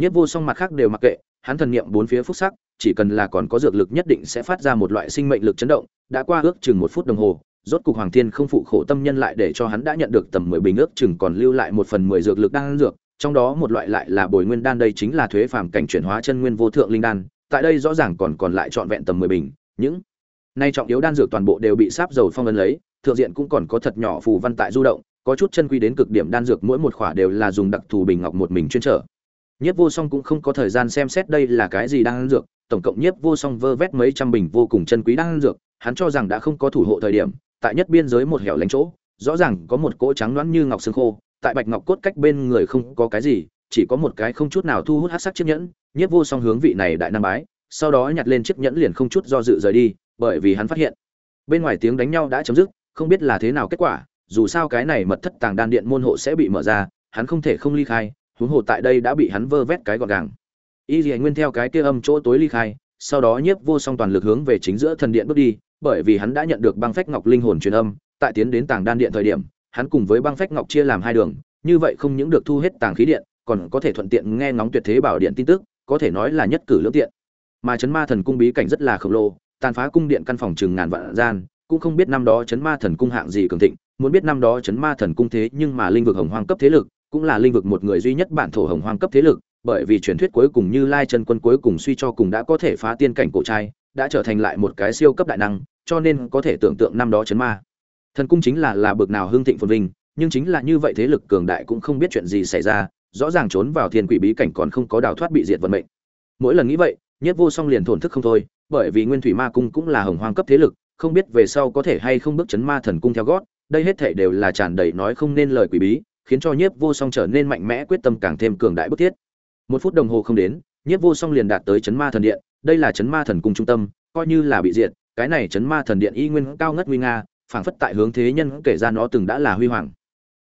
Nhất vô song mặt khác đều mặc kệ, hắn thần niệm bốn phía phúc sắc, chỉ cần là còn có dược lực nhất định sẽ phát ra một loại sinh mệnh lực chấn động, đã qua ước chừng một phút đồng hồ, rốt cục Hoàng Thiên không phụ khổ tâm nhân lại để cho hắn đã nhận được tầm mười bình ước chừng còn lưu lại một phần mười dược lực đang dược, trong đó một loại lại là bồi nguyên đan đây chính là thuế phàm cảnh chuyển hóa chân nguyên vô thượng linh đan, tại đây rõ ràng còn còn lại trọn vẹn tầm mười bình, những nay trọng yếu đan dược toàn bộ đều bị sáp dầu phong ấn lấy, thượng diện cũng còn có thật nhỏ phù văn tại du động, có chút chân quy đến cực điểm đan dược mỗi một khỏa đều là dùng đặc thù bình ngọc một mình chuyên trở. Nhiếp Vô Song cũng không có thời gian xem xét đây là cái gì đan dược, tổng cộng Nhiếp Vô Song vơ vét mấy trăm bình vô cùng chân quý đan dược, hắn cho rằng đã không có thủ hộ thời điểm, tại nhất biên giới một hẻo lánh chỗ, rõ ràng có một cỗ trắng loãng như ngọc xương khô, tại bạch ngọc cốt cách bên người không có cái gì, chỉ có một cái không chút nào thu hút hắc sắc chiếc nhẫn, Nhiếp Vô Song hướng vị này đại nam bái, sau đó nhặt lên chiếc nhẫn liền không chút do dự rời đi, bởi vì hắn phát hiện, bên ngoài tiếng đánh nhau đã chấm dứt, không biết là thế nào kết quả, dù sao cái này mật thất tàng đan điện môn hộ sẽ bị mở ra, hắn không thể không ly khai, huống hồ tại đây đã bị hắn vơ vét cái gọn gàng. Y Lệ Nguyên theo cái kia âm chỗ tối ly khai, sau đó nhiếp vô song toàn lực hướng về chính giữa thần điện bước đi, bởi vì hắn đã nhận được băng phách ngọc linh hồn truyền âm, tại tiến đến tàng đan điện thời điểm, hắn cùng với băng phách ngọc chia làm hai đường, như vậy không những được thu hết tàng khí điện, còn có thể thuận tiện nghe ngóng tuyệt thế bảo điện tin tức, có thể nói là nhất cử lưỡng tiện. Mà chấn ma thần cung bí cảnh rất là khổng lồ, tàn phá cung điện căn phòng chừng ngàn vạn gian, cũng không biết năm đó chấn ma thần cung hạng gì cường thịnh, muốn biết năm đó chấn ma thần cung thế nhưng mà linh vực hồng hoang cấp thế lực, cũng là linh vực một người duy nhất bản thổ hồng hoang cấp thế lực, bởi vì truyền thuyết cuối cùng như Lai chân quân cuối cùng suy cho cùng đã có thể phá tiên cảnh cổ trai, đã trở thành lại một cái siêu cấp đại năng, cho nên có thể tưởng tượng năm đó chấn ma. Thần cung chính là là bực nào hương thịnh phồn vinh, nhưng chính là như vậy thế lực cường đại cũng không biết chuyện gì xảy ra, rõ ràng trốn vào thiên quỷ bí cảnh còn không có đào thoát bị diệt vận mệnh. Mỗi lần nghĩ vậy, Nhất Vô Song liền thổn thức không thôi, bởi vì Nguyên Thủy Ma cung cũng là hồng hoang cấp thế lực, không biết về sau có thể hay không bước chấn ma thần cung theo gót, đây hết thảy đều là tràn đầy nói không nên lời quỷ bí, khiến cho Nhiếp Vô Song trở nên mạnh mẽ quyết tâm càng thêm cường đại bức thiết. Một phút đồng hồ không đến, Nhiếp Vô Song liền đạt tới chấn ma thần điện, đây là chấn ma thần cung trung tâm, coi như là bị diệt, cái này chấn ma thần điện y nguyên cao ngất nguy nga, phảng phất tại hướng thế nhân kể ra nó từng đã là huy hoàng.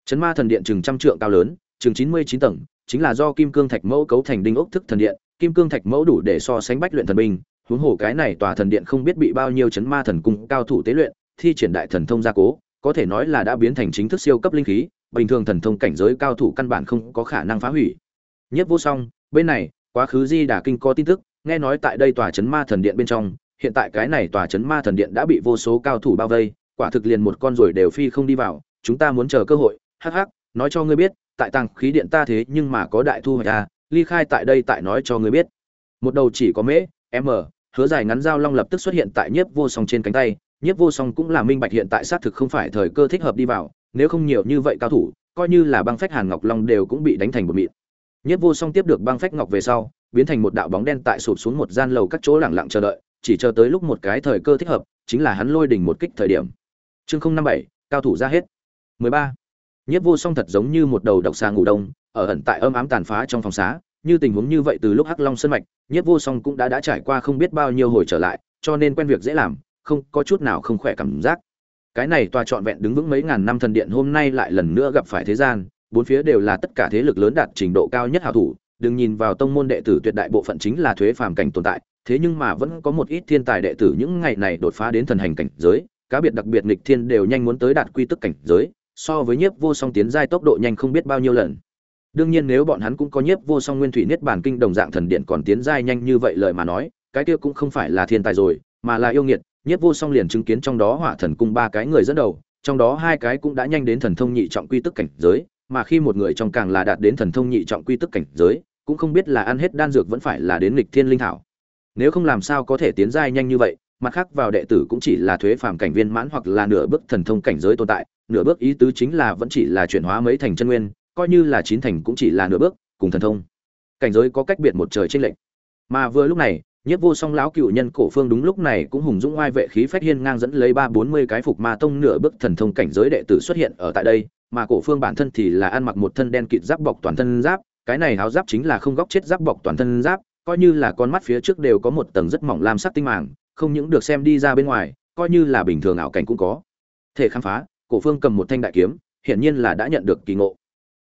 Chấn ma thần điện chừng trăm trượng cao lớn, chừng chín mươi chín tầng, chính là do kim cương thạch mẫu cấu thành đinh ốc thức thần điện, kim cương thạch mẫu đủ để so sánh bách luyện thần binh, huống hồ cái này tòa thần điện không biết bị bao nhiêu chấn ma thần cung cao thủ tế luyện, thi triển đại thần thông gia cố, có thể nói là đã biến thành chính thức siêu cấp linh khí, bình thường thần thông cảnh giới cao thủ căn bản không có khả năng phá hủy. Nhất vô song, bên này, quá khứ Di Đà Kinh có tin tức, nghe nói tại đây tòa chấn ma thần điện bên trong, hiện tại cái này tòa chấn ma thần điện đã bị vô số cao thủ bao vây, quả thực liền một con rồi đều phi không đi vào, chúng ta muốn chờ cơ hội. Hắc hắc, nói cho ngươi biết, tại tàng khí điện ta thế nhưng mà có đại thu hoạch a, ly khai tại đây tại nói cho ngươi biết. Một đầu chỉ có mễ, m, hứa dài ngắn dao long lập tức xuất hiện tại nhiếp vô song trên cánh tay, nhiếp vô song cũng là minh bạch hiện tại xác thực không phải thời cơ thích hợp đi vào, nếu không nhiều như vậy cao thủ, coi như là băng phách hàn ngọc long đều cũng bị đánh thành một mịn. nhất vô song tiếp được băng phách ngọc về sau, biến thành một đạo bóng đen tại sụp xuống một gian lầu các chỗ lặng lặng chờ đợi, chỉ chờ tới lúc một cái thời cơ thích hợp, chính là hắn lôi đỉnh một kích thời điểm. Chương 057, cao thủ ra hết. 13. nhất vô song thật giống như một đầu độc xà ngủ đông, ở ẩn tại âm ám tàn phá trong phòng xá, như tình huống như vậy từ lúc Hắc Long sân mạch, nhất vô song cũng đã đã trải qua không biết bao nhiêu hồi trở lại, cho nên quen việc dễ làm, không có chút nào không khỏe cảm giác. Cái này tòa trọn vẹn đứng vững mấy ngàn năm thần điện hôm nay lại lần nữa gặp phải thế gian, bốn phía đều là tất cả thế lực lớn đạt trình độ cao nhất hảo thủ, đừng nhìn vào tông môn đệ tử tuyệt đại bộ phận chính là thuế phàm cảnh tồn tại, thế nhưng mà vẫn có một ít thiên tài đệ tử những ngày này đột phá đến thần hành cảnh giới, cá biệt đặc biệt nghịch thiên đều nhanh muốn tới đạt quy tức cảnh giới, so với nhiếp vô song tiến giai tốc độ nhanh không biết bao nhiêu lần. Đương nhiên nếu bọn hắn cũng có nhiếp vô song nguyên thủy niết bản kinh đồng dạng thần điện còn tiến giai nhanh như vậy lời mà nói, cái kia cũng không phải là thiên tài rồi, mà là yêu nghiệt, nhiếp vô song liền chứng kiến trong đó hỏa thần cung ba cái người dẫn đầu, trong đó hai cái cũng đã nhanh đến thần thông nhị trọng quy tức cảnh giới, mà khi một người trong càng là đạt đến thần thông nhị trọng quy tức cảnh giới, cũng không biết là ăn hết đan dược vẫn phải là đến lịch thiên linh thảo. Nếu không làm sao có thể tiến giai nhanh như vậy, mặt khác vào đệ tử cũng chỉ là thuế phàm cảnh viên mãn hoặc là nửa bước thần thông cảnh giới tồn tại, nửa bước ý tứ chính là vẫn chỉ là chuyển hóa mấy thành chân nguyên, coi như là chín thành cũng chỉ là nửa bước, cùng thần thông. Cảnh giới có cách biệt một trời chênh lệch. Mà vừa lúc này, Nhất Vô Song lão cựu nhân cổ phương đúng lúc này cũng hùng dũng oai vệ khí phách hiên ngang dẫn lấy ba bốn mươi cái phục ma tông nửa bước thần thông cảnh giới đệ tử xuất hiện ở tại đây, mà cổ phương bản thân thì là ăn mặc một thân đen kịt giáp bọc toàn thân giáp, cái này áo giáp chính là không góc chết giáp bọc toàn thân giáp, coi như là con mắt phía trước đều có một tầng rất mỏng lam sắc tinh màng, không những được xem đi ra bên ngoài, coi như là bình thường ảo cảnh cũng có. Thể khám phá, cổ phương cầm một thanh đại kiếm, hiển nhiên là đã nhận được kỳ ngộ.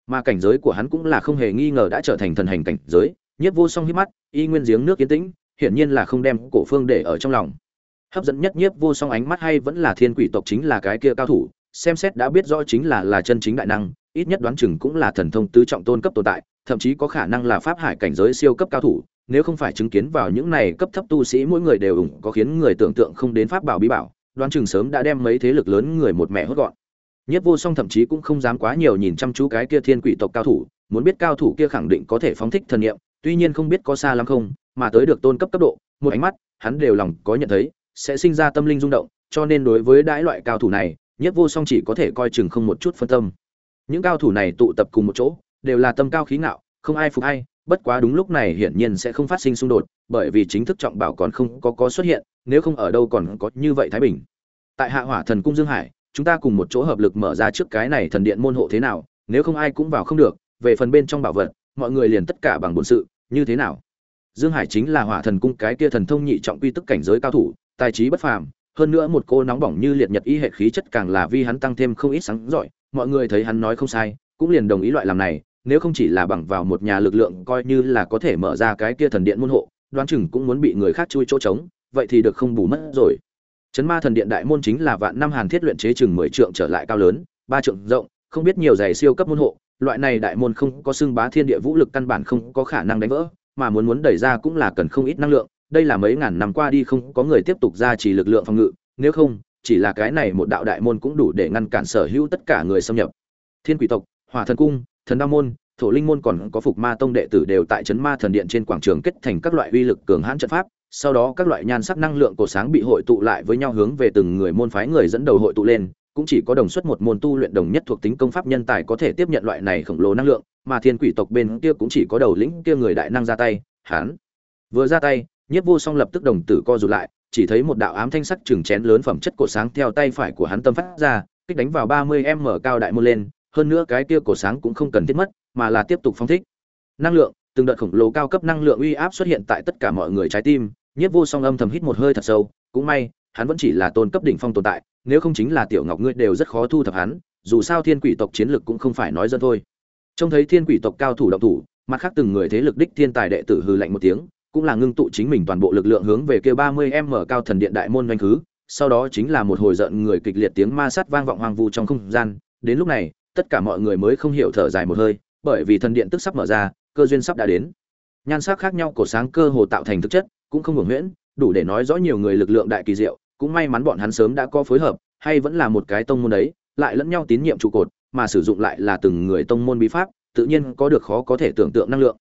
Mà cảnh giới của hắn cũng là không hề nghi ngờ đã trở thành thần hành cảnh giới, Nhất Vô Song híp mắt, y nguyên giếng nước yên tĩnh, hiển nhiên là không đem cổ phương để ở trong lòng. Hấp dẫn nhất nhiếp vô song ánh mắt hay vẫn là thiên quỷ tộc chính là cái kia cao thủ, xem xét đã biết rõ chính là là chân chính đại năng, ít nhất đoán chừng cũng là thần thông tứ trọng tôn cấp tồn tại, thậm chí có khả năng là pháp hải cảnh giới siêu cấp cao thủ, nếu không phải chứng kiến vào những này cấp thấp tu sĩ mỗi người đều ủng có khiến người tưởng tượng không đến pháp bảo bí bảo, đoán chừng sớm đã đem mấy thế lực lớn người một mẹ hốt gọn. Nhất vô song thậm chí cũng không dám quá nhiều nhìn chăm chú cái kia thiên quỷ tộc cao thủ, muốn biết cao thủ kia khẳng định có thể phóng thích thần niệm tuy nhiên không biết có xa lắm không, mà tới được tôn cấp cấp độ, một ánh mắt, hắn đều lòng có nhận thấy, sẽ sinh ra tâm linh rung động, cho nên đối với đãi loại cao thủ này, nhất vô song chỉ có thể coi chừng không một chút phân tâm. Những cao thủ này tụ tập cùng một chỗ, đều là tâm cao khí ngạo, không ai phục ai, bất quá đúng lúc này hiển nhiên sẽ không phát sinh xung đột, bởi vì chính thức trọng bảo còn không có có xuất hiện, nếu không ở đâu còn có như vậy thái bình. Tại hạ hỏa thần cung dương hải, chúng ta cùng một chỗ hợp lực mở ra trước cái này thần điện môn hộ thế nào, nếu không ai cũng vào không được, về phần bên trong bảo vật, mọi người liền tất cả bằng bổn sự như thế nào? Dương hải chính là hỏa thần cung cái kia thần thông nhị trọng quy tức cảnh giới cao thủ, tài trí bất phàm, hơn nữa một cô nóng bỏng như liệt nhật y hệ khí chất càng là vi hắn tăng thêm không ít sáng giỏi, mọi người thấy hắn nói không sai, cũng liền đồng ý loại làm này, nếu không chỉ là bằng vào một nhà lực lượng coi như là có thể mở ra cái kia thần điện môn hộ, đoán chừng cũng muốn bị người khác chui chỗ trống, vậy thì được không bù mất rồi. Chấn ma thần điện đại môn chính là vạn năm hàn thiết luyện chế chừng mười trượng trở lại cao lớn, ba trượng rộng, không biết nhiều giày siêu cấp môn hộ loại này đại môn không có xưng bá thiên địa vũ lực căn bản không có khả năng đánh vỡ, mà muốn muốn đẩy ra cũng là cần không ít năng lượng. Đây là mấy ngàn năm qua đi không có người tiếp tục ra chỉ lực lượng phòng ngự, nếu không, chỉ là cái này một đạo đại môn cũng đủ để ngăn cản sở hữu tất cả người xâm nhập. Thiên quỷ tộc, hỏa thần cung, thần đao môn, thổ linh môn còn có phục ma tông đệ tử đều tại trấn ma thần điện trên quảng trường kết thành các loại uy lực cường hãn trận pháp, sau đó các loại nhan sắc năng lượng cổ sáng bị hội tụ lại với nhau hướng về từng người môn phái người dẫn đầu hội tụ lên cũng chỉ có đồng xuất một môn tu luyện đồng nhất thuộc tính công pháp nhân tài có thể tiếp nhận loại này khổng lồ năng lượng, mà thiên quỷ tộc bên kia cũng chỉ có đầu lĩnh kia người đại năng ra tay, hắn vừa ra tay, nhiếp vô song lập tức đồng tử co rụt lại, chỉ thấy một đạo ám thanh sắc chừng chén lớn phẩm chất cổ sáng theo tay phải của hắn tâm phát ra, kích đánh vào ba mươi m cao đại môn lên, hơn nữa cái kia cổ sáng cũng không cần thiết mất, mà là tiếp tục phong thích. Năng lượng, từng đợt khổng lồ cao cấp năng lượng uy áp xuất hiện tại tất cả mọi người trái tim, nhiếp vô song âm thầm hít một hơi thật sâu, cũng may, hắn vẫn chỉ là tôn cấp đỉnh phong tồn tại nếu không chính là tiểu ngọc ngươi đều rất khó thu thập hắn dù sao thiên quỷ tộc chiến lực cũng không phải nói dân thôi trông thấy thiên quỷ tộc cao thủ động thủ mặt khác từng người thế lực đích thiên tài đệ tử hư lạnh một tiếng cũng là ngưng tụ chính mình toàn bộ lực lượng hướng về kia 30m cao thần điện đại môn doanh khứ, sau đó chính là một hồi giận người kịch liệt tiếng ma sát vang vọng hoang vu trong không gian, đến lúc này, tất cả mọi người mới không hiểu thở dài một hơi, bởi vì thần điện tức sắp mở ra, cơ duyên sắp đã đến. Nhan sắc khác nhau của sáng cơ hồ tạo thành thực chất, cũng không hưởng huyễn, đủ để nói rõ nhiều người lực lượng đại kỳ diệu, cũng may mắn bọn hắn sớm đã có phối hợp, hay vẫn là một cái tông môn đấy, lại lẫn nhau tín nhiệm trụ cột, mà sử dụng lại là từng người tông môn bí pháp, tự nhiên có được khó có thể tưởng tượng năng lượng.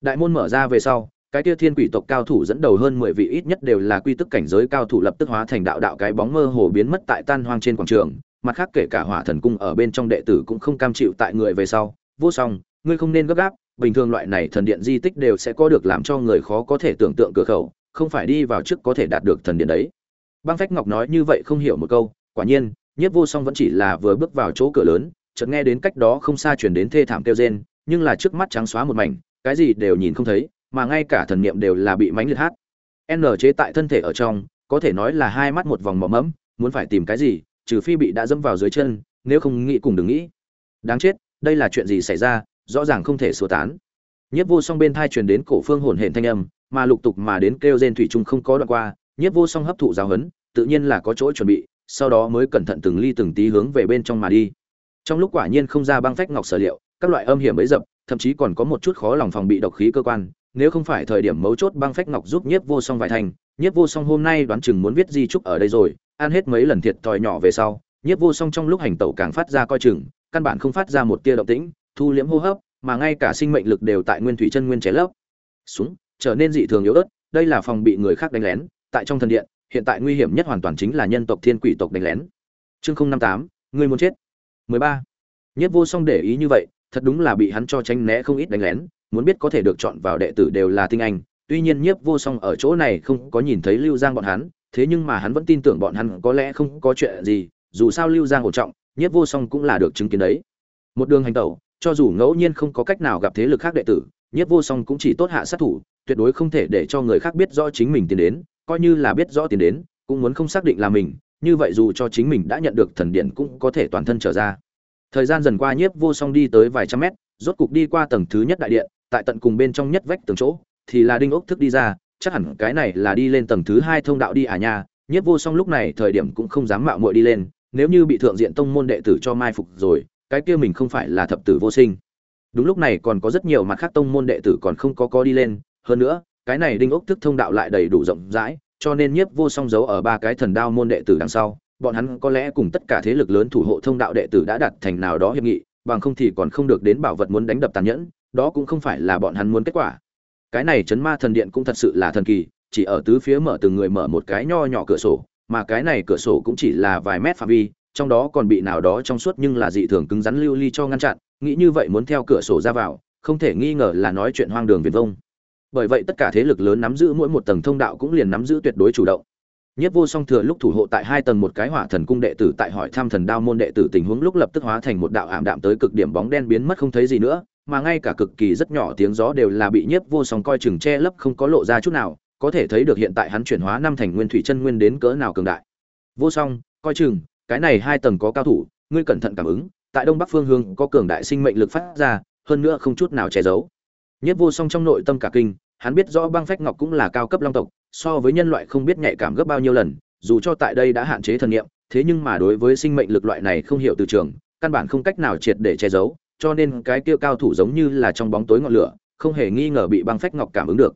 Đại môn mở ra về sau, cái kia thiên quỷ tộc cao thủ dẫn đầu hơn mười vị ít nhất đều là quy tức cảnh giới cao thủ lập tức hóa thành đạo đạo cái bóng mơ hồ biến mất tại tan hoang trên quảng trường, mặt khác kể cả Hỏa Thần cung ở bên trong đệ tử cũng không cam chịu tại người về sau, vô song, ngươi không nên gấp gáp, bình thường loại này thần điện di tích đều sẽ có được làm cho người khó có thể tưởng tượng cửa khẩu, không phải đi vào trước có thể đạt được thần điện đấy. Băng Phách Ngọc nói như vậy không hiểu một câu, quả nhiên, Nhiếp Vô Song vẫn chỉ là vừa bước vào chỗ cửa lớn, chợt nghe đến cách đó không xa truyền đến thê thảm kêu rên, nhưng là trước mắt trắng xóa một mảnh, cái gì đều nhìn không thấy, mà ngay cả thần niệm đều là bị mánh liệt hát. N chế tại thân thể ở trong có thể nói là hai mắt một vòng mỏ mẫm muốn phải tìm cái gì trừ phi bị đã dẫm vào dưới chân nếu không nghĩ cùng đừng nghĩ. Đáng chết đây là chuyện gì xảy ra rõ ràng không thể sửa tán. Nhiếp vô song bên thai truyền đến cổ phương hồn hển thanh âm mà lục tục mà đến kêu gen thủy trung không có đoạn qua nhiếp vô song hấp thụ giáo hấn tự nhiên là có chỗ chuẩn bị, sau đó mới cẩn thận từng ly từng tí hướng về bên trong mà đi. Trong lúc quả nhiên không ra băng phách ngọc sở liệu, các loại âm hiểm ấy dập, thậm chí còn có một chút khó lòng phòng bị độc khí cơ quan, nếu không phải thời điểm mấu chốt băng phách ngọc giúp nhiếp vô song vài thành, nhiếp vô song hôm nay đoán chừng muốn viết di trúc ở đây rồi, ăn hết mấy lần thiệt thòi nhỏ về sau, nhiếp vô song trong lúc hành tẩu càng phát ra coi chừng, căn bản không phát ra một tia động tĩnh, thu liễm hô hấp, mà ngay cả sinh mệnh lực đều tại nguyên thủy chân nguyên chế lấp. Xuống, trở nên dị thường yếu ớt, đây là phòng bị người khác đánh lén tại trong thần điện hiện tại nguy hiểm nhất hoàn toàn chính là nhân tộc thiên quỷ tộc đánh lén. Chương không năm tám người muốn chết. 13. Nhất vô song để ý như vậy, thật đúng là bị hắn cho tránh né không ít đánh lén, muốn biết có thể được chọn vào đệ tử đều là tinh anh. Tuy nhiên nhiếp vô song ở chỗ này không có nhìn thấy lưu giang bọn hắn thế nhưng mà hắn vẫn tin tưởng bọn hắn có lẽ không có chuyện gì dù sao lưu giang ổn trọng nhiếp vô song cũng là được chứng kiến đấy. Một đường hành tẩu cho dù ngẫu nhiên không có cách nào gặp thế lực khác đệ tử nhiếp vô song cũng chỉ tốt hạ sát thủ tuyệt đối không thể để cho người khác biết rõ chính mình tiến đến coi như là biết rõ tiền đến, cũng muốn không xác định là mình, như vậy dù cho chính mình đã nhận được thần điện cũng có thể toàn thân trở ra. Thời gian dần qua nhiếp vô song đi tới vài trăm mét, rốt cục đi qua tầng thứ nhất đại điện, tại tận cùng bên trong nhất vách tường chỗ, thì là đinh ốc thức đi ra, chắc hẳn cái này là đi lên tầng thứ hai thông đạo đi à nha. Nhiếp vô song lúc này thời điểm cũng không dám mạo muội đi lên, nếu như bị thượng diện tông môn đệ tử cho mai phục rồi, cái kia mình không phải là thập tử vô sinh. Đúng lúc này còn có rất nhiều mặt khác tông môn đệ tử còn không có có đi lên, hơn nữa cái này đinh ốc thức thông đạo lại đầy đủ rộng rãi, cho nên nhiếp vô song giấu ở ba cái thần đao môn đệ tử đằng sau, bọn hắn có lẽ cùng tất cả thế lực lớn thủ hộ thông đạo đệ tử đã đặt thành nào đó hiệp nghị, bằng không thì còn không được đến bảo vật muốn đánh đập tàn nhẫn, đó cũng không phải là bọn hắn muốn kết quả. Cái này chấn ma thần điện cũng thật sự là thần kỳ, chỉ ở tứ phía mở từng người mở một cái nho nhỏ cửa sổ, mà cái này cửa sổ cũng chỉ là vài mét phạm vi, trong đó còn bị nào đó trong suốt nhưng là dị thường cứng rắn lưu ly cho ngăn chặn, nghĩ như vậy muốn theo cửa sổ ra vào, không thể nghi ngờ là nói chuyện hoang đường viền vông bởi vậy tất cả thế lực lớn nắm giữ mỗi một tầng thông đạo cũng liền nắm giữ tuyệt đối chủ động Nhất Vô Song thừa lúc thủ hộ tại hai tầng một cái Hỏa Thần cung đệ tử tại hỏi thăm thần đao môn đệ tử tình huống lúc lập tức hóa thành một đạo ảm đạm tới cực điểm bóng đen biến mất không thấy gì nữa, mà ngay cả cực kỳ rất nhỏ tiếng gió đều là bị Nhiếp Vô Song coi chừng che lấp không có lộ ra chút nào, có thể thấy được hiện tại hắn chuyển hóa năm thành nguyên thủy chân nguyên đến cỡ nào cường đại. Vô Song, coi chừng, cái này hai tầng có cao thủ, ngươi cẩn thận cảm ứng, tại đông bắc phương hướng có cường đại sinh mệnh lực phát ra, hơn nữa không chút nào che giấu. Nhiếp Vô Song trong nội tâm cả kinh, hắn biết rõ băng phách ngọc cũng là cao cấp long tộc, so với nhân loại không biết nhạy cảm gấp bao nhiêu lần, dù cho tại đây đã hạn chế thần niệm, thế nhưng mà đối với sinh mệnh lực loại này không hiểu từ trường, căn bản không cách nào triệt để che giấu, cho nên cái kia cao thủ giống như là trong bóng tối ngọn lửa, không hề nghi ngờ bị băng phách ngọc cảm ứng được.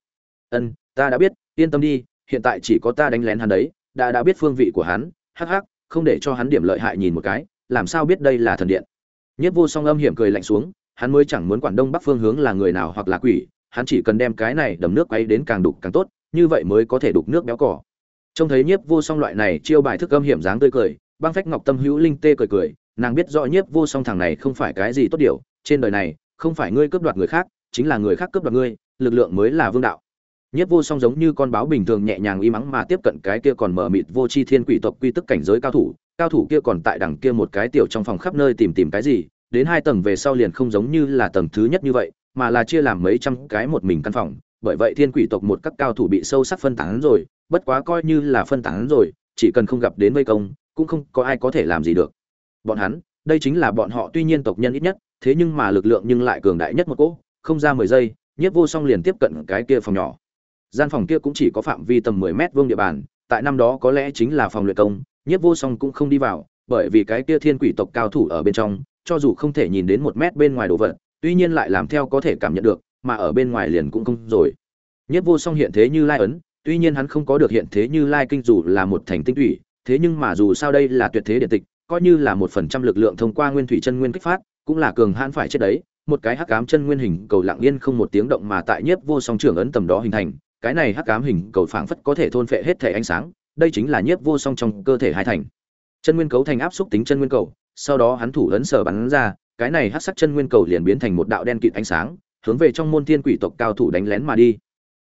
"Ân, ta đã biết, yên tâm đi, hiện tại chỉ có ta đánh lén hắn đấy, đã đã biết phương vị của hắn, hắc hắc, không để cho hắn điểm lợi hại nhìn một cái, làm sao biết đây là thần điện." Nhất Vô Song âm hiểm cười lạnh xuống, hắn mới chẳng muốn quản đông bắc phương hướng là người nào hoặc là quỷ, hắn chỉ cần đem cái này đầm nước quay đến càng đục càng tốt, như vậy mới có thể đục nước béo cỏ. Trông thấy Nhiếp Vô Song loại này chiêu bài thức âm hiểm dáng tươi cười, băng phách ngọc tâm hữu linh tê cười cười, nàng biết rõ Nhiếp Vô Song thằng này không phải cái gì tốt điều, trên đời này, không phải ngươi cướp đoạt người khác, chính là người khác cướp đoạt ngươi, lực lượng mới là vương đạo. Nhiếp Vô Song giống như con báo bình thường nhẹ nhàng y mắng mà tiếp cận cái kia còn mở mịt vô chi thiên quỷ tộc quy tức cảnh giới cao thủ, cao thủ kia còn tại đằng kia một cái tiểu trong phòng khắp nơi tìm tìm cái gì, đến hai tầng về sau liền không giống như là tầng thứ nhất như vậy, mà là chia làm mấy trăm cái một mình căn phòng, bởi vậy thiên quỷ tộc một các cao thủ bị sâu sắc phân tán rồi, bất quá coi như là phân tán rồi, chỉ cần không gặp đến vây công, cũng không có ai có thể làm gì được. Bọn hắn, đây chính là bọn họ tuy nhiên tộc nhân ít nhất, thế nhưng mà lực lượng nhưng lại cường đại nhất một cỗ, không ra 10 giây, Nhiếp Vô Song liền tiếp cận cái kia phòng nhỏ. Gian phòng kia cũng chỉ có phạm vi tầm 10 mét vuông địa bàn, tại năm đó có lẽ chính là phòng luyện công, Nhiếp Vô Song cũng không đi vào, bởi vì cái kia thiên quỷ tộc cao thủ ở bên trong, cho dù không thể nhìn đến một mét bên ngoài đồ vật, tuy nhiên lại làm theo có thể cảm nhận được, mà ở bên ngoài liền cũng không rồi. Nhất vô song hiện thế như lai ấn, tuy nhiên hắn không có được hiện thế như lai kinh dù là một thành tinh thủy, thế nhưng mà dù sao đây là tuyệt thế điện tịch, coi như là một phần trăm lực lượng thông qua nguyên thủy chân nguyên kích phát, cũng là cường hãn phải chết đấy. Một cái hắc ám chân nguyên hình cầu lặng yên không một tiếng động mà tại Nhiếp Vô Song trưởng ấn tầm đó hình thành, cái này hắc ám hình cầu phảng phất có thể thôn phệ hết thể ánh sáng, đây chính là Nhiếp Vô Song trong cơ thể hai thành. Chân nguyên cấu thành áp xúc tính chân nguyên cầu, sau đó hắn thủ ấn sở bắn ra, cái này hắc sắc chân nguyên cầu liền biến thành một đạo đen kịt ánh sáng, hướng về trong môn thiên quỷ tộc cao thủ đánh lén mà đi.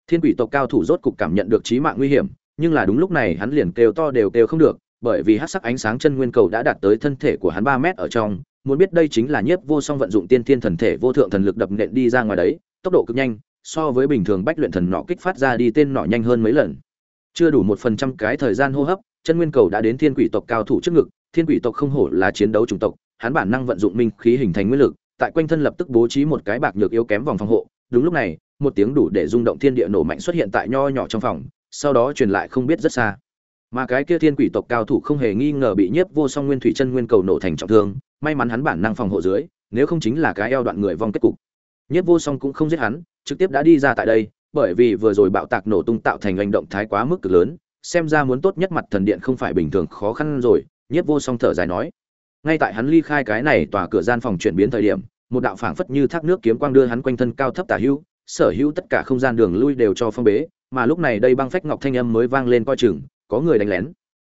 Thiên quỷ tộc cao thủ rốt cục cảm nhận được chí mạng nguy hiểm, nhưng là đúng lúc này hắn liền kêu to đều kêu không được, bởi vì hắc sắc ánh sáng chân nguyên cầu đã đạt tới thân thể của hắn 3 mét ở trong, muốn biết đây chính là nhiếp vô song vận dụng tiên thiên thần thể vô thượng thần lực đập nện đi ra ngoài đấy, tốc độ cực nhanh, so với bình thường bách luyện thần nọ kích phát ra đi tên nọ nhanh hơn mấy lần. Chưa đủ một phần trăm cái thời gian hô hấp, chân nguyên cầu đã đến thiên quỷ tộc cao thủ trước ngực, thiên quỷ tộc không hổ là chiến đấu chủng tộc, hắn bản năng vận dụng minh khí hình thành nguyên lực, tại quanh thân lập tức bố trí một cái bạc nhược yếu kém vòng phòng hộ. Đúng lúc này, một tiếng đủ để rung động thiên địa nổ mạnh xuất hiện tại nho nhỏ trong phòng, sau đó truyền lại không biết rất xa. Mà cái kia thiên quỷ tộc cao thủ không hề nghi ngờ bị nhiếp vô song nguyên thủy chân nguyên cầu nổ thành trọng thương, may mắn hắn bản năng phòng hộ dưới, nếu không chính là cái eo đoạn người vong kết cục. Nhiếp vô song cũng không giết hắn, trực tiếp đã đi ra tại đây, bởi vì vừa rồi bạo tạc nổ tung tạo thành hành động thái quá mức cực lớn, xem ra muốn tốt nhất mặt thần điện không phải bình thường khó khăn rồi, nhiếp vô song thở dài nói ngay tại hắn ly khai cái này tòa cửa gian phòng chuyển biến thời điểm, một đạo phảng phất như thác nước kiếm quang đưa hắn quanh thân cao thấp tả hữu, sở hữu tất cả không gian đường lui đều cho phong bế, mà lúc này đây băng phách ngọc thanh âm mới vang lên coi chừng, có người đánh lén.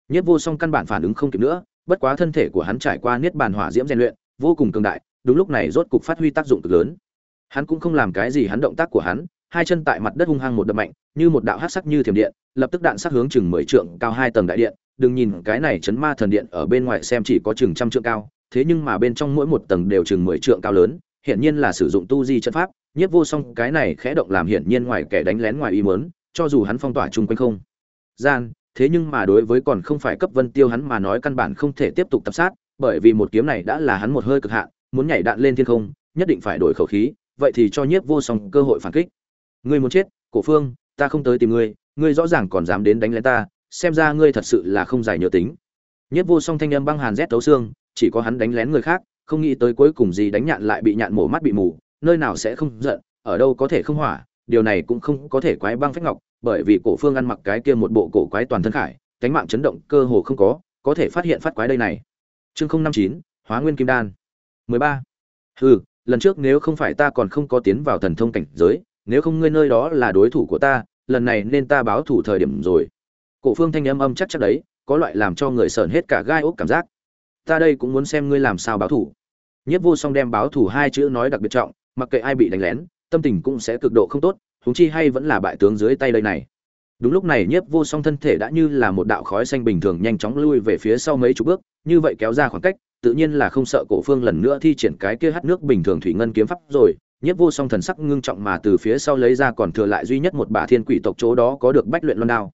Nhất vô song căn bản phản ứng không kịp nữa, bất quá thân thể của hắn trải qua niết bàn hỏa diễm rèn luyện, vô cùng cường đại, đúng lúc này rốt cục phát huy tác dụng cực lớn. Hắn cũng không làm cái gì hắn động tác của hắn, hai chân tại mặt đất hung hăng một đập mạnh, như một đạo hát sắc như thiểm điện, lập tức đạn sắc hướng chừng mười trượng cao hai tầng đại điện đừng nhìn cái này chấn ma thần điện ở bên ngoài xem chỉ có chừng trăm trượng cao, thế nhưng mà bên trong mỗi một tầng đều chừng mười trượng cao lớn, hiển nhiên là sử dụng tu di trận pháp, nhiếp vô song cái này khẽ động làm hiển nhiên ngoài kẻ đánh lén ngoài ý muốn, cho dù hắn phong tỏa chung quanh không gian, thế nhưng mà đối với còn không phải cấp vân tiêu hắn mà nói căn bản không thể tiếp tục tập sát, bởi vì một kiếm này đã là hắn một hơi cực hạn, muốn nhảy đạn lên thiên không, nhất định phải đổi khẩu khí, vậy thì cho nhiếp vô song cơ hội phản kích. Ngươi muốn chết, Cổ Phương, ta không tới tìm ngươi, ngươi rõ ràng còn dám đến đánh lén ta, xem ra ngươi thật sự là không giải nhớ tính. Nhất vô song thanh âm băng hàn rét tấu xương, chỉ có hắn đánh lén người khác, không nghĩ tới cuối cùng gì đánh nhạn lại bị nhạn mổ mắt bị mù, nơi nào sẽ không giận, ở đâu có thể không hỏa, điều này cũng không có thể quái băng phách ngọc, bởi vì cổ phương ăn mặc cái kia một bộ cổ quái toàn thân khải, cánh mạng chấn động cơ hồ không có có thể phát hiện phát quái đây này. Chương không năm chín, hóa nguyên kim đan. mười ba. Hừ, lần trước nếu không phải ta còn không có tiến vào thần thông cảnh giới, nếu không ngươi nơi đó là đối thủ của ta, lần này nên ta báo thủ thời điểm rồi cổ phương thanh âm âm chắc chắc đấy, có loại làm cho người sởn hết cả gai ốc cảm giác. Ta đây cũng muốn xem ngươi làm sao báo thủ. Nhất vô song đem báo thủ hai chữ nói đặc biệt trọng, mặc kệ ai bị đánh lén, tâm tình cũng sẽ cực độ không tốt, huống chi hay vẫn là bại tướng dưới tay đây này. Đúng lúc này nhiếp vô song thân thể đã như là một đạo khói xanh bình thường nhanh chóng lui về phía sau mấy chục bước, như vậy kéo ra khoảng cách, tự nhiên là không sợ cổ phương lần nữa thi triển cái kia hắt nước bình thường thủy ngân kiếm pháp rồi. Nhiếp vô song thần sắc ngưng trọng mà từ phía sau lấy ra còn thừa lại duy nhất một bà thiên quỷ tộc chỗ đó có được bách luyện loan đao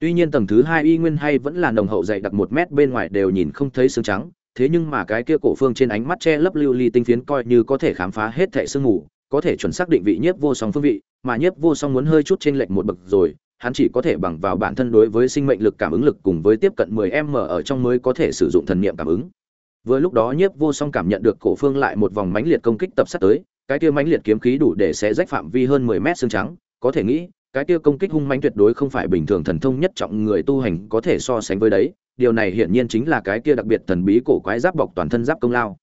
tuy nhiên tầng thứ hai y nguyên hay vẫn là nồng hậu dày đặc một mét bên ngoài đều nhìn không thấy xương trắng thế nhưng mà cái kia cổ phương trên ánh mắt che lấp lưu ly tinh phiến coi như có thể khám phá hết thảy sương mù có thể chuẩn xác định vị nhiếp vô song phương vị mà nhiếp vô song muốn hơi chút trên lệch một bậc rồi hắn chỉ có thể bằng vào bản thân đối với sinh mệnh lực cảm ứng lực cùng với tiếp cận 10m ở trong mới có thể sử dụng thần niệm cảm ứng. Vừa lúc đó Nhiếp Vô Song cảm nhận được cổ phương lại một vòng mãnh liệt công kích tập sát tới, cái kia mãnh liệt kiếm khí đủ để xé rách phạm vi hơn 10 mét xương trắng, có thể nghĩ, cái kia công kích hung mãnh tuyệt đối không phải bình thường thần thông nhất trọng người tu hành có thể so sánh với đấy, điều này hiển nhiên chính là cái kia đặc biệt thần bí cổ quái giáp bọc toàn thân giáp công lao.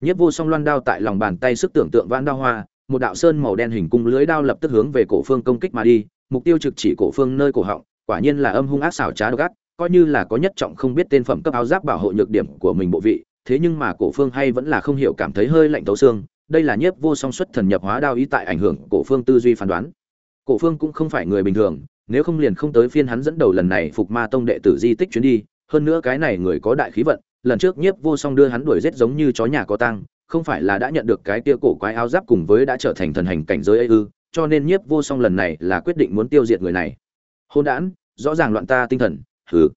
Nhiếp Vô Song loan đao tại lòng bàn tay sức tưởng tượng vãn đao hoa, một đạo sơn màu đen hình cung lưới đao lập tức hướng về cổ phương công kích mà đi, mục tiêu trực chỉ cổ phương nơi cổ họng, quả nhiên là âm hung ác xảo trá độc ác, coi như là có nhất trọng không biết tên phẩm cấp áo giáp bảo hộ nhược điểm của mình bộ vị, thế nhưng mà cổ phương hay vẫn là không hiểu cảm thấy hơi lạnh tấu xương, đây là nhiếp vô song xuất thần nhập hóa đao ý tại ảnh hưởng cổ phương tư duy phán đoán. Cổ phương cũng không phải người bình thường, nếu không liền không tới phiên hắn dẫn đầu lần này phục ma tông đệ tử di tích chuyến đi, hơn nữa cái này người có đại khí vận, lần trước nhiếp vô song đưa hắn đuổi rết giống như chó nhà có tăng, không phải là đã nhận được cái tia cổ quái áo giáp cùng với đã trở thành thần hành cảnh giới ấy ư, cho nên nhiếp vô song lần này là quyết định muốn tiêu diệt người này. Hôn đản rõ ràng loạn ta tinh thần hừ.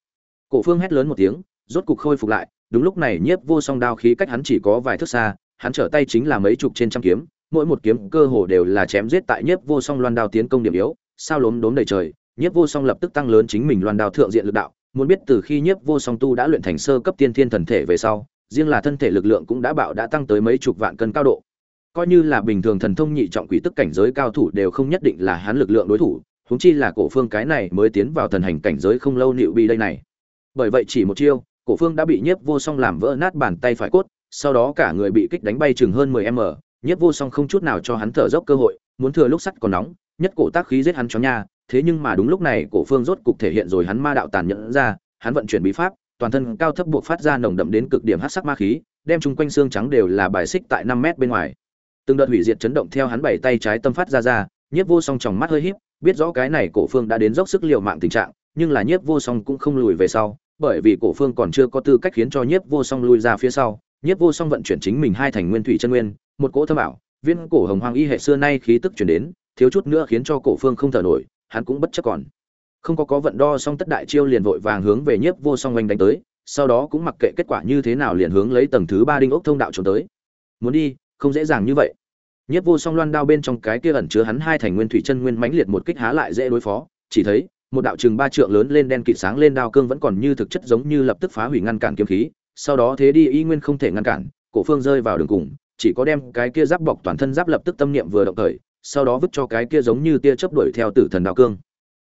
Cổ phương hét lớn một tiếng rốt cục khôi phục lại. Đúng lúc này nhiếp vô song đao khí cách hắn chỉ có vài thước xa hắn trở tay chính là mấy chục trên trăm kiếm mỗi một kiếm cơ hồ đều là chém giết tại nhiếp vô song loan đao tiến công điểm yếu, sao lốm đốm đầy trời, nhiếp vô song lập tức tăng lớn chính mình loan đao thượng diện lực đạo, muốn biết từ khi nhiếp vô song tu đã luyện thành sơ cấp tiên thiên thần thể về sau, riêng là thân thể lực lượng cũng đã bạo đã tăng tới mấy chục vạn cân cao độ. Coi như là bình thường thần thông nhị trọng quỷ tức cảnh giới cao thủ đều không nhất định là hắn lực lượng đối thủ, huống chi là cổ phương cái này mới tiến vào thần hành cảnh giới không lâu nịu bi đây này. Bởi vậy chỉ một chiêu, cổ phương đã bị nhiếp vô song làm vỡ nát bàn tay phải cốt, sau đó cả người bị kích đánh bay chừng hơn 10 m nhiếp vô song không chút nào cho hắn thở dốc cơ hội, muốn thừa lúc sắt còn nóng, nhất cổ tác khí giết hắn cho nha, thế nhưng mà đúng lúc này cổ phương rốt cục thể hiện rồi hắn ma đạo tàn nhẫn ra, hắn vận chuyển bí pháp, toàn thân cao thấp buộc phát ra nồng đậm đến cực điểm hắc sắc ma khí, đem chung quanh xương trắng đều là bài xích tại năm mét bên ngoài. Từng đợt hủy diệt chấn động theo hắn bảy tay trái tâm phát ra ra, nhiếp vô song tròng mắt hơi híp, biết rõ cái này cổ phương đã đến dốc sức liều mạng tình trạng, nhưng là nhiếp vô song cũng không lùi về sau, bởi vì cổ phương còn chưa có tư cách khiến cho nhiếp vô song lùi ra phía sau nhiếp vô song vận chuyển chính mình hai thành nguyên thủy chân nguyên một cỗ thâm bảo viên cổ hồng hoàng y hệ xưa nay khí tức chuyển đến thiếu chút nữa khiến cho cổ phương không thở nổi hắn cũng bất chấp còn. Không có có vận đo song tất đại chiêu liền vội vàng hướng về nhiếp vô song oanh đánh tới sau đó cũng mặc kệ kết quả như thế nào liền hướng lấy tầng thứ ba đinh ốc thông đạo trốn tới. Muốn đi không dễ dàng như vậy. Nhất vô song loan đao bên trong cái kia ẩn chứa hắn hai thành nguyên thủy chân nguyên mãnh liệt một kích há lại dễ đối phó, chỉ thấy một đạo trường ba trượng lớn lên đen kịt sáng lên đao cương vẫn còn như thực chất giống như lập tức phá hủy ngăn cản kiếm khí, sau đó thế đi y nguyên không thể ngăn cản, cổ phương rơi vào đường cùng, chỉ có đem cái kia giáp bọc toàn thân giáp lập tức tâm niệm vừa động thời, sau đó vứt cho cái kia giống như tia chớp đuổi theo tử thần đạo cương.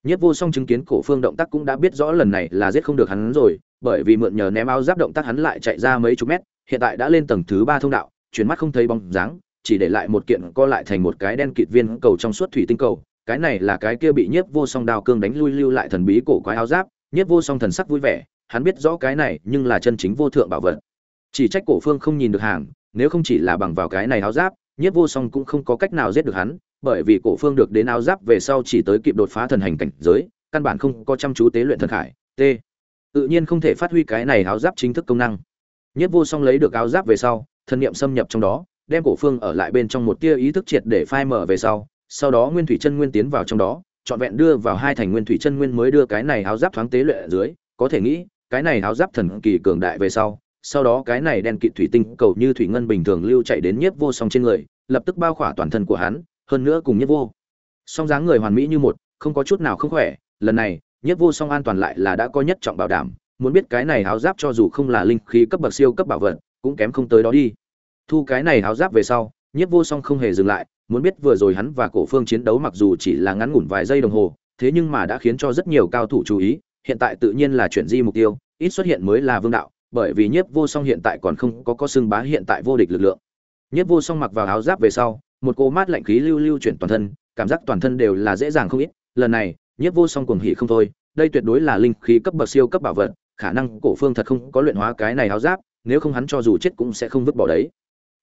Nhất vô song chứng kiến cổ phương động tác cũng đã biết rõ lần này là giết không được hắn rồi, bởi vì mượn nhờ ném áo giáp động tác hắn lại chạy ra mấy chục mét, hiện tại đã lên tầng thứ ba thông đạo, chuyển mắt không thấy bóng dáng, chỉ để lại một kiện co lại thành một cái đen kịt viên cầu trong suốt thủy tinh cầu cái này là cái kia bị nhiếp vô song đao cương đánh lui lưu lại thần bí cổ quái áo giáp nhiếp vô song thần sắc vui vẻ hắn biết rõ cái này nhưng là chân chính vô thượng bảo vật. Chỉ trách cổ phương không nhìn được hàng, nếu không chỉ là bằng vào cái này áo giáp, nhiếp vô song cũng không có cách nào giết được hắn, bởi vì cổ phương được đến áo giáp về sau chỉ tới kịp đột phá thần hành cảnh giới, căn bản không có chăm chú tế luyện thần khải t tự nhiên không thể phát huy cái này áo giáp chính thức công năng. Nhiếp vô song lấy được áo giáp về sau, thần niệm xâm nhập trong đó, đem cổ phương ở lại bên trong một tia ý thức triệt để phai mở về sau sau đó nguyên thủy chân nguyên tiến vào trong đó, trọn vẹn đưa vào hai thành nguyên thủy chân nguyên mới đưa cái này áo giáp thoáng tế luyện ở dưới, có thể nghĩ cái này áo giáp thần kỳ cường đại về sau sau đó cái này đen kịt thủy tinh cầu như thủy ngân bình thường lưu chạy đến nhiếp vô song trên người, lập tức bao khỏa toàn thân của hắn, hơn nữa cùng nhiếp vô. Song dáng người hoàn mỹ như một, không có chút nào không khỏe, lần này, nhiếp vô song an toàn lại là đã có nhất trọng bảo đảm, muốn biết cái này áo giáp cho dù không là linh khí cấp bậc siêu cấp bảo vật, cũng kém không tới đó đi. Thu cái này áo giáp về sau, nhiếp vô song không hề dừng lại, muốn biết vừa rồi hắn và cổ phương chiến đấu mặc dù chỉ là ngắn ngủn vài giây đồng hồ, thế nhưng mà đã khiến cho rất nhiều cao thủ chú ý hiện tại tự nhiên là chuyển di mục tiêu, ít xuất hiện mới là vương đạo, bởi vì nhiếp vô song hiện tại còn không có có xương bá hiện tại vô địch lực lượng. Nhiếp vô song mặc vào áo giáp về sau, một cô mát lạnh khí lưu lưu chuyển toàn thân, cảm giác toàn thân đều là dễ dàng không ít. Lần này, nhiếp vô song cuồng hỉ không thôi, đây tuyệt đối là linh khí cấp bậc siêu cấp bảo vật, khả năng cổ phương thật không có luyện hóa cái này áo giáp, nếu không hắn cho dù chết cũng sẽ không vứt bỏ đấy.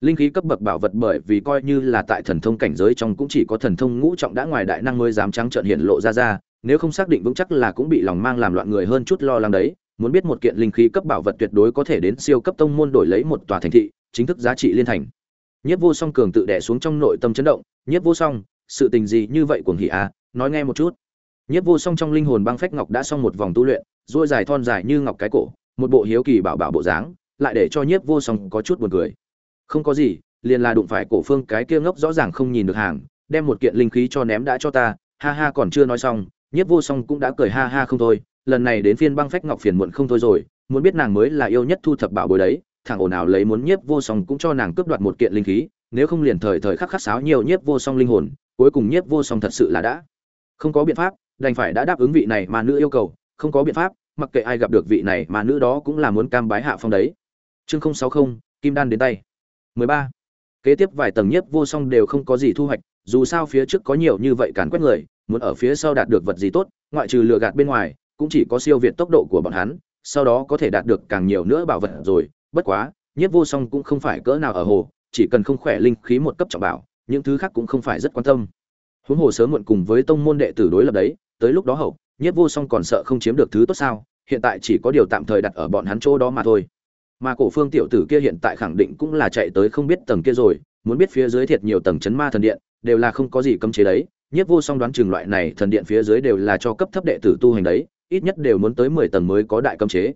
Linh khí cấp bậc bảo vật bởi vì coi như là tại thần thông cảnh giới trong cũng chỉ có thần thông ngũ trọng đã ngoài đại năng mới dám trắng trợn hiện lộ ra ra nếu không xác định vững chắc là cũng bị lòng mang làm loạn người hơn chút lo lắng đấy, muốn biết một kiện linh khí cấp bảo vật tuyệt đối có thể đến siêu cấp tông môn đổi lấy một tòa thành thị, chính thức giá trị liên thành. Nhất vô song cường tự đẻ xuống trong nội tâm chấn động nhất vô song, sự tình gì như vậy cuồng hỉ à? Nói nghe một chút. Nhất vô song trong linh hồn băng phách ngọc đã xong một vòng tu luyện duỗi dài thon dài như ngọc cái cổ, một bộ hiếu kỳ bảo bảo bộ dáng, lại để cho nhiếp vô song có chút buồn cười. Không có gì, liền là đụng phải cổ phương cái kia ngốc rõ ràng không nhìn được hàng, đem một kiện linh khí cho ném đã cho ta, ha ha còn chưa nói xong nhiếp vô song cũng đã cười ha ha không thôi, lần này đến phiên băng phách ngọc phiền muộn không thôi rồi, muốn biết nàng mới là yêu nhất thu thập bảo bối đấy, thằng ồn ào lấy muốn nhiếp vô song cũng cho nàng cướp đoạt một kiện linh khí, nếu không liền thời thời khắc khắc sáo nhiều nhiếp vô song linh hồn, cuối cùng nhiếp vô song thật sự là đã không có biện pháp, đành phải đã đáp ứng vị này mà nữ yêu cầu, không có biện pháp, mặc kệ ai gặp được vị này mà nữ đó cũng là muốn cam bái hạ phong đấy chương sáu không, kim đan đến tay 13. kế tiếp vài tầng nhiếp vô song đều không có gì thu hoạch, dù sao phía trước có nhiều như vậy càn quét người muốn ở phía sau đạt được vật gì tốt, ngoại trừ lừa gạt bên ngoài, cũng chỉ có siêu việt tốc độ của bọn hắn, sau đó có thể đạt được càng nhiều nữa bảo vật rồi. Bất quá, nhiếp vô song cũng không phải cỡ nào ở hồ, chỉ cần không khỏe linh khí một cấp trọng bảo, những thứ khác cũng không phải rất quan tâm. Huống hồ sớm muộn cùng với tông môn đệ tử đối lập đấy, tới lúc đó hậu, nhiếp vô song còn sợ không chiếm được thứ tốt sao, hiện tại chỉ có điều tạm thời đặt ở bọn hắn chỗ đó mà thôi. Mà cổ phương tiểu tử kia hiện tại khẳng định cũng là chạy tới không biết tầng kia rồi, muốn biết phía dưới thiệt nhiều tầng chấn ma thần điện, đều là không có gì cấm chế đấy nhiếp vô song đoán chừng loại này thần điện phía dưới đều là cho cấp thấp đệ tử tu hành đấy, ít nhất đều muốn tới mười tầng mới có đại cấm chế.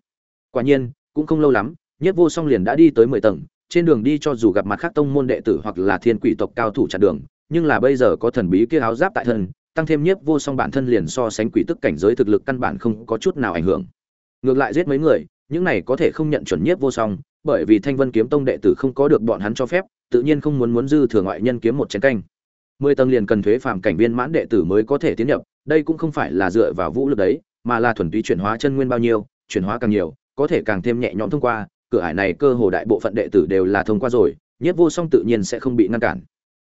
Quả nhiên, cũng không lâu lắm, nhiếp vô song liền đã đi tới mười tầng, trên đường đi cho dù gặp mặt khác tông môn đệ tử hoặc là thiên quỷ tộc cao thủ chặn đường, nhưng là bây giờ có thần bí kia áo giáp tại thân, tăng thêm nhiếp vô song bản thân liền so sánh quỷ tức cảnh giới thực lực căn bản không có chút nào ảnh hưởng. Ngược lại giết mấy người, những này có thể không nhận chuẩn nhiếp vô song, bởi vì thanh vân kiếm tông đệ tử không có được bọn hắn cho phép, tự nhiên không muốn muốn dư thừa ngoại nhân kiếm một chén canh mười tầng liền cần thuế phạm cảnh viên mãn đệ tử mới có thể tiến nhập, đây cũng không phải là dựa vào vũ lực đấy, mà là thuần túy chuyển hóa chân nguyên bao nhiêu, chuyển hóa càng nhiều, có thể càng thêm nhẹ nhõm thông qua, cửa ải này cơ hồ đại bộ phận đệ tử đều là thông qua rồi, nhất vô song tự nhiên sẽ không bị ngăn cản.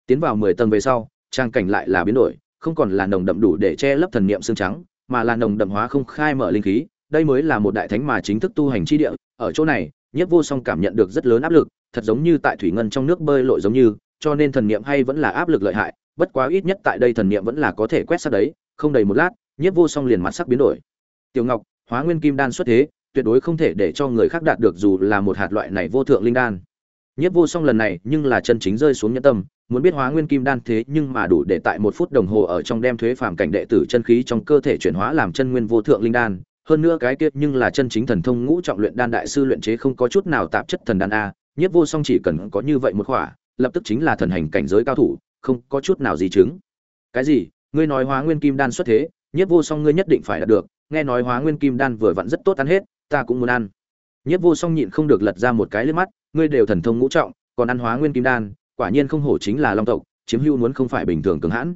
Tiến vào mười tầng về sau, trang cảnh lại là biến đổi, không còn là nồng đậm đủ để che lấp thần niệm xương trắng, mà là nồng đậm hóa không khai mở linh khí, đây mới là một đại thánh mà chính thức tu hành chi địa, ở chỗ này, nhất vô song cảm nhận được rất lớn áp lực, thật giống như tại thủy ngân trong nước bơi lội giống như cho nên thần niệm hay vẫn là áp lực lợi hại, bất quá ít nhất tại đây thần niệm vẫn là có thể quét sát đấy, không đầy một lát nhất vô song liền mặt sắc biến đổi. Tiểu ngọc, hóa nguyên kim đan xuất thế, tuyệt đối không thể để cho người khác đạt được dù là một hạt loại này vô thượng linh đan. Nhất vô song lần này nhưng là chân chính rơi xuống nhẫn tâm, muốn biết hóa nguyên kim đan thế nhưng mà đủ để tại một phút đồng hồ ở trong đem thuế phàm cảnh đệ tử chân khí trong cơ thể chuyển hóa làm chân nguyên vô thượng linh đan. Hơn nữa cái kia nhưng là chân chính thần thông ngũ trọng luyện đan đại sư luyện chế không có chút nào tạp chất thần đan a nhất vô song chỉ cần có như vậy một khỏa lập tức chính là thần hành cảnh giới cao thủ, không có chút nào gì chứng. Cái gì? Ngươi nói hóa nguyên kim đan xuất thế nhất vô song ngươi nhất định phải đạt được, nghe nói hóa nguyên kim đan vừa vặn rất tốt ăn hết, ta cũng muốn ăn. Nhất vô song nhịn không được lật ra một cái liếc mắt, ngươi đều thần thông ngũ trọng, còn ăn hóa nguyên kim đan, quả nhiên không hổ chính là long tộc, chiếm hữu muốn không phải bình thường cường hãn.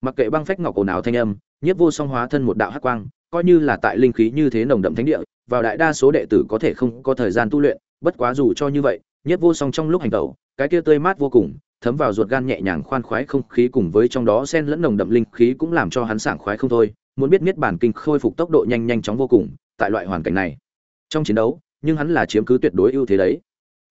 Mặc kệ băng phách ngọc ồn ào thanh âm nhất vô song hóa thân một đạo hắc quang, coi như là tại linh khí như thế nồng đậm thánh địa, vào đại đa số đệ tử có thể không có thời gian tu luyện, bất quá dù cho như vậy nhất vô song trong lúc hành động cái kia tươi mát vô cùng, thấm vào ruột gan nhẹ nhàng khoan khoái không khí cùng với trong đó xen lẫn nồng đậm linh khí cũng làm cho hắn sảng khoái không thôi, muốn biết miết bản kinh khôi phục tốc độ nhanh nhanh chóng vô cùng, tại loại hoàn cảnh này. Trong chiến đấu, nhưng hắn là chiếm cứ tuyệt đối ưu thế đấy.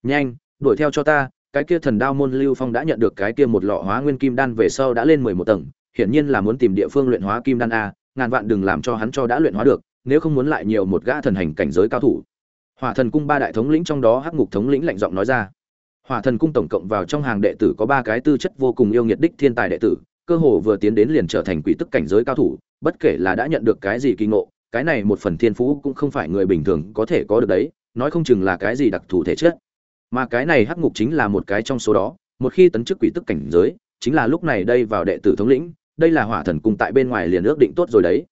Nhanh, đuổi theo cho ta, cái kia thần đao môn lưu phong đã nhận được cái kia một lọ hóa nguyên kim đan về sau đã lên mười một tầng, hiển nhiên là muốn tìm địa phương luyện hóa kim đan a, ngàn vạn đừng làm cho hắn cho đã luyện hóa được, nếu không muốn lại nhiều một gã thần hành cảnh giới cao thủ. Hỏa thần cung ba đại thống lĩnh trong đó hắc ngục thống lĩnh lạnh giọng nói ra hỏa thần cung tổng cộng vào trong hàng đệ tử có ba cái tư chất vô cùng yêu nghiệt đích thiên tài đệ tử, cơ hồ vừa tiến đến liền trở thành quỷ tức cảnh giới cao thủ, bất kể là đã nhận được cái gì kỳ ngộ, cái này một phần thiên phú cũng không phải người bình thường có thể có được đấy, nói không chừng là cái gì đặc thù thể chất. Mà cái này hắc ngục chính là một cái trong số đó, một khi tấn chức quỷ tức cảnh giới, chính là lúc này đây vào đệ tử thống lĩnh, đây là hỏa thần cung tại bên ngoài liền ước định tốt rồi đấy.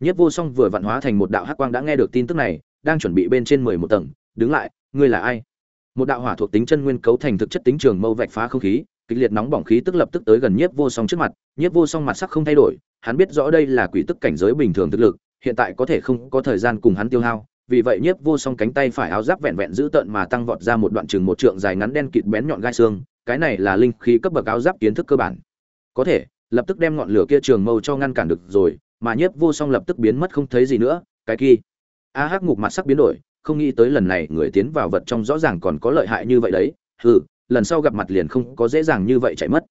Nhất vô song vừa vặn hóa thành một đạo hắc quang đã nghe được tin tức này, đang chuẩn bị bên trên mười một tầng, đứng lại, ngươi là ai? Một đạo hỏa thuộc tính chân nguyên cấu thành thực chất tính trường mâu vạch phá không khí, kịch liệt nóng bỏng khí tức lập tức tới gần nhiếp vô song trước mặt, nhiếp vô song mặt sắc không thay đổi, hắn biết rõ đây là quỷ tức cảnh giới bình thường thực lực, hiện tại có thể không có thời gian cùng hắn tiêu hao, vì vậy nhiếp vô song cánh tay phải áo giáp vẹn vẹn giữ tận mà tăng vọt ra một đoạn chừng một trượng dài ngắn đen kịt bén nhọn gai xương, cái này là linh khí cấp bậc áo giáp kiến thức cơ bản. Có thể, lập tức đem ngọn lửa kia trường mâu cho ngăn cản được rồi, mà nhiếp vô song lập tức biến mất không thấy gì nữa, cái kia. A hắc ngục mặt sắc biến đổi không nghĩ tới lần này người tiến vào vật trong rõ ràng còn có lợi hại như vậy đấy. Hừ, lần sau gặp mặt liền không có dễ dàng như vậy chạy mất.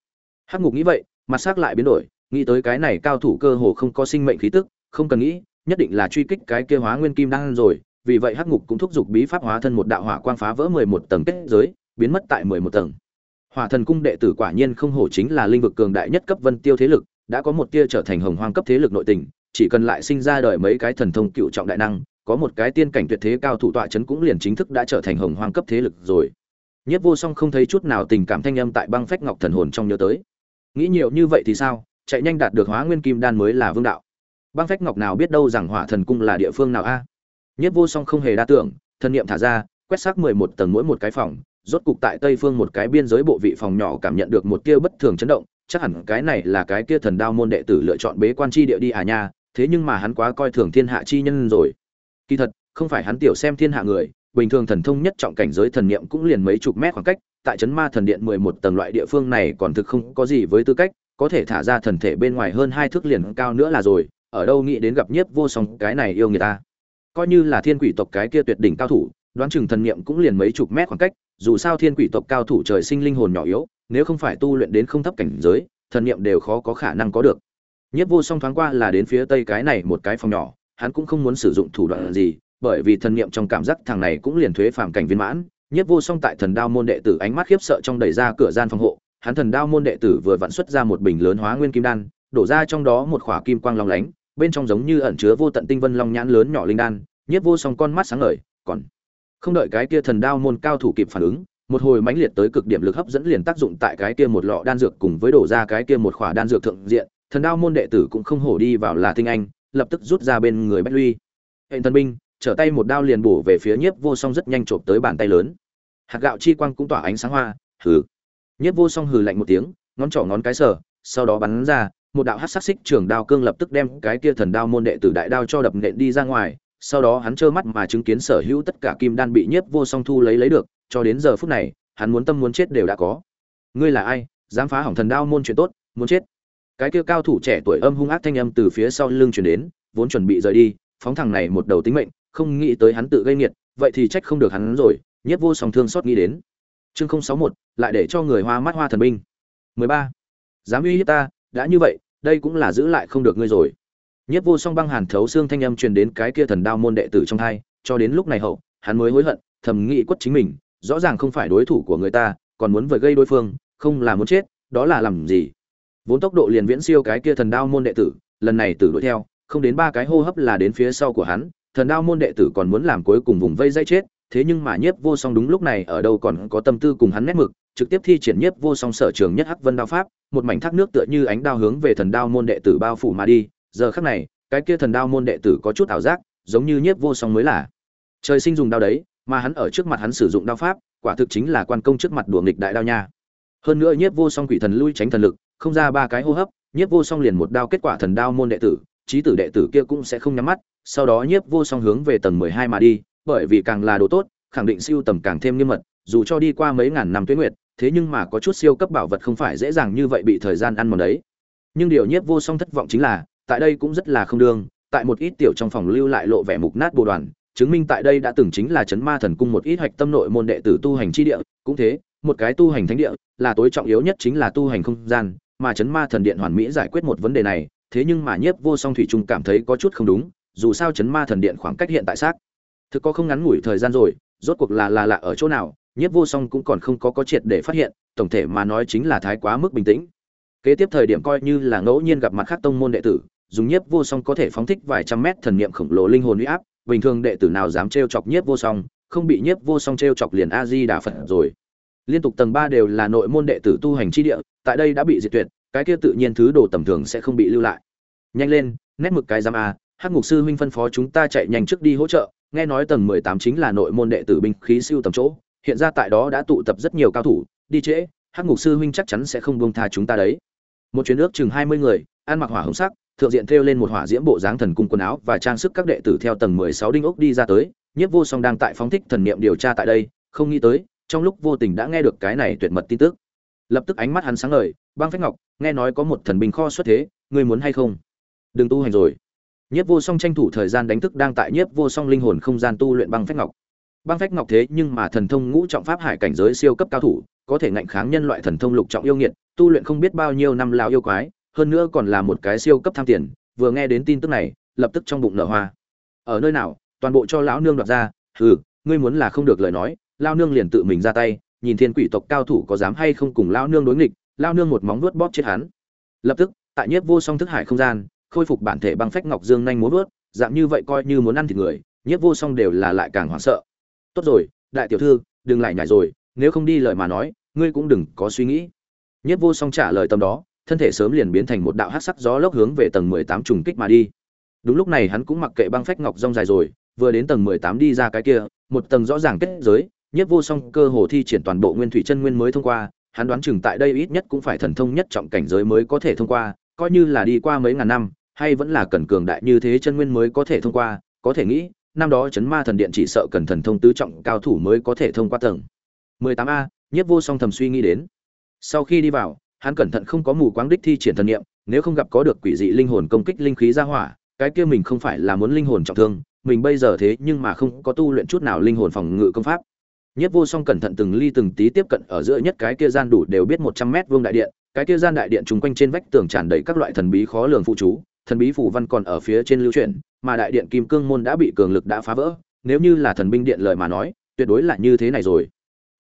Hắc ngục nghĩ vậy, mặt sắc lại biến đổi, nghĩ tới cái này cao thủ cơ hồ không có sinh mệnh khí tức, không cần nghĩ, nhất định là truy kích cái kia hóa nguyên kim đang rồi. Vì vậy hắc ngục cũng thúc giục bí pháp hóa thân một đạo hỏa quang phá vỡ mười một tầng kết giới, biến mất tại mười một tầng. Hỏa thần cung đệ tử quả nhiên không hổ chính là linh vực cường đại nhất cấp vân tiêu thế lực, đã có một tia trở thành hồng hoang cấp thế lực nội tình, chỉ cần lại sinh ra đời mấy cái thần thông cựu trọng đại năng có một cái tiên cảnh tuyệt thế cao thủ tọa chấn cũng liền chính thức đã trở thành hồng hoang cấp thế lực rồi. Nhất vô song không thấy chút nào tình cảm thanh âm tại băng phách ngọc thần hồn trong nhớ tới. Nghĩ nhiều như vậy thì sao? Chạy nhanh đạt được hóa nguyên kim đan mới là vương đạo. Băng phách ngọc nào biết đâu rằng hỏa thần cung là địa phương nào a? Nhất vô song không hề đa tưởng, thân niệm thả ra, quét xác mười một tầng mỗi một cái phòng, rốt cục tại tây phương một cái biên giới bộ vị phòng nhỏ cảm nhận được một tia bất thường chấn động, chắc hẳn cái này là cái kia thần đao môn đệ tử lựa chọn bế quan chi địa đi à nha, thế nhưng mà hắn quá coi thường thiên hạ chi nhân rồi kỳ thật, không phải hắn tiểu xem thiên hạ người, bình thường thần thông nhất trọng cảnh giới thần niệm cũng liền mấy chục mét khoảng cách, tại chấn ma thần điện mười một tầng loại địa phương này còn thực không có gì với tư cách, có thể thả ra thần thể bên ngoài hơn hai thước liền cao nữa là rồi, ở đâu nghĩ đến gặp nhiếp vô song cái này yêu người ta. Coi như là thiên quỷ tộc cái kia tuyệt đỉnh cao thủ, đoán chừng thần niệm cũng liền mấy chục mét khoảng cách, dù sao thiên quỷ tộc cao thủ trời sinh linh hồn nhỏ yếu, nếu không phải tu luyện đến không thấp cảnh giới, thần niệm đều khó có khả năng có được. Nhiếp vô song thoáng qua là đến phía tây cái này một cái phòng nhỏ hắn cũng không muốn sử dụng thủ đoạn gì, bởi vì thần niệm trong cảm giác thằng này cũng liền thuế phàm cảnh viên mãn. Nhiếp vô song tại thần đao môn đệ tử ánh mắt khiếp sợ trong đẩy ra cửa gian phòng hộ, hắn thần đao môn đệ tử vừa vặn xuất ra một bình lớn hóa nguyên kim đan, đổ ra trong đó một khỏa kim quang long lánh, bên trong giống như ẩn chứa vô tận tinh vân long nhãn lớn nhỏ linh đan. Nhiếp vô song con mắt sáng ngời, còn không đợi cái kia thần đao môn cao thủ kịp phản ứng, một hồi mãnh liệt tới cực điểm lực hấp dẫn liền tác dụng tại cái kia một lọ đan dược cùng với đổ ra cái kia một khỏa đan dược thượng diện. Thần đao môn đệ tử cũng không hổ đi vào là tinh anh lập tức rút ra bên người bách luy. Hệ thần binh trở tay một đao liền bổ về phía nhiếp vô song rất nhanh chộp tới bàn tay lớn. Hạt gạo chi quang cũng tỏa ánh sáng hoa, hừ. Nhiếp vô song hừ lạnh một tiếng, ngón trỏ ngón cái sở sau đó bắn ra, một đạo hắc sắc xích trường đao cương lập tức đem cái kia thần đao môn đệ tử đại đao cho đập nện đi ra ngoài, sau đó hắn trơ mắt mà chứng kiến sở hữu tất cả kim đan bị nhiếp vô song thu lấy lấy được, cho đến giờ phút này, hắn muốn tâm muốn chết đều đã có. Ngươi là ai? Dám phá hỏng thần đao môn chuyện tốt, muốn chết cái kia cao thủ trẻ tuổi âm hung ác thanh âm từ phía sau lưng truyền đến vốn chuẩn bị rời đi phóng thằng này một đầu tính mệnh không nghĩ tới hắn tự gây nghiệt vậy thì trách không được hắn rồi nhiếp vô song thương xót nghĩ đến. Chương không sáu một lại để cho người hoa mắt hoa thần binh. mười ba. Dám uy hiếp ta đã như vậy đây cũng là giữ lại không được ngươi rồi. Nhất vô song băng hàn thấu xương thanh âm truyền đến cái kia thần đao môn đệ tử trong hai, cho đến lúc này hậu, hắn mới hối hận, thầm nghĩ quất chính mình, rõ ràng không phải đối thủ của người ta, còn muốn vời gây đối phương, không là muốn chết, đó là làm gì? Vốn tốc độ liền viễn siêu cái kia thần đao môn đệ tử, lần này tử đuổi theo, không đến ba cái hô hấp là đến phía sau của hắn, thần đao môn đệ tử còn muốn làm cuối cùng vùng vây dây chết, thế nhưng mà Nhiếp Vô Song đúng lúc này ở đâu còn có tâm tư cùng hắn nét mực, trực tiếp thi triển Nhiếp Vô Song sở trường nhất Hắc Vân đao pháp, một mảnh thác nước tựa như ánh đao hướng về thần đao môn đệ tử bao phủ mà đi, giờ khắc này, cái kia thần đao môn đệ tử có chút ảo giác, giống như nhiếp vô song mới là. Trời sinh dùng đao đấy, mà hắn ở trước mặt hắn sử dụng đao pháp, quả thực chính là quan công trước mặt đùa nghịch đại đao nha. Hơn nữa nhiếp vô song quỷ thần lui tránh thần lực, không ra ba cái hô hấp, nhiếp vô song liền một đao kết quả thần đao môn đệ tử, trí tử đệ tử kia cũng sẽ không nhắm mắt, sau đó nhiếp vô song hướng về tầng 12 mà đi, bởi vì càng là đồ tốt, khẳng định siêu tầm càng thêm nghiêm mật, dù cho đi qua mấy ngàn năm tuế nguyệt, thế nhưng mà có chút siêu cấp bảo vật không phải dễ dàng như vậy bị thời gian ăn mòn đấy. Nhưng điều nhiếp vô song thất vọng chính là, tại đây cũng rất là không đương tại một ít tiểu trong phòng lưu lại lộ vẻ mục nát bồ đoàn chứng minh tại đây đã từng chính là chấn ma thần cung một ít hạch tâm nội môn đệ tử tu hành chi địa cũng thế một cái tu hành thánh địa là tối trọng yếu nhất chính là tu hành không gian mà chấn ma thần điện hoàn mỹ giải quyết một vấn đề này thế nhưng mà nhiếp vô song thủy trung cảm thấy có chút không đúng dù sao chấn ma thần điện khoảng cách hiện tại xác thực có không ngắn ngủi thời gian rồi rốt cuộc là là lạ ở chỗ nào nhiếp vô song cũng còn không có có triệt để phát hiện tổng thể mà nói chính là thái quá mức bình tĩnh kế tiếp thời điểm coi như là ngẫu nhiên gặp mặt khác tông môn đệ tử dùng nhiếp vô song có thể phóng thích vài trăm mét thần niệm khổng lồ linh hồn uy áp, bình thường đệ tử nào dám trêu chọc nhiếp vô song, không bị nhiếp vô song trêu chọc liền a di đà phật rồi. Liên tục tầng ba đều là nội môn đệ tử tu hành chi địa, tại đây đã bị diệt tuyệt, cái kia tự nhiên thứ đồ tầm thường sẽ không bị lưu lại. Nhanh lên, nét mực cái giám a, Hắc Ngục sư huynh phân phó chúng ta chạy nhanh trước đi hỗ trợ, nghe nói tầng 18 chính là nội môn đệ tử binh khí siêu tầm chỗ, hiện ra tại đó đã tụ tập rất nhiều cao thủ, đi trễ, hắc ngục sư huynh chắc chắn sẽ không buông tha chúng ta đấy một chuyến nước chừng hai mươi người ăn mặc hỏa hồng sắc thượng diện thêu lên một hỏa diễm bộ dáng thần cung quần áo và trang sức các đệ tử theo tầng mười sáu đinh ốc đi ra tới nhiếp vô song đang tại phóng thích thần niệm điều tra tại đây không nghĩ tới trong lúc vô tình đã nghe được cái này tuyệt mật tin tức lập tức ánh mắt hắn sáng ngời, băng phách ngọc, nghe nói có một thần binh kho xuất thế, ngươi muốn hay không? Đừng tu hành rồi. Nhiếp vô song tranh thủ thời gian đánh thức đang tại nhiếp vô song linh hồn không gian tu luyện băng phách ngọc. Băng phách ngọc thế nhưng mà thần thông ngũ trọng pháp hải cảnh giới siêu cấp cao thủ, có thể ngạnh kháng nhân loại thần thông lục trọng yêu nghiệt, tu luyện không biết bao nhiêu năm lao yêu quái, hơn nữa còn là một cái siêu cấp tham tiền, vừa nghe đến tin tức này, lập tức trong bụng nở hoa. Ở nơi nào, toàn bộ cho lão nương đoạt ra, hừ, ngươi muốn là không được lời nói lao nương liền tự mình ra tay nhìn thiên quỷ tộc cao thủ có dám hay không cùng lao nương đối nghịch lao nương một móng vuốt bóp chết hắn. Lập tức, tại nhiếp vô song thức hải không gian, khôi phục bản thể băng phách ngọc dương nhanh muốn vớt, dạng như vậy coi như muốn ăn thịt người, nhiếp vô song đều là lại càng hoảng sợ. Tốt rồi, đại tiểu thư, đừng lại nhảy rồi, nếu không đi lời mà nói, ngươi cũng đừng có suy nghĩ. Nhiếp vô song trả lời tâm đó, thân thể sớm liền biến thành một đạo hắc sắc gió lốc hướng về tầng mười tám trùng kích mà đi. Đúng lúc này hắn cũng mặc kệ băng phách ngọc rong dài rồi, vừa đến tầng mười tám đi ra cái kia, một tầng rõ ràng kết giới nhiếp vô song cơ hồ thi triển toàn bộ nguyên thủy chân nguyên mới thông qua, hắn đoán chừng tại đây ít nhất cũng phải thần thông nhất trọng cảnh giới mới có thể thông qua, coi như là đi qua mấy ngàn năm, hay vẫn là cần cường đại như thế chân nguyên mới có thể thông qua, có thể nghĩ, năm đó chấn ma thần điện chỉ sợ cần thần thông tứ trọng cao thủ mới có thể thông qua tầng. 18 a nhiếp vô song thầm suy nghĩ đến. Sau khi đi vào, hắn cẩn thận không có mù quáng đích thi triển thần niệm, nếu không gặp có được quỷ dị linh hồn công kích linh khí ra hỏa, cái kia mình không phải là muốn linh hồn trọng thương, mình bây giờ thế nhưng mà không có tu luyện chút nào linh hồn phòng ngự công pháp. Nhất Vô Song cẩn thận từng ly từng tí tiếp cận ở giữa nhất cái kia gian đủ đều biết 100 mét vuông đại điện, cái kia gian đại điện trùng quanh trên vách tường tràn đầy các loại thần bí khó lường phụ chú, thần bí phù văn còn ở phía trên lưu truyền mà đại điện kim cương môn đã bị cường lực đã phá vỡ, nếu như là thần binh điện lời mà nói, tuyệt đối là như thế này rồi.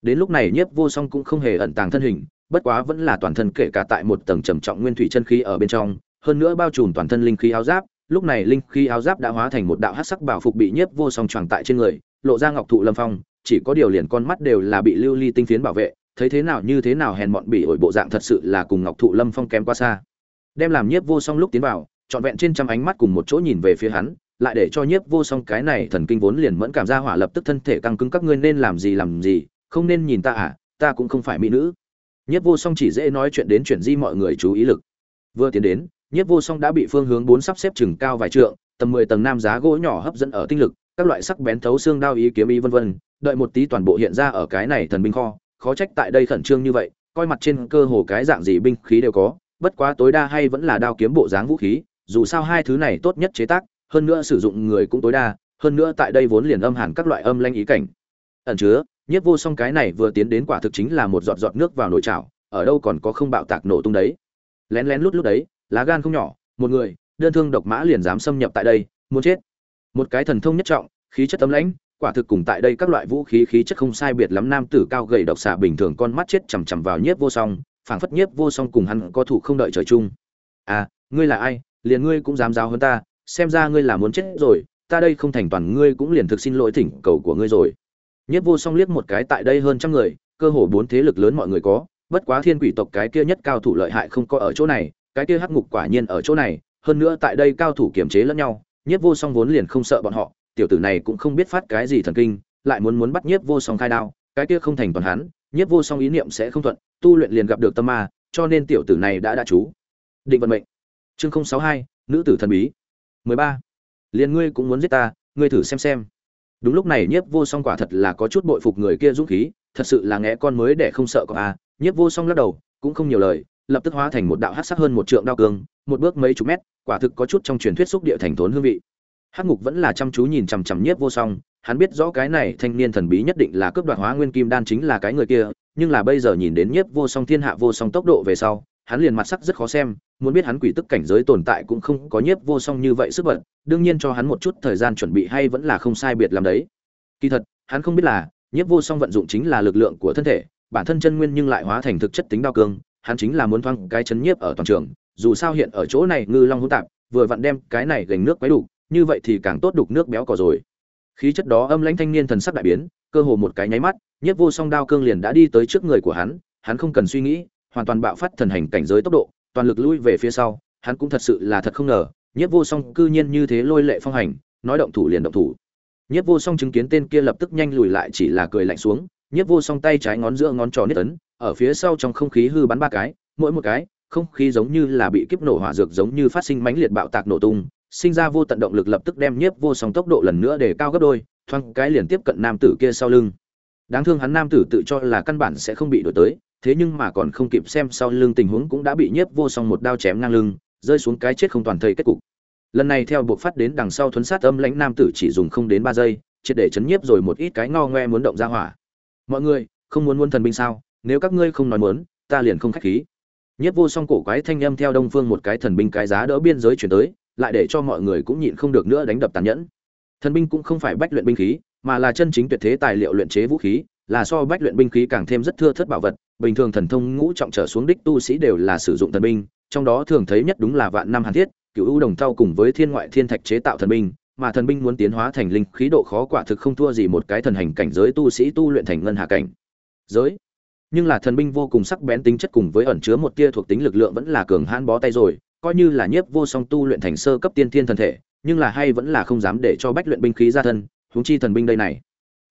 Đến lúc này Nhiếp Vô Song cũng không hề ẩn tàng thân hình, bất quá vẫn là toàn thân kể cả tại một tầng trầm trọng nguyên thủy chân khí ở bên trong, hơn nữa bao trùm toàn thân linh khí áo giáp, lúc này linh khí áo giáp đã hóa thành một đạo hắc sắc bảo phục bị Nhiếp Vô Song choàng tại trên người, lộ ra ngọc thụ lâm phong, chỉ có điều liền con mắt đều là bị lưu ly tinh phiến bảo vệ, thấy thế nào như thế nào hèn mọn bị ổi bộ dạng thật sự là cùng ngọc thụ lâm phong kém qua xa. Đem làm nhiếp vô song lúc tiến vào, trọn vẹn trên trăm ánh mắt cùng một chỗ nhìn về phía hắn, lại để cho nhiếp vô song cái này thần kinh vốn liền mẫn cảm ra hỏa lập tức thân thể căng cứng các ngươi nên làm gì làm gì, không nên nhìn ta à ta cũng không phải mỹ nữ. Nhiếp vô song chỉ dễ nói chuyện đến chuyện di mọi người chú ý lực. Vừa tiến đến, nhiếp vô song đã bị phương hướng bốn sắp xếp chừng cao vài trượng, tầm mười tầng nam giá gỗ nhỏ hấp dẫn ở tinh lực các loại sắc bén thấu xương đao ý kiếm ý vân vân, đợi một tí toàn bộ hiện ra ở cái này thần binh kho, khó trách tại đây khẩn trương như vậy, coi mặt trên cơ hồ cái dạng gì binh khí đều có, bất quá tối đa hay vẫn là đao kiếm bộ dáng vũ khí, dù sao hai thứ này tốt nhất chế tác, hơn nữa sử dụng người cũng tối đa, hơn nữa tại đây vốn liền âm hẳn các loại âm lanh ý cảnh. Ẩn chứa nhất vô song cái này vừa tiến đến quả thực chính là một giọt giọt nước vào nồi chảo, ở đâu còn có không bạo tạc nổ tung đấy. Lén lén lút lút đấy, lá gan không nhỏ, một người, đơn thương độc mã liền dám xâm nhập tại đây, muốn chết một cái thần thông nhất trọng, khí chất tấm lãnh, quả thực cùng tại đây các loại vũ khí khí chất không sai biệt lắm nam tử cao gầy độc xạ bình thường con mắt chết chằm chằm vào nhiếp vô song, phảng phất nhiếp vô song cùng hắn có thủ không đợi trời chung. À ngươi là ai? Liền ngươi cũng dám giáo hơn ta, xem ra ngươi là muốn chết rồi, ta đây không thành toàn ngươi cũng liền thực xin lỗi thỉnh cầu của ngươi rồi. Nhiếp vô song liếc một cái tại đây hơn trăm người, cơ hồ bốn thế lực lớn mọi người có, bất quá thiên quỷ tộc cái kia nhất cao thủ lợi hại không có ở chỗ này, cái kia hắc ngục quả nhiên ở chỗ này, hơn nữa tại đây cao thủ kiềm chế lẫn nhau nhiếp vô song vốn liền không sợ bọn họ tiểu tử này cũng không biết phát cái gì thần kinh, lại muốn muốn bắt Nhiếp Vô Song khai đao, cái kia không thành toàn hắn, Nhiếp Vô Song ý niệm sẽ không thuận, tu luyện liền gặp được tâm ma, cho nên tiểu tử này đã đã chú. Định vận mệnh. Chương 062, nữ tử thần bí. 13. Liền ngươi cũng muốn giết ta, ngươi thử xem xem. Đúng lúc này Nhiếp Vô Song quả thật là có chút bội phục người kia dũng khí, thật sự là ngẽ con mới để không sợ có a. Nhiếp Vô Song lắc đầu, cũng không nhiều lời, lập tức hóa thành một đạo hắc sắc hơn một trượng đao cương, một bước mấy chục mét, quả thực có chút trong truyền thuyết xúc địa thành thốn hương vị. Hắc ngục vẫn là chăm chú nhìn chằm chằm nhiếp vô song, hắn biết rõ cái này thanh niên thần bí nhất định là cướp đoạt hóa nguyên kim đan chính là cái người kia, nhưng là bây giờ nhìn đến nhiếp vô song thiên hạ vô song tốc độ về sau, hắn liền mặt sắc rất khó xem, muốn biết hắn quỷ tức cảnh giới tồn tại cũng không có nhiếp vô song như vậy sức bật, đương nhiên cho hắn một chút thời gian chuẩn bị hay vẫn là không sai biệt làm đấy. Kỳ thật, hắn không biết là, nhiếp vô song vận dụng chính là lực lượng của thân thể, bản thân chân nguyên nhưng lại hóa thành thực chất tính đao cương, hắn chính là muốn thoáng cái chấn nhiếp ở toàn trường dù sao hiện ở chỗ này ngư long hỗn tạp, vừa vặn đem cái này gành nước quấy đủ, như vậy thì càng tốt đục nước béo cò rồi. Khí chất đó âm lãnh thanh niên thần sắc đại biến, cơ hồ một cái nháy mắt, nhiếp vô song đao cương liền đã đi tới trước người của hắn hắn không cần suy nghĩ, hoàn toàn bạo phát thần hành cảnh giới tốc độ, toàn lực lui về phía sau, hắn cũng thật sự là thật không ngờ, nhiếp vô song cư nhiên như thế lôi lệ phong hành, nói động thủ liền động thủ. Nhiếp vô song chứng kiến tên kia lập tức nhanh lùi lại chỉ là cười lạnh xuống, nhiếp vô song tay trái ngón giữa ngón trỏ nít ấn, ở phía sau trong không khí hư bắn ba cái, mỗi một cái không khí giống như là bị kiếp nổ hỏa dược giống như phát sinh mãnh liệt bạo tạc nổ tung, sinh ra vô tận động lực lập tức đem nhiếp vô song tốc độ lần nữa để cao gấp đôi, thoáng cái liền tiếp cận nam tử kia sau lưng. Đáng thương hắn nam tử tự cho là căn bản sẽ không bị đổi tới, thế nhưng mà còn không kịp xem sau lưng tình huống cũng đã bị nhiếp vô song một đao chém ngang lưng, rơi xuống cái chết không toàn thây kết cục. Lần này theo buộc phát đến đằng sau thuấn sát âm lãnh nam tử chỉ dùng không đến ba giây, triệt để chấn nhiếp rồi một ít cái ngo ngoe muốn động ra hỏa. Mọi người, không muốn muốn thần binh sao? Nếu các ngươi không nói muốn, ta liền không khách khí nhiếp vô song cổ quái thanh âm theo đông phương một cái thần binh cái giá đỡ biên giới chuyển tới, lại để cho mọi người cũng nhịn không được nữa đánh đập tàn nhẫn. Thần binh cũng không phải bách luyện binh khí, mà là chân chính tuyệt thế tài liệu luyện chế vũ khí, là so bách luyện binh khí càng thêm rất thưa thất bảo vật. Bình thường thần thông ngũ trọng trở xuống đích tu sĩ đều là sử dụng thần binh, trong đó thường thấy nhất đúng là vạn năm hàn thiết, cựu ưu đồng thau cùng với thiên ngoại thiên thạch chế tạo thần binh, mà thần binh muốn tiến hóa thành linh khí độ khó quả thực không thua gì một cái thần hành cảnh giới tu sĩ tu luyện thành ngân hạ cảnh. Giới nhưng là thần binh vô cùng sắc bén tính chất cùng với ẩn chứa một tia thuộc tính lực lượng vẫn là cường hãn bó tay rồi, coi như là nhiếp vô song tu luyện thành sơ cấp tiên thiên thần thể, nhưng là hay vẫn là không dám để cho bách luyện binh khí ra thân, huống chi thần binh đây này.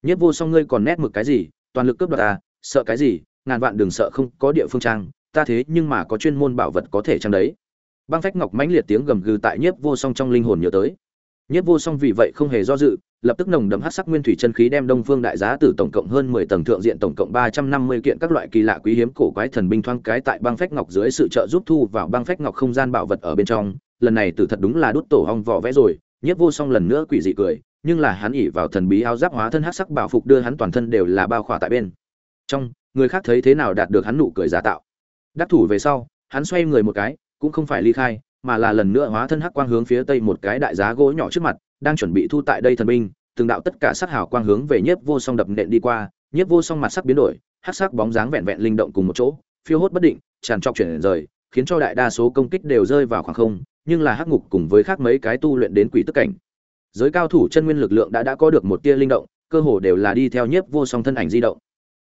Nhiếp vô song ngươi còn nét mực cái gì? Toàn lực cướp đoạt à sợ cái gì? Ngàn vạn đừng sợ không có địa phương trang, ta thế nhưng mà có chuyên môn bảo vật có thể trang đấy. Băng phách ngọc mãnh liệt tiếng gầm gừ tại nhiếp vô song trong linh hồn nhớ tới. Nhiếp vô song vì vậy không hề do dự lập tức nồng đậm hắc sắc nguyên thủy chân khí đem đông phương đại giá tử tổng cộng hơn mười tầng thượng diện tổng cộng ba trăm năm mươi kiện các loại kỳ lạ quý hiếm cổ quái thần binh thoang cái tại băng phách ngọc dưới sự trợ giúp thu vào băng phách ngọc không gian bảo vật ở bên trong. Lần này tử thật đúng là đút tổ ong vỏ vẽ rồi, nhiếp vô song lần nữa quỷ dị cười, nhưng là hắn ỉ vào thần bí áo giáp hóa thân hắc sắc bảo phục đưa hắn toàn thân đều là bao khỏa tại bên. Trong, người khác thấy thế nào đạt được hắn nụ cười giả tạo. Đắc thủ về sau, hắn xoay người một cái, cũng không phải ly khai, mà là lần nữa hóa thân hắc quang hướng phía tây một cái đại giá gỗ nhỏ trước mặt đang chuẩn bị thu tại đây thần binh, từng đạo tất cả sắc hào quang hướng về nhiếp vô song đập nện đi qua. Nhiếp vô song mặt sắc biến đổi, hắc sắc bóng dáng vẹn vẹn linh động cùng một chỗ, phiêu hốt bất định, tràn trọc chuyển rời, khiến cho đại đa số công kích đều rơi vào khoảng không, nhưng là hắc ngục cùng với khác mấy cái tu luyện đến quỷ tức cảnh. Giới cao thủ chân nguyên lực lượng đã đã có được một tia linh động, cơ hồ đều là đi theo nhiếp vô song thân ảnh di động.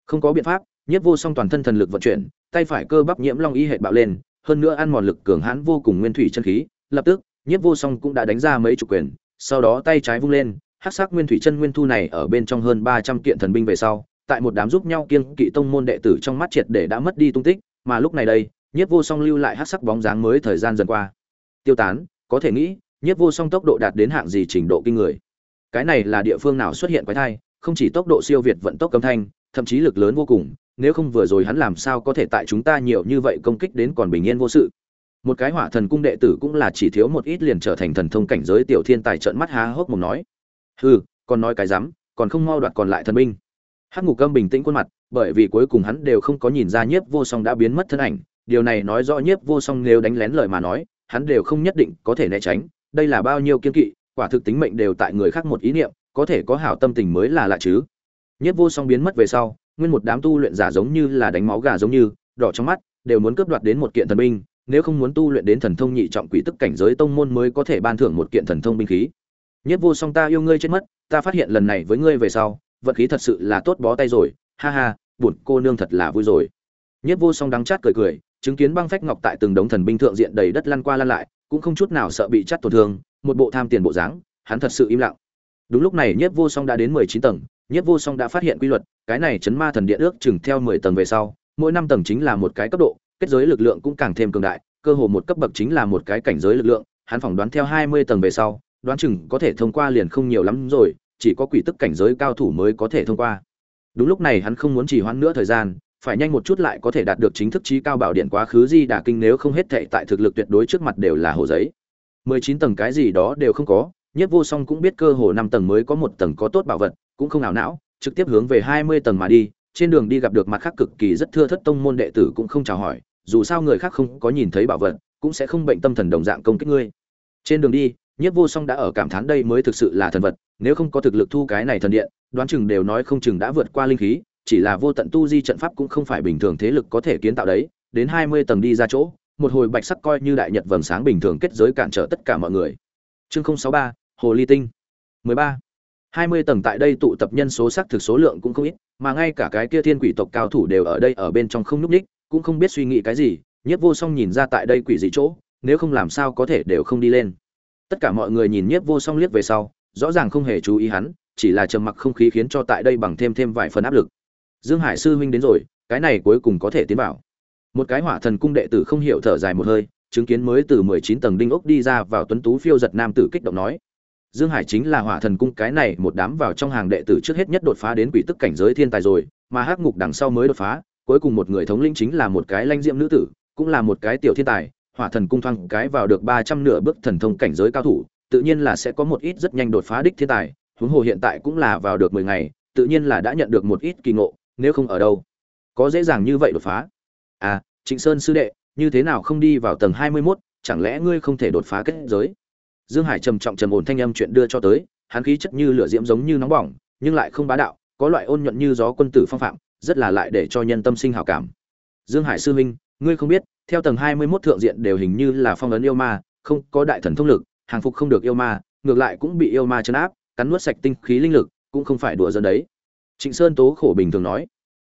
Không có biện pháp, nhiếp vô song toàn thân thần lực vận chuyển, tay phải cơ bắp nhiễm long y hệ bạo lên, hơn nữa ăn mòn lực cường hãn vô cùng nguyên thủy chân khí. Lập tức, nhiếp vô song cũng đã đánh ra mấy chục quyền sau đó tay trái vung lên, hắc sắc nguyên thủy chân nguyên thu này ở bên trong hơn ba trăm kiện thần binh về sau, tại một đám giúp nhau kiêng kỵ tông môn đệ tử trong mắt triệt để đã mất đi tung tích, mà lúc này đây, nhiếp vô song lưu lại hắc sắc bóng dáng mới thời gian dần qua. Tiêu tán, có thể nghĩ, nhiếp vô song tốc độ đạt đến hạng gì trình độ kinh người. Cái này là địa phương nào xuất hiện quái thai, không chỉ tốc độ siêu việt vận tốc cấm thanh, thậm chí lực lớn vô cùng, nếu không vừa rồi hắn làm sao có thể tại chúng ta nhiều như vậy công kích đến còn bình yên vô sự một cái hỏa thần cung đệ tử cũng là chỉ thiếu một ít liền trở thành thần thông cảnh giới tiểu thiên tài trợn mắt há hốc mồm nói. Hừ, còn nói cái rắm còn không mau đoạt còn lại thần binh. Hắc ngục câm bình tĩnh khuôn mặt, bởi vì cuối cùng hắn đều không có nhìn ra nhiếp vô song đã biến mất thân ảnh. Điều này nói rõ nhiếp vô song nếu đánh lén lời mà nói, hắn đều không nhất định có thể né tránh. Đây là bao nhiêu kiên kỵ, quả thực tính mệnh đều tại người khác một ý niệm, có thể có hảo tâm tình mới là lạ chứ. Nhiếp vô song biến mất về sau, nguyên một đám tu luyện giả giống như là đánh máu gà giống như, đỏ trong mắt, đều muốn cướp đoạt đến một kiện thần binh nếu không muốn tu luyện đến thần thông nhị trọng quỷ tức cảnh giới tông môn mới có thể ban thưởng một kiện thần thông binh khí. Nhất vô song ta yêu ngươi chết mất, ta phát hiện lần này với ngươi về sau, vận khí thật sự là tốt bó tay rồi, ha ha, buồn cô nương thật là vui rồi. Nhất vô song đắng chát cười cười, chứng kiến băng phách ngọc tại từng đống thần binh thượng diện đầy đất lăn qua lăn lại, cũng không chút nào sợ bị chát tổn thương, một bộ tham tiền bộ dáng, hắn thật sự im lặng. Đúng lúc này nhất vô song đã đến mười chín tầng, nhất vô song đã phát hiện quy luật, cái này chấn ma thần điện ước chừng theo mười tầng về sau, mỗi năm tầng chính là một cái cấp độ kết giới lực lượng cũng càng thêm cường đại, cơ hồ một cấp bậc chính là một cái cảnh giới lực lượng, hắn phỏng đoán theo hai mươi tầng về sau, đoán chừng có thể thông qua liền không nhiều lắm rồi, chỉ có quỷ tức cảnh giới cao thủ mới có thể thông qua. Đúng lúc này hắn không muốn chỉ hoãn nữa thời gian, phải nhanh một chút lại có thể đạt được chính thức trí cao bảo điện quá khứ di đà kinh nếu không hết thệ tại thực lực tuyệt đối trước mặt đều là hồ giấy. mười chín tầng cái gì đó đều không có, nhất vô song cũng biết cơ hồ năm tầng mới có một tầng có tốt bảo vật, cũng không ảo não, trực tiếp hướng về hai mươi tầng mà đi, trên đường đi gặp được mặt khác cực kỳ rất thưa thất tông môn đệ tử cũng không chào hỏi dù sao người khác không có nhìn thấy bảo vật, cũng sẽ không bệnh tâm thần đồng dạng công kích ngươi. Trên đường đi, nhiếp vô song đã ở cảm thán đây mới thực sự là thần vật, nếu không có thực lực thu cái này thần điện, đoán chừng đều nói không chừng đã vượt qua linh khí, chỉ là vô tận tu di trận pháp cũng không phải bình thường thế lực có thể kiến tạo đấy, đến hai mươi tầng đi ra chỗ, một hồi bạch sắc coi như đại nhật vầng sáng bình thường kết giới cản trở tất cả mọi người. Chương sáu ba, hồ ly tinh. mười ba. hai mươi tầng tại đây tụ tập nhân số xác thực số lượng cũng không ít, mà ngay cả cái kia thiên quỷ tộc cao thủ đều ở đây ở bên trong không núp ních cũng không biết suy nghĩ cái gì, nhiếp vô song nhìn ra tại đây quỷ dị chỗ, nếu không làm sao có thể đều không đi lên. Tất cả mọi người nhìn nhiếp vô song liếc về sau, rõ ràng không hề chú ý hắn, chỉ là trầm mặc không khí khiến cho tại đây bằng thêm thêm vài phần áp lực. Dương hải sư huynh đến rồi, cái này cuối cùng có thể tiến vào. Một cái hỏa thần cung đệ tử không hiểu thở dài một hơi, chứng kiến mới từ mười chín tầng đinh ốc đi ra vào tuấn tú phiêu giật nam tử kích động nói. Dương hải chính là hỏa thần cung cái này một đám vào trong hàng đệ tử trước hết nhất đột phá đến quỷ tức cảnh giới thiên tài rồi, mà hắc ngục đằng sau mới đột phá cuối cùng một người thống lĩnh chính là một cái lanh diệm nữ tử cũng là một cái tiểu thiên tài hỏa thần cung thoang cái vào được ba trăm nửa bước thần thông cảnh giới cao thủ tự nhiên là sẽ có một ít rất nhanh đột phá đích thiên tài huống hồ hiện tại cũng là vào được mười ngày tự nhiên là đã nhận được một ít kỳ ngộ nếu không ở đâu có dễ dàng như vậy đột phá? À trịnh sơn sư đệ như thế nào không đi vào tầng hai mươi 21, chẳng lẽ ngươi không thể đột phá kết giới? Dương hải trầm trọng trầm ổn thanh âm chuyện đưa cho tới hắn khí chất như lửa diễm giống như nóng bỏng nhưng lại không bá đạo có loại ôn nhuận như gió quân tử phong phạm rất là lại để cho nhân tâm sinh hảo cảm. Dương hải sư huynh ngươi không biết, theo tầng hai mươi 21 thượng diện đều hình như là phong ấn yêu ma, không có đại thần thông lực, hàng phục không được yêu ma, ngược lại cũng bị yêu ma chấn áp, cắn nuốt sạch tinh khí linh lực, cũng không phải đùa giỡn đấy. Trịnh sơn tố khổ bình thường nói.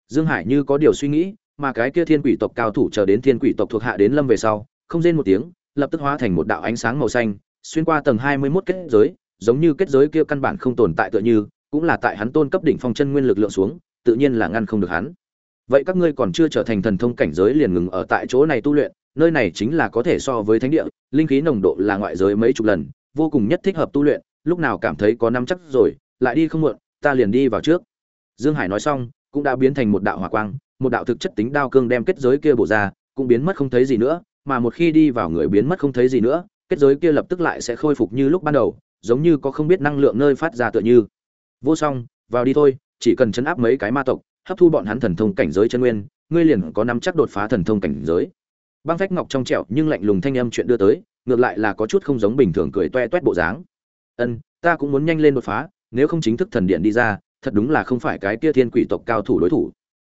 Dương hải như có điều suy nghĩ, mà cái kia thiên quỷ tộc cao thủ chờ đến thiên quỷ tộc thuộc hạ đến lâm về sau, không rên một tiếng, lập tức hóa thành một đạo ánh sáng màu xanh, xuyên qua tầng hai mươi 21 kết giới, giống như kết giới kia căn bản không tồn tại tựa như, cũng là tại hắn tôn cấp đỉnh phong chân nguyên lực lượng xuống tự nhiên là ngăn không được hắn. Vậy các ngươi còn chưa trở thành thần thông cảnh giới liền ngừng ở tại chỗ này tu luyện, nơi này chính là có thể so với thánh địa, linh khí nồng độ là ngoại giới mấy chục lần, vô cùng nhất thích hợp tu luyện, lúc nào cảm thấy có năm chắc rồi, lại đi không muộn, ta liền đi vào trước. Dương hải nói xong, cũng đã biến thành một đạo hỏa quang, một đạo thực chất tính đao cương đem kết giới kia bổ ra, cũng biến mất không thấy gì nữa, mà một khi đi vào người biến mất không thấy gì nữa, kết giới kia lập tức lại sẽ khôi phục như lúc ban đầu, giống như có không biết năng lượng nơi phát ra tựa như. Vô song, vào đi thôi chỉ cần chấn áp mấy cái ma tộc, hấp thu bọn hắn thần thông cảnh giới chân nguyên, ngươi liền có nắm chắc đột phá thần thông cảnh giới. Băng phách ngọc trong trẻo nhưng lạnh lùng thanh âm chuyện đưa tới, ngược lại là có chút không giống bình thường cười toe toét bộ dáng. Ân, ta cũng muốn nhanh lên đột phá, nếu không chính thức thần điện đi ra, thật đúng là không phải cái kia thiên quỷ tộc cao thủ đối thủ.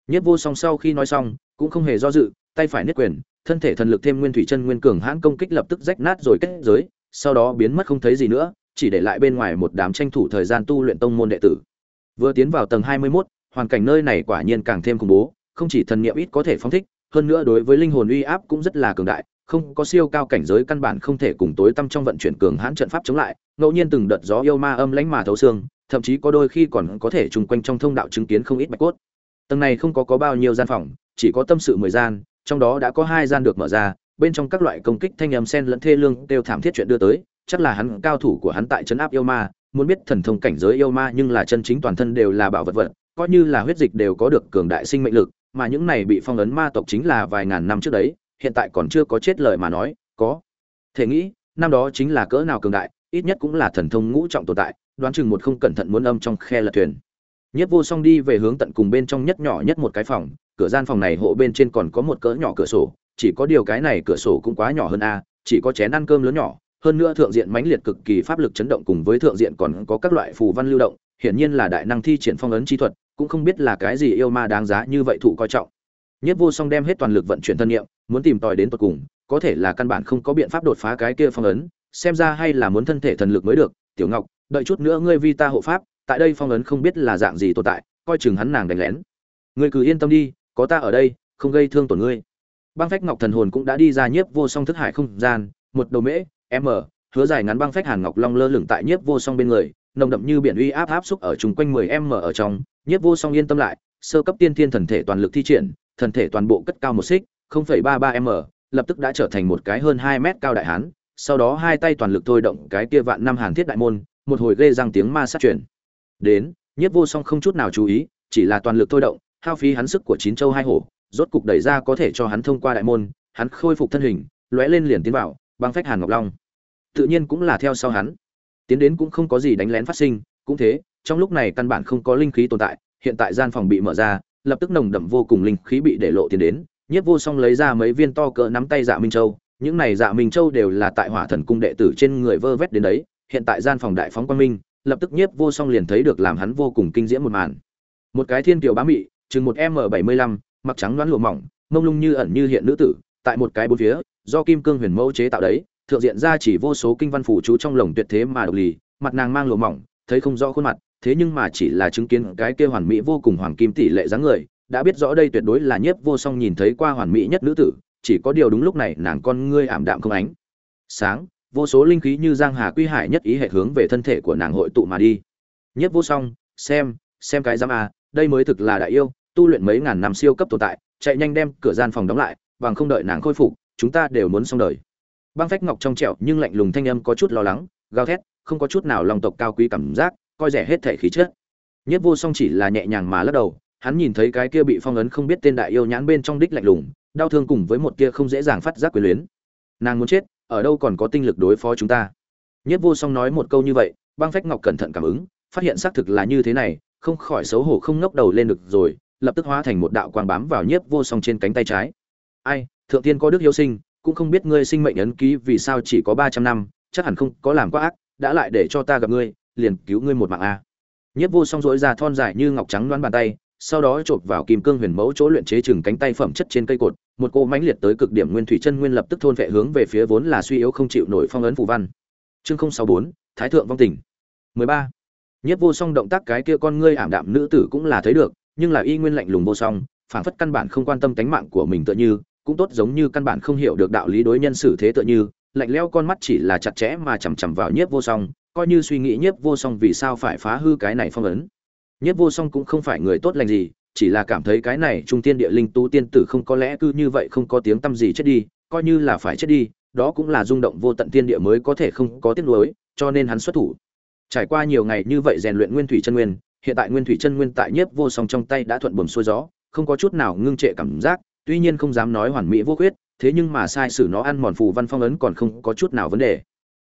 Nhất vô song sau khi nói xong, cũng không hề do dự, tay phải niết quyền, thân thể thần lực thêm nguyên thủy chân nguyên cường hãn công kích lập tức rách nát rồi kết giới, sau đó biến mất không thấy gì nữa, chỉ để lại bên ngoài một đám tranh thủ thời gian tu luyện tông môn đệ tử vừa tiến vào tầng hai mươi 21, hoàn cảnh nơi này quả nhiên càng thêm khủng bố không chỉ thần niệm ít có thể phóng thích hơn nữa đối với linh hồn uy áp cũng rất là cường đại không có siêu cao cảnh giới căn bản không thể cùng tối tâm trong vận chuyển cường hãn trận pháp chống lại ngẫu nhiên từng đợt gió yêu ma âm lãnh mà thấu xương thậm chí có đôi khi còn có thể trùng quanh trong thông đạo chứng kiến không ít bạch cốt. Tầng này không có có bao nhiêu gian phòng chỉ có tâm sự mười gian trong đó đã có hai gian được mở ra bên trong các loại công kích thanh âm sen lẫn thê lương đều thảm thiết chuyện đưa tới chắc là hắn cao thủ của hắn tại trấn áp yêu ma muốn biết thần thông cảnh giới yêu ma nhưng là chân chính toàn thân đều là bảo vật vật, coi như là huyết dịch đều có được cường đại sinh mệnh lực, mà những này bị phong ấn ma tộc chính là vài ngàn năm trước đấy, hiện tại còn chưa có chết lời mà nói, có. Thể nghĩ, năm đó chính là cỡ nào cường đại, ít nhất cũng là thần thông ngũ trọng tồn tại, đoán chừng một không cẩn thận muốn âm trong khe lật thuyền. Nhất vô song đi về hướng tận cùng bên trong nhất nhỏ nhất một cái phòng, cửa gian phòng này hộ bên trên còn có một cỡ nhỏ cửa sổ, chỉ có điều cái này cửa sổ cũng quá nhỏ hơn a, chỉ có chén ăn cơm lớn nhỏ hơn nữa thượng diện mãnh liệt cực kỳ pháp lực chấn động cùng với thượng diện còn có các loại phù văn lưu động, hiển nhiên là đại năng thi triển phong ấn chi thuật, cũng không biết là cái gì yêu ma đáng giá như vậy thụ coi trọng. Nhất vô song đem hết toàn lực vận chuyển thân nhiệm muốn tìm tòi đến tận cùng, có thể là căn bản không có biện pháp đột phá cái kia phong ấn, xem ra hay là muốn thân thể thần lực mới được. Tiểu ngọc, đợi chút nữa ngươi vi ta hộ pháp, tại đây phong ấn không biết là dạng gì tồn tại, coi chừng hắn nàng đánh lén. Ngươi cứ yên tâm đi, có ta ở đây, không gây thương tổn ngươi. Băng phách ngọc thần hồn cũng đã đi ra nhiếp vô song thức hải không gian, một đầu mễ m hứa dài ngắn băng phách hàn ngọc long lơ lửng tại nhiếp vô song bên người nồng đậm như biển uy áp áp xúc ở chung quanh 10 m ở trong. Nhiếp vô song yên tâm lại sơ cấp tiên thiên thần thể toàn lực thi triển thần thể toàn bộ cất cao một xích 0,33 m lập tức đã trở thành một cái hơn 2 mét cao đại hán. Sau đó hai tay toàn lực thôi động cái kia vạn năm hàn thiết đại môn một hồi ghê răng tiếng ma sát chuyển. đến nhiếp vô song không chút nào chú ý chỉ là toàn lực thôi động hao phí hắn sức của chín châu hai hổ rốt cục đẩy ra có thể cho hắn thông qua đại môn hắn khôi phục thân hình lóe lên liền tiến vào băng phách hàn ngọc long tự nhiên cũng là theo sau hắn. Tiến đến cũng không có gì đánh lén phát sinh, cũng thế, trong lúc này căn bản không có linh khí tồn tại, hiện tại gian phòng bị mở ra, lập tức nồng đậm vô cùng linh khí bị để lộ tiến đến, nhiếp vô song lấy ra mấy viên to cỡ nắm tay dạ minh châu, những này dạ minh châu đều là tại hỏa thần cung đệ tử trên người vơ vét đến đấy, hiện tại gian phòng đại phóng quang minh, lập tức nhiếp vô song liền thấy được làm hắn vô cùng kinh diễm một màn. Một cái thiên kiều bá mị, chừng một m bảy mươi lăm, mặc trắng đoán lụa mỏng, mông lung như ẩn như hiện nữ tử, tại một cái bốn phía, do kim cương huyền mẫu chế tạo đấy thượng diện ra chỉ vô số kinh văn phủ chú trong lồng tuyệt thế mà độc lì, mặt nàng mang lụa mỏng, thấy không rõ khuôn mặt, thế nhưng mà chỉ là chứng kiến cái kia hoàn mỹ vô cùng hoàng kim tỷ lệ dáng người, đã biết rõ đây tuyệt đối là nhiếp vô song nhìn thấy qua hoàn mỹ nhất nữ tử, chỉ có điều đúng lúc này nàng con ngươi ảm đạm không ánh. Sáng, vô số linh khí như giang hà quy hải nhất ý hệ hướng về thân thể của nàng hội tụ mà đi. Nhiếp vô song, xem xem cái giám a, đây mới thực là đại yêu, tu luyện mấy ngàn năm siêu cấp tồn tại, chạy nhanh đem cửa gian phòng đóng lại, bằng không đợi nàng khôi phục, chúng ta đều muốn xong đời băng phách ngọc trong trẹo nhưng lạnh lùng thanh âm có chút lo lắng, gào thét, không có chút nào lòng tộc cao quý cảm giác, coi rẻ hết thể khí chất. Nhất vô song chỉ là nhẹ nhàng mà lắc đầu, hắn nhìn thấy cái kia bị phong ấn không biết tên đại yêu nhãn bên trong đích lạnh lùng, đau thương cùng với một kia không dễ dàng phát giác quyền luyến. Nàng muốn chết, ở đâu còn có tinh lực đối phó chúng ta? Nhất vô song nói một câu như vậy, băng phách ngọc cẩn thận cảm ứng, phát hiện xác thực là như thế này, không khỏi xấu hổ không ngóc đầu lên được rồi, lập tức hóa thành một đạo quang bám vào nhiếp vô song trên cánh tay trái. Ai, thượng tiên có đức hiếu sinh cũng không biết ngươi sinh mệnh ấn ký vì sao chỉ có ba trăm năm, chắc hẳn không có làm quá ác, đã lại để cho ta gặp ngươi, liền cứu ngươi một mạng a. Nhiếp vô song dỗi ra thon dài như ngọc trắng đoán bàn tay, sau đó chộp vào kim cương huyền mẫu chỗ luyện chế chừng cánh tay phẩm chất trên cây cột, một cô mãnh liệt tới cực điểm nguyên thủy chân nguyên lập tức thôn vệ hướng về phía vốn là suy yếu không chịu nổi phong ấn phù văn. Chương sáu bốn, thái thượng vong tình mười ba. Nhất vô song động tác cái kia con ngươi ảm đạm nữ tử cũng là thấy được, nhưng là y nguyên lạnh lùng vô song phản phất căn bản không quan tâm tánh mạng của mình tựa như cũng tốt giống như căn bản không hiểu được đạo lý đối nhân xử thế tựa như, lạnh lẽo con mắt chỉ là chặt chẽ mà chằm chằm vào nhiếp vô song, coi như suy nghĩ nhiếp vô song vì sao phải phá hư cái này phong ấn. Nhiếp vô song cũng không phải người tốt lành gì, chỉ là cảm thấy cái này trung tiên địa linh tu tiên tử không có lẽ cứ như vậy không có tiếng tâm gì chết đi, coi như là phải chết đi, đó cũng là rung động vô tận tiên địa mới có thể không có tiếc nuối, cho nên hắn xuất thủ. Trải qua nhiều ngày như vậy rèn luyện nguyên thủy chân nguyên, hiện tại nguyên thủy chân nguyên tại nhiếp vô song trong tay đã thuận buồm xuôi gió, không có chút nào ngưng trệ cảm giác tuy nhiên không dám nói hoàn mỹ vô khuyết, thế nhưng mà sai sử nó ăn mòn phù văn phong ấn còn không có chút nào vấn đề.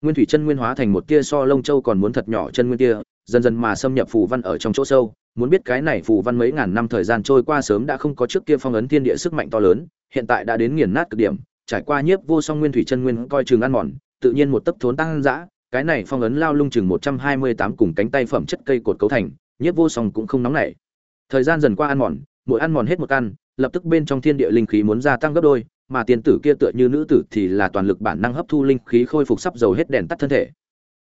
Nguyên thủy chân nguyên hóa thành một tia so lông châu còn muốn thật nhỏ chân nguyên tia dần dần mà xâm nhập phù văn ở trong chỗ sâu. Muốn biết cái này phù văn mấy ngàn năm thời gian trôi qua sớm đã không có trước kia phong ấn thiên địa sức mạnh to lớn, hiện tại đã đến nghiền nát cực điểm, trải qua nhiếp vô song nguyên thủy chân nguyên coi chừng ăn mòn, tự nhiên một tấc thốn tăng dã, cái này phong ấn lao lung chừng một trăm hai mươi tám cùng cánh tay phẩm chất cây cột cấu thành, nhiếp vô song cũng không nóng nảy. Thời gian dần qua ăn mòn, mỗi ăn mòn hết một căn lập tức bên trong thiên địa linh khí muốn gia tăng gấp đôi mà tiên tử kia tựa như nữ tử thì là toàn lực bản năng hấp thu linh khí khôi phục sắp dầu hết đèn tắt thân thể.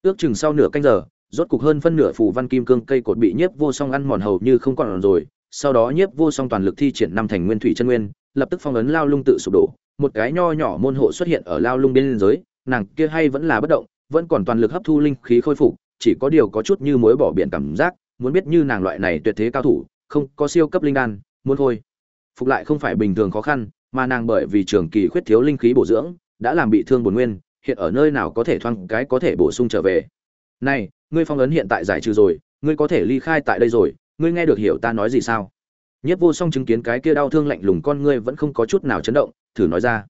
Ước chừng sau nửa canh giờ rốt cục hơn phân nửa phù văn kim cương cây cột bị nhiếp vô song ăn mòn hầu như không còn rồi sau đó nhiếp vô song toàn lực thi triển năm thành nguyên thủy chân nguyên lập tức phong ấn lao lung tự sụp đổ. Một cái nho nhỏ môn hộ xuất hiện ở lao lung bên dưới, nàng kia hay vẫn là bất động vẫn còn toàn lực hấp thu linh khí khôi phục chỉ có điều có chút như mối bỏ biển cảm giác muốn biết như nàng loại này tuyệt thế cao thủ không có siêu cấp linh đan muốn thôi phục lại không phải bình thường khó khăn, mà nàng bởi vì trường kỳ khuyết thiếu linh khí bổ dưỡng, đã làm bị thương bổn nguyên, hiện ở nơi nào có thể thoang cái có thể bổ sung trở về. Này, ngươi phong ấn hiện tại giải trừ rồi, ngươi có thể ly khai tại đây rồi, ngươi nghe được hiểu ta nói gì sao? Nhất vô song chứng kiến cái kia đau thương lạnh lùng con ngươi vẫn không có chút nào chấn động, thử nói ra.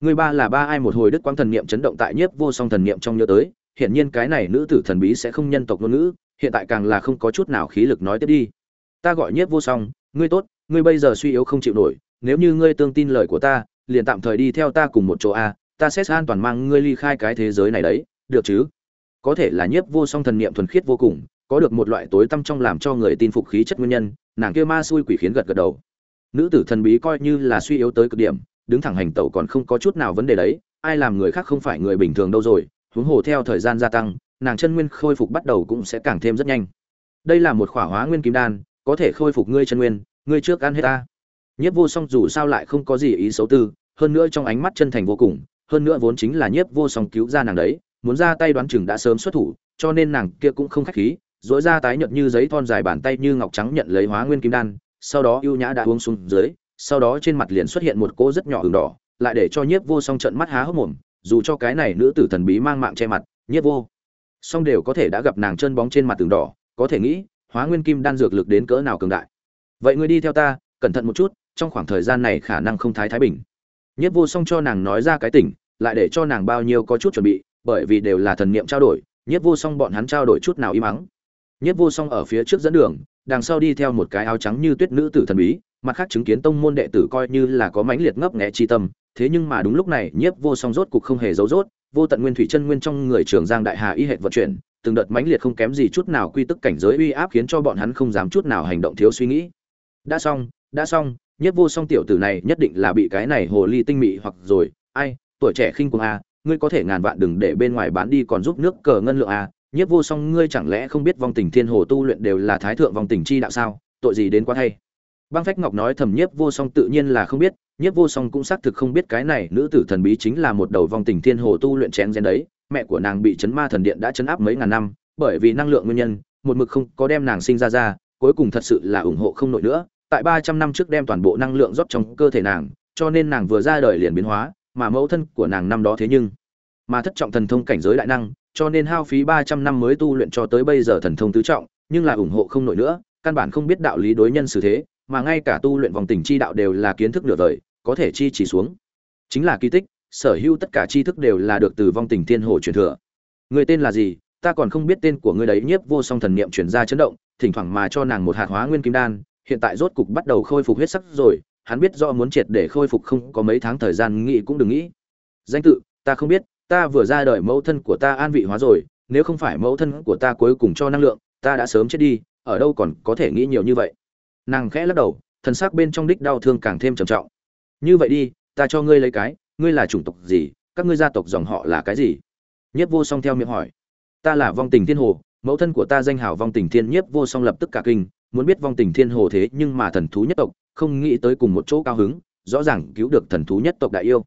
Ngươi ba là ba ai một hồi đức quang thần niệm chấn động tại nhất vô song thần niệm trong nhớ tới hiện nhiên cái này nữ tử thần bí sẽ không nhân tộc ngôn ngữ, hiện tại càng là không có chút nào khí lực nói tiếp đi. Ta gọi nhất vô song, ngươi tốt ngươi bây giờ suy yếu không chịu nổi, nếu như ngươi tương tin lời của ta, liền tạm thời đi theo ta cùng một chỗ a, ta sẽ an toàn mang ngươi ly khai cái thế giới này đấy, được chứ? Có thể là nhiếp vô song thần niệm thuần khiết vô cùng, có được một loại tối tâm trong làm cho người tin phục khí chất nguyên nhân, nàng kia ma xui quỷ khiến gật gật đầu. Nữ tử thần bí coi như là suy yếu tới cực điểm, đứng thẳng hành tẩu còn không có chút nào vấn đề đấy, ai làm người khác không phải người bình thường đâu rồi, huống hồ theo thời gian gia tăng, nàng chân nguyên khôi phục bắt đầu cũng sẽ càng thêm rất nhanh. Đây là một khỏa hóa nguyên kim đan, có thể khôi phục ngươi chân nguyên ngươi trước ăn hết ta. Nhiếp vô song dù sao lại không có gì ý xấu tư, hơn nữa trong ánh mắt chân thành vô cùng, hơn nữa vốn chính là nhiếp vô song cứu ra nàng đấy, muốn ra tay đoán chừng đã sớm xuất thủ, cho nên nàng kia cũng không khách khí dỗi ra tái nhợt như giấy thon dài bàn tay như ngọc trắng nhận lấy hóa nguyên kim đan, sau đó ưu nhã đã uống xuống dưới, sau đó trên mặt liền xuất hiện một cỗ rất nhỏ hừng đỏ, lại để cho nhiếp vô song trận mắt há hốc mồm, dù cho cái này nữ tử thần bí mang mạng che mặt, nhiếp vô song đều có thể đã gặp nàng chân bóng trên mặt tường đỏ, có thể nghĩ, hóa nguyên kim đan dược lực đến cỡ nào cường đại vậy ngươi đi theo ta, cẩn thận một chút, trong khoảng thời gian này khả năng không thái thái bình. Nhất vô song cho nàng nói ra cái tỉnh, lại để cho nàng bao nhiêu có chút chuẩn bị, bởi vì đều là thần niệm trao đổi, nhất vô song bọn hắn trao đổi chút nào im mắng nhất vô song ở phía trước dẫn đường, đằng sau đi theo một cái áo trắng như tuyết nữ tử thần bí, mặt khác chứng kiến tông môn đệ tử coi như là có mãnh liệt ngấp nghẽ chi tâm, thế nhưng mà đúng lúc này nhiếp vô song rốt cục không hề giấu rốt, vô tận nguyên thủy chân nguyên trong người trường giang đại hà y hệ vận chuyển, từng đợt mãnh liệt không kém gì chút nào quy tức cảnh giới uy áp khiến cho bọn hắn không dám chút nào hành động thiếu suy nghĩ đã xong đã xong, nhất vô song tiểu tử này nhất định là bị cái này hồ ly tinh mị hoặc rồi. Ai, tuổi trẻ khinh cuồng a ngươi có thể ngàn vạn đừng để bên ngoài bán đi còn giúp nước cờ ngân lượng a nhất vô song, ngươi chẳng lẽ không biết vong tình thiên hồ tu luyện đều là thái thượng vong tình chi đạo sao? Tội gì đến quá thay. Băng phách ngọc nói thầm nhất vô song tự nhiên là không biết, nhất vô song cũng xác thực không biết cái này nữ tử thần bí chính là một đầu vong tình thiên hồ tu luyện chén gen đấy. Mẹ của nàng bị chấn ma thần điện đã chấn áp mấy ngàn năm, bởi vì năng lượng nguyên nhân, một mực không có đem nàng sinh ra ra cuối cùng thật sự là ủng hộ không nổi nữa, tại ba trăm năm trước đem toàn bộ năng lượng rót trong cơ thể nàng, cho nên nàng vừa ra đời liền biến hóa, mà mẫu thân của nàng năm đó thế nhưng mà thất trọng thần thông cảnh giới đại năng, cho nên hao phí ba trăm năm mới tu luyện cho tới bây giờ thần thông tứ trọng, nhưng là ủng hộ không nổi nữa, căn bản không biết đạo lý đối nhân xử thế, mà ngay cả tu luyện vòng tình chi đạo đều là kiến thức nửa đời có thể chi chỉ xuống. Chính là kỳ tích, sở hữu tất cả tri thức đều là được từ vong tình thiên hồ truyền thừa. Người tên là gì? Ta còn không biết tên của ngươi đấy, nhiếp vô song thần niệm chuyển ra chấn động, thỉnh thoảng mà cho nàng một hạt hóa nguyên kim đan, hiện tại rốt cục bắt đầu khôi phục huyết sắc rồi, hắn biết do muốn triệt để khôi phục không có mấy tháng thời gian nghĩ cũng đừng nghĩ. Danh tự, ta không biết, ta vừa ra đời mẫu thân của ta an vị hóa rồi, nếu không phải mẫu thân của ta cuối cùng cho năng lượng, ta đã sớm chết đi, ở đâu còn có thể nghĩ nhiều như vậy. Nàng khẽ lắc đầu, thần sắc bên trong đích đau thương càng thêm trầm trọng. Như vậy đi, ta cho ngươi lấy cái, ngươi là chủng tộc gì, các ngươi gia tộc dòng họ là cái gì? Nhất vô song theo miệng hỏi ta là vong tình thiên hồ, mẫu thân của ta danh hào vong tình thiên nhiếp vô song lập tức cả kinh, muốn biết vong tình thiên hồ thế nhưng mà thần thú nhất tộc, không nghĩ tới cùng một chỗ cao hứng, rõ ràng cứu được thần thú nhất tộc đại yêu.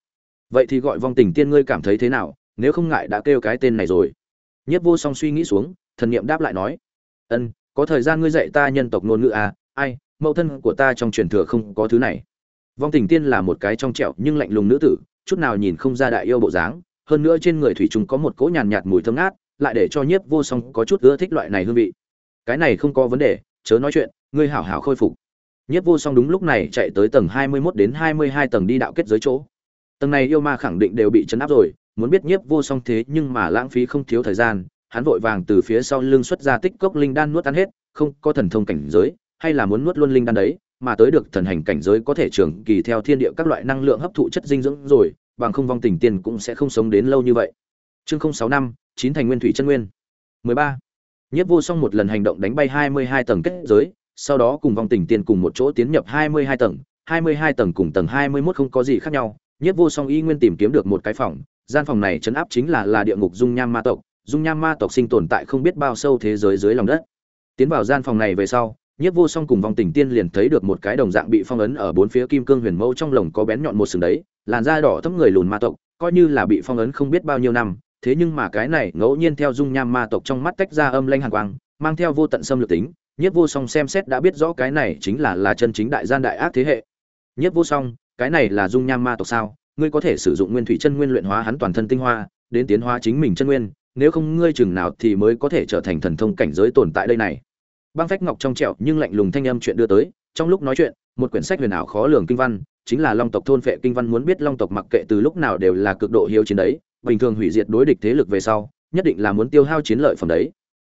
Vậy thì gọi vong tình tiên ngươi cảm thấy thế nào, nếu không ngại đã kêu cái tên này rồi. Nhiếp vô song suy nghĩ xuống, thần niệm đáp lại nói, ân, có thời gian ngươi dạy ta nhân tộc ngôn ngữ à ai, mẫu thân của ta trong truyền thừa không có thứ này. Vong tình tiên là một cái trong trẹo nhưng lạnh lùng nữ tử, chút nào nhìn không ra đại yêu bộ dáng, hơn nữa trên người thủy trùng có một cỗ nhàn nhạt mùi thơm ngát lại để cho nhiếp vô song có chút ưa thích loại này hương vị. Cái này không có vấn đề, chớ nói chuyện, ngươi hảo hảo khôi phục. Nhiếp vô song đúng lúc này chạy tới tầng hai mươi mốt đến hai mươi hai tầng đi đạo kết giới chỗ. Tầng này yêu ma khẳng định đều bị chấn áp rồi, muốn biết nhiếp vô song thế nhưng mà lãng phí không thiếu thời gian, hắn vội vàng từ phía sau lưng xuất ra tích cốc linh đan nuốt ăn hết, không có thần thông cảnh giới, hay là muốn nuốt luôn linh đan đấy, mà tới được thần hành cảnh giới có thể trường kỳ theo thiên địa các loại năng lượng hấp thụ chất dinh dưỡng rồi, bằng không vong tình tiền cũng sẽ không sống đến lâu như vậy. Chương sáu năm chín thành nguyên thủy chân nguyên. 13. Nhất vô song một lần hành động đánh bay 22 tầng kết giới, sau đó cùng vong tình tiên cùng một chỗ tiến nhập 22 tầng, 22 tầng cùng tầng 21 không có gì khác nhau, Nhất vô song y nguyên tìm kiếm được một cái phòng, gian phòng này trấn áp chính là là địa ngục dung nham ma tộc, dung nham ma tộc sinh tồn tại không biết bao sâu thế giới dưới lòng đất. Tiến vào gian phòng này về sau, Nhất vô song cùng vong tình tiên liền thấy được một cái đồng dạng bị phong ấn ở bốn phía kim cương huyền mâu trong lồng có bén nhọn một sừng đấy, làn da đỏ thẫm người lùn ma tộc, coi như là bị phong ấn không biết bao nhiêu năm, thế nhưng mà cái này ngẫu nhiên theo dung nham ma tộc trong mắt tách ra âm lanh hàn quang, mang theo vô tận xâm lược tính, Nhiếp Vô Song xem xét đã biết rõ cái này chính là là chân chính đại gian đại ác thế hệ. Nhiếp Vô Song, cái này là dung nham ma tộc sao? Ngươi có thể sử dụng nguyên thủy chân nguyên luyện hóa hắn toàn thân tinh hoa, đến tiến hóa chính mình chân nguyên, nếu không ngươi chừng nào thì mới có thể trở thành thần thông cảnh giới tồn tại đây này. Băng phách ngọc trong trẻo nhưng lạnh lùng thanh âm chuyện đưa tới, trong lúc nói chuyện, một quyển sách huyền ảo khó lường kinh văn, chính là Long tộc thôn phệ kinh văn muốn biết Long tộc mặc kệ từ lúc nào đều là cực độ hiếu chiến đấy, bình thường hủy diệt đối địch thế lực về sau, nhất định là muốn tiêu hao chiến lợi phẩm đấy.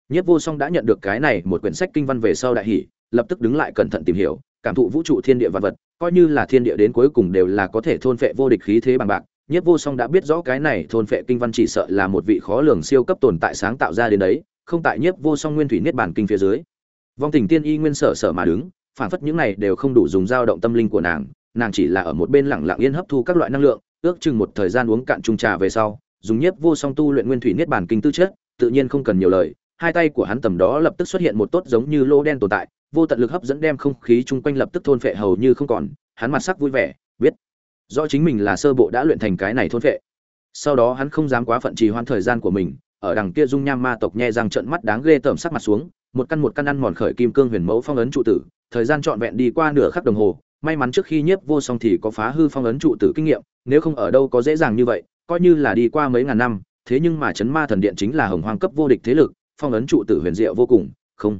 Nhất Vô Song đã nhận được cái này một quyển sách kinh văn về sau đại hỉ, lập tức đứng lại cẩn thận tìm hiểu, cảm thụ vũ trụ thiên địa vật vật, coi như là thiên địa đến cuối cùng đều là có thể thôn phệ vô địch khí thế bằng bạc. Nhất Vô Song đã biết rõ cái này thôn phệ kinh văn chỉ sợ là một vị khó lường siêu cấp tồn tại sáng tạo ra đến đấy, không tại Nhất Vô Song nguyên thủy niết bản kinh phía dưới. Vong Tình Tiên Y nguyên sở sở mà đứng, phản phất những này đều không đủ dùng dao động tâm linh của nàng, nàng chỉ là ở một bên lặng lặng yên hấp thu các loại năng lượng, ước chừng một thời gian uống cạn chung trà về sau, dùng nhiếp vô song tu luyện nguyên thủy niết bàn kinh tư chất, tự nhiên không cần nhiều lời, hai tay của hắn tầm đó lập tức xuất hiện một tốt giống như lô đen tồn tại, vô tận lực hấp dẫn đem không khí chung quanh lập tức thôn phệ hầu như không còn, hắn mặt sắc vui vẻ, biết rõ chính mình là sơ bộ đã luyện thành cái này thôn phệ. Sau đó hắn không dám quá phận trì hoãn thời gian của mình, ở đằng kia dung nham ma tộc nhe răng trợn mắt đáng ghê tởm sắc mặt xuống, một căn một căn ăn mòn khởi kim cương huyền mẫu phong ấn trụ tử, thời gian trọn vẹn đi qua nửa khắc đồng hồ, may mắn trước khi nhiếp vô song thì có phá hư phong ấn trụ tử kinh nghiệm, nếu không ở đâu có dễ dàng như vậy, coi như là đi qua mấy ngàn năm, thế nhưng mà chấn ma thần điện chính là hồng hoang cấp vô địch thế lực, phong ấn trụ tử huyền diệu vô cùng, không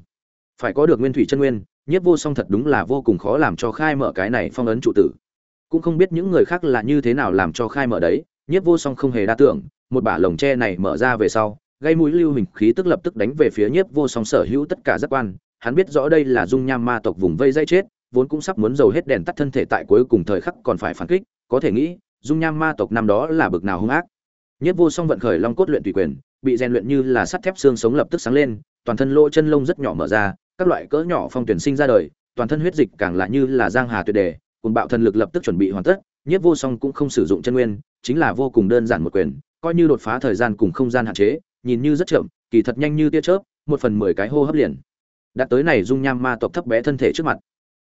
phải có được nguyên thủy chân nguyên, nhiếp vô song thật đúng là vô cùng khó làm cho khai mở cái này phong ấn trụ tử. Cũng không biết những người khác là như thế nào làm cho khai mở đấy, nhiếp vô song không hề đa tưởng, một bả lồng tre này mở ra về sau, gây mũi lưu hình khí tức lập tức đánh về phía nhiếp vô song sở hữu tất cả giác quan, hắn biết rõ đây là dung nham ma tộc vùng vây dây chết, vốn cũng sắp muốn dầu hết đèn tắt thân thể tại cuối cùng thời khắc còn phải phản kích, có thể nghĩ, dung nham ma tộc năm đó là bực nào hung ác. Nhất vô song vận khởi long cốt luyện tùy quyền, bị rèn luyện như là sắt thép xương sống lập tức sáng lên, toàn thân lỗ chân lông rất nhỏ mở ra, các loại cỡ nhỏ phong tuyển sinh ra đời, toàn thân huyết dịch càng là như là giang hà tuyệt đề, cùng bạo thần lực lập tức chuẩn bị hoàn tất, Nhất vô song cũng không sử dụng chân nguyên, chính là vô cùng đơn giản một quyền, coi như đột phá thời gian cùng không gian hạn chế, nhìn như rất chậm, kỳ thật nhanh như tia chớp, một phần mười cái hô hấp liền. Đã tới này dung nham ma tộc thấp bé thân thể trước mặt.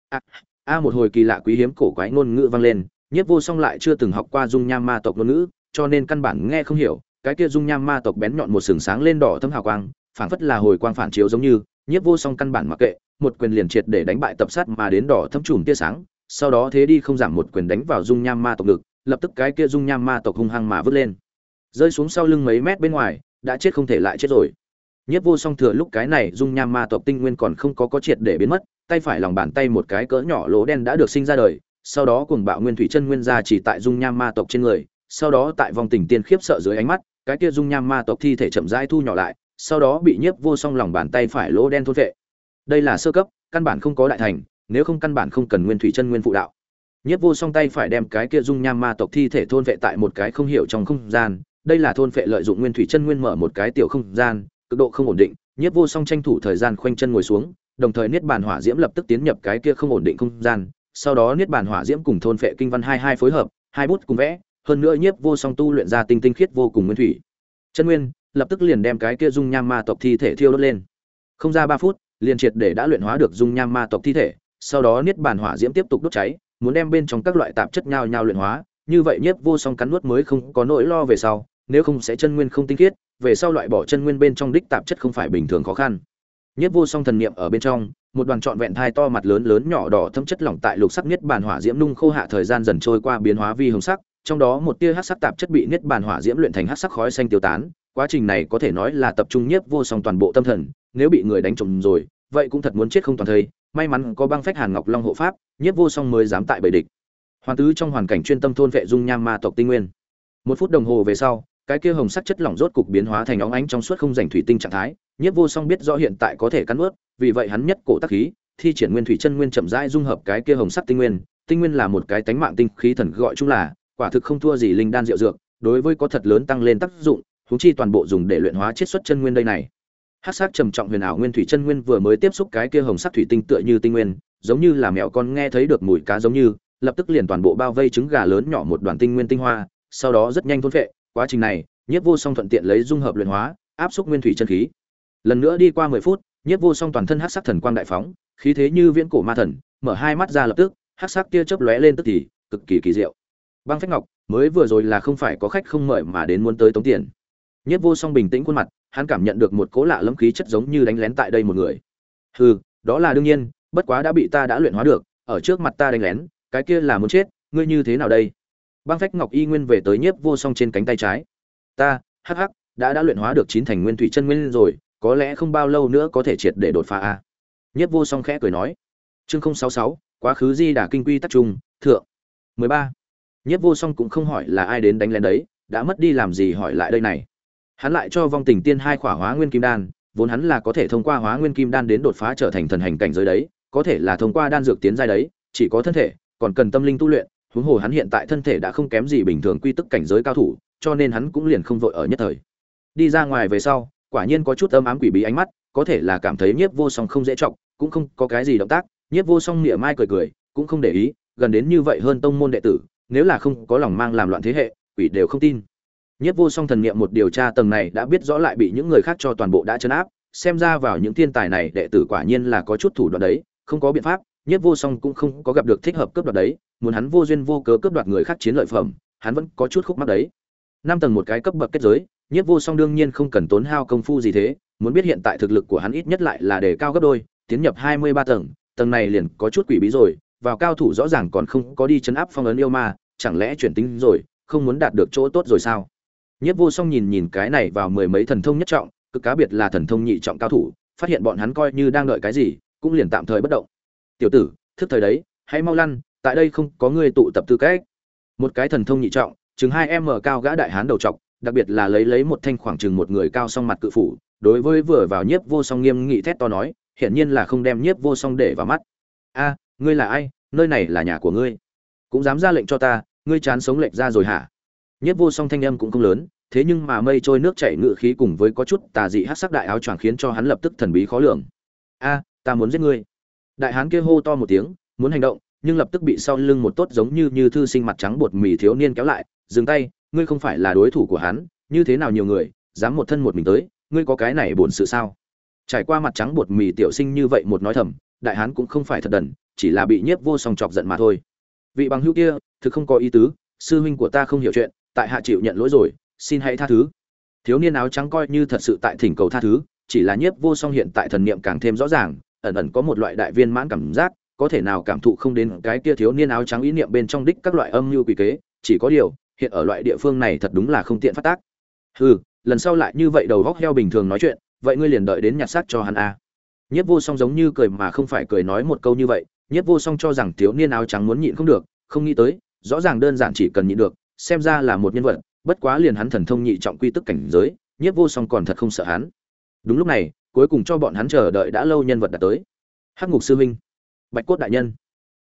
A, a một hồi kỳ lạ quý hiếm cổ quái ngôn ngữ vang lên, Nhất vô song lại chưa từng học qua dung nham ma tộc ngôn ngữ, cho nên căn bản nghe không hiểu cái kia dung nham ma tộc bén nhọn một sừng sáng lên đỏ thâm hào quang phảng phất là hồi quang phản chiếu giống như nhiếp vô song căn bản mặc kệ một quyền liền triệt để đánh bại tập sát mà đến đỏ thâm trùm tia sáng sau đó thế đi không giảm một quyền đánh vào dung nham ma tộc ngực lập tức cái kia dung nham ma tộc hung hăng mà vứt lên. Rơi xuống sau lưng mấy mét bên ngoài đã chết không thể lại chết rồi. Nhất vô song thừa lúc cái này dung nham ma tộc tinh nguyên còn không có có triệt để biến mất, tay phải lòng bàn tay một cái cỡ nhỏ lỗ đen đã được sinh ra đời, sau đó cùng bạo nguyên thủy chân nguyên ra chỉ tại dung nham ma tộc trên người, sau đó tại vòng tình tiên khiếp sợ dưới ánh mắt, cái kia dung nham ma tộc thi thể chậm rãi thu nhỏ lại, sau đó bị nhiếp vô song lòng bàn tay phải lỗ đen thôn vệ. Đây là sơ cấp, căn bản không có đại thành, nếu không căn bản không cần nguyên thủy chân nguyên phụ đạo. Nhiếp vô song tay phải đem cái kia dung nham ma tộc thi thể thôn vệ tại một cái không hiểu trong không gian, đây là thôn vệ lợi dụng nguyên thủy chân nguyên mở một cái tiểu không gian, cực độ không ổn định, Nhiếp Vô Song tranh thủ thời gian khoanh chân ngồi xuống, đồng thời niết bàn hỏa diễm lập tức tiến nhập cái kia không ổn định không gian, sau đó niết bàn hỏa diễm cùng thôn phệ kinh văn hai hai phối hợp, hai bút cùng vẽ, hơn nữa Nhiếp Vô Song tu luyện ra tinh tinh khiết vô cùng nguyên thủy. Chân nguyên, lập tức liền đem cái kia dung nham ma tộc thi thể thiêu đốt lên. Không ra ba phút, liền triệt để đã luyện hóa được dung nham ma tộc thi thể, sau đó niết bàn hỏa diễm tiếp tục đốt cháy, muốn đem bên trong các loại tạp chất nhau nhau luyện hóa, như vậy Nhiếp Vô Song cắn nuốt mới không có nỗi lo về sau, nếu không sẽ chân nguyên không tinh khiết, về sau loại bỏ chân nguyên bên trong đích tạp chất không phải bình thường khó khăn. Nhất vô song thần niệm ở bên trong, một đoàn trọn vẹn thai to mặt lớn lớn nhỏ đỏ thâm chất lỏng tại lục sắc niết bàn hỏa diễm nung khô hạ thời gian dần trôi qua biến hóa vi hồng sắc, trong đó một tia hắc sắc tạp chất bị niết bàn hỏa diễm luyện thành hắc sắc khói xanh tiêu tán, quá trình này có thể nói là tập trung nhất vô song toàn bộ tâm thần, nếu bị người đánh trúng rồi, vậy cũng thật muốn chết không toàn thây, may mắn có băng phách Hàn Ngọc Long hộ pháp, nhất vô song mới dám tại bầy địch. Hoàn tứ trong hoàn cảnh chuyên tâm thôn vệ dung nham ma tộc tinh nguyên. Một phút đồng hồ về sau, cái kia hồng sắc chất lỏng rốt cục biến hóa thành óng ánh trong suốt không rảnh thủy tinh trạng thái, Nhiếp Vô Song biết rõ hiện tại có thể cắn nuốt, vì vậy hắn nhất cổ tác khí, thi triển nguyên thủy chân nguyên chậm rãi dung hợp cái kia hồng sắc tinh nguyên, tinh nguyên là một cái tánh mạng tinh khí thần gọi chung là, quả thực không thua gì linh đan rượu dược, đối với có thật lớn tăng lên tác dụng, huống chi toàn bộ dùng để luyện hóa chiết xuất chân nguyên đây này. Hắc sắc trầm trọng huyền ảo nguyên thủy chân nguyên vừa mới tiếp xúc cái kia hồng sắc thủy tinh tựa như tinh nguyên, giống như là mèo con nghe thấy được mùi cá giống như, lập tức liền toàn bộ bao vây trứng gà lớn nhỏ một đoàn tinh nguyên tinh hoa, sau đó rất nhanh thôn phệ, quá trình này, Nhiếp Vô Song thuận tiện lấy dung hợp luyện hóa, áp xúc nguyên thủy chân khí. Lần nữa đi qua mười phút, Nhiếp Vô Song toàn thân hắc sắc thần quang đại phóng, khí thế như viễn cổ ma thần, mở hai mắt ra lập tức, hắc sắc tia chớp lóe lên tức thì, cực kỳ kỳ diệu. Băng Phách Ngọc, mới vừa rồi là không phải có khách không mời mà đến muốn tới tống tiền. Nhiếp Vô Song bình tĩnh khuôn mặt, hắn cảm nhận được một cố lạ lẫm khí chất giống như đánh lén tại đây một người. Hừ, đó là đương nhiên, bất quá đã bị ta đã luyện hóa được, ở trước mặt ta đánh lén, cái kia là muốn chết, ngươi như thế nào đây? Băng Phách Ngọc y nguyên về tới Nhiếp Vô Song trên cánh tay trái ta hắc hắc đã đã luyện hóa được chín thành nguyên thủy chân nguyên rồi có lẽ không bao lâu nữa có thể triệt để đột phá a. Nhất vô song khẽ cười nói. Chương không sáu sáu, quá khứ di đà kinh quy tắc trung, thượng. mười ba. Nhất vô song cũng không hỏi là ai đến đánh lén đấy, đã mất đi làm gì hỏi lại đây này. Hắn lại cho vong tình tiên hai khỏa hóa nguyên kim đan, vốn hắn là có thể thông qua hóa nguyên kim đan đến đột phá trở thành thần hành cảnh giới đấy, có thể là thông qua đan dược tiến giai đấy, chỉ có thân thể, còn cần tâm linh tu luyện, huống hồ hắn hiện tại thân thể đã không kém gì bình thường quy tức cảnh giới cao thủ, cho nên hắn cũng liền không vội ở nhất thời. Đi ra ngoài về sau quả nhiên có chút âm ám quỷ bí ánh mắt, có thể là cảm thấy nhiếp vô song không dễ trọng cũng không có cái gì động tác, nhiếp vô song mỉa mai cười cười, cũng không để ý, gần đến như vậy hơn tông môn đệ tử, nếu là không có lòng mang làm loạn thế hệ, quỷ đều không tin. Nhiếp vô song thần niệm một điều tra tầng này đã biết rõ lại bị những người khác cho toàn bộ đã chấn áp, xem ra vào những thiên tài này đệ tử quả nhiên là có chút thủ đoạn đấy, không có biện pháp, nhiếp vô song cũng không có gặp được thích hợp cướp đoạt đấy, muốn hắn vô duyên vô cớ cướp đoạt người khác chiến lợi phẩm, hắn vẫn có chút khúc mắc đấy. Năm tầng một cái cấp bậc kết giới nhiếp vô song đương nhiên không cần tốn hao công phu gì thế muốn biết hiện tại thực lực của hắn ít nhất lại là đề cao gấp đôi tiến nhập hai mươi ba tầng tầng này liền có chút quỷ bí rồi vào cao thủ rõ ràng còn không có đi chấn áp phong ấn yêu ma chẳng lẽ chuyển tính rồi không muốn đạt được chỗ tốt rồi sao? Nhiếp vô song nhìn nhìn cái này vào mười mấy thần thông nhất trọng cực cá biệt là thần thông nhị trọng cao thủ phát hiện bọn hắn coi như đang đợi cái gì cũng liền tạm thời bất động. Tiểu tử thức thời đấy hãy mau lăn tại đây không có người tụ tập tư cách. Một cái thần thông nhị trọng chừng hai em mở cao gã đại hán đầu trọc, đặc biệt là lấy lấy một thanh khoảng chừng một người cao song mặt cự phủ, đối với vừa vào nhiếp vô song nghiêm nghị thét to nói, hiển nhiên là không đem nhiếp vô song để vào mắt. A, ngươi là ai? Nơi này là nhà của ngươi, cũng dám ra lệnh cho ta, ngươi chán sống lệnh ra rồi hả? Nhiếp vô song thanh âm cũng không lớn, thế nhưng mà mây trôi nước chảy ngự khí cùng với có chút tà dị hắc sắc đại áo choàng khiến cho hắn lập tức thần bí khó lường. A, ta muốn giết ngươi. Đại hán kia hô to một tiếng, muốn hành động, nhưng lập tức bị sau lưng một tốt giống như như thư sinh mặt trắng bột mì thiếu niên kéo lại, dừng tay ngươi không phải là đối thủ của hắn, như thế nào nhiều người, dám một thân một mình tới, ngươi có cái này buồn sự sao? Trải qua mặt trắng bột mì tiểu sinh như vậy một nói thầm, đại hán cũng không phải thật đần, chỉ là bị nhiếp vô song chọc giận mà thôi. Vị bằng hữu kia, thực không có ý tứ, sư huynh của ta không hiểu chuyện, tại hạ chịu nhận lỗi rồi, xin hãy tha thứ. Thiếu niên áo trắng coi như thật sự tại thỉnh cầu tha thứ, chỉ là nhiếp vô song hiện tại thần niệm càng thêm rõ ràng, ẩn ẩn có một loại đại viên mãn cảm giác, có thể nào cảm thụ không đến cái kia thiếu niên áo trắng ý niệm bên trong đích các loại âm mưu quỷ kế, chỉ có điều hiện ở loại địa phương này thật đúng là không tiện phát tác. Hừ, lần sau lại như vậy đầu góc heo bình thường nói chuyện, vậy ngươi liền đợi đến nhặt xác cho hắn a. À. nhất vô song giống như cười mà không phải cười nói một câu như vậy nhất vô song cho rằng thiếu niên áo trắng muốn nhịn không được, không nghĩ tới, rõ ràng đơn giản chỉ cần nhịn được, xem ra là một nhân vật, bất quá liền hắn thần thông nhị trọng quy tức cảnh giới nhất vô song còn thật không sợ hắn. Đúng lúc này, cuối cùng cho bọn hắn chờ đợi đã lâu nhân vật đã tới. Hắc ngục sư huynh bạch cốt đại nhân.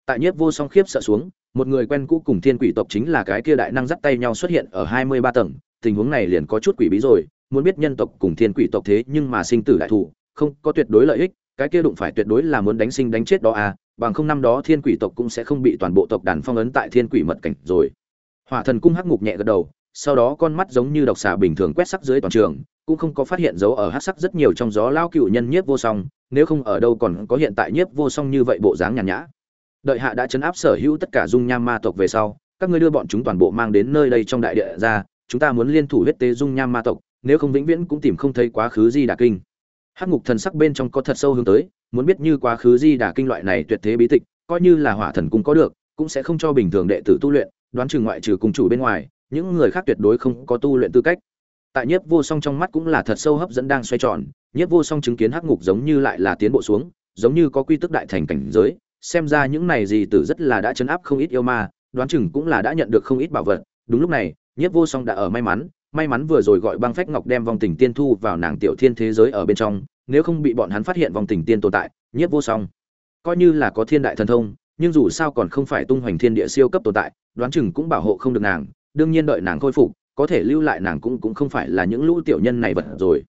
Tại nhất vô song khiếp sợ xuống một người quen cũ cùng thiên quỷ tộc chính là cái kia đại năng dắt tay nhau xuất hiện ở hai mươi ba tầng, tình huống này liền có chút quỷ bí rồi, muốn biết nhân tộc cùng thiên quỷ tộc thế nhưng mà sinh tử đại thủ không có tuyệt đối lợi ích, cái kia đụng phải tuyệt đối là muốn đánh sinh đánh chết đó à bằng không năm đó thiên quỷ tộc cũng sẽ không bị toàn bộ tộc đàn phong ấn tại thiên quỷ mật cảnh rồi. Hỏa thần cung hắc ngục nhẹ gật đầu, sau đó con mắt giống như độc xà bình thường quét sắc dưới toàn trường, cũng không có phát hiện dấu ở hắc sắc rất nhiều trong gió lao cựu nhân nhiếp vô song, nếu không ở đâu còn có hiện tại nhiếp vô song như vậy bộ dáng nhàn nhã đợi hạ đã chấn áp sở hữu tất cả dung nham ma tộc về sau, các ngươi đưa bọn chúng toàn bộ mang đến nơi đây trong đại địa ra, chúng ta muốn liên thủ huyết tế dung nham ma tộc, nếu không vĩnh viễn cũng tìm không thấy quá khứ di đà kinh. Hắc ngục thần sắc bên trong có thật sâu hướng tới, muốn biết như quá khứ di đà kinh loại này tuyệt thế bí tịch, coi như là hỏa thần cũng có được, cũng sẽ không cho bình thường đệ tử tu luyện, đoán chừng ngoại trừ cùng chủ bên ngoài, những người khác tuyệt đối không có tu luyện tư cách. Tại nhiếp vô song trong mắt cũng là thật sâu hấp dẫn đang xoay tròn, nhiếp vô song chứng kiến hắc ngục giống như lại là tiến bộ xuống, giống như có quy tức đại thành cảnh giới xem ra những này gì tử rất là đã chấn áp không ít yêu ma, đoán chừng cũng là đã nhận được không ít bảo vật. Đúng lúc này, nhiếp vô song đã ở may mắn may mắn vừa rồi gọi băng phách ngọc đem vòng tình tiên thu vào nàng tiểu thiên thế giới ở bên trong, nếu không bị bọn hắn phát hiện vòng tình tiên tồn tại, nhiếp vô song coi như là có thiên đại thần thông, nhưng dù sao còn không phải tung hoành thiên địa siêu cấp tồn tại, đoán chừng cũng bảo hộ không được nàng, đương nhiên đợi nàng khôi phục, có thể lưu lại nàng cũng cũng không phải là những lũ tiểu nhân này vật rồi.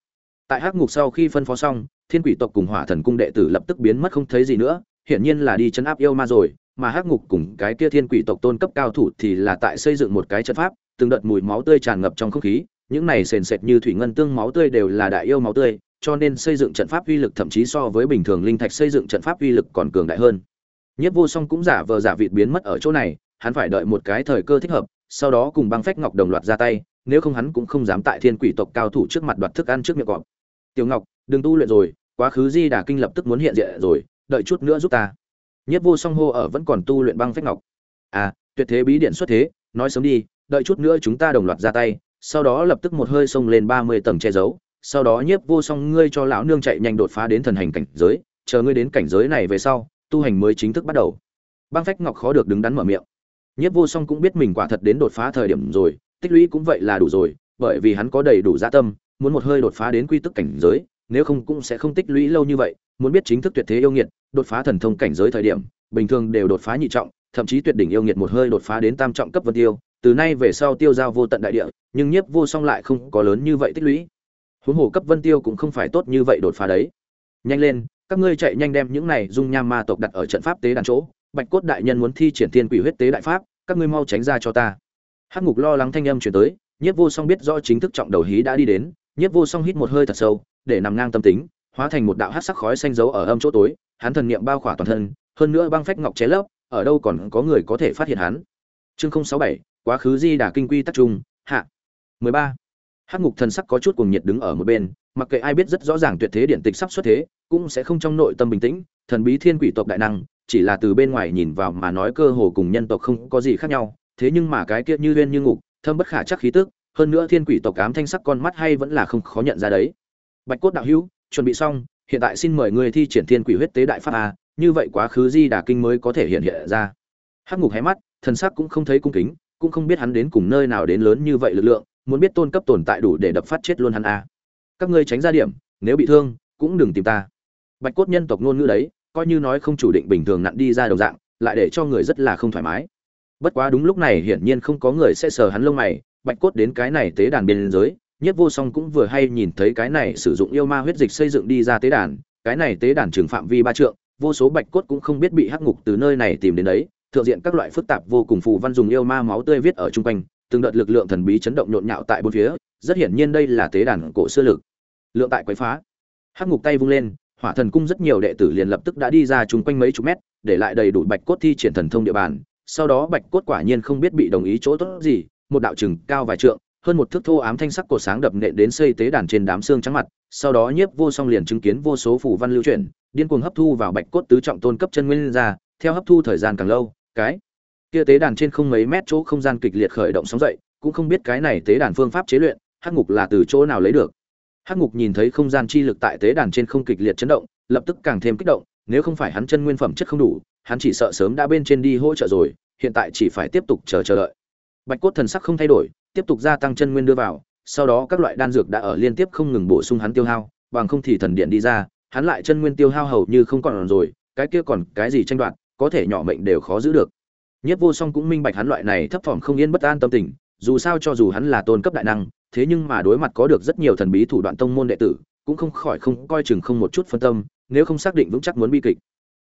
Tại hắc ngục sau khi phân phó xong, thiên quỷ tộc cùng hỏa thần cung đệ tử lập tức biến mất không thấy gì nữa hiển nhiên là đi chấn áp yêu ma rồi, mà hắc ngục cùng cái kia thiên quỷ tộc tôn cấp cao thủ thì là tại xây dựng một cái trận pháp, từng đợt mùi máu tươi tràn ngập trong không khí, những này sền sệt như thủy ngân tương máu tươi đều là đại yêu máu tươi, cho nên xây dựng trận pháp uy lực thậm chí so với bình thường linh thạch xây dựng trận pháp uy lực còn cường đại hơn. Nhất vô song cũng giả vờ giả vịt biến mất ở chỗ này, hắn phải đợi một cái thời cơ thích hợp, sau đó cùng băng phách ngọc đồng loạt ra tay, nếu không hắn cũng không dám tại thiên quỷ tộc cao thủ trước mặt đoạt thức ăn trước miệng cọp. Tiểu ngọc, đừng tu luyện rồi, quá khứ di đà kinh lập tức muốn hiện diện rồi đợi chút nữa giúp ta. Nhất vô song hô ở vẫn còn tu luyện băng phách ngọc. À tuyệt thế bí điện xuất thế, nói sớm đi, đợi chút nữa chúng ta đồng loạt ra tay, sau đó lập tức một hơi xông lên ba mươi tầng che giấu, sau đó nhiếp vô song ngươi cho lão nương chạy nhanh đột phá đến thần hành cảnh giới, chờ ngươi đến cảnh giới này về sau, tu hành mới chính thức bắt đầu. Băng phách ngọc khó được đứng đắn mở miệng. Nhiếp vô song cũng biết mình quả thật đến đột phá thời điểm rồi, tích lũy cũng vậy là đủ rồi, bởi vì hắn có đầy đủ dạ tâm, muốn một hơi đột phá đến quy tức cảnh giới nếu không cũng sẽ không tích lũy lâu như vậy, muốn biết chính thức tuyệt thế yêu nghiệt, đột phá thần thông cảnh giới thời điểm, bình thường đều đột phá nhị trọng, thậm chí tuyệt đỉnh yêu nghiệt một hơi đột phá đến tam trọng cấp vân tiêu, từ nay về sau tiêu giao vô tận đại địa, nhưng nhiếp vô song lại không có lớn như vậy tích lũy. Huống hồ cấp vân tiêu cũng không phải tốt như vậy đột phá đấy. Nhanh lên, các ngươi chạy nhanh đem những này dung nham ma tộc đặt ở trận pháp tế đàn chỗ, bạch cốt đại nhân muốn thi triển thiên quỷ huyết tế đại pháp, các ngươi mau tránh ra cho ta. Hắc ngục lo lắng thanh âm chuyển tới, nhiếp vô song biết rõ chính thức trọng đầu hí đã đi đến, nhiếp vô song hít một hơi thật sâu để nằm ngang tâm tính, hóa thành một đạo hát sắc khói xanh dấu ở âm chỗ tối, hắn thần niệm bao khỏa toàn thân, hơn nữa băng phách ngọc chế lấp, ở đâu còn có người có thể phát hiện hắn. Chương sáu bảy, quá khứ di đà kinh quy tắc trung, hạ. mười ba. Hắc ngục thần sắc có chút cuồng nhiệt đứng ở một bên, mặc kệ ai biết rất rõ ràng tuyệt thế điện tịch sắp xuất thế, cũng sẽ không trong nội tâm bình tĩnh, thần bí thiên quỷ tộc đại năng, chỉ là từ bên ngoài nhìn vào mà nói cơ hồ cùng nhân tộc không có gì khác nhau, thế nhưng mà cái kia như uyên như ngục, thâm bất khả chắc khí tức, hơn nữa thiên quỷ tộc ám thanh sắc con mắt hay vẫn là không khó nhận ra đấy bạch cốt đạo hữu, chuẩn bị xong, hiện tại xin mời người thi triển thiên quỷ huyết tế đại pháp a, như vậy quá khứ di đà kinh mới có thể hiện hiện ra. Hắc ngục hé mắt, thần sắc cũng không thấy cung kính, cũng không biết hắn đến cùng nơi nào đến lớn như vậy lực lượng, muốn biết tôn cấp tồn tại đủ để đập phát chết luôn hắn a. Các ngươi tránh ra điểm, nếu bị thương, cũng đừng tìm ta. Bạch cốt nhân tộc ngôn ngữ đấy, coi như nói không chủ định bình thường nặn đi ra đồng dạng, lại để cho người rất là không thoải mái. Bất quá đúng lúc này hiển nhiên không có người sẽ sờ hắn lông mày, bạch cốt đến cái này tế đàn biên giới nhất vô song cũng vừa hay nhìn thấy cái này sử dụng yêu ma huyết dịch xây dựng đi ra tế đàn, cái này tế đàn trường phạm vi ba trượng, vô số bạch cốt cũng không biết bị hắc ngục từ nơi này tìm đến đấy, thượng diện các loại phức tạp vô cùng phù văn dùng yêu ma máu tươi viết ở trung quanh, từng đợt lực lượng thần bí chấn động nhộn nhạo tại bốn phía, rất hiển nhiên đây là tế đàn cổ xưa lực. Lượng tại quấy phá. Hắc ngục tay vung lên, hỏa thần cung rất nhiều đệ tử liền lập tức đã đi ra chung quanh mấy chục mét, để lại đầy đủ bạch cốt thi triển thần thông địa bàn, sau đó bạch cốt quả nhiên không biết bị đồng ý chỗ tốt gì, một đạo trừng cao vài trượng hơn một thước thô ám thanh sắc cổ sáng đập nện đến xây tế đàn trên đám xương trắng mặt, sau đó nhiếp vô song liền chứng kiến vô số phủ văn lưu chuyển, điên cuồng hấp thu vào bạch cốt tứ trọng tôn cấp chân nguyên ra, theo hấp thu thời gian càng lâu, cái kia tế đàn trên không mấy mét chỗ không gian kịch liệt khởi động sóng dậy, cũng không biết cái này tế đàn phương pháp chế luyện, hắc ngục là từ chỗ nào lấy được. Hắc ngục nhìn thấy không gian chi lực tại tế đàn trên không kịch liệt chấn động, lập tức càng thêm kích động, nếu không phải hắn chân nguyên phẩm chất không đủ, hắn chỉ sợ sớm đã bên trên đi hỗ trợ rồi, hiện tại chỉ phải tiếp tục chờ chờ đợi. Bạch cốt thần sắc không thay đổi tiếp tục gia tăng chân nguyên đưa vào, sau đó các loại đan dược đã ở liên tiếp không ngừng bổ sung hắn tiêu hao, bằng không thì thần điện đi ra, hắn lại chân nguyên tiêu hao hầu như không còn rồi, cái kia còn cái gì tranh đoạt, có thể nhỏ mệnh đều khó giữ được. Nhất vô song cũng minh bạch hắn loại này thấp thỏm không yên bất an tâm tình, dù sao cho dù hắn là tôn cấp đại năng, thế nhưng mà đối mặt có được rất nhiều thần bí thủ đoạn tông môn đệ tử, cũng không khỏi không coi chừng không một chút phân tâm, nếu không xác định vững chắc muốn bi kịch.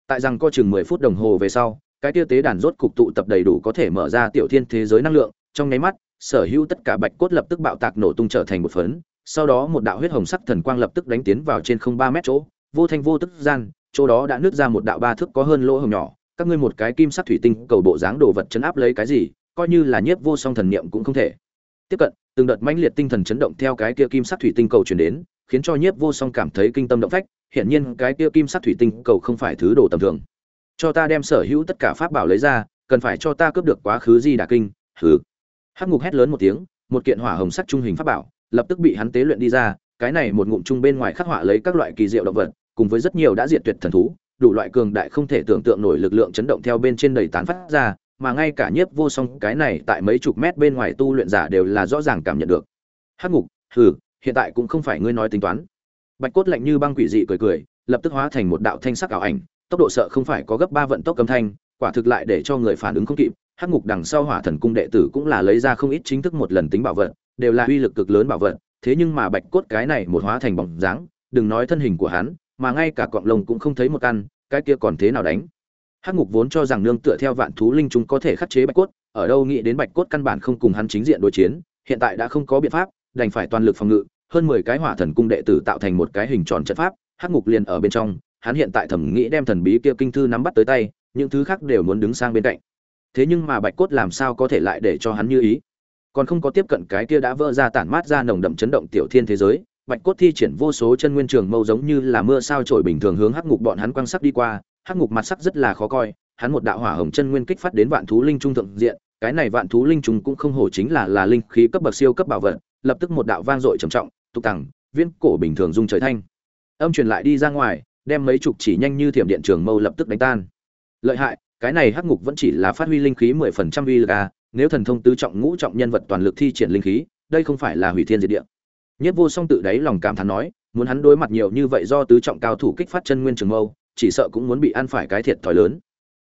Tại rằng coi chừng mười phút đồng hồ về sau, cái kia tế đàn rốt cục tụ tập đầy đủ có thể mở ra tiểu thiên thế giới năng lượng, trong nháy mắt sở hữu tất cả bạch cốt lập tức bạo tạc nổ tung trở thành một phấn, sau đó một đạo huyết hồng sắc thần quang lập tức đánh tiến vào trên không ba mét chỗ, vô thanh vô tức gian, chỗ đó đã nứt ra một đạo ba thước có hơn lỗ hồng nhỏ, các ngươi một cái kim sắc thủy tinh cầu bộ dáng đồ vật chấn áp lấy cái gì, coi như là nhiếp vô song thần niệm cũng không thể. Tiếp cận, từng đợt mãnh liệt tinh thần chấn động theo cái kia kim sắc thủy tinh cầu truyền đến, khiến cho nhiếp vô song cảm thấy kinh tâm động phách, hiển nhiên cái kia kim sắc thủy tinh cầu không phải thứ đồ tầm thường. Cho ta đem sở hữu tất cả pháp bảo lấy ra, cần phải cho ta cướp được quá khứ di đà kinh, hừ hắc ngục hét lớn một tiếng, một kiện hỏa hồng sắc trung hình pháp bảo, lập tức bị hắn tế luyện đi ra, cái này một ngụm trung bên ngoài khắc họa lấy các loại kỳ diệu động vật, cùng với rất nhiều đã diệt tuyệt thần thú, đủ loại cường đại không thể tưởng tượng nổi lực lượng chấn động theo bên trên đầy tán phát ra, mà ngay cả nhiếp vô song cái này tại mấy chục mét bên ngoài tu luyện giả đều là rõ ràng cảm nhận được. Hắc ngục, hừ, hiện tại cũng không phải ngươi nói tính toán. Bạch cốt lạnh như băng quỷ dị cười cười, lập tức hóa thành một đạo thanh sắc ảo ảnh, tốc độ sợ không phải có gấp ba vận tốc âm thanh, quả thực lại để cho người phản ứng không kịp hắc ngục đằng sau hỏa thần cung đệ tử cũng là lấy ra không ít chính thức một lần tính bảo vật, đều là uy lực cực lớn bảo vật, thế nhưng mà bạch cốt cái này một hóa thành bóng dáng, đừng nói thân hình của hắn, mà ngay cả cọng lông cũng không thấy một căn, cái kia còn thế nào đánh? Hắc ngục vốn cho rằng nương tựa theo vạn thú linh chúng có thể khắc chế bạch cốt, ở đâu nghĩ đến bạch cốt căn bản không cùng hắn chính diện đối chiến, hiện tại đã không có biện pháp, đành phải toàn lực phòng ngự, hơn mười cái hỏa thần cung đệ tử tạo thành một cái hình tròn trận pháp, hắc ngục liền ở bên trong, hắn hiện tại thẩm nghĩ đem thần bí kia kinh thư nắm bắt tới tay, những thứ khác đều muốn đứng sang bên cạnh thế nhưng mà bạch cốt làm sao có thể lại để cho hắn như ý? Còn không có tiếp cận cái kia đã vỡ ra tản mát ra nồng đậm chấn động tiểu thiên thế giới, bạch cốt thi triển vô số chân nguyên trường mâu giống như là mưa sao trổi bình thường hướng hắc ngục bọn hắn quang sắc đi qua, hắc ngục mặt sắc rất là khó coi, hắn một đạo hỏa hồng chân nguyên kích phát đến vạn thú linh trung thượng diện, cái này vạn thú linh trùng cũng không hổ chính là là linh khí cấp bậc siêu cấp bảo vật, lập tức một đạo vang dội trầm trọng, tục tằng viên cổ bình thường dung trời thanh. Âm truyền lại đi ra ngoài, đem mấy chục chỉ nhanh như thiểm điện trường mâu lập tức đánh tan. Lợi hại cái này hắc ngục vẫn chỉ là phát huy linh khí mười phần trăm uy lực a nếu thần thông tứ trọng ngũ trọng nhân vật toàn lực thi triển linh khí, đây không phải là hủy thiên diệt địa. Nhất vô song tự đáy lòng cảm thán nói, muốn hắn đối mặt nhiều như vậy do tứ trọng cao thủ kích phát chân nguyên trường mâu, chỉ sợ cũng muốn bị ăn phải cái thiệt thòi lớn.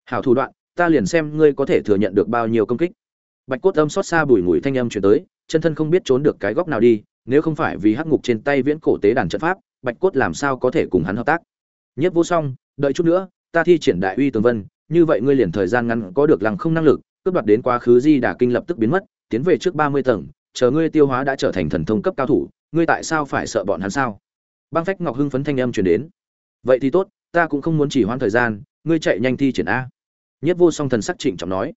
Hảo thủ đoạn, ta liền xem ngươi có thể thừa nhận được bao nhiêu công kích. Bạch cốt âm xót xa bùi mùi thanh âm chuyển tới, chân thân không biết trốn được cái góc nào đi, nếu không phải vì hắc ngục trên tay viễn cổ tế đàn trận pháp, bạch cốt làm sao có thể cùng hắn hợp tác. Nhất vô song, đợi chút nữa, ta thi triển đại uy tường vân như vậy ngươi liền thời gian ngắn có được lăng không năng lực, cướp đoạt đến quá khứ di đà kinh lập tức biến mất, tiến về trước ba mươi tầng, chờ ngươi tiêu hóa đã trở thành thần thông cấp cao thủ, ngươi tại sao phải sợ bọn hắn sao? Băng phách ngọc hưng phấn thanh âm truyền đến. Vậy thì tốt, ta cũng không muốn chỉ hoãn thời gian, ngươi chạy nhanh thi triển a. Nhất vô song thần sắc trịnh trọng nói.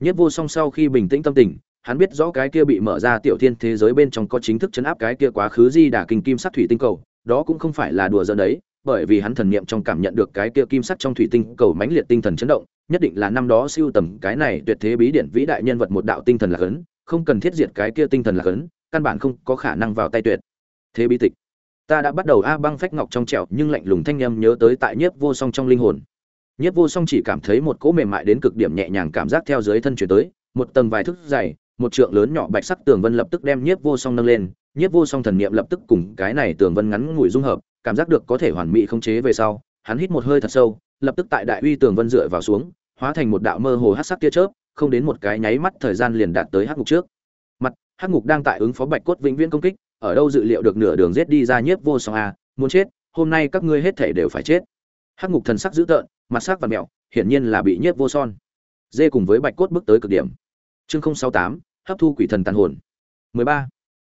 Nhất vô song sau khi bình tĩnh tâm tình, hắn biết rõ cái kia bị mở ra tiểu thiên thế giới bên trong có chính thức chấn áp cái kia quá khứ di đà kinh kim sắc thủy tinh cầu, đó cũng không phải là đùa giỡn đấy bởi vì hắn thần niệm trong cảm nhận được cái kia kim sắc trong thủy tinh cầu mãnh liệt tinh thần chấn động, nhất định là năm đó siêu tầm cái này tuyệt thế bí điển vĩ đại nhân vật một đạo tinh thần là cấn không cần thiết diệt cái kia tinh thần là cấn căn bản không có khả năng vào tay tuyệt. Thế bí tịch. Ta đã bắt đầu a băng phách ngọc trong trẻo nhưng lạnh lùng thanh âm nhớ tới tại nhiếp vô song trong linh hồn. Nhiếp vô song chỉ cảm thấy một cỗ mềm mại đến cực điểm nhẹ nhàng cảm giác theo dưới thân chuyển tới, một tầng vài thước dày, một trượng lớn nhỏ bạch sắc tường vân lập tức đem nhiếp vô song nâng lên nhiếp vô song thần niệm lập tức cùng cái này tường vân ngắn ngủi dung hợp, cảm giác được có thể hoàn mỹ khống chế về sau, hắn hít một hơi thật sâu, lập tức tại đại uy tường vân dựa vào xuống, hóa thành một đạo mơ hồ hắc sắc tia chớp, không đến một cái nháy mắt thời gian liền đạt tới hắc ngục trước. Mặt, hắc ngục đang tại ứng phó bạch cốt vĩnh viễn công kích, ở đâu dự liệu được nửa đường giết đi ra nhiếp vô song a muốn chết, hôm nay các ngươi hết thể đều phải chết. Hắc ngục thần sắc dữ tợn, mặt sắc và mẹo hiển nhiên là bị nhiếp vô son dê cùng với bạch cốt bước tới cực điểm. Chương sáu tám, hấp thu quỷ thần tàn hồn. 13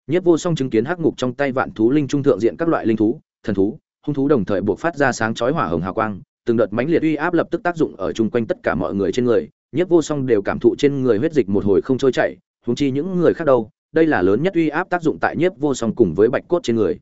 nhiếp vô song chứng kiến hắc ngục trong tay vạn thú linh trung thượng diện các loại linh thú, thần thú, hung thú đồng thời buộc phát ra sáng chói hỏa hồng hào quang, từng đợt mãnh liệt uy áp lập tức tác dụng ở chung quanh tất cả mọi người trên người. Nhiếp vô song đều cảm thụ trên người huyết dịch một hồi không trôi chảy, huống chi những người khác đâu, đây là lớn nhất uy áp tác dụng tại nhiếp vô song cùng với bạch cốt trên người.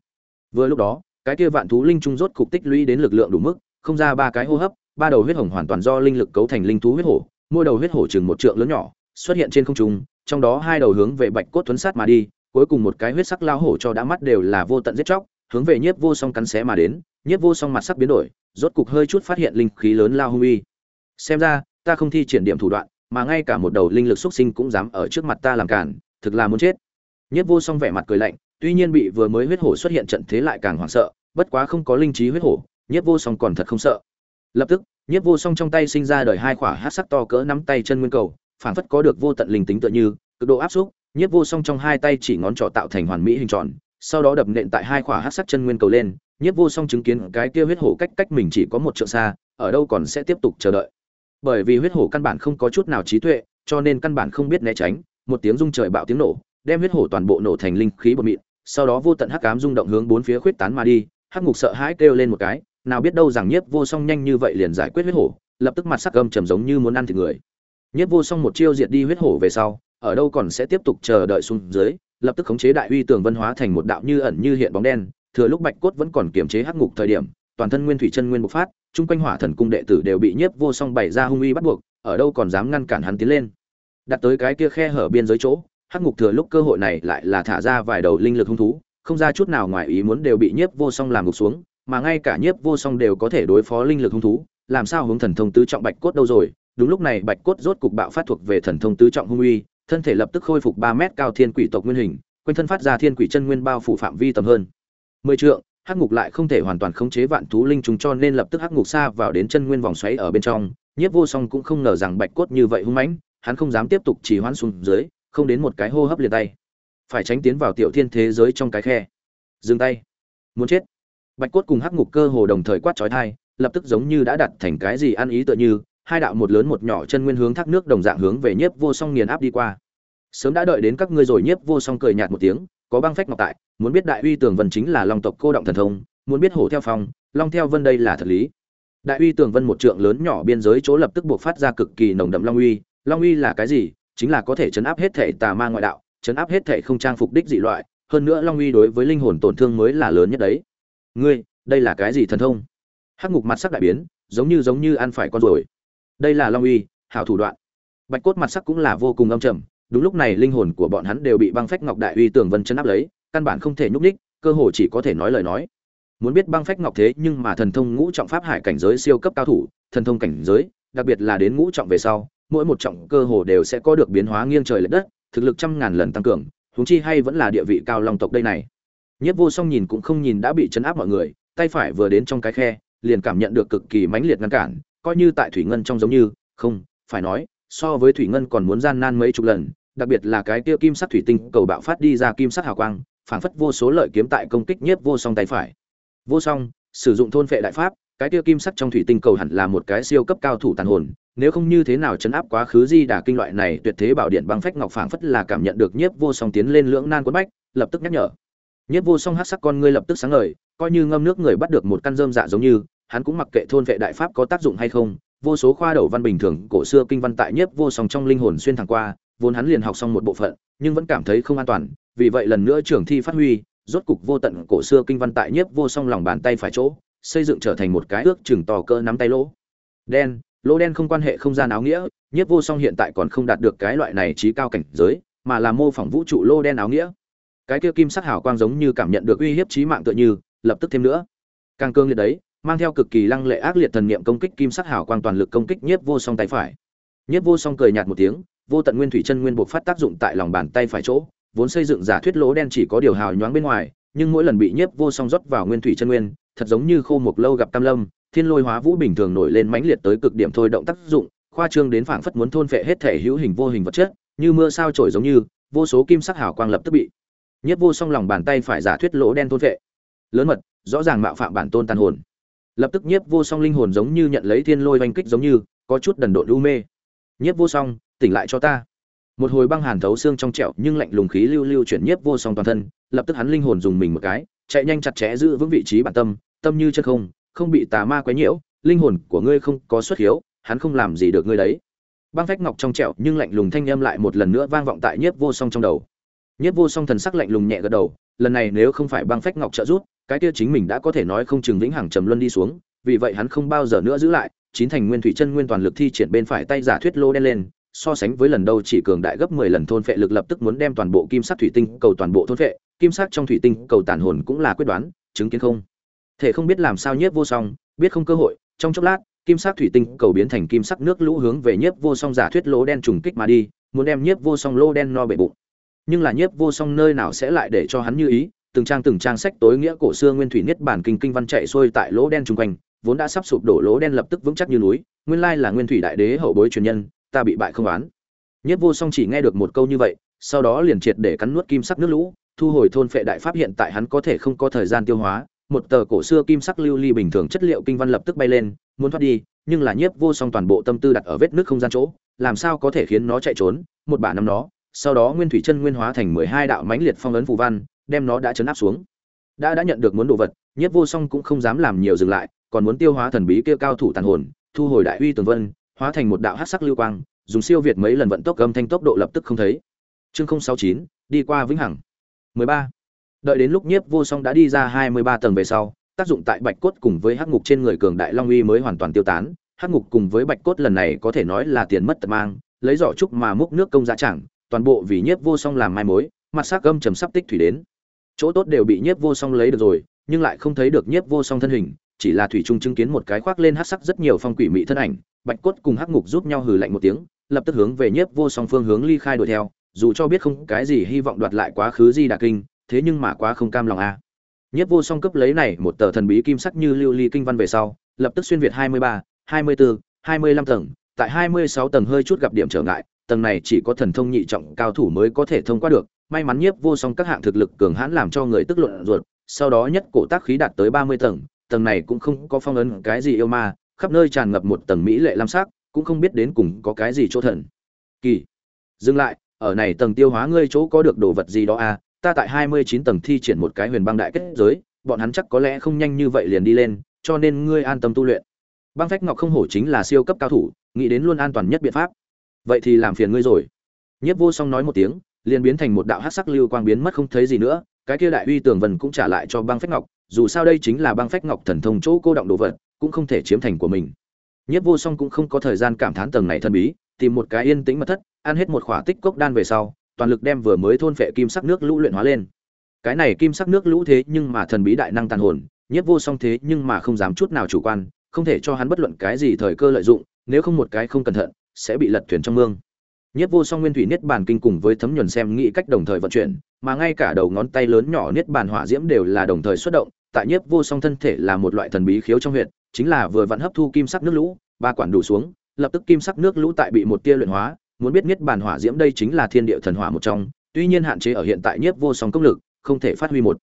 Vừa lúc đó, cái kia vạn thú linh trung rốt cục tích lũy đến lực lượng đủ mức, không ra ba cái hô hấp, ba đầu huyết hồng hoàn toàn do linh lực cấu thành linh thú huyết hổ, mỗi đầu huyết hổ chừng một trượng lớn nhỏ, xuất hiện trên không trung, trong đó hai đầu hướng về bạch cốt tuấn sát mà đi cuối cùng một cái huyết sắc lao hổ cho đã mắt đều là vô tận giết chóc, hướng về nhiếp vô song cắn xé mà đến, nhiếp vô song mặt sắc biến đổi, rốt cục hơi chút phát hiện linh khí lớn lao hung uy. Xem ra, ta không thi triển điểm thủ đoạn, mà ngay cả một đầu linh lực xuất sinh cũng dám ở trước mặt ta làm cản, thực là muốn chết. Nhiếp vô song vẻ mặt cười lạnh, tuy nhiên bị vừa mới huyết hổ xuất hiện trận thế lại càng hoảng sợ, bất quá không có linh trí huyết hổ, nhiếp vô song còn thật không sợ. Lập tức, nhiếp vô song trong tay sinh ra đời hai khỏa hát sắc to cỡ nắm tay chân nguyên cầu, phảng phất có được vô tận linh tính tựa như, cực độ áp xúc nhiếp vô song trong hai tay chỉ ngón trỏ tạo thành hoàn mỹ hình tròn, sau đó đập nện tại hai khỏa hát sắc chân nguyên cầu lên, nhiếp vô song chứng kiến cái kia huyết hổ cách cách mình chỉ có một trượng xa, ở đâu còn sẽ tiếp tục chờ đợi. Bởi vì huyết hổ căn bản không có chút nào trí tuệ, cho nên căn bản không biết né tránh, một tiếng rung trời bạo tiếng nổ, đem huyết hổ toàn bộ nổ thành linh khí bột mịn, sau đó vô tận hắc ám rung động hướng bốn phía khuyết tán mà đi, hắc ngục sợ hãi kêu lên một cái, nào biết đâu rằng nhiếp vô song nhanh như vậy liền giải quyết huyết hổ, lập tức mặt sắc gầm trầm giống như muốn ăn thịt người. Nhiếp vô song một chiêu diệt đi huyết hổ về sau ở đâu còn sẽ tiếp tục chờ đợi xuống dưới, lập tức khống chế đại uy tường vân hóa thành một đạo như ẩn như hiện bóng đen, thừa lúc bạch cốt vẫn còn kiềm chế hắc ngục thời điểm, toàn thân nguyên thủy chân nguyên bộc phát, chung quanh hỏa thần cung đệ tử đều bị nhiếp vô song bày ra hung uy bắt buộc, ở đâu còn dám ngăn cản hắn tiến lên. Đặt tới cái kia khe hở biên giới chỗ, hắc ngục thừa lúc cơ hội này lại là thả ra vài đầu linh lực hung thú, không ra chút nào ngoài ý muốn đều bị nhiếp vô song làm ngục xuống, mà ngay cả nhiếp vô song đều có thể đối phó linh lực hung thú, làm sao hướng thần thông tứ trọng bạch cốt đâu rồi? Đúng lúc này bạch cốt rốt cục bạo phát thuộc về thần thông tứ trọng hung uy thân thể lập tức khôi phục ba mét cao thiên quỷ tộc nguyên hình quanh thân phát ra thiên quỷ chân nguyên bao phủ phạm vi tầm hơn. Mười trượng hắc ngục lại không thể hoàn toàn khống chế vạn thú linh trùng cho nên lập tức hắc ngục xa vào đến chân nguyên vòng xoáy ở bên trong. Nhiếp vô song cũng không ngờ rằng bạch cốt như vậy hung mãnh hắn không dám tiếp tục chỉ hoãn xuống dưới không đến một cái hô hấp liền tay. Phải tránh tiến vào tiểu thiên thế giới trong cái khe. Dừng tay. Muốn chết. Bạch cốt cùng hắc ngục cơ hồ đồng thời quát chói tai, lập tức giống như đã đặt thành cái gì ăn ý tựa như hai đạo một lớn một nhỏ chân nguyên hướng thác nước đồng dạng hướng về nhiếp vô song nghiền áp đi qua. Sớm đã đợi đến các ngươi rồi, nhiếp vô song cười nhạt một tiếng, có băng phách ngọc tại, muốn biết đại uy tường vân chính là long tộc cô động thần thông, muốn biết hổ theo phong, long theo vân đây là thật lý. Đại uy tường vân một trượng lớn nhỏ biên giới chỗ lập tức buộc phát ra cực kỳ nồng đậm long uy. Long uy là cái gì? Chính là có thể chấn áp hết thể tà ma ngoại đạo, chấn áp hết thể không trang phục đích dị loại. Hơn nữa long uy đối với linh hồn tổn thương mới là lớn nhất đấy. Ngươi, đây là cái gì thần thông? Hắc ngục mặt sắc đại biến, giống như giống như ăn phải con ruồi đây là long uy, hảo thủ đoạn. Bạch cốt mặt sắc cũng là vô cùng âm trầm, đúng lúc này linh hồn của bọn hắn đều bị băng phách ngọc đại uy tường vân chấn áp lấy, căn bản không thể nhúc ních cơ hồ chỉ có thể nói lời nói. Muốn biết băng phách ngọc thế nhưng mà thần thông ngũ trọng pháp hải cảnh giới siêu cấp cao thủ, thần thông cảnh giới, đặc biệt là đến ngũ trọng về sau, mỗi một trọng cơ hồ đều sẽ có được biến hóa nghiêng trời lệch đất, thực lực trăm ngàn lần tăng cường, huống chi hay vẫn là địa vị cao long tộc đây này. Nhất vô song nhìn cũng không nhìn đã bị chấn áp mọi người, tay phải vừa đến trong cái khe, liền cảm nhận được cực kỳ mãnh liệt ngăn cản coi như tại thủy ngân trong giống như, không, phải nói, so với thủy ngân còn muốn gian nan mấy chục lần, đặc biệt là cái kia kim sắc thủy tinh cầu bạo phát đi ra kim sắc hào quang phảng phất vô số lợi kiếm tại công kích nhiếp vô song tay phải. Vô song, sử dụng thôn phệ đại pháp, cái kia kim sắc trong thủy tinh cầu hẳn là một cái siêu cấp cao thủ tàn hồn, nếu không như thế nào chấn áp quá khứ di đà kinh loại này tuyệt thế bảo điện băng phách ngọc phảng phất là cảm nhận được nhiếp vô song tiến lên lưỡng nan quấn bách, lập tức nhắc nhở. Nhiếp vô song hắc sắc con ngươi lập tức sáng ngời, coi như ngâm nước người bắt được một căn dơm dạ giống như hắn cũng mặc kệ thôn vệ đại pháp có tác dụng hay không, vô số khoa đầu văn bình thường cổ xưa kinh văn tại nhiếp vô song trong linh hồn xuyên thẳng qua, vốn hắn liền học xong một bộ phận, nhưng vẫn cảm thấy không an toàn, vì vậy lần nữa trường thi phát huy, rốt cục vô tận cổ xưa kinh văn tại nhiếp vô song lòng bàn tay phải chỗ, xây dựng trở thành một cái ước chừng to cỡ nắm tay lỗ. Đen lỗ đen không quan hệ không gian áo nghĩa, nhiếp vô song hiện tại còn không đạt được cái loại này trí cao cảnh giới, mà là mô phỏng vũ trụ lô đen áo nghĩa. Cái kia kim sắc hào quang giống như cảm nhận được uy hiếp trí mạng tựa như, lập tức thêm nữa. Càng cương liệt đấy mang theo cực kỳ lăng lệ ác liệt thần niệm công kích kim sắc hào quang toàn lực công kích nhiếp vô song tay phải. Nhiếp vô song cười nhạt một tiếng, vô tận nguyên thủy chân nguyên buộc phát tác dụng tại lòng bàn tay phải chỗ, vốn xây dựng giả thuyết lỗ đen chỉ có điều hào nhoáng bên ngoài, nhưng mỗi lần bị nhiếp vô song rót vào nguyên thủy chân nguyên, thật giống như khô mục lâu gặp tam lâm, thiên lôi hóa vũ bình thường nổi lên mãnh liệt tới cực điểm thôi động tác dụng, khoa trương đến phảng phất muốn thôn phệ hết thể hữu hình vô hình vật chất, như mưa sao trổi giống như, vô số kim sắc hào quang lập tức bị nhiếp vô song lòng bàn tay phải giả thuyết lỗ đen thôn phệ. Lớn mật, rõ ràng mạo phạm bản tôn tàn hồn lập tức nhiếp vô song linh hồn giống như nhận lấy thiên lôi oanh kích giống như, có chút đần độn u mê. Nhiếp vô song, tỉnh lại cho ta. Một hồi băng hàn thấu xương trong trẹo nhưng lạnh lùng khí lưu lưu chuyển nhiếp vô song toàn thân, lập tức hắn linh hồn dùng mình một cái, chạy nhanh chặt chẽ giữ vững vị trí bản tâm tâm như chân không không bị tà ma quấy nhiễu, linh hồn của ngươi không có xuất hiếu, hắn không làm gì được ngươi đấy. Băng phách ngọc trong trẹo nhưng lạnh lùng thanh âm lại một lần nữa vang vọng tại nhiếp vô song trong đầu. Nhiếp vô song thần sắc lạnh lùng nhẹ gật đầu, lần này nếu không phải băng phách ngọc trợ giúp cái kia chính mình đã có thể nói không chừng vĩnh hằng trầm luân đi xuống vì vậy hắn không bao giờ nữa giữ lại chín thành nguyên thủy chân nguyên toàn lực thi triển bên phải tay giả thuyết lô đen lên so sánh với lần đầu chỉ cường đại gấp 10 lần thôn phệ lực lập tức muốn đem toàn bộ kim sắc thủy tinh cầu toàn bộ thôn phệ, kim sắc trong thủy tinh cầu tàn hồn cũng là quyết đoán, chứng kiến không. Thể không biết làm sao nhiếp vô song, biết không cơ hội, trong chốc lát, kim sắc thủy tinh cầu biến thành kim sắc nước lũ hướng về nhiếp vô song giả thuyết lỗ đen trùng kích mà đi, muốn đem nhiếp vô song lô đen no bể bụng. Nhưng là nhiếp vô song nơi nào sẽ lại để cho hắn như ý, từng trang từng trang sách tối nghĩa cổ xưa nguyên thủy niết bản kinh kinh văn chạy xuôi tại lỗ đen chung quanh, vốn đã sắp sụp đổ lỗ đen lập tức vững chắc như núi, nguyên lai là nguyên thủy đại đế hậu bối truyền nhân, ta bị bại không oán. Nhất Vô Song chỉ nghe được một câu như vậy, sau đó liền triệt để cắn nuốt kim sắc nước lũ, thu hồi thôn phệ đại pháp hiện tại hắn có thể không có thời gian tiêu hóa, một tờ cổ xưa kim sắc lưu ly bình thường chất liệu kinh văn lập tức bay lên, muốn thoát đi, nhưng là Nhiếp Vô Song toàn bộ tâm tư đặt ở vết nước không gian chỗ, làm sao có thể khiến nó chạy trốn, một bả nắm nó, sau đó nguyên thủy chân nguyên hóa thành mười hai đạo mãnh liệt phong ấn phù văn, đem nó đã chấn áp xuống. Đã đã nhận được muốn đồ vật, Nhiếp Vô Song cũng không dám làm nhiều dừng lại, còn muốn tiêu hóa thần bí kia cao thủ tàn hồn, thu hồi đại uy tường vân, hóa thành một đạo hắc sắc lưu quang, dùng siêu việt mấy lần vận tốc âm thanh tốc độ lập tức không thấy. Chương 069, đi qua vĩnh hằng. 13. Đợi đến lúc Nhiếp Vô Song đã đi ra 23 tầng về sau, tác dụng tại Bạch cốt cùng với hắc ngục trên người cường đại long uy mới hoàn toàn tiêu tán, hắc ngục cùng với Bạch cốt lần này có thể nói là tiền mất tật mang, lấy giỏ trúc mà múc nước công giá chẳng, toàn bộ vì Nhiếp Vô Song làm mai mối, mặt sắc gâm trầm sắp tích thủy đến. Chỗ tốt đều bị Nhiếp Vô Song lấy được rồi, nhưng lại không thấy được Nhiếp Vô Song thân hình, chỉ là thủy trung chứng kiến một cái khoác lên hắc sắc rất nhiều phong quỷ mị thân ảnh, Bạch cốt cùng hắc ngục giúp nhau hừ lạnh một tiếng, lập tức hướng về nhiếp vô song phương hướng ly khai đuổi theo dù cho biết không cái gì hy vọng đoạt lại quá khứ di đà kinh thế nhưng mà quá không cam lòng a à. nhiếp vô song cấp lấy này một tờ thần bí kim sắc như lưu ly kinh văn về sau lập tức xuyên việt hai mươi ba hai mươi bốn hai mươi lăm tầng tại hai mươi sáu tầng hơi chút gặp điểm trở ngại tầng này chỉ có thần thông nhị trọng cao thủ mới có thể thông qua được may mắn nhiếp vô song các hạng thực lực cường hãn làm cho người tức luận ruột, sau đó nhất cổ tác khí đạt tới ba mươi tầng tầng này cũng không có phong ấn cái gì yêu ma, khắp nơi tràn ngập một tầng mỹ lệ lam sắc, cũng không biết đến cùng có cái gì chỗ thần. Kỳ, dừng lại, ở này tầng tiêu hóa ngươi chỗ có được đồ vật gì đó à ta tại hai mươi chín tầng thi triển một cái huyền băng đại kết giới, bọn hắn chắc có lẽ không nhanh như vậy liền đi lên, cho nên ngươi an tâm tu luyện. Băng phách ngọc không hổ chính là siêu cấp cao thủ, nghĩ đến luôn an toàn nhất biện pháp. Vậy thì làm phiền ngươi rồi. Nhiếp vô song nói một tiếng liền biến thành một đạo hắc sắc lưu quang biến mất không thấy gì nữa cái kia đại uy tường vần cũng trả lại cho băng phách ngọc dù sao đây chính là băng phách ngọc thần thông chỗ cô động đồ vật cũng không thể chiếm thành của mình Nhiếp Vô Song cũng không có thời gian cảm thán tầng này thân bí, tìm một cái yên tĩnh mật thất, ăn hết một khỏa tích cốc đan về sau, toàn lực đem vừa mới thôn phệ kim sắc nước lũ luyện hóa lên. Cái này kim sắc nước lũ thế nhưng mà thần bí đại năng tàn hồn, Nhiếp Vô Song thế nhưng mà không dám chút nào chủ quan, không thể cho hắn bất luận cái gì thời cơ lợi dụng, nếu không một cái không cẩn thận, sẽ bị lật thuyền trong mương. Nhất Vô Song Nguyên Thủy Niết Bàn Kinh cùng với thấm nhuần xem nghĩ cách đồng thời vận chuyển, mà ngay cả đầu ngón tay lớn nhỏ Niết Bàn Hỏa Diễm đều là đồng thời xuất động, tại Nhiếp Vô Song thân thể là một loại thần bí khiếu trong huyệt, chính là vừa vận hấp thu kim sắc nước lũ, ba quản đủ xuống, lập tức kim sắc nước lũ tại bị một tia luyện hóa, muốn biết niết bàn hỏa diễm đây chính là thiên địa thần hỏa một trong, tuy nhiên hạn chế ở hiện tại nhiếp vô song công lực, không thể phát huy một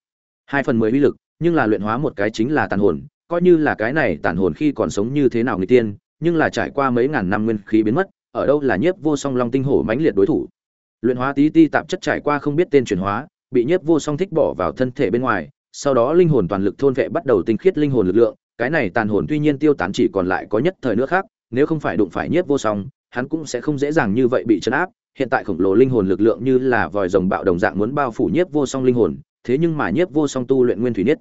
hai phần mười uy lực, nhưng là luyện hóa một cái chính là tàn hồn, coi như là cái này tàn hồn khi còn sống như thế nào người tiên, nhưng là trải qua mấy ngàn năm nguyên khí biến mất, ở đâu là nhiếp vô song long tinh hổ mãnh liệt đối thủ. Luyện hóa tí ti tạp chất trải qua không biết tên chuyển hóa, bị nhiếp vô song thích bỏ vào thân thể bên ngoài, sau đó linh hồn toàn lực thôn vệ bắt đầu tinh khiết linh hồn lực lượng, cái này tàn hồn tuy nhiên tiêu tán chỉ còn lại có nhất thời nữa khác nếu không phải đụng phải nhiếp vô song hắn cũng sẽ không dễ dàng như vậy bị chấn áp hiện tại khổng lồ linh hồn lực lượng như là vòi rồng bạo đồng dạng muốn bao phủ nhiếp vô song linh hồn thế nhưng mà nhiếp vô song tu luyện nguyên thủy nhất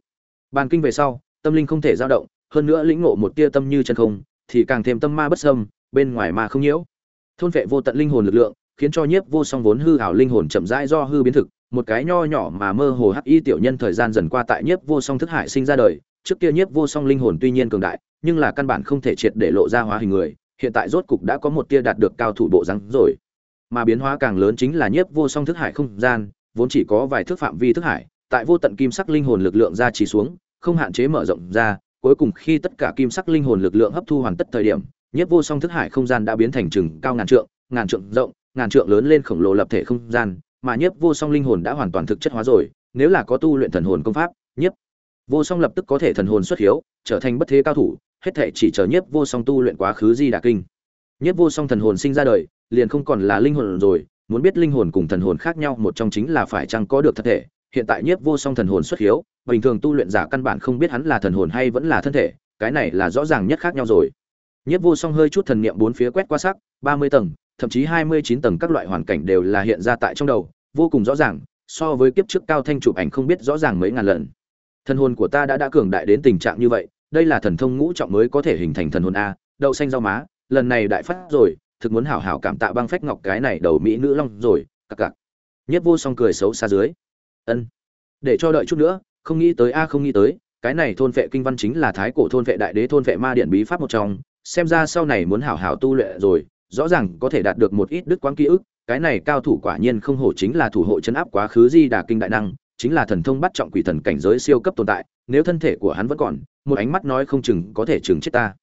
bàn kinh về sau tâm linh không thể dao động hơn nữa lĩnh ngộ một tia tâm như chân không thì càng thêm tâm ma bất sâm bên ngoài ma không nhiễu thôn vệ vô tận linh hồn lực lượng, khiến cho nhiếp vô song vốn hư ảo linh hồn chậm rãi do hư biến thực, một cái nho nhỏ mà mơ hồ hắc y tiểu nhân thời gian dần qua tại nhiếp vô song thức hải sinh ra đời. Trước kia nhiếp vô song linh hồn tuy nhiên cường đại, nhưng là căn bản không thể triệt để lộ ra hóa hình người, hiện tại rốt cục đã có một tia đạt được cao thủ bộ rắn rồi. Mà biến hóa càng lớn chính là nhiếp vô song thức hải không gian, vốn chỉ có vài thước phạm vi thức hải, tại vô tận kim sắc linh hồn lực lượng ra chỉ xuống, không hạn chế mở rộng ra, cuối cùng khi tất cả kim sắc linh hồn lực lượng hấp thu hoàn tất thời điểm nhiếp vô song thức hải không gian đã biến thành chừng cao ngàn trượng ngàn trượng rộng, ngàn trượng lớn lên khổng lồ lập thể không gian, mà nhiếp vô song linh hồn đã hoàn toàn thực chất hóa rồi, nếu là có tu luyện thần hồn công pháp nhiếp vô song lập tức có thể thần hồn xuất hiếu, trở thành bất thế cao thủ, hết thể chỉ chờ nhiếp vô song tu luyện quá khứ di đà kinh. Nhiếp vô song thần hồn sinh ra đời, liền không còn là linh hồn rồi, muốn biết linh hồn cùng thần hồn khác nhau một trong chính là phải chăng có được thân thể, hiện tại nhiếp vô song thần hồn xuất hiếu, bình thường tu luyện giả căn bản không biết hắn là thần hồn hay vẫn là thân thể, cái này là rõ ràng nhất khác nhau rồi nhiếp vô song hơi chút thần niệm bốn phía quét qua sắc, ba mươi tầng, thậm chí hai mươi chín tầng các loại hoàn cảnh đều là hiện ra tại trong đầu, vô cùng rõ ràng, so với kiếp trước cao thanh chụp ảnh không biết rõ ràng mấy ngàn lần. Thân hồn của ta đã đã cường đại đến tình trạng như vậy, đây là thần thông ngũ trọng mới có thể hình thành thần hồn a, đậu xanh rau má, lần này đại phát rồi, thực muốn hảo hảo cảm tạ băng phách ngọc cái này đầu mỹ nữ long rồi các các. nhất vô song cười xấu xa dưới. Ân. Để cho đợi chút nữa, không nghĩ tới a không nghĩ tới, cái này thôn vệ kinh văn chính là thái cổ thôn vệ đại đế thôn vệ ma điện bí pháp một trong xem ra sau này muốn hảo hảo tu luyện rồi, rõ ràng có thể đạt được một ít đức quán ký ức, cái này cao thủ quả nhiên không hổ chính là thủ hộ chấn áp quá khứ di đà kinh đại năng, chính là thần thông bắt trọng quỷ thần cảnh giới siêu cấp tồn tại, nếu thân thể của hắn vẫn còn, một ánh mắt nói không chừng có thể chừng chết ta.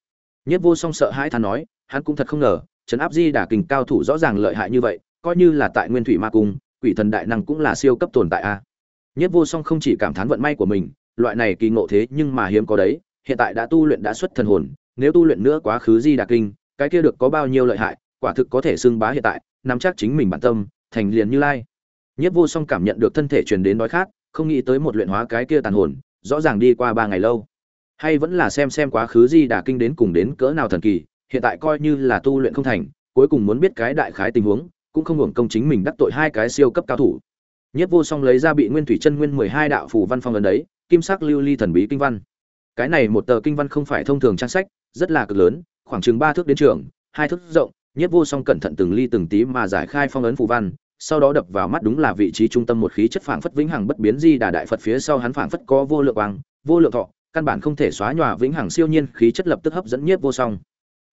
Nhất vô song sợ hãi than nói, hắn cũng thật không ngờ, chấn áp di đà kinh cao thủ rõ ràng lợi hại như vậy, coi như là tại nguyên thủy ma cung, quỷ thần đại năng cũng là siêu cấp tồn tại a. Nhất vô song không chỉ cảm thán vận may của mình, loại này kỳ ngộ thế nhưng mà hiếm có đấy, hiện tại đã tu luyện đã xuất thần hồn nếu tu luyện nữa quá khứ di đà kinh, cái kia được có bao nhiêu lợi hại, quả thực có thể xưng bá hiện tại, nắm chắc chính mình bản tâm, thành liền như lai. Nhất vô song cảm nhận được thân thể truyền đến đói khát, không nghĩ tới một luyện hóa cái kia tàn hồn, rõ ràng đi qua ba ngày lâu. Hay vẫn là xem xem quá khứ di đà kinh đến cùng đến cỡ nào thần kỳ, hiện tại coi như là tu luyện không thành, cuối cùng muốn biết cái đại khái tình huống, cũng không hưởng công chính mình đắc tội hai cái siêu cấp cao thủ. Nhất vô song lấy ra bị nguyên thủy chân nguyên mười hai đạo phù văn phong ấn đấy, kim sắc lưu ly thần bí kinh văn. Cái này một tờ kinh văn không phải thông thường trang sách rất là cực lớn, khoảng chừng ba thước đến trường, hai thước rộng nhất vô song cẩn thận từng ly từng tí mà giải khai phong ấn phù văn, sau đó đập vào mắt đúng là vị trí trung tâm một khí chất phảng phất vĩnh hằng bất biến di đà đại phật phía sau hắn phảng phất có vô lượng quang, vô lượng thọ, căn bản không thể xóa nhòa vĩnh hằng siêu nhiên khí chất lập tức hấp dẫn nhất vô song.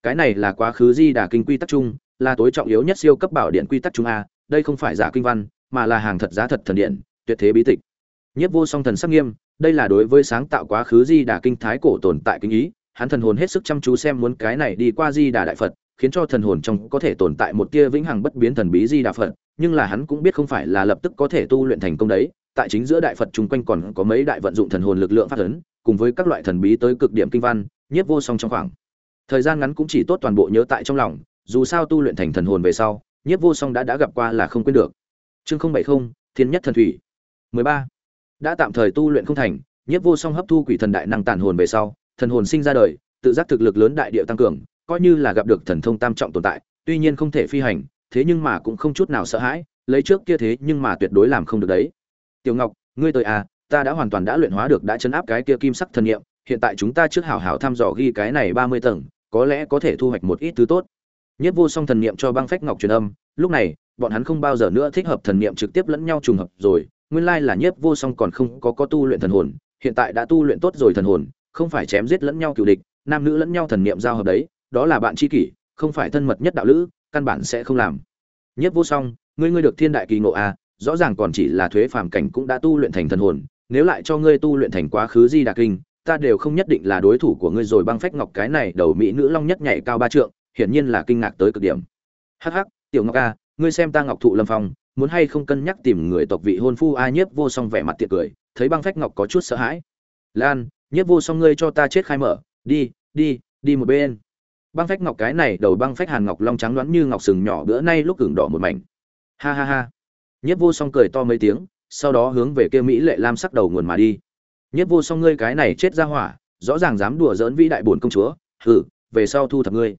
Cái này là quá khứ di đà kinh quy tắc chung, là tối trọng yếu nhất siêu cấp bảo điện quy tắc chung a, đây không phải giả kinh văn, mà là hàng thật giá thật thần điện, tuyệt thế bí tịch. Nhất vô song thần sắc nghiêm, đây là đối với sáng tạo quá khứ di đà kinh thái cổ tồn tại kinh ý hắn thần hồn hết sức chăm chú xem muốn cái này đi qua di đà đại phật, khiến cho thần hồn trong có thể tồn tại một tia vĩnh hằng bất biến thần bí di đà phật, nhưng là hắn cũng biết không phải là lập tức có thể tu luyện thành công đấy. Tại chính giữa đại phật chung quanh còn có mấy đại vận dụng thần hồn lực lượng phát ấn, cùng với các loại thần bí tới cực điểm kinh văn, nhiếp vô song trong khoảng. Thời gian ngắn cũng chỉ tốt toàn bộ nhớ tại trong lòng, dù sao tu luyện thành thần hồn về sau, nhiếp vô song đã đã gặp qua là không quên được. Chương không bảy không, thiên nhất thần thủy. mười ba. Đã tạm thời tu luyện không thành, nhiếp vô song hấp thu quỷ thần đại năng tản hồn về sau thần hồn sinh ra đời, tự giác thực lực lớn đại địa tăng cường, coi như là gặp được thần thông tam trọng tồn tại, tuy nhiên không thể phi hành, thế nhưng mà cũng không chút nào sợ hãi, lấy trước kia thế nhưng mà tuyệt đối làm không được đấy. Tiểu ngọc, ngươi tới à ta đã hoàn toàn đã luyện hóa được, đã chấn áp cái kia kim sắc thần niệm, hiện tại chúng ta trước hảo hảo thăm dò ghi cái này ba mươi tầng, có lẽ có thể thu hoạch một ít thứ tốt. Nhất vô song thần niệm cho băng phách ngọc truyền âm, lúc này, bọn hắn không bao giờ nữa thích hợp thần niệm trực tiếp lẫn nhau trùng hợp rồi, nguyên lai là nhất vô song còn không có có tu luyện thần hồn, hiện tại đã tu luyện tốt rồi thần hồn không phải chém giết lẫn nhau cựu địch, nam nữ lẫn nhau thần niệm giao hợp đấy, đó là bạn tri kỷ, không phải thân mật nhất đạo lữ, căn bản sẽ không làm. Nhất vô song, ngươi ngươi được thiên đại kỳ ngộ a rõ ràng còn chỉ là thuế phàm cảnh cũng đã tu luyện thành thần hồn, nếu lại cho ngươi tu luyện thành quá khứ di đà kinh, ta đều không nhất định là đối thủ của ngươi rồi băng phách ngọc cái này đầu mỹ nữ long nhất nhảy cao ba trượng, hiển nhiên là kinh ngạc tới cực điểm. Hắc hắc, tiểu ngọc a ngươi xem ta ngọc thụ lâm phong, muốn hay không cân nhắc tìm người tộc vị hôn phu a nhiếp vô song vẻ mặt tiệt cười, thấy băng phách ngọc có chút sợ hãi. Lan nhiếp vô song ngươi cho ta chết khai mở, đi đi đi một bên. Băng phách ngọc cái này, đầu băng phách hàn ngọc long trắng đoán như ngọc sừng nhỏ bữa nay lúc gừng đỏ một mảnh. Ha ha ha. Nhất vô song cười to mấy tiếng, sau đó hướng về kia mỹ lệ lam sắc đầu nguồn mà đi. Nhất vô song ngươi cái này chết ra hỏa, rõ ràng dám đùa giỡn vĩ đại bổn công chúa hử về sau thu thập ngươi.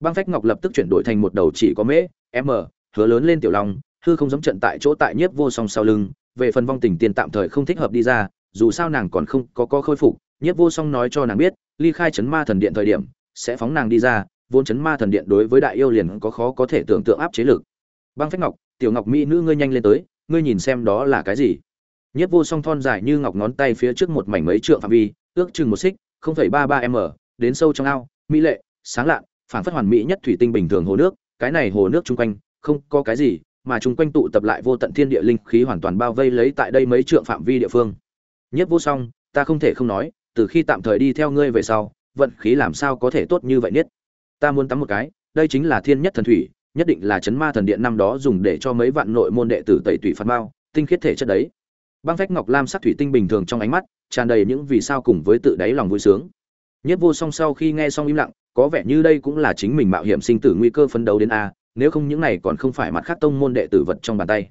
Băng phách ngọc lập tức chuyển đổi thành một đầu chỉ có mễ, m, hứa lớn lên tiểu long, hư không giống trận tại chỗ tại nhiếp vô song sau lưng, về phần vong tình tiền tạm thời không thích hợp đi ra, dù sao nàng còn không có có khôi phục nhiếp vô song nói cho nàng biết, ly khai chấn ma thần điện thời điểm, sẽ phóng nàng đi ra, vốn chấn ma thần điện đối với đại yêu liền có khó có thể tưởng tượng áp chế lực. Băng phách ngọc, tiểu ngọc mỹ nữ ngươi nhanh lên tới, ngươi nhìn xem đó là cái gì? Nhất vô song thon dài như ngọc ngón tay phía trước một mảnh mấy trượng phạm vi, ước chừng một xích, không phẩy ba ba m, đến sâu trong ao, mỹ lệ, sáng lạ phản phất hoàn mỹ nhất thủy tinh bình thường hồ nước, cái này hồ nước chung quanh, không có cái gì, mà chung quanh tụ tập lại vô tận thiên địa linh khí hoàn toàn bao vây lấy tại đây mấy trượng phạm vi địa phương. Nhất vô song, ta không thể không nói từ khi tạm thời đi theo ngươi về sau, vận khí làm sao có thể tốt như vậy nhất ta muốn tắm một cái, đây chính là thiên nhất thần thủy, nhất định là chấn ma thần điện năm đó dùng để cho mấy vạn nội môn đệ tử tẩy tủy phạt mao, tinh khiết thể chất đấy. Băng phách ngọc lam sắc thủy tinh bình thường trong ánh mắt, tràn đầy những vì sao cùng với tự đáy lòng vui sướng. Nhất vô song sau khi nghe xong im lặng, có vẻ như đây cũng là chính mình mạo hiểm sinh tử nguy cơ phấn đấu đến a, nếu không những này còn không phải mặt khác tông môn đệ tử vật trong bàn tay.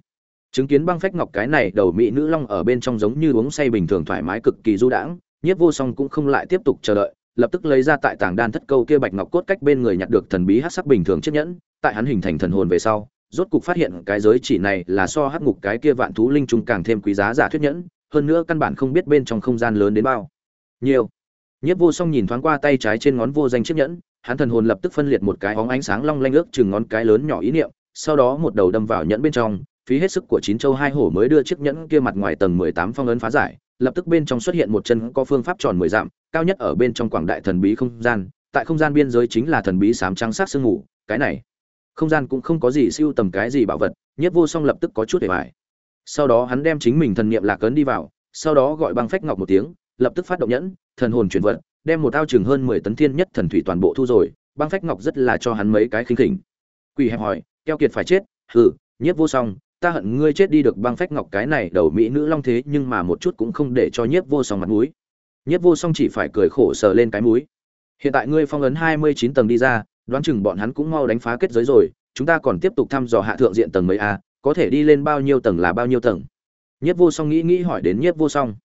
Chứng kiến băng phách ngọc cái này đầu mỹ nữ long ở bên trong giống như uống say bình thường thoải mái cực kỳ du đãng nhất vô song cũng không lại tiếp tục chờ đợi lập tức lấy ra tại tảng đan thất câu kia bạch ngọc cốt cách bên người nhặt được thần bí hát sắc bình thường chiếc nhẫn tại hắn hình thành thần hồn về sau rốt cục phát hiện cái giới chỉ này là so hát ngục cái kia vạn thú linh trùng càng thêm quý giá giả thuyết nhẫn hơn nữa căn bản không biết bên trong không gian lớn đến bao nhiêu. Nhiếp Vô Song nhìn thoáng qua tay trái trên ngón vô danh chiếc nhẫn, hắn thần hồn lập tức phân liệt một cái óng ánh sáng long lanh ước chừng ngón cái lớn nhỏ ý niệm, sau đó một đầu đâm vào nhẫn bên trong, phí hết sức của chín châu hai hổ mới đưa chiếc nhẫn kia mặt ngoài tầng 18 phong ấn phá giải, lập tức bên trong xuất hiện một chân có phương pháp tròn 10 dặm, cao nhất ở bên trong quảng đại thần bí không gian, tại không gian biên giới chính là thần bí sám trắng sắc sương ngủ, cái này, không gian cũng không có gì siêu tầm cái gì bảo vật, Nhiếp Vô Song lập tức có chút đề bại. Sau đó hắn đem chính mình thần niệm lạc cấn đi vào, sau đó gọi băng phách ngọc một tiếng, lập tức phát động nhẫn, thần hồn chuyển vận, đem một ao chừng hơn 10 tấn thiên nhất thần thủy toàn bộ thu rồi, băng phách ngọc rất là cho hắn mấy cái khinh khỉnh. Quỷ hẹp hỏi, keo kiệt phải chết, hừ, Nhiếp Vô Song, ta hận ngươi chết đi được băng phách ngọc cái này đầu mỹ nữ long thế nhưng mà một chút cũng không để cho Nhiếp Vô Song mặt mũi. Nhiếp Vô Song chỉ phải cười khổ sờ lên cái mũi. Hiện tại ngươi phong ấn 29 tầng đi ra, đoán chừng bọn hắn cũng mau đánh phá kết giới rồi, chúng ta còn tiếp tục thăm dò hạ thượng diện tầng mấy a, có thể đi lên bao nhiêu tầng là bao nhiêu tầng. Nhiếp Vô Song nghĩ nghĩ hỏi đến Nhiếp Vô Song,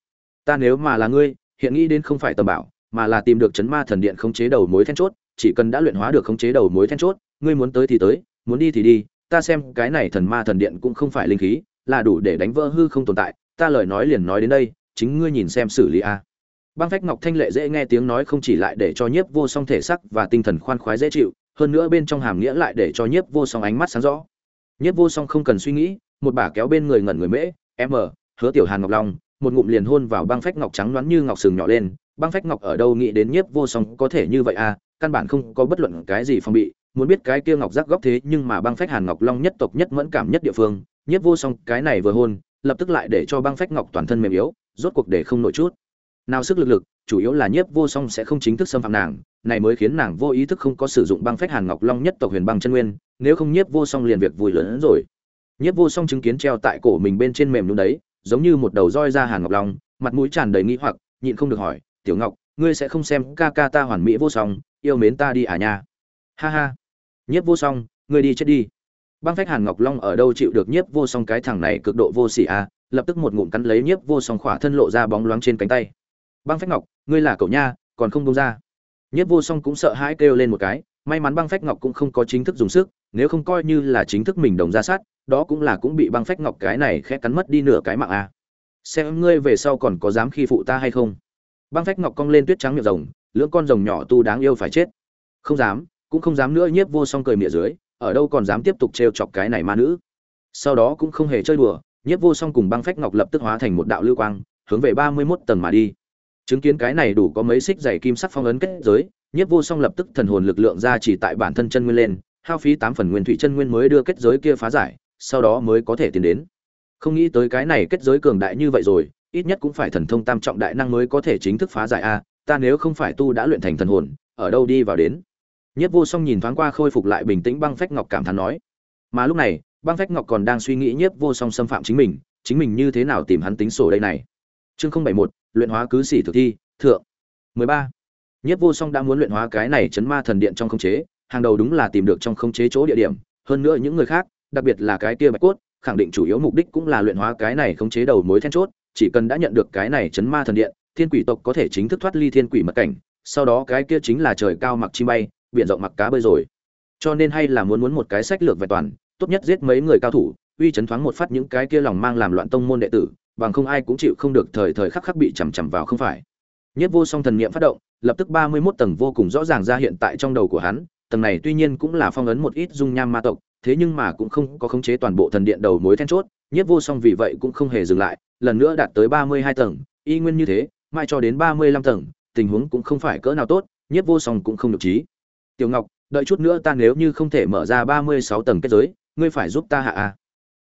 ta nếu mà là ngươi, hiện nghĩ đến không phải tầm bảo, mà là tìm được chấn ma thần điện khống chế đầu mối then chốt, chỉ cần đã luyện hóa được khống chế đầu mối then chốt, ngươi muốn tới thì tới, muốn đi thì đi, ta xem cái này thần ma thần điện cũng không phải linh khí, là đủ để đánh vỡ hư không tồn tại, ta lời nói liền nói đến đây, chính ngươi nhìn xem xử lý a. Băng Phách Ngọc Thanh lệ dễ nghe tiếng nói không chỉ lại để cho Nhiếp Vô Song thể sắc và tinh thần khoan khoái dễ chịu, hơn nữa bên trong hàm nghĩa lại để cho Nhiếp Vô Song ánh mắt sáng rõ. Nhiếp Vô Song không cần suy nghĩ, một bà kéo bên người ngẩn người mễ, em ở, hứa tiểu Hàn Ngọc Long, một ngụm liền hôn vào băng phách ngọc trắng đoán như ngọc sừng nhỏ lên, băng phách ngọc ở đâu nghĩ đến Nhiếp Vô Song có thể như vậy à, căn bản không có bất luận cái gì phong bị, muốn biết cái kia ngọc giác góc thế nhưng mà băng phách Hàn Ngọc Long nhất tộc nhất mẫn cảm nhất địa phương, nhất Vô Song cái này vừa hôn, lập tức lại để cho băng phách ngọc toàn thân mềm yếu, rốt cuộc để không nổi chút. Nào sức lực lực chủ yếu là nhiếp vô song sẽ không chính thức xâm phạm nàng này mới khiến nàng vô ý thức không có sử dụng băng phách hàn ngọc long nhất tộc huyền băng chân nguyên nếu không nhiếp vô song liền việc vui lớn hơn rồi. Nhiếp vô song chứng kiến treo tại cổ mình bên trên mềm luôn đấy giống như một đầu roi ra hàn ngọc long mặt mũi tràn đầy nghĩ hoặc nhịn không được hỏi tiểu ngọc ngươi sẽ không xem ca ca ta hoàn mỹ vô song yêu mến ta đi à nha? Ha ha nhiếp vô song, ngươi đi chết đi. Băng phách hàn ngọc long ở đâu chịu được nhiếp vô song cái thằng này cực độ vô sỉ à lập tức một ngụm cắn lấy nhiếp vô song khỏa thân lộ ra bóng loáng trên cánh tay. Băng phách ngọc, ngươi là cậu nha, còn không đông ra. Nhiếp vô song cũng sợ hãi kêu lên một cái, may mắn băng phách ngọc cũng không có chính thức dùng sức, nếu không coi như là chính thức mình đồng ra sát, đó cũng là cũng bị băng phách ngọc cái này khẽ cắn mất đi nửa cái mạng à. xem ngươi về sau còn có dám khi phụ ta hay không? Băng phách ngọc cong lên tuyết trắng miệng rồng, lưỡng con rồng nhỏ tu đáng yêu phải chết. Không dám cũng không dám nữa nhiếp vô song cười mỉa dưới, ở đâu còn dám tiếp tục trêu chọc cái này ma nữ. Sau đó cũng không hề chơi đùa, nhiếp vô song cùng băng phách ngọc lập tức hóa thành một đạo lưu quang, hướng về ba mươi mốt tầng mà đi. Chứng kiến cái này đủ có mấy xích dày kim sắc phong ấn kết giới, nhiếp vô song lập tức thần hồn lực lượng ra chỉ tại bản thân chân nguyên lên, hao phí tám phần nguyên thủy chân nguyên mới đưa kết giới kia phá giải, sau đó mới có thể tiến đến. Không nghĩ tới cái này kết giới cường đại như vậy rồi, ít nhất cũng phải thần thông tam trọng đại năng mới có thể chính thức phá giải a, ta nếu không phải tu đã luyện thành thần hồn, ở đâu đi vào đến? Nhất vô song nhìn thoáng qua khôi phục lại bình tĩnh băng phách ngọc cảm thán nói mà lúc này băng phách ngọc còn đang suy nghĩ nhất vô song xâm phạm chính mình chính mình như thế nào tìm hắn tính sổ đây này chương không bảy một luyện hóa cứ sĩ thực thi thượng 13. Nhất Vô Song đã muốn luyện hóa cái này chấn ma thần điện trong khống chế, hàng đầu đúng là tìm được trong khống chế chỗ địa điểm, hơn nữa những người khác, đặc biệt là cái kia Bạch Cốt, khẳng định chủ yếu mục đích cũng là luyện hóa cái này khống chế đầu mối then chốt, chỉ cần đã nhận được cái này chấn ma thần điện, thiên quỷ tộc có thể chính thức thoát ly thiên quỷ mật cảnh, sau đó cái kia chính là trời cao mặc chim bay, biển rộng mặc cá bơi rồi. Cho nên hay là muốn muốn một cái sách lược vẹn toàn, tốt nhất giết mấy người cao thủ, uy chấn thoáng một phát những cái kia lòng mang làm loạn tông môn đệ tử, bằng không ai cũng chịu không được thời thời khắc khắc bị chằm chằm vào không phải. Nhất vô song thần niệm phát động, lập tức 31 tầng vô cùng rõ ràng ra hiện tại trong đầu của hắn, tầng này tuy nhiên cũng là phong ấn một ít dung nham ma tộc, thế nhưng mà cũng không có khống chế toàn bộ thần điện đầu mối then chốt, Nhất vô song vì vậy cũng không hề dừng lại, lần nữa đạt tới 32 tầng, y nguyên như thế, mai cho đến 35 tầng, tình huống cũng không phải cỡ nào tốt, Nhất vô song cũng không được trí. Tiểu Ngọc, đợi chút nữa ta nếu như không thể mở ra 36 tầng kết giới, ngươi phải giúp ta hạ à. a.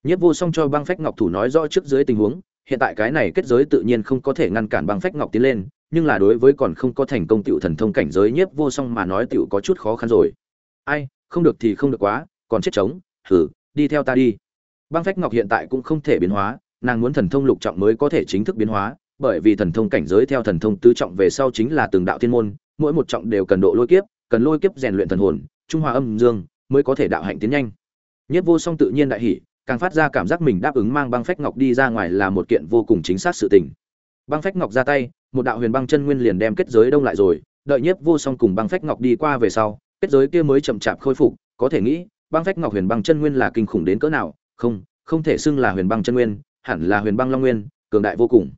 Nhất vô song cho băng phách ngọc thủ nói rõ trước dưới tình huống, hiện tại cái này kết giới tự nhiên không có thể ngăn cản băng phách ngọc tiến lên, nhưng là đối với còn không có thành công tiểu thần thông cảnh giới nhiếp vô song mà nói tiểu có chút khó khăn rồi. Ai, không được thì không được quá, còn chết chống, thử, đi theo ta đi. Băng phách ngọc hiện tại cũng không thể biến hóa, nàng muốn thần thông lục trọng mới có thể chính thức biến hóa, bởi vì thần thông cảnh giới theo thần thông tứ trọng về sau chính là từng đạo thiên môn, mỗi một trọng đều cần độ lôi kiếp, cần lôi kiếp rèn luyện thần hồn, trung hòa âm dương, mới có thể đạo hạnh tiến nhanh. Nhất vô song tự nhiên đại hỉ, càng phát ra cảm giác mình đáp ứng mang băng phách ngọc đi ra ngoài là một kiện vô cùng chính xác sự tình. Băng phách ngọc ra tay, một đạo huyền băng chân nguyên liền đem kết giới đông lại rồi, đợi nhiếp vô song cùng băng phách ngọc đi qua về sau, kết giới kia mới chậm chạp khôi phục, có thể nghĩ, băng phách ngọc huyền băng chân nguyên là kinh khủng đến cỡ nào, không, không thể xưng là huyền băng chân nguyên, hẳn là huyền băng long nguyên, cường đại vô cùng.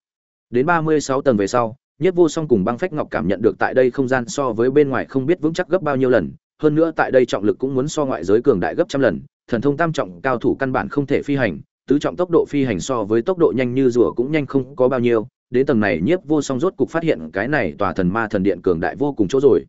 Đến ba mươi sáu tầng về sau, Nhiếp Vô Song cùng Băng Phách Ngọc cảm nhận được tại đây không gian so với bên ngoài không biết vững chắc gấp bao nhiêu lần, hơn nữa tại đây trọng lực cũng muốn so ngoại giới cường đại gấp trăm lần, thần thông tam trọng cao thủ căn bản không thể phi hành, tứ trọng tốc độ phi hành so với tốc độ nhanh như rùa cũng nhanh không có bao nhiêu, đến tầng này Nhiếp Vô Song rốt cục phát hiện cái này tòa thần ma thần điện cường đại vô cùng chỗ rồi.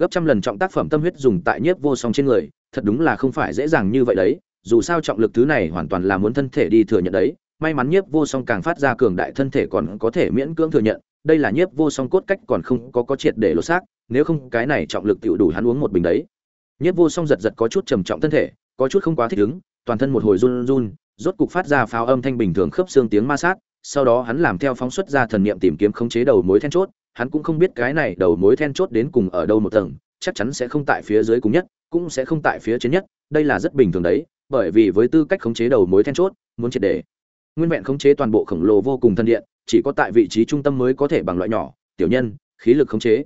Gấp trăm lần trọng tác phẩm tâm huyết dùng tại Nhiếp Vô Song trên người, thật đúng là không phải dễ dàng như vậy đấy, dù sao trọng lực thứ này hoàn toàn là muốn thân thể đi thừa nhận đấy, may mắn Nhiếp Vô Song càng phát ra cường đại thân thể còn có thể miễn cưỡng thừa nhận, đây là Nhiếp Vô Song cốt cách còn không có có triệt để lột xác, nếu không cái này trọng lực tựu đủ hắn uống một bình đấy. Nhiếp Vô Song giật giật có chút trầm trọng thân thể, có chút không quá thích ứng, toàn thân một hồi run run, rốt cục phát ra pháo âm thanh bình thường khớp xương tiếng ma sát, sau đó hắn làm theo phóng xuất ra thần niệm tìm kiếm khống chế đầu mối then chốt, hắn cũng không biết cái này đầu mối then chốt đến cùng ở đâu một tầng, chắc chắn sẽ không tại phía dưới cùng nhất, cũng sẽ không tại phía trên nhất, đây là rất bình thường đấy, bởi vì với tư cách khống chế đầu mối then chốt, muốn triệt để nguyên vẹn khống chế toàn bộ khổng lồ vô cùng thân điện, chỉ có tại vị trí trung tâm mới có thể bằng loại nhỏ, tiểu nhân, khí lực khống chế.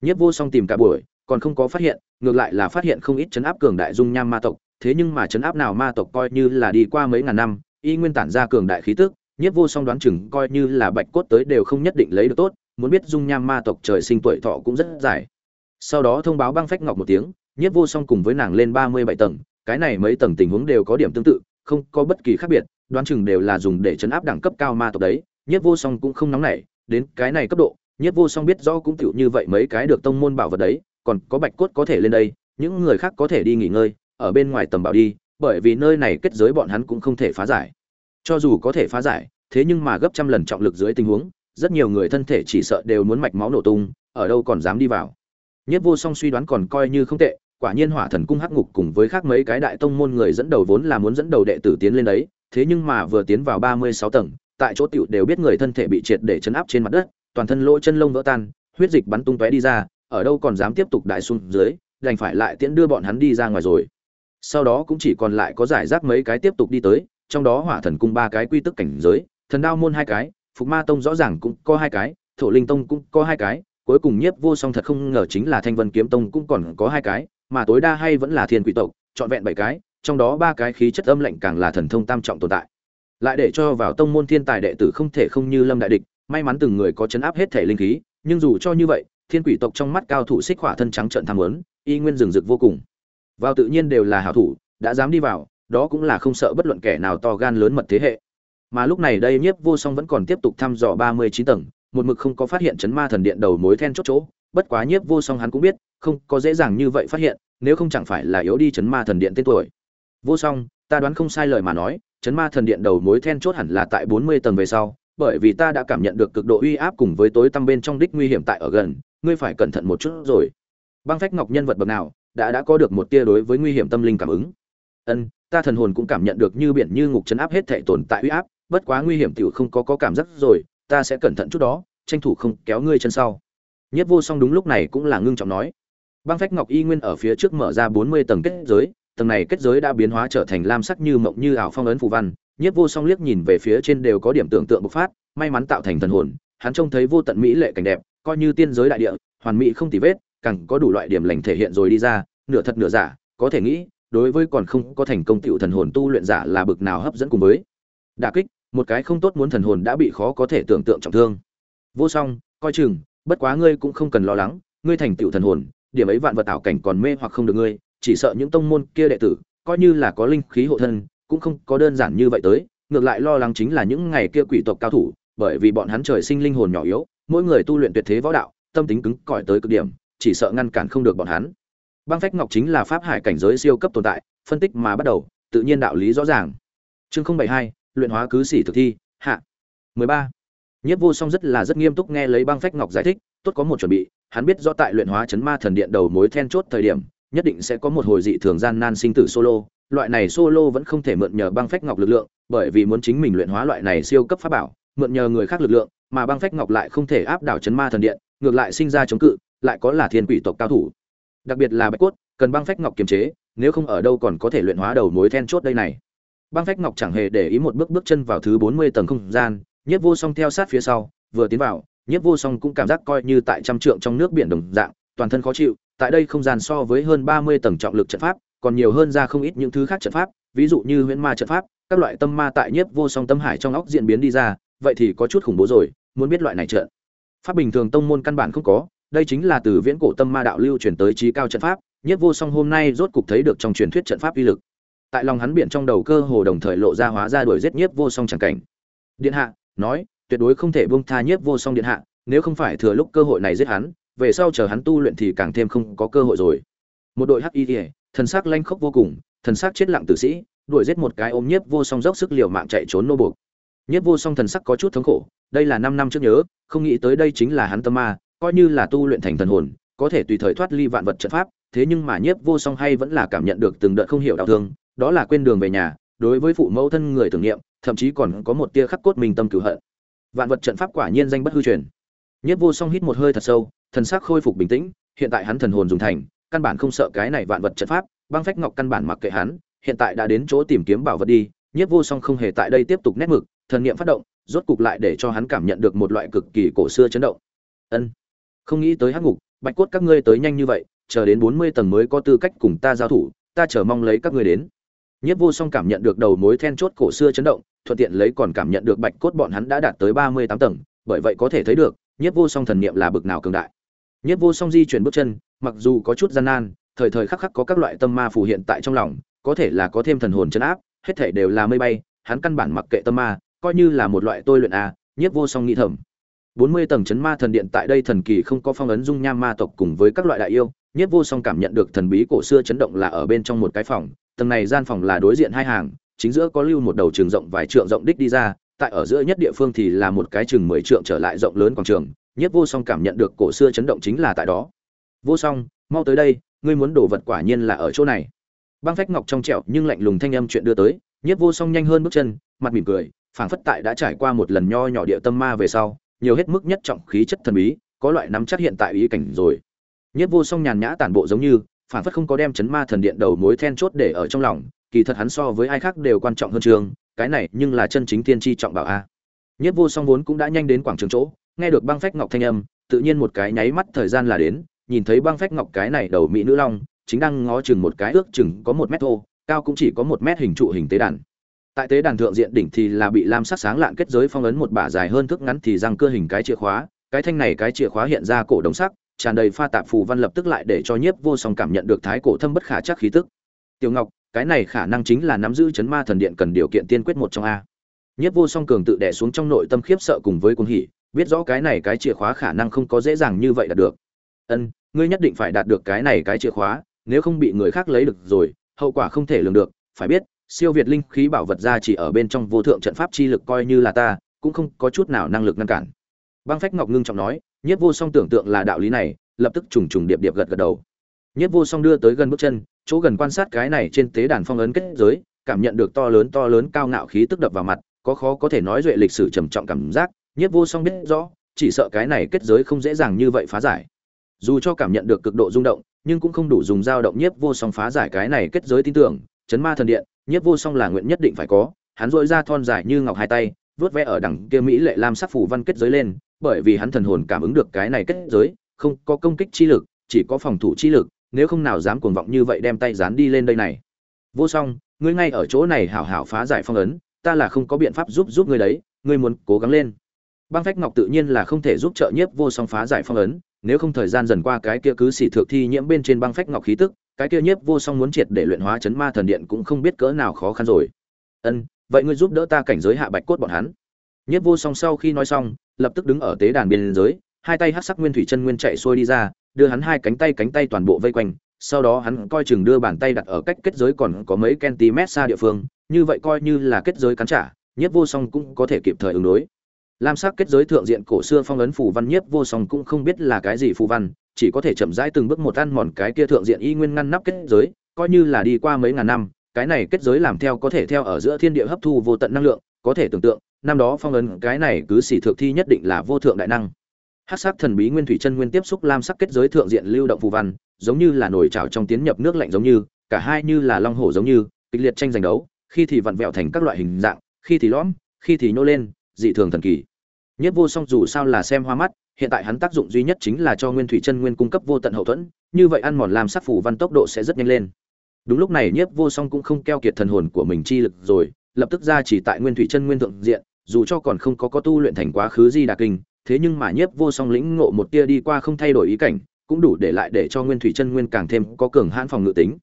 Nhất vô song tìm cả buổi, còn không có phát hiện, ngược lại là phát hiện không ít chấn áp cường đại dung nham ma tộc, thế nhưng mà chấn áp nào ma tộc coi như là đi qua mấy ngàn năm, y nguyên tản ra cường đại khí tức, Nhất vô song đoán chừng coi như là bạch cốt tới đều không nhất định lấy được tốt, muốn biết dung nham ma tộc trời sinh tuổi thọ cũng rất dài. Sau đó thông báo băng phách ngọc một tiếng, Nhất vô song cùng với nàng lên ba mươi bảy tầng, cái này mấy tầng tình huống đều có điểm tương tự, không có bất kỳ khác biệt, đoán chừng đều là dùng để chấn áp đẳng cấp cao ma tộc đấy, Nhất vô song cũng không nóng nảy, đến cái này cấp độ, Nhất vô song biết rõ cũng tựu như vậy mấy cái được tông môn bảo vật đấy, còn có bạch cốt có thể lên đây, những người khác có thể đi nghỉ ngơi, ở bên ngoài tầm bảo đi, bởi vì nơi này kết giới bọn hắn cũng không thể phá giải. Cho dù có thể phá giải, thế nhưng mà gấp trăm lần trọng lực dưới tình huống, rất nhiều người thân thể chỉ sợ đều muốn mạch máu nổ tung, ở đâu còn dám đi vào. Nhất vô song suy đoán còn coi như không tệ, quả nhiên hỏa thần cung hắc ngục cùng với khác mấy cái đại tông môn người dẫn đầu vốn là muốn dẫn đầu đệ tử tiến lên đấy thế nhưng mà vừa tiến vào ba mươi sáu tầng tại chỗ tiểu đều biết người thân thể bị triệt để chấn áp trên mặt đất, toàn thân lỗ chân lông vỡ tan, huyết dịch bắn tung tóe đi ra, ở đâu còn dám tiếp tục đại xung dưới, đành phải lại tiễn đưa bọn hắn đi ra ngoài rồi. Sau đó cũng chỉ còn lại có giải rác mấy cái tiếp tục đi tới, trong đó hỏa thần cung ba cái quy tức cảnh giới, thần đao môn hai cái, phục ma tông rõ ràng cũng có hai cái, thổ linh tông cũng có hai cái, cuối cùng nhiếp vô song thật không ngờ chính là thanh vân kiếm tông cũng còn có hai cái, mà tối đa hay vẫn là thiên quỷ tộc, trọn vẹn bảy cái, trong đó ba cái khí chất âm lạnh càng là thần thông tam trọng tồn tại lại để cho vào tông môn thiên tài đệ tử không thể không như lâm đại địch, may mắn từng người có chấn áp hết thể linh khí, nhưng dù cho như vậy, thiên quỷ tộc trong mắt cao thủ xích hỏa thân trắng trợn tham lớn y nguyên rừng rực vô cùng. Vào tự nhiên đều là hảo thủ, đã dám đi vào, đó cũng là không sợ bất luận kẻ nào to gan lớn mật thế hệ. Mà lúc này đây nhiếp vô song vẫn còn tiếp tục thăm dò ba mươi chín tầng, một mực không có phát hiện chấn ma thần điện đầu mối then chốt chỗ, bất quá nhiếp vô song hắn cũng biết, không có dễ dàng như vậy phát hiện, nếu không chẳng phải là yếu đi chấn ma thần điện tên tuổi. Vô song, ta đoán không sai lời mà nói chấn ma thần điện đầu mối then chốt hẳn là tại bốn mươi tầng về sau, bởi vì ta đã cảm nhận được cực độ uy áp cùng với tối tăm bên trong đích nguy hiểm tại ở gần, ngươi phải cẩn thận một chút rồi. Băng phách ngọc nhân vật bậc nào, đã đã có được một tia đối với nguy hiểm tâm linh cảm ứng. Ân, ta thần hồn cũng cảm nhận được như biển như ngục chấn áp hết thảy tồn tại uy áp, bất quá nguy hiểm tiểu không có có cảm giác rồi, ta sẽ cẩn thận chút đó, tranh thủ không kéo ngươi chân sau. Nhất vô song đúng lúc này cũng là ngưng trọng nói. Băng phách ngọc y nguyên ở phía trước mở ra bốn mươi tầng kết giới tầng này kết giới đã biến hóa trở thành lam sắc như mộng như ảo phong ấn phù văn. Nhiếp vô song liếc nhìn về phía trên đều có điểm tưởng tượng bộc phát, may mắn tạo thành thần hồn, hắn trông thấy vô tận mỹ lệ cảnh đẹp, coi như tiên giới đại địa, hoàn mỹ không tì vết, càng có đủ loại điểm lành thể hiện rồi đi ra, nửa thật nửa giả, có thể nghĩ, đối với còn không có thành công tiểu thần hồn tu luyện giả là bực nào hấp dẫn cùng với. Đả kích, một cái không tốt muốn thần hồn đã bị khó có thể tưởng tượng trọng thương. Vô song, coi chừng, bất quá ngươi cũng không cần lo lắng, ngươi thành tựu thần hồn, điểm ấy vạn vật ảo cảnh còn mê hoặc không được ngươi chỉ sợ những tông môn kia đệ tử coi như là có linh khí hộ thân cũng không có đơn giản như vậy tới ngược lại lo lắng chính là những ngày kia quỷ tộc cao thủ bởi vì bọn hắn trời sinh linh hồn nhỏ yếu mỗi người tu luyện tuyệt thế võ đạo tâm tính cứng cỏi tới cực điểm chỉ sợ ngăn cản không được bọn hắn. Băng phách ngọc chính là pháp hải cảnh giới siêu cấp tồn tại phân tích mà bắt đầu tự nhiên đạo lý rõ ràng. Chương không bảy hai luyện hóa cứ sĩ thực thi hạ. 13. Nhiếp Vô Song rất là rất nghiêm túc nghe lấy băng phách ngọc giải thích, tốt có một chuẩn bị, hắn biết rõ tại luyện hóa chấn ma thần điện đầu mối then chốt thời điểm, nhất định sẽ có một hồi dị thường gian nan sinh tử solo, loại này solo vẫn không thể mượn nhờ băng phách ngọc lực lượng, bởi vì muốn chính mình luyện hóa loại này siêu cấp pháp bảo, mượn nhờ người khác lực lượng, mà băng phách ngọc lại không thể áp đảo chấn ma thần điện, ngược lại sinh ra chống cự, lại có là thiên quỷ tộc cao thủ. Đặc biệt là Bạch cốt, cần băng phách ngọc kiềm chế, nếu không ở đâu còn có thể luyện hóa đầu mối then chốt đây này. Băng phách ngọc chẳng hề để ý một bước bước chân vào thứ 40 tầng không gian, Nhiếp Vô Song theo sát phía sau, vừa tiến vào, Nhiếp Vô Song cũng cảm giác coi như tại trăm trượng trong nước biển đồng dạng, toàn thân khó chịu, tại đây không gian so với hơn 30 tầng trọng lực trận pháp, còn nhiều hơn ra không ít những thứ khác trận pháp, ví dụ như huyễn ma trận pháp, các loại tâm ma tại Nhiếp Vô Song tâm hải trong óc diễn biến đi ra, vậy thì có chút khủng bố rồi, muốn biết loại này trận. Pháp bình thường tông môn căn bản không có đây chính là từ viễn cổ tâm ma đạo lưu truyền tới trí cao trận pháp nhất vô song hôm nay rốt cục thấy được trong truyền thuyết trận pháp uy lực. Tại lòng hắn biển trong đầu cơ hồ đồng thời lộ ra hóa ra đuổi giết nhiếp vô song chẳng cảnh. Điện hạ nói tuyệt đối không thể buông tha nhiếp vô song điện hạ nếu không phải thừa lúc cơ hội này giết hắn về sau chờ hắn tu luyện thì càng thêm không có cơ hội rồi. Một đội hắc y thể thần sắc lanh khốc vô cùng, thần sắc chết lặng tử sĩ, đuổi giết một cái ôm nhiếp vô song dốc sức liều mạng chạy trốn nô buộc. Nhiếp vô song thần sắc có chút thống khổ, đây là năm năm trước nhớ, không nghĩ tới đây chính là hắn tâm ma, coi như là tu luyện thành thần hồn, có thể tùy thời thoát ly vạn vật trận pháp, thế nhưng mà nhiếp vô song hay vẫn là cảm nhận được từng đợt không hiểu đau thương, đó là quên đường về nhà, đối với phụ mẫu thân người tưởng niệm, thậm chí còn có một tia khắc cốt mình tâm cửu hận. Vạn vật trận pháp quả nhiên danh bất hư truyền. Nhiếp vô song hít một hơi thật sâu thần sắc khôi phục bình tĩnh hiện tại hắn thần hồn dùng thành căn bản không sợ cái này vạn vật trận pháp băng phách ngọc căn bản mặc kệ hắn hiện tại đã đến chỗ tìm kiếm bảo vật đi nhiếp vô song không hề tại đây tiếp tục nét mực thần niệm phát động rốt cục lại để cho hắn cảm nhận được một loại cực kỳ cổ xưa chấn động ân không nghĩ tới hắc ngục bạch cốt các ngươi tới nhanh như vậy chờ đến bốn mươi tầng mới có tư cách cùng ta giao thủ ta chờ mong lấy các ngươi đến Nhất Vô Song cảm nhận được đầu mối then chốt cổ xưa chấn động, thuận tiện lấy còn cảm nhận được bạch cốt bọn hắn đã đạt tới ba mươi tám tầng, bởi vậy có thể thấy được, Nhất Vô Song thần niệm là bực nào cường đại. Nhất Vô Song di chuyển bước chân, mặc dù có chút gian nan, thời thời khắc khắc có các loại tâm ma phù hiện tại trong lòng, có thể là có thêm thần hồn chân áp, hết thảy đều là mây bay, hắn căn bản mặc kệ tâm ma, coi như là một loại tôi luyện a, Nhất Vô Song nghĩ thầm. bốn mươi tầng chấn ma thần điện tại đây thần kỳ không có phong ấn dung nham ma tộc cùng với các loại đại yêu, Nhất Vô Song cảm nhận được thần bí cổ xưa chấn động là ở bên trong một cái phòng, tầng này gian phòng là đối diện hai hàng, chính giữa có lưu một đầu trường rộng vài trượng rộng đích đi ra, tại ở giữa nhất địa phương thì là một cái trường mười trượng trở lại rộng lớn quảng trường, Nhất Vô Song cảm nhận được cổ xưa chấn động chính là tại đó. Vô Song, mau tới đây, ngươi muốn đổ vật quả nhiên là ở chỗ này. Băng phách ngọc trong trẻo nhưng lạnh lùng thanh âm chuyện đưa tới, Nhất Vô Song nhanh hơn bước chân, mặt mỉm cười, phảng phất tại đã trải qua một lần nho nhỏ địa tâm ma về sau, nhiều hết mức nhất trọng khí chất thần bí, có loại nắm chắc hiện tại ý cảnh rồi. Nhất Vô Song nhàn nhã tản bộ giống như, phản phất không có đem chấn ma thần điện đầu mối then chốt để ở trong lòng kỳ thật hắn so với ai khác đều quan trọng hơn trường cái này nhưng là chân chính tiên tri trọng bảo a nhất vô song vốn cũng đã nhanh đến quảng trường chỗ nghe được băng phách ngọc thanh âm, tự nhiên một cái nháy mắt thời gian là đến, nhìn thấy băng phách ngọc cái này đầu mỹ nữ long, chính đang ngó chừng một cái ước chừng có một mét thô, cao cũng chỉ có một mét hình trụ hình tế đàn. Tại tế đàn thượng diện đỉnh thì là bị lam sắc sáng lạng kết giới phong ấn một bả dài hơn thước ngắn thì răng cơ hình cái chìa khóa, cái thanh này cái chìa khóa hiện ra cổ đồng sắc, tràn đầy pha tạp phù văn lập tức lại để cho nhiếp vô song cảm nhận được thái cổ thâm bất khả chắc khí tức. Tiểu ngọc, cái này khả năng chính là nắm giữ chấn ma thần điện cần điều kiện tiên quyết một trong a. Nhiếp vô song cường tự đè xuống trong nội tâm khiếp sợ cùng với cuồng hỉ biết rõ cái này cái chìa khóa khả năng không có dễ dàng như vậy đạt được. Ân ngươi nhất định phải đạt được cái này cái chìa khóa nếu không bị người khác lấy được rồi hậu quả không thể lường được. Phải biết siêu việt linh khí bảo vật ra chỉ ở bên trong vô thượng trận pháp chi lực coi như là ta cũng không có chút nào năng lực ngăn cản. Băng phách ngọc ngưng trọng nói Nhất Vô Song tưởng tượng là đạo lý này, lập tức trùng trùng điệp điệp gật gật đầu. Nhất Vô Song đưa tới gần bước chân, chỗ gần quan sát cái này trên tế đàn phong ấn kết giới, cảm nhận được to lớn to lớn cao ngạo khí tức đập vào mặt, có khó có thể nói duệ lịch sử trầm trọng cảm giác, Nhất Vô Song biết rõ, chỉ sợ cái này kết giới không dễ dàng như vậy phá giải. Dù cho cảm nhận được cực độ rung động, nhưng cũng không đủ dùng dao động Nhất Vô Song phá giải cái này kết giới tin tưởng, chấn ma thần điện, Nhất Vô Song là nguyện nhất định phải có, hắn dội ra thon dài như ngọc hai tay, vớt vẽ ở đằng kia mỹ lệ lam sắc phủ văn kết giới lên, bởi vì hắn thần hồn cảm ứng được cái này kết giới, không có công kích chi lực, chỉ có phòng thủ chi lực, nếu không nào dám cuồng vọng như vậy đem tay dán đi lên đây này. Vô Song, ngươi ngay ở chỗ này hảo hảo phá giải phong ấn, ta là không có biện pháp giúp giúp ngươi đấy, ngươi muốn cố gắng lên. Băng Phách Ngọc tự nhiên là không thể giúp trợ nhiếp Vô Song phá giải phong ấn, nếu không thời gian dần qua cái kia cứ xỉ thượng thi nhiễm bên trên băng phách ngọc khí tức, cái kia nhiếp Vô Song muốn triệt để luyện hóa chấn ma thần điện cũng không biết cỡ nào khó khăn rồi. Ân, vậy ngươi giúp đỡ ta cảnh giới hạ bạch cốt bọn hắn. Nhiếp Vô Song sau khi nói xong, lập tức đứng ở tế đàn biên giới, hai tay hắc sắc nguyên thủy chân nguyên chạy xuôi đi ra, đưa hắn hai cánh tay cánh tay toàn bộ vây quanh, sau đó hắn coi chừng đưa bàn tay đặt ở cách kết giới còn có mấy cm xa địa phương, như vậy coi như là kết giới cắn trả, Nhiếp Vô Song cũng có thể kịp thời ứng đối. Lam sắc kết giới thượng diện cổ xưa phong ấn phù văn Nhiếp Vô Song cũng không biết là cái gì phù văn, chỉ có thể chậm rãi từng bước một ăn mòn cái kia thượng diện y nguyên ngăn nắp kết giới, coi như là đi qua mấy ngàn năm, cái này kết giới làm theo có thể theo ở giữa thiên địa hấp thu vô tận năng lượng, có thể tưởng tượng, năm đó phong ấn cái này cứ xỉ thượng thi nhất định là vô thượng đại năng. Hát sắc thần bí nguyên thủy chân nguyên tiếp xúc lam sắc kết giới thượng diện lưu động phù văn giống như là nồi chảo trong tiến nhập nước lạnh giống như cả hai như là long hổ giống như kịch liệt tranh giành đấu khi thì vặn vẹo thành các loại hình dạng khi thì lõm khi thì nhô lên dị thường thần kỳ. Nhất vô song dù sao là xem hoa mắt, hiện tại hắn tác dụng duy nhất chính là cho nguyên thủy chân nguyên cung cấp vô tận hậu thuẫn, như vậy ăn mòn làm sắc phù văn tốc độ sẽ rất nhanh lên. Đúng lúc này nhất vô song cũng không keo kiệt thần hồn của mình chi lực rồi, lập tức ra chỉ tại nguyên thủy chân nguyên thượng diện, dù cho còn không có có tu luyện thành quá khứ di đà kinh, thế nhưng mà nhiếp vô song lĩnh ngộ một tia đi qua không thay đổi ý cảnh, cũng đủ để lại để cho nguyên thủy chân nguyên càng thêm có cường hãn phòng ngự tính.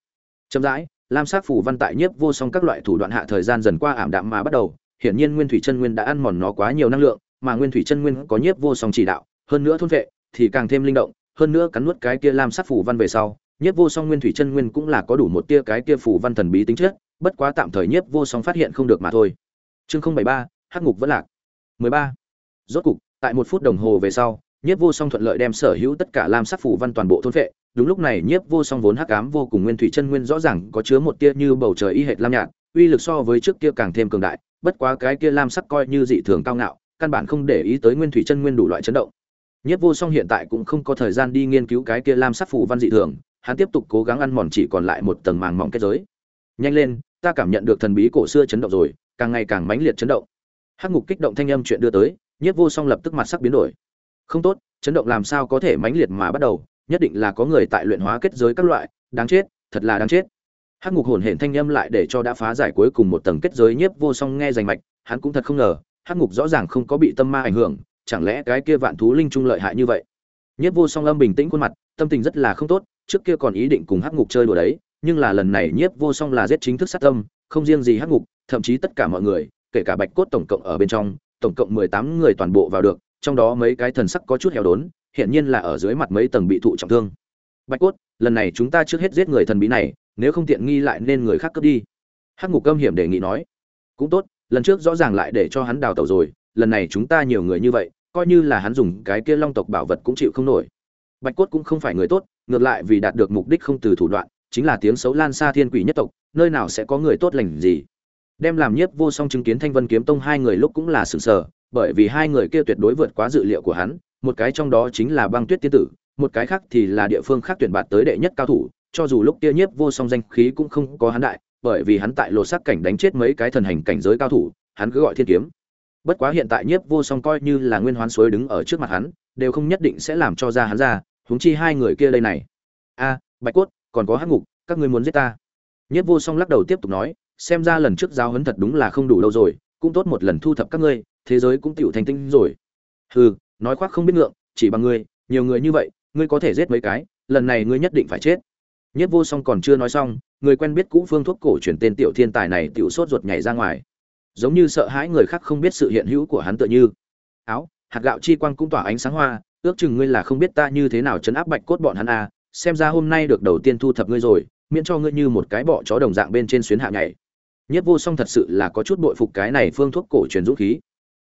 Chậm rãi lam sắc phủ văn tại nhiếp vô song các loại thủ đoạn hạ thời gian dần qua ảm đạm mà bắt đầu hiển nhiên nguyên thủy chân nguyên đã ăn mòn nó quá nhiều năng lượng, mà nguyên thủy chân nguyên có nhiếp vô song chỉ đạo, hơn nữa thôn vệ thì càng thêm linh động, hơn nữa cắn nuốt cái kia lam sắc phủ văn về sau, nhiếp vô song nguyên thủy chân nguyên cũng là có đủ một tia cái kia phủ văn thần bí tính chất, bất quá tạm thời nhiếp vô song phát hiện không được mà thôi. Chương không bảy ba, hắc ngục vẫn lạc. mười ba. Rốt cục, tại một phút đồng hồ về sau, nhiếp vô song thuận lợi đem sở hữu tất cả lam sắc phủ văn toàn bộ thôn vệ. Đúng lúc này, nhiếp vô song vốn hắc ám vô cùng nguyên thủy chân nguyên rõ ràng có chứa một tia như bầu trời y hệt lam nhạt, uy lực so với trước kia càng thêm cường đại bất quá cái kia lam sắc coi như dị thường cao ngạo, căn bản không để ý tới nguyên thủy chân nguyên đủ loại chấn động. Nhất vô song hiện tại cũng không có thời gian đi nghiên cứu cái kia lam sắc phủ văn dị thường, hắn tiếp tục cố gắng ăn mòn chỉ còn lại một tầng màng mỏng kết giới. Nhanh lên, ta cảm nhận được thần bí cổ xưa chấn động rồi, càng ngày càng mãnh liệt chấn động. Hắc ngục kích động thanh âm chuyện đưa tới Nhất vô song lập tức mặt sắc biến đổi. Không tốt, chấn động làm sao có thể mãnh liệt mà bắt đầu, nhất định là có người tại luyện hóa kết giới các loại, đáng chết, thật là đáng chết hắc ngục hồn hển thanh âm lại để cho đã phá giải cuối cùng một tầng kết giới nhiếp vô song nghe rành mạch, hắn cũng thật không ngờ, hắc ngục rõ ràng không có bị tâm ma ảnh hưởng, chẳng lẽ cái kia vạn thú linh trung lợi hại như vậy? Nhiếp vô song âm bình tĩnh khuôn mặt, tâm tình rất là không tốt, trước kia còn ý định cùng hắc ngục chơi đùa đấy, nhưng là lần này nhiếp vô song là giết chính thức sát tâm, không riêng gì hắc ngục, thậm chí tất cả mọi người, kể cả bạch cốt tổng cộng ở bên trong, tổng cộng mười tám người toàn bộ vào được, trong đó mấy cái thần sắc có chút heo đốn hiện nhiên là ở dưới mặt mấy tầng bị thụ trọng thương. Bạch cốt, lần này chúng ta trước hết giết người thần bí này nếu không tiện nghi lại nên người khác cướp đi. Hắc ngục âm hiểm đề nghị nói, cũng tốt, lần trước rõ ràng lại để cho hắn đào tẩu rồi, lần này chúng ta nhiều người như vậy, coi như là hắn dùng cái kia long tộc bảo vật cũng chịu không nổi. Bạch cốt cũng không phải người tốt, ngược lại vì đạt được mục đích không từ thủ đoạn, chính là tiếng xấu lan xa thiên quỷ nhất tộc, nơi nào sẽ có người tốt lành gì. Đem làm nhiếp vô song chứng kiến thanh vân kiếm tông hai người lúc cũng là sừng sờ, bởi vì hai người kia tuyệt đối vượt quá dự liệu của hắn, một cái trong đó chính là băng tuyết tiên tử, một cái khác thì là địa phương khác tuyển bạt tới đệ nhất cao thủ cho dù lúc kia nhiếp vô song danh khí cũng không có hắn đại, bởi vì hắn tại lột xác cảnh đánh chết mấy cái thần hành cảnh giới cao thủ, hắn cứ gọi thiên kiếm. Bất quá hiện tại nhiếp vô song coi như là nguyên hoán suối đứng ở trước mặt hắn, đều không nhất định sẽ làm cho ra hắn ra, huống chi hai người kia đây này. A, bạch cốt, còn có hắc ngục, các ngươi muốn giết ta? Nhiếp vô song lắc đầu tiếp tục nói, xem ra lần trước giao hấn thật đúng là không đủ lâu rồi, cũng tốt một lần thu thập các ngươi, thế giới cũng tựu thành tinh rồi. Hừ, nói khoác không biết ngượng, chỉ bằng ngươi, nhiều người như vậy, ngươi có thể giết mấy cái, lần này ngươi nhất định phải chết nhất vô song còn chưa nói xong, người quen biết cũ phương thuốc cổ truyền tên tiểu thiên tài này tiểu sốt ruột nhảy ra ngoài. Giống như sợ hãi người khác không biết sự hiện hữu của hắn tựa như. Áo, hạt gạo chi quang cũng tỏa ánh sáng hoa, ước chừng ngươi là không biết ta như thế nào chấn áp bạch cốt bọn hắn à xem ra hôm nay được đầu tiên thu thập ngươi rồi, miễn cho ngươi như một cái bọ chó đồng dạng bên trên xuyến hạ nhảy. Nhất vô song thật sự là có chút bội phục cái này phương thuốc cổ truyền dũng khí.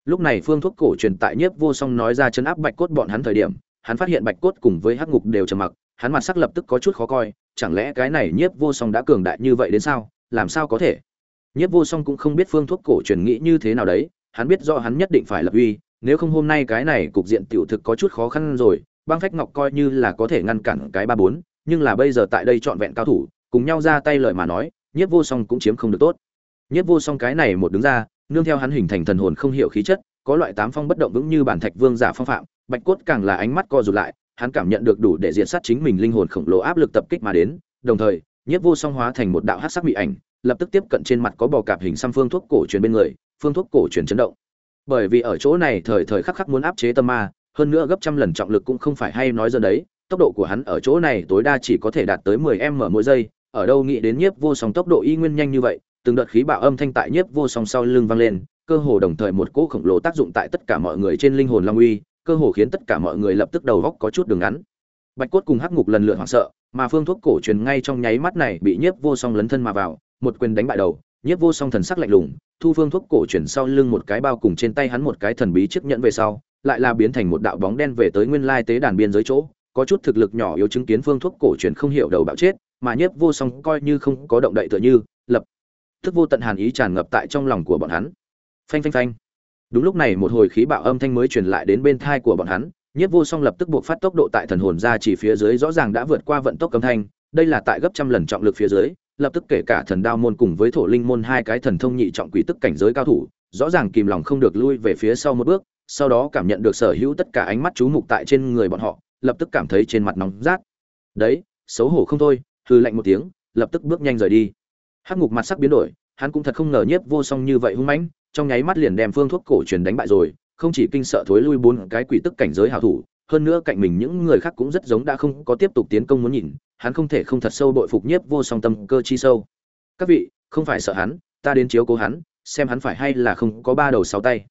Lúc này phương thuốc cổ truyền tại nhiếp vô song nói ra chấn áp bạch cốt bọn hắn thời điểm, hắn phát hiện bạch cốt cùng với hắc ngục đều trầm mặc, hắn mặt sắc lập tức có chút khó coi chẳng lẽ cái này nhiếp vô song đã cường đại như vậy đến sao? Làm sao có thể? Nhiếp vô song cũng không biết phương thuốc cổ truyền nghĩ như thế nào đấy, hắn biết do hắn nhất định phải lập uy, nếu không hôm nay cái này cục diện tiểu thực có chút khó khăn rồi, băng phách ngọc coi như là có thể ngăn cản cái ba bốn, nhưng là bây giờ tại đây trọn vẹn cao thủ, cùng nhau ra tay lời mà nói, nhiếp vô song cũng chiếm không được tốt. Nhiếp vô song cái này một đứng ra, nương theo hắn hình thành thần hồn không hiểu khí chất, có loại tám phong bất động vững như bản thạch vương giả phong phạm, bạch cốt càng là ánh mắt co rụt lại hắn cảm nhận được đủ để diện sát chính mình linh hồn khổng lồ áp lực tập kích mà đến, đồng thời, nhiếp vô song hóa thành một đạo hắc sắc mị ảnh, lập tức tiếp cận trên mặt có bò cạp hình xăm phương thuốc cổ truyền bên người, phương thuốc cổ truyền chấn động. Bởi vì ở chỗ này thời thời khắc khắc muốn áp chế tâm ma, hơn nữa gấp trăm lần trọng lực cũng không phải hay nói dần đấy, tốc độ của hắn ở chỗ này tối đa chỉ có thể đạt tới 10 m mỗi giây, ở đâu nghĩ đến nhiếp vô song tốc độ y nguyên nhanh như vậy, từng đợt khí bạo âm thanh tại nhiếp vô song sau lưng vang lên, cơ hồ đồng thời một cỗ khổng lồ tác dụng tại tất cả mọi người trên linh hồn long uy cơ hồ khiến tất cả mọi người lập tức đầu góc có chút đường ngắn. Bạch cốt cùng hắc ngục lần lượt hoảng sợ, mà phương thuốc cổ truyền ngay trong nháy mắt này bị nhiếp vô song lấn thân mà vào, một quyền đánh bại đầu, nhiếp vô song thần sắc lạnh lùng, thu phương thuốc cổ truyền sau lưng một cái bao cùng trên tay hắn một cái thần bí chiếc nhẫn về sau, lại là biến thành một đạo bóng đen về tới nguyên lai tế đàn biên giới chỗ, có chút thực lực nhỏ yếu chứng kiến phương thuốc cổ truyền không hiểu đầu bạo chết, mà nhiếp vô song coi như không có động đậy tựa như, lập tức vô tận hàn ý tràn ngập tại trong lòng của bọn hắn. Phanh phanh phanh đúng lúc này một hồi khí bạo âm thanh mới truyền lại đến bên thai của bọn hắn, nhiếp vô song lập tức buộc phát tốc độ tại thần hồn ra chỉ phía dưới rõ ràng đã vượt qua vận tốc âm thanh, đây là tại gấp trăm lần trọng lực phía dưới, lập tức kể cả thần đao môn cùng với thổ linh môn hai cái thần thông nhị trọng quỷ tức cảnh giới cao thủ, rõ ràng kìm lòng không được lui về phía sau một bước, sau đó cảm nhận được sở hữu tất cả ánh mắt chú mục tại trên người bọn họ, lập tức cảm thấy trên mặt nóng rát. Đấy, xấu hổ không thôi hư lạnh một tiếng, lập tức bước nhanh rời đi. Hắc ngục mặt sắc biến đổi, hắn cũng thật không ngờ nhiếp vô song như vậy hung mãnh trong nháy mắt liền đem phương thuốc cổ truyền đánh bại rồi, không chỉ kinh sợ thối lui bốn cái quỷ tức cảnh giới hảo thủ, hơn nữa cạnh mình những người khác cũng rất giống đã không có tiếp tục tiến công muốn nhìn, hắn không thể không thật sâu bội phục nhiếp vô song tâm cơ chi sâu. Các vị, không phải sợ hắn, ta đến chiếu cố hắn, xem hắn phải hay là không có ba đầu sáu tay.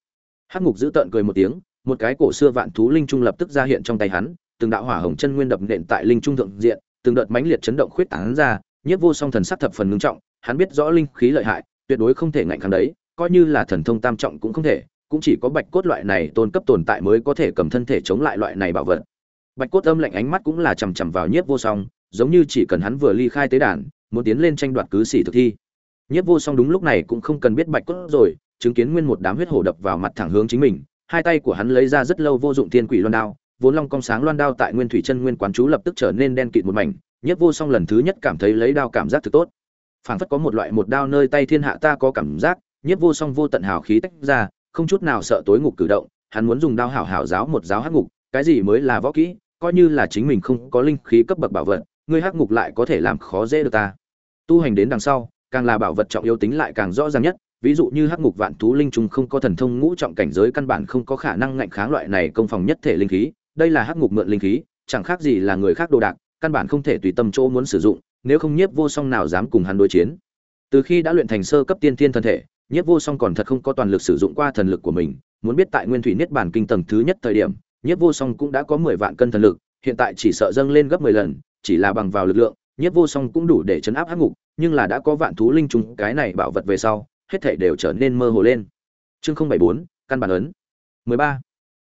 Hắc ngục giữ tợn cười một tiếng, một cái cổ xưa vạn thú linh trung lập tức ra hiện trong tay hắn, từng đạo hỏa hồng chân nguyên đập nện tại linh trung thượng diện, từng đợt mãnh liệt chấn động khuyết tán ra, nhiếp vô song thần sắc thập phần ngưng trọng, hắn biết rõ linh khí lợi hại, tuyệt đối không thể ngạnh kháng đấy coi như là thần thông tam trọng cũng không thể, cũng chỉ có bạch cốt loại này tôn cấp tồn tại mới có thể cầm thân thể chống lại loại này bảo vật. Bạch cốt âm lạnh ánh mắt cũng là chằm chằm vào nhiếp vô song, giống như chỉ cần hắn vừa ly khai tế đàn, muốn tiến lên tranh đoạt cứ xỉ thực thi. Nhiếp vô song đúng lúc này cũng không cần biết bạch cốt rồi, chứng kiến nguyên một đám huyết hổ đập vào mặt thẳng hướng chính mình, hai tay của hắn lấy ra rất lâu vô dụng thiên quỷ loan đao, vốn long cong sáng loan đao tại nguyên thủy chân nguyên quán chú lập tức trở nên đen kịt một mảnh, nhiếp vô song lần thứ nhất cảm thấy lấy đao cảm giác thực tốt. Phảng phất có một loại một đao nơi tay thiên hạ ta có cảm giác nhiếp vô song vô tận hào khí tách ra, không chút nào sợ tối ngục cử động, hắn muốn dùng đao hảo hảo giáo một giáo hắc ngục, cái gì mới là võ kỹ, coi như là chính mình không có linh khí cấp bậc bảo vật ngươi hắc ngục lại có thể làm khó dễ được ta. Tu hành đến đằng sau, càng là bảo vật trọng yếu tính lại càng rõ ràng nhất, ví dụ như hắc ngục vạn thú linh trùng không có thần thông ngũ trọng cảnh giới căn bản không có khả năng ngạnh kháng loại này công phòng nhất thể linh khí, đây là hắc ngục mượn linh khí, chẳng khác gì là người khác đồ đạc, căn bản không thể tùy tâm chỗ muốn sử dụng, nếu không nhiếp vô song nào dám cùng hắn đối chiến. Từ khi đã luyện thành sơ cấp tiên thiên thân thể nhiếp vô song còn thật không có toàn lực sử dụng qua thần lực của mình, muốn biết tại nguyên thủy niết bản kinh tầng thứ nhất thời điểm, nhiếp vô song cũng đã có mười vạn cân thần lực, hiện tại chỉ sợ dâng lên gấp mười lần, chỉ là bằng vào lực lượng, nhiếp vô song cũng đủ để chấn áp hắc ngục, nhưng là đã có vạn thú linh trùng, cái này bảo vật về sau, hết thảy đều trở nên mơ hồ lên. Chương không bảy bốn, căn bản ấn. Mười ba.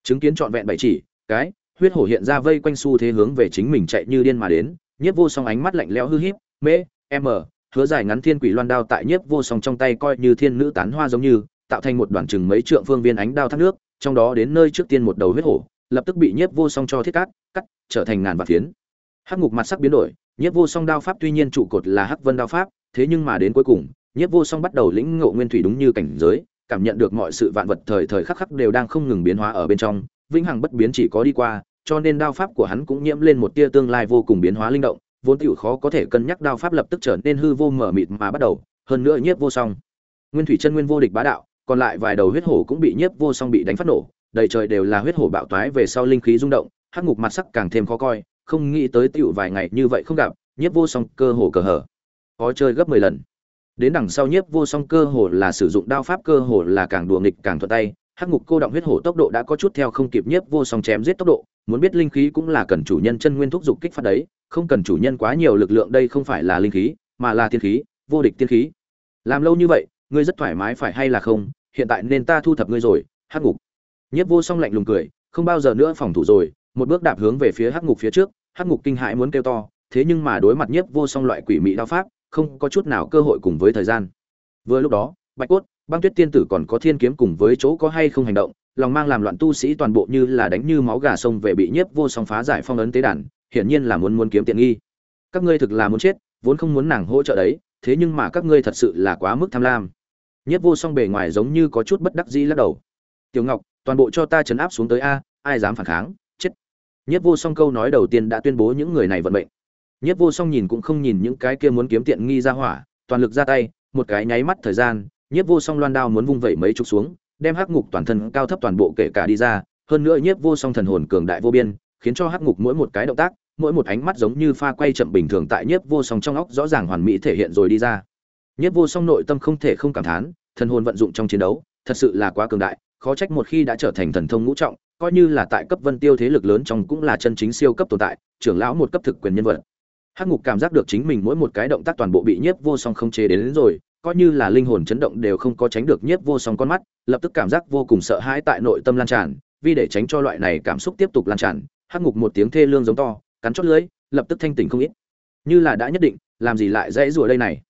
Chứng kiến trọn vẹn bảy chỉ, cái, huyết hổ hiện ra vây quanh xu thế hướng về chính mình chạy như điên mà đến, nhiếp vô song ánh mắt lạnh lẽo hư híp mê m hứa dài ngắn thiên quỷ loan đao tại nhiếp vô song trong tay coi như thiên nữ tán hoa giống như, tạo thành một đoạn chừng mấy trượng phương viên ánh đao thác nước, trong đó đến nơi trước tiên một đầu huyết hổ, lập tức bị nhiếp vô song cho thiết cát, cắt, trở thành ngàn vạt phiến. Hắc ngục mặt sắc biến đổi, nhiếp vô song đao pháp tuy nhiên trụ cột là hắc vân đao pháp, thế nhưng mà đến cuối cùng, nhiếp vô song bắt đầu lĩnh ngộ nguyên thủy đúng như cảnh giới, cảm nhận được mọi sự vạn vật thời thời khắc khắc đều đang không ngừng biến hóa ở bên trong, vĩnh hằng bất biến chỉ có đi qua, cho nên đao pháp của hắn cũng nhiễm lên một tia tương lai vô cùng biến hóa linh động vốn tiểu khó có thể cân nhắc đao pháp lập tức trở nên hư vô mở mịt mà bắt đầu, hơn nữa nhiếp vô song. Nguyên thủy chân nguyên vô địch bá đạo, còn lại vài đầu huyết hổ cũng bị nhiếp vô song bị đánh phát nổ, đầy trời đều là huyết hổ bạo toái về sau linh khí rung động, hắc ngục mặt sắc càng thêm khó coi, không nghĩ tới tiểu vài ngày như vậy không gặp, nhiếp vô song cơ hồ cờ hở. Có chơi gấp mười lần. Đến đằng sau nhiếp vô song cơ hồ là sử dụng đao pháp cơ hồ là càng đùa nghịch càng thuận tay hắc ngục cô động huyết hổ tốc độ đã có chút theo không kịp nhiếp vô song chém giết tốc độ, muốn biết linh khí cũng là cần chủ nhân chân nguyên thúc dục kích phát đấy, không cần chủ nhân quá nhiều lực lượng đây không phải là linh khí, mà là tiên khí, vô địch tiên khí. Làm lâu như vậy, ngươi rất thoải mái phải hay là không? Hiện tại nên ta thu thập ngươi rồi, hắc ngục. Nhiếp vô song lạnh lùng cười, không bao giờ nữa phòng thủ rồi, một bước đạp hướng về phía hắc ngục phía trước, hắc ngục kinh hãi muốn kêu to, thế nhưng mà đối mặt nhiếp vô song loại quỷ mị đao pháp, không có chút nào cơ hội cùng với thời gian. Vừa lúc đó, bạch cốt băng tuyết tiên tử còn có thiên kiếm cùng với chỗ có hay không hành động, lòng mang làm loạn tu sĩ toàn bộ như là đánh như máu gà sông về bị nhiếp vô song phá giải phong ấn tế đàn, hiển nhiên là muốn muốn kiếm tiện nghi. Các ngươi thực là muốn chết, vốn không muốn nàng hỗ trợ đấy, thế nhưng mà các ngươi thật sự là quá mức tham lam. Nhiếp vô song bề ngoài giống như có chút bất đắc dĩ lắc đầu. Tiểu ngọc, toàn bộ cho ta chấn áp xuống tới a, ai dám phản kháng, chết. Nhiếp vô song câu nói đầu tiên đã tuyên bố những người này vận mệnh. Nhiếp vô song nhìn cũng không nhìn những cái kia muốn kiếm tiện nghi ra hỏa, toàn lực ra tay, một cái nháy mắt thời gian nhiếp vô song loan đao muốn vung vẩy mấy chục xuống đem hắc ngục toàn thân cao thấp toàn bộ kể cả đi ra hơn nữa nhiếp vô song thần hồn cường đại vô biên khiến cho hắc ngục mỗi một cái động tác mỗi một ánh mắt giống như pha quay chậm bình thường tại nhiếp vô song trong óc rõ ràng hoàn mỹ thể hiện rồi đi ra. Nhiếp vô song nội tâm không thể không cảm thán thần hồn vận dụng trong chiến đấu thật sự là quá cường đại khó trách một khi đã trở thành thần thông ngũ trọng coi như là tại cấp vân tiêu thế lực lớn trong cũng là chân chính siêu cấp tồn tại trưởng lão một cấp thực quyền nhân vật. Hắc ngục cảm giác được chính mình mỗi một cái động tác toàn bộ bị nhiếp vô song không chế đến, đến rồi coi như là linh hồn chấn động đều không có tránh được nhiếp vô song con mắt, lập tức cảm giác vô cùng sợ hãi tại nội tâm lan tràn, vì để tránh cho loại này cảm xúc tiếp tục lan tràn, hắc ngục một tiếng thê lương giống to, cắn chót lưỡi, lập tức thanh tỉnh không ít. Như là đã nhất định, làm gì lại dễ rủa đây này?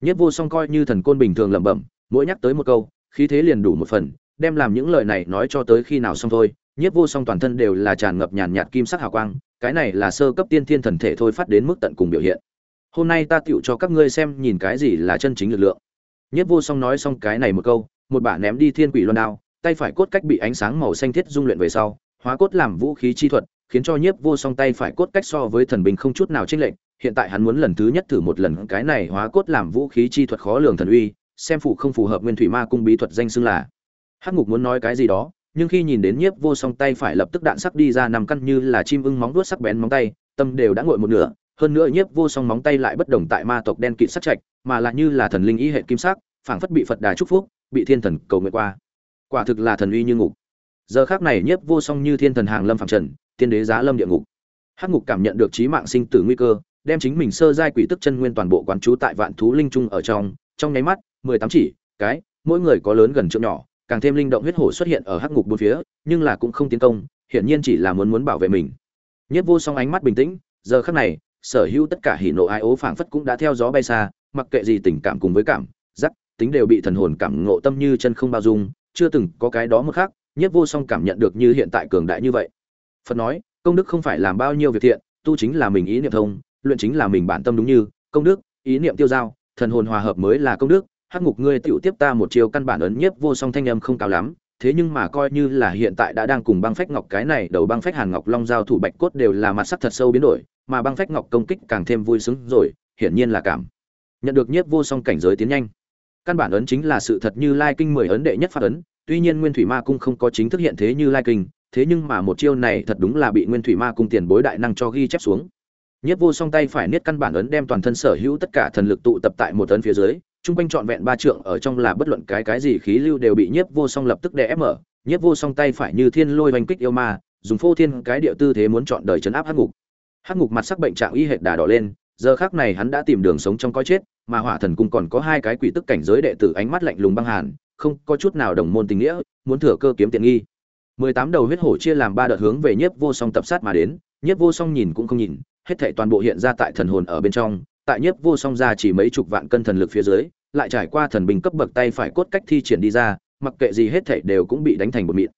Nhiếp vô song coi như thần côn bình thường lẩm bẩm, mỗi nhắc tới một câu, khí thế liền đủ một phần, đem làm những lời này nói cho tới khi nào xong thôi. Nhiếp vô song toàn thân đều là tràn ngập nhàn nhạt kim sắc hào quang, cái này là sơ cấp tiên thiên thần thể thôi phát đến mức tận cùng biểu hiện hôm nay ta tựu cho các ngươi xem nhìn cái gì là chân chính lực lượng. Nhất vô song nói xong cái này một câu, một bả ném đi thiên quỷ loan đao, tay phải cốt cách bị ánh sáng màu xanh thiết dung luyện về sau, hóa cốt làm vũ khí chi thuật, khiến cho nhiếp vô song tay phải cốt cách so với thần binh không chút nào chênh lệch, hiện tại hắn muốn lần thứ nhất thử một lần cái này hóa cốt làm vũ khí chi thuật khó lường thần uy, xem phụ không phù hợp nguyên thủy ma cung bí thuật danh xưng là. Hắc ngục muốn nói cái gì đó, nhưng khi nhìn đến nhiếp vô song tay phải lập tức đạn sắc đi ra nằm căn như là chim ưng móng vuốt sắc bén móng tay, tâm đều đã ngội một nửa hơn nữa nhiếp vô song móng tay lại bất đồng tại ma tộc đen kịt sắc trạch, mà là như là thần linh ý hệ kim sắc, phảng phất bị phật đà chúc phúc, bị thiên thần cầu nguyện qua. Quả thực là thần uy như ngục. Giờ khác này nhiếp vô song như thiên thần hàng lâm phạm trần, tiên đế giá lâm địa ngục. Hắc ngục cảm nhận được trí mạng sinh tử nguy cơ, đem chính mình sơ giai quỷ tức chân nguyên toàn bộ quán trú tại vạn thú linh trung ở trong. Trong nháy mắt, mười tám chỉ, cái, mỗi người có lớn gần trượng nhỏ, càng thêm linh động huyết hổ xuất hiện ở hắc ngục bốn phía, nhưng là cũng không tiến công, hiển nhiên chỉ là muốn muốn bảo vệ mình. Nhất vô song ánh mắt bình tĩnh, giờ khắc này sở hữu tất cả hỉ nộ ai ố phảng phất cũng đã theo gió bay xa, mặc kệ gì tình cảm cùng với cảm, giác, tính đều bị thần hồn cảm ngộ tâm như chân không bao dung, chưa từng có cái đó một khác, nhất vô song cảm nhận được như hiện tại cường đại như vậy. Phật nói, công đức không phải làm bao nhiêu việc thiện, tu chính là mình ý niệm thông, luyện chính là mình bản tâm đúng như, công đức, ý niệm tiêu giao, thần hồn hòa hợp mới là công đức, hắc ngục ngươi tiểu tiếp ta một chiều căn bản ấn nhiếp vô song thanh âm không cao lắm, thế nhưng mà coi như là hiện tại đã đang cùng băng phách ngọc cái này, đầu băng phách hàn ngọc long giao thủ bạch cốt đều là mặt sắc thật sâu biến đổi mà băng phách ngọc công kích càng thêm vui sướng rồi hiển nhiên là cảm nhận được nhiếp vô song cảnh giới tiến nhanh căn bản ấn chính là sự thật như lai kinh mười ấn đệ nhất phát ấn tuy nhiên nguyên thủy ma cung không có chính thức hiện thế như lai kinh thế nhưng mà một chiêu này thật đúng là bị nguyên thủy ma cung tiền bối đại năng cho ghi chép xuống Nhất vô song tay phải niết căn bản ấn đem toàn thân sở hữu tất cả thần lực tụ tập tại một ấn phía dưới, trung quanh trọn vẹn ba trượng ở trong là bất luận cái cái gì khí lưu đều bị Nhiếp vô song lập tức đè ép mở. Nhiếp vô song tay phải như thiên lôi vành kích yêu ma, dùng phô thiên cái địa tư thế muốn chọn đời chấn áp hắc ngục. Hắc ngục mặt sắc bệnh trạng y hệt đà đỏ lên, giờ khắc này hắn đã tìm đường sống trong coi chết, mà Hỏa Thần cung còn có hai cái quỷ tức cảnh giới đệ tử ánh mắt lạnh lùng băng hàn, không có chút nào đồng môn tình nghĩa, muốn thừa cơ kiếm tiện nghi. 18 đầu huyết hổ chia làm ba đợt hướng về Nhiếp vô song tập sát mà đến, Nhiếp vô song nhìn cũng không nhìn, hết thảy toàn bộ hiện ra tại thần hồn ở bên trong, tại nhiếp vô song ra chỉ mấy chục vạn cân thần lực phía dưới, lại trải qua thần binh cấp bậc tay phải cốt cách thi triển đi ra, mặc kệ gì hết thảy đều cũng bị đánh thành một mịn.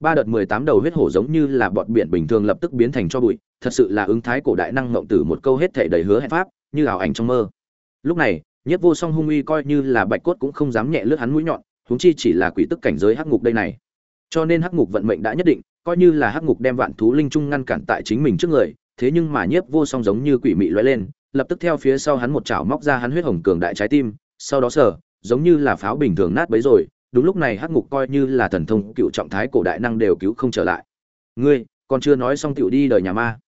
Ba đợt 18 đầu huyết hổ giống như là bọn biển bình thường lập tức biến thành cho bụi, thật sự là ứng thái cổ đại năng ngộng tử một câu hết thể đầy hứa hẹn pháp, như ảo ảnh trong mơ. Lúc này, Nhiếp Vô Song hung uy coi như là bạch cốt cũng không dám nhẹ lướt hắn mũi nhọn, huống chi chỉ là quỷ tức cảnh giới hắc ngục đây này. Cho nên hắc ngục vận mệnh đã nhất định, coi như là hắc ngục đem vạn thú linh trung ngăn cản tại chính mình trước người, thế nhưng mà nhiếp vô song giống như quỷ mị lóe lên lập tức theo phía sau hắn một chảo móc ra hắn huyết hồng cường đại trái tim sau đó sờ giống như là pháo bình thường nát bấy rồi đúng lúc này hắc ngục coi như là thần thông cựu trọng thái cổ đại năng đều cứu không trở lại. Ngươi còn chưa nói xong tiểu đi đời nhà ma.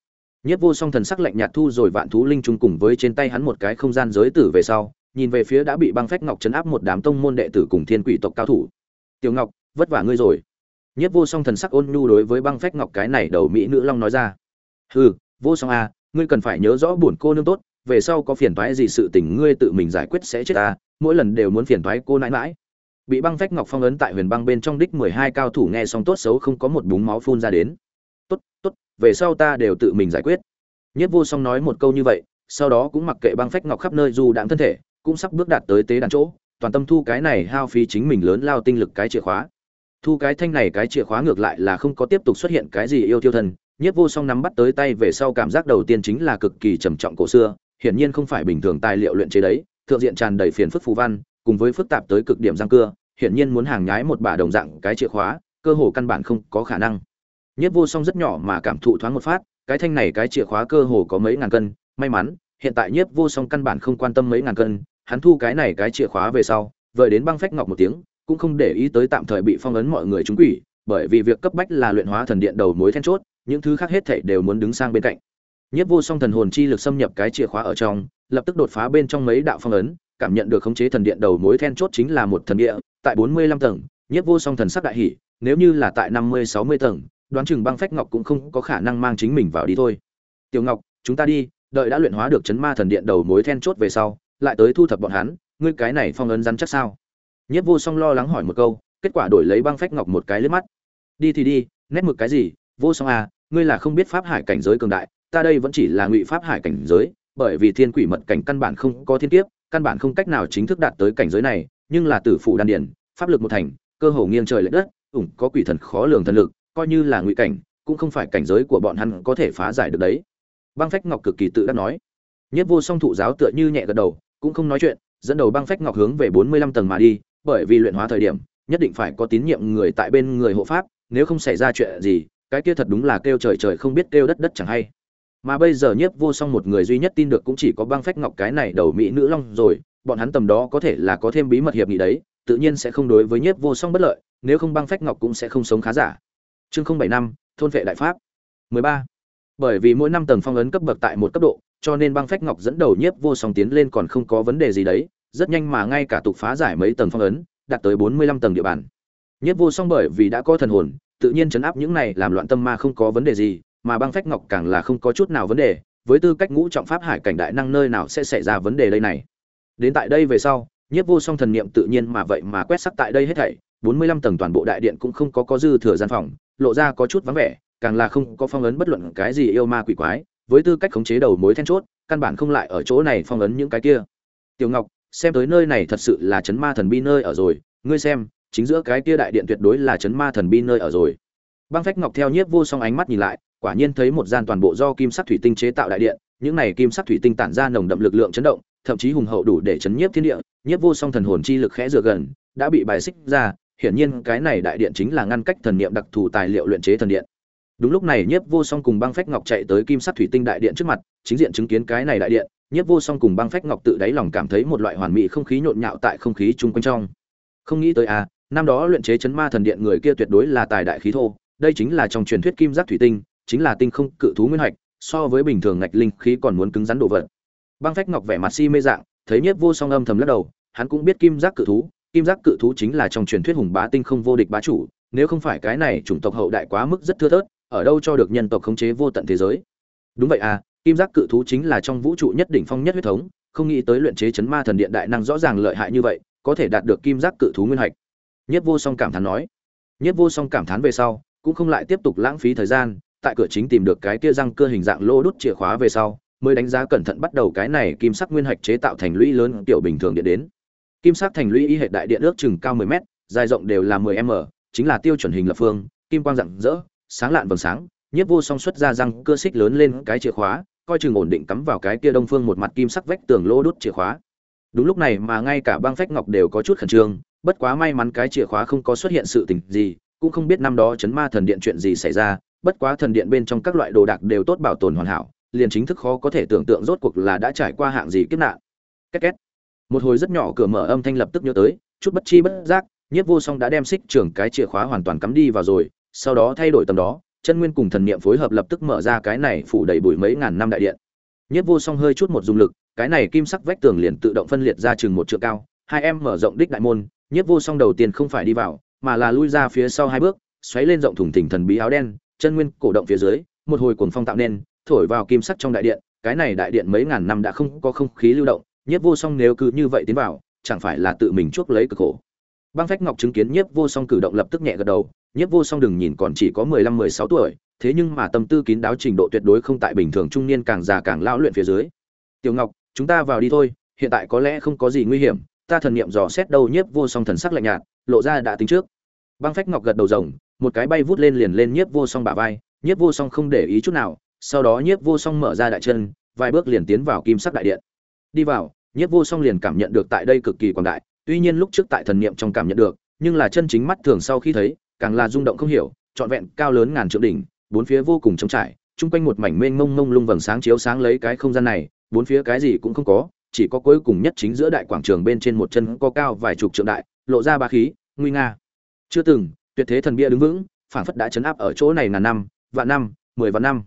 Nhất vô song thần sắc lạnh nhạt thu rồi vạn thú linh trung cùng với trên tay hắn một cái không gian giới tử về sau nhìn về phía đã bị băng phách ngọc chấn áp một đám tông môn đệ tử cùng thiên quỷ tộc cao thủ. Tiểu ngọc vất vả ngươi rồi. Nhất vô song thần sắc ôn nhu đối với băng phách ngọc cái này đầu mỹ nữ long nói ra. Hừ vô song a à, ngươi cần phải nhớ rõ buồn cô nương tốt về sau có phiền toái gì sự tình ngươi tự mình giải quyết sẽ chết ta mỗi lần đều muốn phiền toái cô nãi mãi bị băng phách ngọc phong ấn tại huyền băng bên trong đích mười hai cao thủ nghe xong tốt xấu không có một búng máu phun ra đến. Tốt tốt về sau ta đều tự mình giải quyết. Nhất vô song nói một câu như vậy sau đó cũng mặc kệ băng phách ngọc khắp nơi dù đạn thân thể cũng sắp bước đạt tới tế đàn chỗ toàn tâm thu cái này hao phí chính mình lớn lao tinh lực cái chìa khóa. Thu cái thanh này cái chìa khóa ngược lại là không có tiếp tục xuất hiện cái gì yêu tiêu thần Nhiếp Vô Song nắm bắt tới tay về sau cảm giác đầu tiên chính là cực kỳ trầm trọng cổ xưa, hiển nhiên không phải bình thường tài liệu luyện chế đấy, thượng diện tràn đầy phiền phức phù văn, cùng với phức tạp tới cực điểm răng cưa, hiển nhiên muốn hàng nhái một bả đồng dạng cái chìa khóa, cơ hồ căn bản không có khả năng. nhất Vô Song rất nhỏ mà cảm thụ thoáng một phát, cái thanh này cái chìa khóa cơ hồ có mấy ngàn cân, may mắn, hiện tại Nhiếp Vô Song căn bản không quan tâm mấy ngàn cân, hắn thu cái này cái chìa khóa về sau, vời đến băng phách ngọc một tiếng, cũng không để ý tới tạm thời bị phong ấn mọi người chúng quỷ, bởi vì việc cấp bách là luyện hóa thần điện đầu mối then chốt, những thứ khác hết thảy đều muốn đứng sang bên cạnh. Nhất vô song thần hồn chi lực xâm nhập cái chìa khóa ở trong, lập tức đột phá bên trong mấy đạo phong ấn, cảm nhận được khống chế thần điện đầu mối then chốt chính là một thần địa, tại 45 tầng, Nhất vô song thần sắc đại hỉ, nếu như là tại 50 60 tầng, đoán chừng băng phách ngọc cũng không có khả năng mang chính mình vào đi thôi. Tiểu Ngọc, chúng ta đi, đợi đã luyện hóa được chấn ma thần điện đầu mối then chốt về sau, lại tới thu thập bọn hắn, ngươi cái này phong ấn rắn chắc sao? Nhất vô song lo lắng hỏi một câu, kết quả đổi lấy băng phách ngọc một cái liếc mắt. Đi thì đi, nét mực cái gì, vô song à, ngươi là không biết pháp hải cảnh giới cường đại ta đây vẫn chỉ là ngụy pháp hải cảnh giới bởi vì thiên quỷ mật cảnh căn bản không có thiên kiếp căn bản không cách nào chính thức đạt tới cảnh giới này, nhưng là tử phụ đan điển pháp lực một thành, cơ hồ nghiêng trời lệch đất, ủng có quỷ thần khó lường thần lực, coi như là ngụy cảnh, cũng không phải cảnh giới của bọn hắn có thể phá giải được đấy. Băng phách ngọc cực kỳ tự đắc nói. Nhất vô song thụ giáo tựa như nhẹ gật đầu, cũng không nói chuyện, dẫn đầu băng phách ngọc hướng về bốn mươi lăm tầng mà đi, bởi vì luyện hóa thời điểm, nhất định phải có tín nhiệm người tại bên người hộ pháp, nếu không xảy ra chuyện gì, cái kia thật đúng là kêu trời trời không biết kêu đất đất chẳng hay mà bây giờ nhiếp vô song một người duy nhất tin được cũng chỉ có băng phách ngọc cái này đầu mỹ nữ long rồi, bọn hắn tầm đó có thể là có thêm bí mật hiệp nghị đấy, tự nhiên sẽ không đối với nhiếp vô song bất lợi, nếu không băng phách ngọc cũng sẽ không sống khá giả. Chương không bảy năm, thôn vệ đại pháp. 13. bởi vì mỗi năm tầng phong ấn cấp bậc tại một cấp độ, cho nên băng phách ngọc dẫn đầu nhiếp vô song tiến lên còn không có vấn đề gì đấy, rất nhanh mà ngay cả tục phá giải mấy tầng phong ấn, đạt tới 45 tầng địa bàn. Nhiếp vô song bởi vì đã có thần hồn, tự nhiên chấn áp những này làm loạn tâm ma không có vấn đề gì mà băng phách ngọc càng là không có chút nào vấn đề, với tư cách ngũ trọng pháp hải cảnh đại năng nơi nào sẽ xảy ra vấn đề đây này. Đến tại đây về sau, nhiếp vô song thần niệm tự nhiên mà vậy mà quét sắc tại đây hết thảy, bốn mươi lăm tầng toàn bộ đại điện cũng không có có dư thừa gian phòng, lộ ra có chút vắng vẻ, càng là không có phong ấn bất luận cái gì yêu ma quỷ quái, với tư cách khống chế đầu mối then chốt, căn bản không lại ở chỗ này phong ấn những cái kia. Tiểu ngọc, xem tới nơi này thật sự là chấn ma thần bi nơi ở rồi, ngươi xem, chính giữa cái kia đại điện tuyệt đối là chấn ma thần bi nơi ở rồi. Băng phách ngọc theo nhiếp vô song ánh mắt nhìn lại quả nhiên thấy một gian toàn bộ do kim sắc thủy tinh chế tạo đại điện, những này kim sắc thủy tinh tản ra nồng đậm lực lượng chấn động, thậm chí hùng hậu đủ để chấn nhiếp thiên địa, nhiếp vô song thần hồn chi lực khẽ dựa gần, đã bị bài xích ra, hiển nhiên cái này đại điện chính là ngăn cách thần niệm đặc thù tài liệu luyện chế thần điện. Đúng lúc này nhiếp vô song cùng băng phách ngọc chạy tới kim sắc thủy tinh đại điện trước mặt, chính diện chứng kiến cái này đại điện, nhiếp vô song cùng băng phách ngọc tự đáy lòng cảm thấy một loại hoàn mỹ không khí nhộn nhạo tại không khí chung quanh trong. Không nghĩ tới à năm đó luyện chế chấn ma thần điện người kia tuyệt đối là tài đại khí thô, đây chính là trong truyền thuyết kim giác thủy tinh chính là tinh không cự thú nguyên hạch so với bình thường ngạch linh khí còn muốn cứng rắn đồ vật. Băng phách ngọc vẻ mặt si mê dạng, thấy nhiếp vô song âm thầm lắc đầu, hắn cũng biết kim giác cự thú, kim giác cự thú chính là trong truyền thuyết hùng bá tinh không vô địch bá chủ, nếu không phải cái này chủng tộc hậu đại quá mức rất thưa thớt, ở đâu cho được nhân tộc khống chế vô tận thế giới. Đúng vậy à kim giác cự thú chính là trong vũ trụ nhất đỉnh phong nhất huyết thống, không nghĩ tới luyện chế chấn ma thần điện đại năng rõ ràng lợi hại như vậy, có thể đạt được kim giác cự thú nguyên hạch nhất vô song cảm thán nói. Nhất vô song cảm thán về sau, cũng không lại tiếp tục lãng phí thời gian tại cửa chính tìm được cái kia răng cơ hình dạng lô đút chìa khóa về sau, mới đánh giá cẩn thận bắt đầu cái này kim sắc nguyên hạch chế tạo thành lũy lớn tiểu bình thường điện đến. Kim sắc thành lũy y hệ đại điện ước chừng cao 10 m dài rộng đều là 10 m, chính là tiêu chuẩn hình lập phương, kim quang rạng rỡ, sáng lạn vầng sáng, nhiếp vô song xuất ra răng cơ xích lớn lên cái chìa khóa, coi chừng ổn định cắm vào cái kia đông phương một mặt kim sắc vách tường lô đốt chìa khóa. Đúng lúc này mà ngay cả băng phách ngọc đều có chút khẩn trương, bất quá may mắn cái chìa khóa không có xuất hiện sự tình gì, cũng không biết năm đó chấn ma thần điện chuyện gì xảy ra bất quá thần điện bên trong các loại đồ đạc đều tốt bảo tồn hoàn hảo, liền chính thức khó có thể tưởng tượng rốt cuộc là đã trải qua hạng gì kiếp nạn. Két két. Một hồi rất nhỏ cửa mở âm thanh lập tức nhớ tới, chút bất chi bất giác, nhiếp vô song đã đem xích trưởng cái chìa khóa hoàn toàn cắm đi vào rồi, sau đó thay đổi tầm đó, chân nguyên cùng thần niệm phối hợp lập tức mở ra cái này phủ đầy bụi mấy ngàn năm đại điện. Nhiếp vô song hơi chút một dùng lực, cái này kim sắc vách tường liền tự động phân liệt ra chừng một trượng cao, hai em mở rộng đích đại môn, nhiếp vô song đầu tiên không phải đi vào, mà là lui ra phía sau hai bước, xoáy lên rộng thủng thỉnh thần bí áo đen chân nguyên cổ động phía dưới, một hồi cuồng phong tạo nên, thổi vào kim sắc trong đại điện, cái này đại điện mấy ngàn năm đã không có không khí lưu động, nhiếp vô song nếu cứ như vậy tiến vào, chẳng phải là tự mình chuốc lấy cực khổ. Băng phách ngọc chứng kiến nhiếp vô song cử động lập tức nhẹ gật đầu, nhiếp vô song đừng nhìn còn chỉ có mười lăm, mười sáu tuổi, thế nhưng mà tâm tư kín đáo trình độ tuyệt đối không tại bình thường trung niên càng già càng lão luyện phía dưới. Tiểu ngọc, chúng ta vào đi thôi, hiện tại có lẽ không có gì nguy hiểm, ta thần niệm dò xét đâu nhiếp vô song thần sắc lạnh nhạt, lộ ra đã tính trước. Băng phách ngọc gật đầu rồng một cái bay vút lên liền lên nhiếp vô song bả vai, nhiếp vô song không để ý chút nào, sau đó nhiếp vô song mở ra đại chân, vài bước liền tiến vào kim sắc đại điện. Đi vào, nhiếp vô song liền cảm nhận được tại đây cực kỳ quảng đại, tuy nhiên lúc trước tại thần niệm trong cảm nhận được, nhưng là chân chính mắt thường sau khi thấy, càng là rung động không hiểu, trọn vẹn cao lớn ngàn trượng đỉnh, bốn phía vô cùng trống trải, chung quanh một mảnh mênh mông mông lung vầng sáng chiếu sáng lấy cái không gian này, bốn phía cái gì cũng không có, chỉ có cuối cùng nhất chính giữa đại quảng trường bên trên một chân có cao vài chục trượng đại, lộ ra ba khí, nguy nga. Chưa từng tuyệt thế thần bia đứng vững, phảng phất đã chấn áp ở chỗ này ngàn năm, vạn năm, mười vạn năm.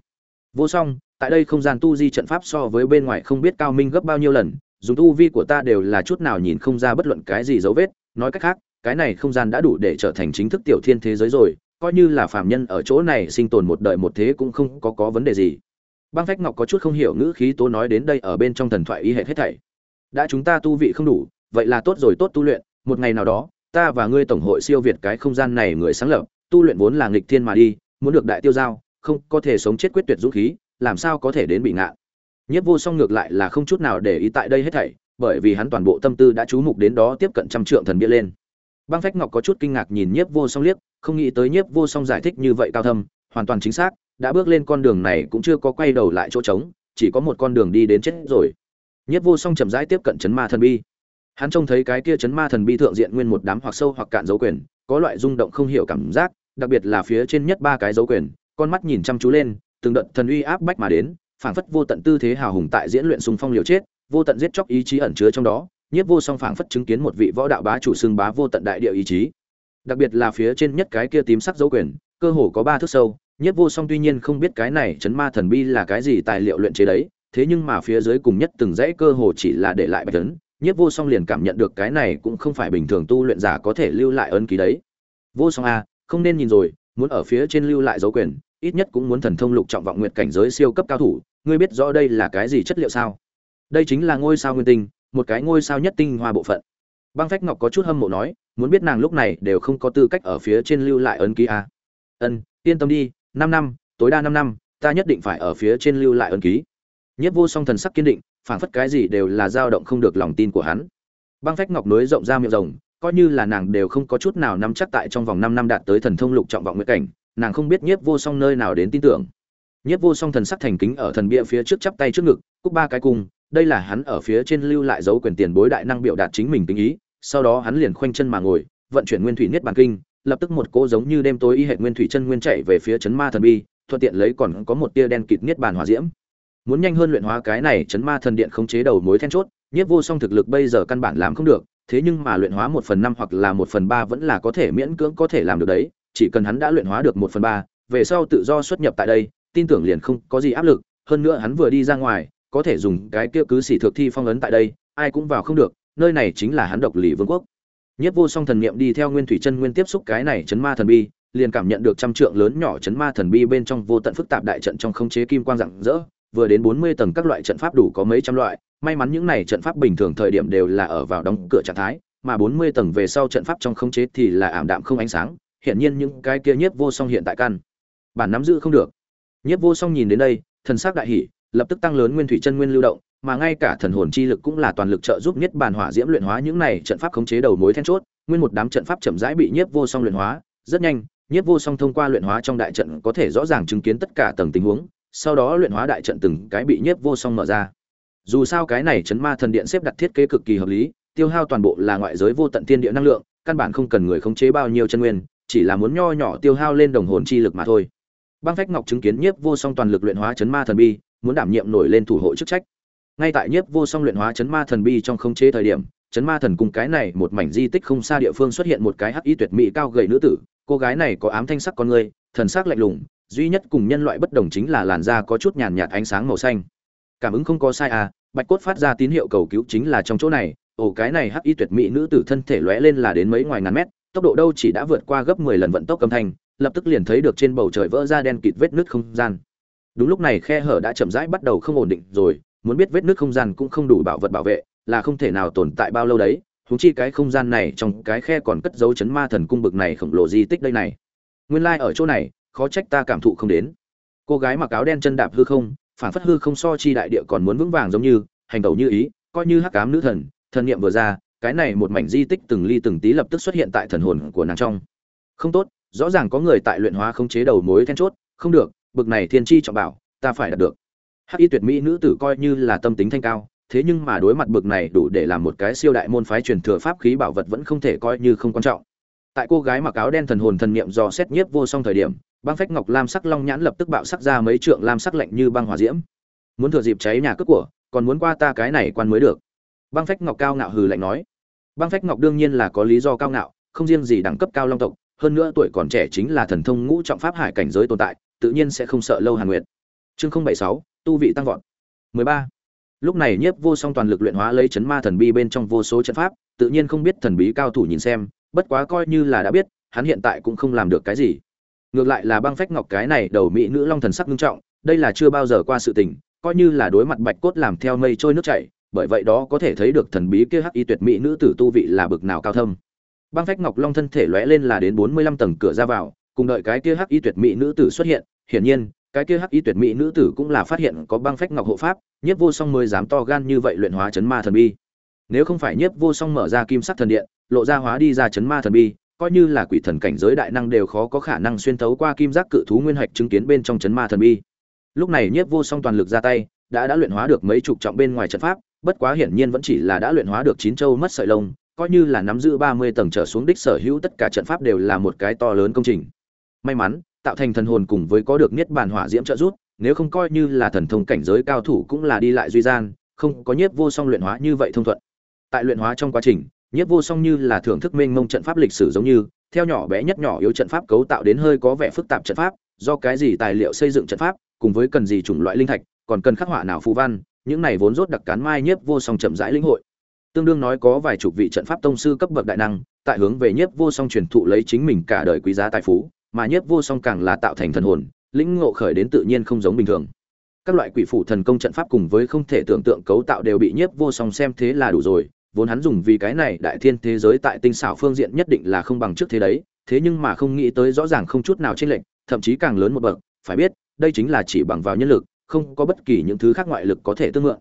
Vô song, tại đây không gian tu di trận pháp so với bên ngoài không biết cao minh gấp bao nhiêu lần, dùng tu vi của ta đều là chút nào nhìn không ra bất luận cái gì dấu vết. Nói cách khác, cái này không gian đã đủ để trở thành chính thức tiểu thiên thế giới rồi, coi như là phàm nhân ở chỗ này sinh tồn một đời một thế cũng không có có vấn đề gì. Băng phách ngọc có chút không hiểu ngữ khí tố nói đến đây ở bên trong thần thoại y hệ hết thảy. Đã chúng ta tu vị không đủ, vậy là tốt rồi, tốt tu luyện, một ngày nào đó ta và ngươi tổng hội siêu việt cái không gian này người sáng lập, tu luyện vốn là nghịch thiên mà đi, muốn được đại tiêu giao, không có thể sống chết quyết tuyệt dũng khí, làm sao có thể đến bị ngạ? nhất vô song ngược lại là không chút nào để ý tại đây hết thảy, bởi vì hắn toàn bộ tâm tư đã chú mục đến đó tiếp cận trăm trượng thần bia lên. Băng phách ngọc có chút kinh ngạc nhìn nhiếp vô song liếc, không nghĩ tới nhiếp vô song giải thích như vậy cao thâm, hoàn toàn chính xác, đã bước lên con đường này cũng chưa có quay đầu lại chỗ trống, chỉ có một con đường đi đến chết rồi. Nhiếp vô song chậm rãi tiếp cận chấn ma thần bi hắn trông thấy cái kia chấn ma thần bi thượng diện nguyên một đám hoặc sâu hoặc cạn dấu quyền, có loại rung động không hiểu cảm giác, đặc biệt là phía trên nhất ba cái dấu quyền, con mắt nhìn chăm chú lên, từng đợt thần uy áp bách mà đến, phảng phất vô tận tư thế hào hùng tại diễn luyện sùng phong liều chết, vô tận giết chóc ý chí ẩn chứa trong đó, nhiếp vô song phảng phất chứng kiến một vị võ đạo bá chủ xưng bá vô tận đại địa ý chí. Đặc biệt là phía trên nhất cái kia tím sắc dấu quyền, cơ hồ có ba thước sâu nhất vô song tuy nhiên không biết cái này chấn ma thần bi là cái gì tài liệu luyện chế đấy, thế nhưng mà phía dưới cùng nhất từng dãy cơ hồ chỉ là để lại bạch tấn nhất vô song liền cảm nhận được cái này cũng không phải bình thường tu luyện giả có thể lưu lại ấn ký đấy. Vô song a không nên nhìn rồi, muốn ở phía trên lưu lại dấu quyền, ít nhất cũng muốn thần thông lục trọng vọng nguyệt cảnh giới siêu cấp cao thủ, ngươi biết rõ đây là cái gì chất liệu sao? Đây chính là ngôi sao nguyên tinh, một cái ngôi sao nhất tinh hoa bộ phận. Băng phách ngọc có chút hâm mộ nói, muốn biết nàng lúc này đều không có tư cách ở phía trên lưu lại ấn ký a ân, yên tâm đi, năm năm, tối đa năm năm, ta nhất định phải ở phía trên lưu lại ấn ký. Nhiếp vô song thần sắc kiên định, phảng phất cái gì đều là dao động không được lòng tin của hắn. Băng phách ngọc núi rộng ra miệng rồng, coi như là nàng đều không có chút nào nắm chắc tại trong vòng năm năm đạt tới thần thông lục trọng vọng nguyệt cảnh, nàng không biết nhiếp vô song nơi nào đến tin tưởng. Nhiếp vô song thần sắc thành kính ở thần bia phía trước chắp tay trước ngực, cúc ba cái cung, đây là hắn ở phía trên lưu lại dấu quyền tiền bối đại năng biểu đạt chính mình tình ý, sau đó hắn liền khoanh chân mà ngồi, vận chuyển nguyên thủy niết bàn kinh, lập tức một cô giống như đêm tối y hệ nguyên thủy chân nguyên chạy về phía chấn ma thần bi, thuận tiện lấy còn có một tia đen kịt niết bàn hỏa diễm muốn nhanh hơn luyện hóa cái này chấn ma thần điện khống chế đầu mối then chốt, nhiếp vô song thực lực bây giờ căn bản làm không được, thế nhưng mà luyện hóa một phần năm hoặc là một phần ba vẫn là có thể miễn cưỡng có thể làm được đấy, chỉ cần hắn đã luyện hóa được một phần ba, về sau tự do xuất nhập tại đây, tin tưởng liền không có gì áp lực, hơn nữa hắn vừa đi ra ngoài, có thể dùng cái kia cứ xỉ thực thi phong ấn tại đây, ai cũng vào không được, nơi này chính là hắn độc lì vương quốc. Nhất vô song thần niệm đi theo nguyên thủy chân nguyên tiếp xúc cái này chấn ma thần bi, liền cảm nhận được trăm trượng lớn nhỏ chấn ma thần bi bên trong vô tận phức tạp đại trận trong khống chế kim quang rạng rỡ vừa đến bốn mươi tầng các loại trận pháp đủ có mấy trăm loại may mắn những này trận pháp bình thường thời điểm đều là ở vào đóng cửa trạng thái mà bốn mươi tầng về sau trận pháp trong khống chế thì là ảm đạm không ánh sáng hiển nhiên những cái kia nhiếp vô song hiện tại căn. Bản nắm giữ không được. Nhiếp vô song nhìn đến đây thần sắc đại hỉ, lập tức tăng lớn nguyên thủy chân nguyên lưu động mà ngay cả thần hồn chi lực cũng là toàn lực trợ giúp nhất bản hỏa diễm luyện hóa những này trận pháp khống chế đầu mối then chốt nguyên một đám trận pháp chậm rãi bị nhiếp vô song luyện hóa. Rất nhanh nhiếp vô song thông qua luyện hóa trong đại trận có thể rõ ràng chứng kiến tất cả tầng tình huống sau đó luyện hóa đại trận từng cái bị nhiếp vô song mở ra. Dù sao cái này chấn ma thần điện xếp đặt thiết kế cực kỳ hợp lý, tiêu hao toàn bộ là ngoại giới vô tận tiên địa năng lượng, căn bản không cần người khống chế bao nhiêu chân nguyên, chỉ là muốn nho nhỏ tiêu hao lên đồng hồn chi lực mà thôi. Băng phách ngọc chứng kiến nhiếp vô song toàn lực luyện hóa chấn ma thần bi, muốn đảm nhiệm nổi lên thủ hộ chức trách. Ngay tại nhiếp vô song luyện hóa chấn ma thần bi trong khống chế thời điểm, chấn ma thần cùng cái này một mảnh di tích không xa địa phương xuất hiện một cái hắc y tuyệt mỹ cao gầy nữ tử, cô gái này có ám thanh sắc con người, thần sắc lạnh lùng duy nhất cùng nhân loại bất đồng chính là làn da có chút nhàn nhạt ánh sáng màu xanh. Cảm ứng không có sai à bạch cốt phát ra tín hiệu cầu cứu chính là trong chỗ này. Ồ, cái này hắc y tuyệt mỹ nữ tử thân thể lóe lên là đến mấy ngoài ngàn mét, tốc độ đâu chỉ đã vượt qua gấp mười lần vận tốc âm thanh, lập tức liền thấy được trên bầu trời vỡ ra đen kịt vết nứt không gian. Đúng lúc này khe hở đã chậm rãi bắt đầu không ổn định rồi, muốn biết vết nứt không gian cũng không đủ bảo vật bảo vệ, là không thể nào tồn tại bao lâu đấy, huống chi cái không gian này trong cái khe còn cất dấu chấn ma thần cung bực này khổng lồ di tích đây này. Nguyên lai like ở chỗ này khó trách ta cảm thụ không đến. Cô gái mặc áo đen chân đạp hư không phản phất hư không so chi đại địa còn muốn vững vàng giống như, hành tẩu như ý, coi như hắc cám nữ thần thần niệm vừa ra, cái này một mảnh di tích từng ly từng tí lập tức xuất hiện tại thần hồn của nàng trong. Không tốt, rõ ràng có người tại luyện hóa không chế đầu mối then chốt, không được, bực này thiên chi trọng bảo, ta phải đạt được. Hắc y tuyệt mỹ nữ tử coi như là tâm tính thanh cao, thế nhưng mà đối mặt bực này đủ để làm một cái siêu đại môn phái truyền thừa pháp khí bảo vật vẫn không thể coi như không quan trọng. Tại cô gái mặc áo đen thần hồn thần niệm dò xét nhiếp vô song thời điểm băng phách ngọc lam sắc long nhãn lập tức bạo sắc ra mấy trượng lam sắc lạnh như băng hỏa diễm. Muốn thừa dịp cháy nhà cướp của, còn muốn qua ta cái này quan mới được. Băng phách ngọc cao ngạo hừ lạnh nói. Băng phách ngọc đương nhiên là có lý do cao ngạo, không riêng gì đẳng cấp cao long tộc, hơn nữa tuổi còn trẻ chính là thần thông ngũ trọng pháp hải cảnh giới tồn tại, tự nhiên sẽ không sợ lâu hàn nguyệt. Chương không bảy sáu, tu vị tăng vọt. 13. lúc này nhiếp vô song toàn lực luyện hóa lấy chấn ma thần bi bên trong vô số trận pháp, tự nhiên không biết thần bí cao thủ nhìn xem, bất quá coi như là đã biết, hắn hiện tại cũng không làm được cái gì ngược lại là băng phách ngọc cái này đầu mỹ nữ long thần sắc nghiêm trọng, đây là chưa bao giờ qua sự tình, coi như là đối mặt bạch cốt làm theo mây trôi nước chảy, bởi vậy đó có thể thấy được thần bí kia hắc y tuyệt mỹ nữ tử tu vị là bực nào cao thâm. Băng phách ngọc long thân thể lóe lên là đến bốn mươi lăm tầng cửa ra vào, cùng đợi cái kia hắc y tuyệt mỹ nữ tử xuất hiện, hiển nhiên, cái kia hắc y tuyệt mỹ nữ tử cũng là phát hiện có băng phách ngọc hộ pháp, nhiếp vô song mới dám to gan như vậy luyện hóa chấn ma thần bi. Nếu không phải nhiếp vô song mở ra kim sắc thần điện, lộ ra hóa đi ra chấn ma thần bi coi như là quỷ thần cảnh giới đại năng đều khó có khả năng xuyên thấu qua kim giác cự thú nguyên hạch chứng kiến bên trong chấn ma thần bi. Lúc này nhiếp vô song toàn lực ra tay, đã đã luyện hóa được mấy chục trọng bên ngoài trận pháp, bất quá hiển nhiên vẫn chỉ là đã luyện hóa được chín châu mất sợi lông, coi như là nắm giữ ba mươi tầng trở xuống đích sở hữu tất cả trận pháp đều là một cái to lớn công trình. May mắn, tạo thành thần hồn cùng với có được niết bàn hỏa diễm trợ giúp, nếu không coi như là thần thông cảnh giới cao thủ cũng là đi lại duy gian, không có nhiếp vô song luyện hóa như vậy thông thuận. Tại luyện hóa trong quá trình nhiếp vô song như là thưởng thức mênh mông trận pháp lịch sử giống như, theo nhỏ bé nhất nhỏ yếu trận pháp cấu tạo đến hơi có vẻ phức tạp trận pháp, do cái gì tài liệu xây dựng trận pháp, cùng với cần gì chủng loại linh thạch, còn cần khắc họa nào phù văn, những này vốn rốt đặc cán mai nhiếp vô song chậm rãi lĩnh hội. Tương đương nói có vài chục vị trận pháp tông sư cấp bậc đại năng, tại hướng về nhiếp vô song truyền thụ lấy chính mình cả đời quý giá tài phú, mà nhiếp vô song càng là tạo thành thần hồn, lĩnh ngộ khởi đến tự nhiên không giống bình thường. Các loại quỷ phủ thần công trận pháp cùng với không thể tưởng tượng cấu tạo đều bị nhiếp vô song xem thế là đủ rồi vốn hắn dùng vì cái này đại thiên thế giới tại tinh xảo phương diện nhất định là không bằng trước thế đấy thế nhưng mà không nghĩ tới rõ ràng không chút nào chênh lệch thậm chí càng lớn một bậc phải biết đây chính là chỉ bằng vào nhân lực không có bất kỳ những thứ khác ngoại lực có thể tương mượn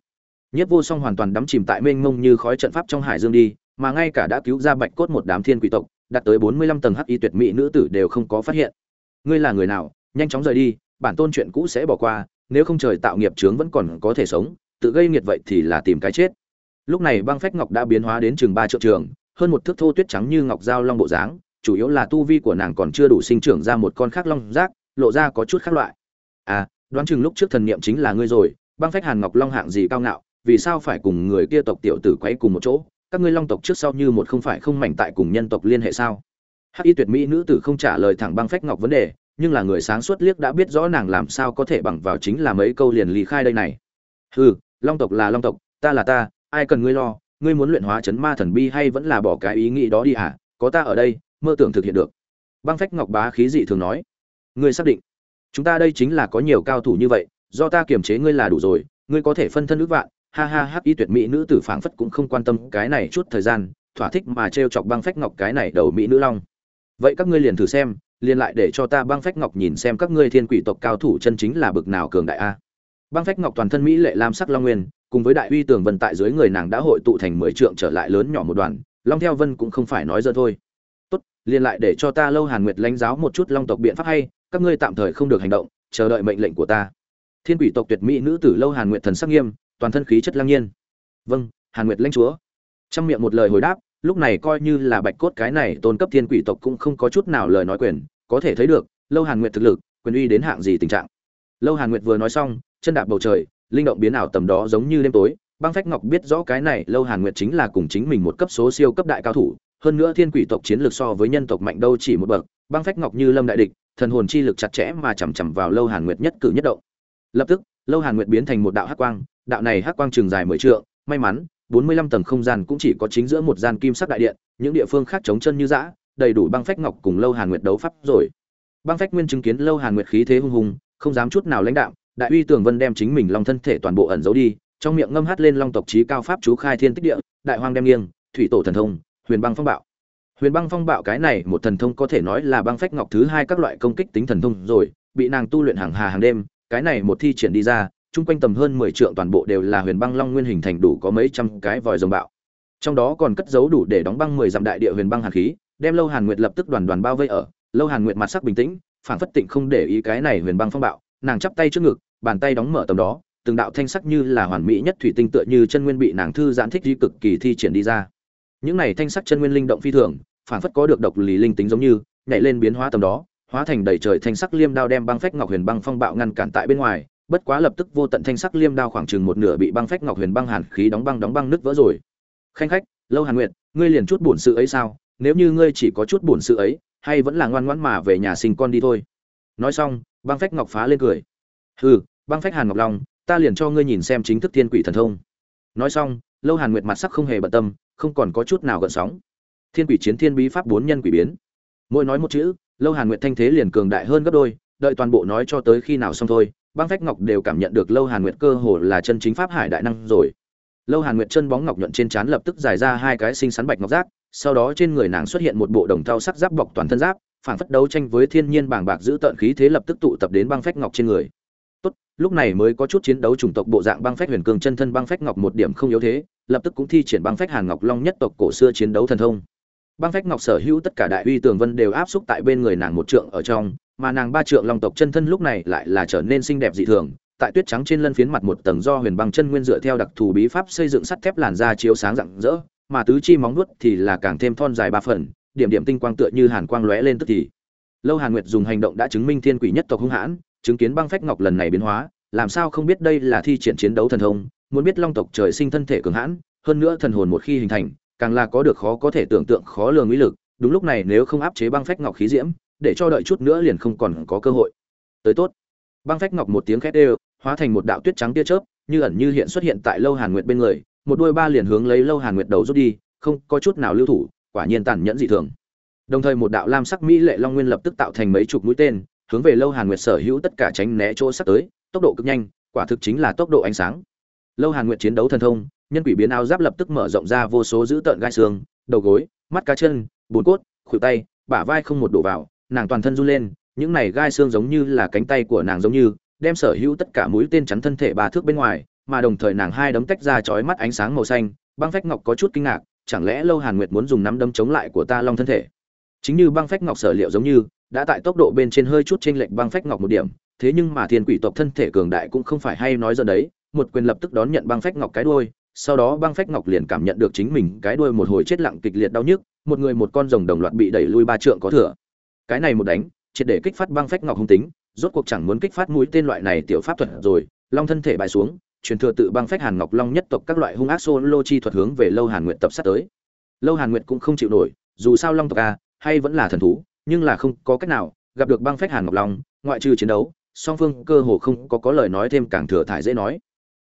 Nhất Vô Song hoàn toàn đắm chìm tại mênh mông như khói trận pháp trong hải dương đi, mà ngay cả đã cứu ra Bạch Cốt một đám thiên quỷ tộc, đạt tới 45 tầng hắc y tuyệt mỹ nữ tử đều không có phát hiện. Ngươi là người nào? Nhanh chóng rời đi, bản tôn chuyện cũ sẽ bỏ qua, nếu không trời tạo nghiệp chướng vẫn còn có thể sống, tự gây nghiệt vậy thì là tìm cái chết. Lúc này băng phách ngọc đã biến hóa đến trường ba triệu trường, hơn một thước thô tuyết trắng như ngọc dao long bộ dáng, chủ yếu là tu vi của nàng còn chưa đủ sinh trưởng ra một con khác long giác, lộ ra có chút khác loại. À, đoán chừng lúc trước thần niệm chính là ngươi rồi, băng phách hàn ngọc long hạng gì cao ngạo, vì sao phải cùng người kia tộc tiểu tử quấy cùng một chỗ? Các ngươi long tộc trước sau như một không phải không mảnh tại cùng nhân tộc liên hệ sao? Hắc y tuyệt mỹ nữ tử không trả lời thẳng băng phách ngọc vấn đề nhưng là người sáng suốt liếc đã biết rõ nàng làm sao có thể bằng vào chính là mấy câu liền lý khai đây này. Hừ long tộc là long tộc ta là ta ai cần ngươi lo, ngươi muốn luyện hóa chấn ma thần bi hay vẫn là bỏ cái ý nghĩ đó đi à có ta ở đây, mơ tưởng thực hiện được. Băng phách ngọc bá khí dị thường nói. Ngươi xác định chúng ta đây chính là có nhiều cao thủ như vậy, do ta kiềm chế ngươi là đủ rồi, ngươi có thể phân thân ước vạn. Ha ha hắc y tuyệt mỹ nữ tử phảng phất cũng không quan tâm cái này chút thời gian, thỏa thích mà t chọc băng phách ngọc cái này đầu mỹ nữ long. Vậy các ngươi liền thử xem, liền lại để cho ta băng phách ngọc nhìn xem các ngươi thiên quỷ tộc cao thủ chân chính là bực nào cường đại a băng phách ngọc toàn thân mỹ lệ lam sắc long nguyên, cùng với đại uy tường vân tại dưới người nàng đã hội tụ thành mười trượng trở lại lớn nhỏ một đoàn, long theo vân cũng không phải nói dơ thôi. Tốt, liền lại để cho ta lâu hàn nguyệt lãnh giáo một chút long tộc biện pháp hay, các ngươi tạm thời không được hành động, chờ đợi mệnh lệnh của ta. Thiên quỷ tộc tuyệt mỹ nữ tử lâu hàn nguyệt thần sắc nghiêm, toàn thân khí chất lang nhiên. Vâng hàn nguyệt lãnh chúa. Trong miệng một lời hồi đáp, lúc này coi như là bạch cốt cái này tôn cấp thiên quỷ tộc cũng không có chút nào lời nói quyền, có thể thấy được, lâu hàn nguyệt thực lực, quyền uy đến hạng gì tình trạng. Lâu hàn nguyệt vừa nói xong chân đạp bầu trời linh động biến ảo tầm đó giống như đêm tối băng phách ngọc biết rõ cái này lâu hàn nguyệt chính là cùng chính mình một cấp số siêu cấp đại cao thủ hơn nữa thiên quỷ tộc chiến lược so với nhân tộc mạnh đâu chỉ một bậc băng phách ngọc như lâm đại địch thần hồn chi lực chặt chẽ mà chằm chằm vào lâu hàn nguyệt nhất cử nhất động lập tức lâu hàn nguyệt biến thành một đạo hắc quang đạo này hắc quang trường dài mười trượng, may mắn, 45 tầng không gian cũng chỉ có chính giữa một gian kim sắc đại điện, những địa phương khác trống chân như dã, đầy đủ băng phách ngọc cùng Lâu Hàn Nguyệt đấu pháp rồi. Băng phách nguyên chứng kiến Lâu Hàn Nguyệt khí thế hung hùng, không dám chút nào lãnh đạo đại uy tường vân đem chính mình long thân thể toàn bộ ẩn giấu đi, trong miệng ngâm hát lên long tộc chí cao pháp chú khai thiên tích địa, đại hoang đem nghiêng, thủy tổ thần thông, huyền băng phong bạo. Huyền băng phong bạo cái này một thần thông có thể nói là băng phách ngọc thứ hai các loại công kích tính thần thông rồi, bị nàng tu luyện hàng hà hàng đêm, cái này một thi triển đi ra, chung quanh tầm hơn 10 trượng toàn bộ đều là huyền băng long nguyên hình thành đủ có mấy trăm cái vòi rồng bạo. Trong đó còn cất giấu đủ để đóng băng 10 dặm đại địa huyền băng hàn khí, đem Lâu Hàn Nguyệt lập tức đoàn đoàn bao vây ở. Lâu Hàn Nguyệt mặt sắc bình tĩnh, phản phất tịnh không để ý cái này huyền băng phong bạo, nàng chắp tay trước ngực, bàn tay đóng mở tầm đó, từng đạo thanh sắc như là hoàn mỹ nhất thủy tinh tựa như chân nguyên bị nàng thư giãn thích di cực kỳ thi triển đi ra. Những này thanh sắc chân nguyên linh động phi thường, phản phất có được độc lý linh tính giống như, nhảy lên biến hóa tầm đó, hóa thành đầy trời thanh sắc liêm đao đem băng phách ngọc huyền băng phong bạo ngăn cản tại bên ngoài, bất quá lập tức vô tận thanh sắc liêm đao khoảng chừng một nửa bị băng phách ngọc huyền băng hàn khí đóng băng đóng băng nứt vỡ rồi. Khanh khách lâu hàn nguyệt ngươi liền chút bổn sự ấy sao? Nếu như ngươi chỉ có chút bổn sự ấy hay vẫn là ngoan ngoãn mà về nhà sinh con đi thôi. Nói xong băng phách ngọc phá lên cười. Hừ băng phách hàn ngọc long, ta liền cho ngươi nhìn xem chính thức thiên quỷ thần thông. Nói xong, lâu hàn nguyệt mặt sắc không hề bận tâm, không còn có chút nào gợn sóng. Thiên quỷ chiến thiên bí pháp bốn nhân quỷ biến. Mỗi nói một chữ, lâu hàn nguyệt thanh thế liền cường đại hơn gấp đôi, đợi toàn bộ nói cho tới khi nào xong thôi, băng phách ngọc đều cảm nhận được lâu hàn nguyệt cơ hồ là chân chính pháp hải đại năng rồi. Lâu hàn nguyệt chân bóng ngọc nhuận trên trán lập tức dài ra hai cái xinh xắn bạch ngọc giác sau đó trên người nàng xuất hiện một bộ đồng thau sắc giáp bọc toàn thân giáp phản phất đấu tranh với thiên nhiên bàng bạc giữ tợn khí thế lập tức tụ tập đến băng phách ngọc trên người lúc này mới có chút chiến đấu chủng tộc bộ dạng băng phách huyền cường chân thân băng phách ngọc một điểm không yếu thế, lập tức cũng thi triển băng phách hàn ngọc long nhất tộc cổ xưa chiến đấu thần thông. Băng phách ngọc sở hữu tất cả đại uy tường vân đều áp xúc tại bên người nàng một trượng ở trong, mà nàng ba trượng long tộc chân thân lúc này lại là trở nên xinh đẹp dị thường, tại tuyết trắng trên lân phiến mặt một tầng do huyền băng chân nguyên dựa theo đặc thù bí pháp xây dựng sắt thép làn da chiếu sáng rạng rỡ, mà tứ chi móng nuốt thì là càng thêm thon dài ba phần, điểm điểm tinh quang tựa như hàn quang lóe lên tức thì. Lâu hàn nguyệt dùng hành động đã chứng minh thiên quỷ nhất tộc hung hãn chứng kiến băng phách ngọc lần này biến hóa, làm sao không biết đây là thi triển chiến đấu thần thông, muốn biết long tộc trời sinh thân thể cường hãn, hơn nữa thần hồn một khi hình thành, càng là có được khó có thể tưởng tượng khó lường uy lực, đúng lúc này nếu không áp chế băng phách ngọc khí diễm, để cho đợi chút nữa liền không còn có cơ hội. Tới tốt. Băng phách ngọc một tiếng khét đều, hóa thành một đạo tuyết trắng tia chớp, như ẩn như hiện xuất hiện tại lâu hàn nguyệt bên người, một đôi ba liền hướng lấy lâu hàn nguyệt đầu rút đi, không có chút nào lưu thủ, quả nhiên tàn nhẫn dị thường. Đồng thời một đạo lam sắc mỹ lệ long nguyên lập tức tạo thành mấy chục mũi tên hướng về lâu hàn nguyệt sở hữu tất cả tránh né chỗ sắp tới, tốc độ cực nhanh, quả thực chính là tốc độ ánh sáng. Lâu hàn nguyệt chiến đấu thần thông, nhân quỷ biến áo giáp lập tức mở rộng ra vô số dữ tợn gai xương, đầu gối, mắt cá chân bốn cốt, khuỷu tay, bả vai không một đổ vào, nàng toàn thân run lên, những này gai xương giống như là cánh tay của nàng giống như, đem sở hữu tất cả mũi tên chắn thân thể ba thước bên ngoài, mà đồng thời nàng hai đấm tách ra chói mắt ánh sáng màu xanh, băng phách ngọc có chút kinh ngạc, chẳng lẽ lâu hàn nguyệt muốn dùng nắm đấm chống lại của ta long thân thể? Chính như băng phách ngọc sở liệu giống như, đã tại tốc độ bên trên hơi chút trên lệnh băng phách ngọc một điểm, thế nhưng mà thiên quỷ tộc thân thể cường đại cũng không phải hay nói giờ đấy, một quyền lập tức đón nhận băng phách ngọc cái đuôi, sau đó băng phách ngọc liền cảm nhận được chính mình cái đuôi một hồi chết lặng kịch liệt đau nhức, một người một con rồng đồng loạt bị đẩy lui ba trượng có thừa. Cái này một đánh, triệt để kích phát băng phách ngọc hung tính, rốt cuộc chẳng muốn kích phát mũi tên loại này tiểu pháp thuật rồi, long thân thể bài xuống, truyền thừa tự băng phách hàn ngọc long nhất tộc các loại hung ác solo chi thuật hướng về lâu hàn nguyện tập sát tới. Lâu hàn nguyện cũng không chịu nổi, dù sao long tộc a hay vẫn là thần thú, nhưng là không có cách nào gặp được băng phách hàn ngọc long, ngoại trừ chiến đấu, song phương cơ hồ không có có lời nói thêm càng thừa thải dễ nói.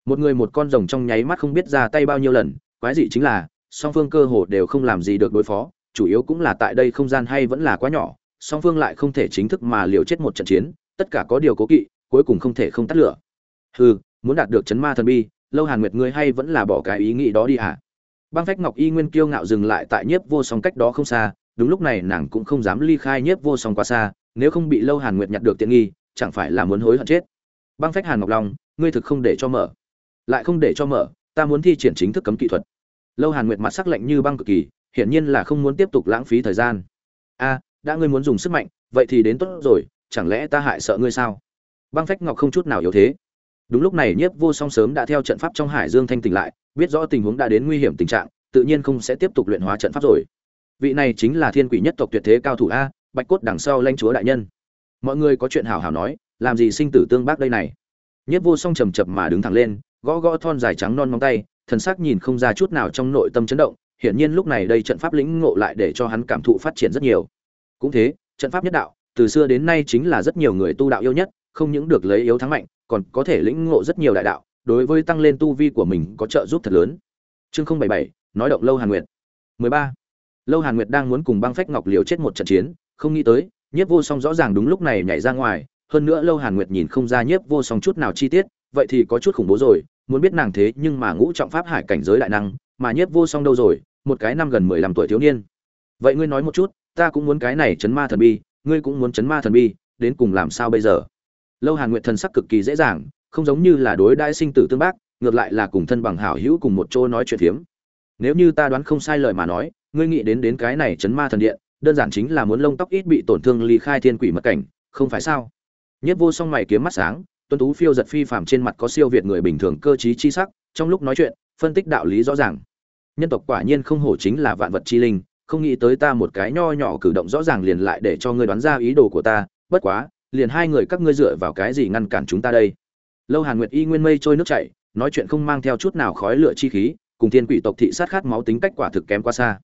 Một người một con rồng trong nháy mắt không biết ra tay bao nhiêu lần, quái dị chính là, song phương cơ hồ đều không làm gì được đối phó, chủ yếu cũng là tại đây không gian hay vẫn là quá nhỏ, song phương lại không thể chính thức mà liều chết một trận chiến, tất cả có điều cố kỵ, cuối cùng không thể không tắt lửa. Hừ, muốn đạt được chấn ma thần bi, lâu hàn nguyệt ngươi hay vẫn là bỏ cái ý nghĩ đó đi à băng phách ngọc y nguyên kiêu ngạo dừng lại tại nhiếp vô song cách đó không xa đúng lúc này nàng cũng không dám ly khai nhiếp vô song quá xa, nếu không bị lâu hàn nguyệt nhặt được tiện nghi, chẳng phải là muốn hối hận chết. Băng phách hàn ngọc long, ngươi thực không để cho mở. Lại không để cho mở, ta muốn thi triển chính thức cấm kỹ thuật. Lâu hàn nguyệt mặt sắc lạnh như băng cực kỳ, hiển nhiên là không muốn tiếp tục lãng phí thời gian. A, đã ngươi muốn dùng sức mạnh, vậy thì đến tốt rồi, chẳng lẽ ta hại sợ ngươi sao? Băng phách ngọc không chút nào yếu thế. Đúng lúc này nhiếp vô song sớm đã theo trận pháp trong hải dương thanh tỉnh lại, biết rõ tình huống đã đến nguy hiểm tình trạng, tự nhiên không sẽ tiếp tục luyện hóa trận pháp rồi vị này chính là thiên quỷ nhất tộc tuyệt thế cao thủ a, bạch cốt đằng sau lanh chúa đại nhân. Mọi người có chuyện hào hào nói, làm gì sinh tử tương bác đây này? Nhất vô song trầm chập mà đứng thẳng lên, gõ gõ thon dài trắng non móng tay, thần sắc nhìn không ra chút nào trong nội tâm chấn động, hiển nhiên lúc này đây trận pháp lĩnh ngộ lại để cho hắn cảm thụ phát triển rất nhiều. Cũng thế, trận pháp nhất đạo, từ xưa đến nay chính là rất nhiều người tu đạo yêu nhất, không những được lấy yếu thắng mạnh, còn có thể lĩnh ngộ rất nhiều đại đạo, đối với tăng lên tu vi của mình có trợ giúp thật lớn. Chương không bảy bảy, nói động lâu hàn nguyện 13 lâu hàn nguyệt đang muốn cùng băng phách ngọc liều chết một trận chiến, không nghĩ tới, nhiếp vô song rõ ràng đúng lúc này nhảy ra ngoài, hơn nữa lâu hàn nguyệt nhìn không ra nhiếp vô song chút nào chi tiết, vậy thì có chút khủng bố rồi, muốn biết nàng thế nhưng mà ngũ trọng pháp hải cảnh giới đại năng, mà nhiếp vô song đâu rồi, một cái năm gần mười lăm tuổi thiếu niên. Vậy ngươi nói một chút, ta cũng muốn cái này chấn ma thần bi, ngươi cũng muốn chấn ma thần bi, đến cùng làm sao bây giờ? Lâu hàn nguyệt thần sắc cực kỳ dễ dàng, không giống như là đối đãi sinh tử tương bác, ngược lại là cùng thân bằng hảo hữu cùng một chỗ nói chuyện phiếm. Nếu như ta đoán không sai lời mà nói ngươi nghĩ đến đến cái này chấn ma thần điện, đơn giản chính là muốn lông tóc ít bị tổn thương ly khai thiên quỷ mật cảnh, không phải sao? Nhất vô song mày kiếm mắt sáng tuân tú phiêu giật phi phàm trên mặt có siêu việt người bình thường cơ trí chi sắc, trong lúc nói chuyện, phân tích đạo lý rõ ràng. Nhân tộc quả nhiên không hổ chính là vạn vật chi linh, không nghĩ tới ta một cái nho nhỏ cử động rõ ràng liền lại để cho ngươi đoán ra ý đồ của ta, bất quá, liền hai người các ngươi dựa vào cái gì ngăn cản chúng ta đây? Lâu hàn nguyệt y nguyên mây trôi nước chảy, nói chuyện không mang theo chút nào khói lửa chi khí, cùng thiên quỷ tộc thị sát khát máu tính cách quả thực kém quá xa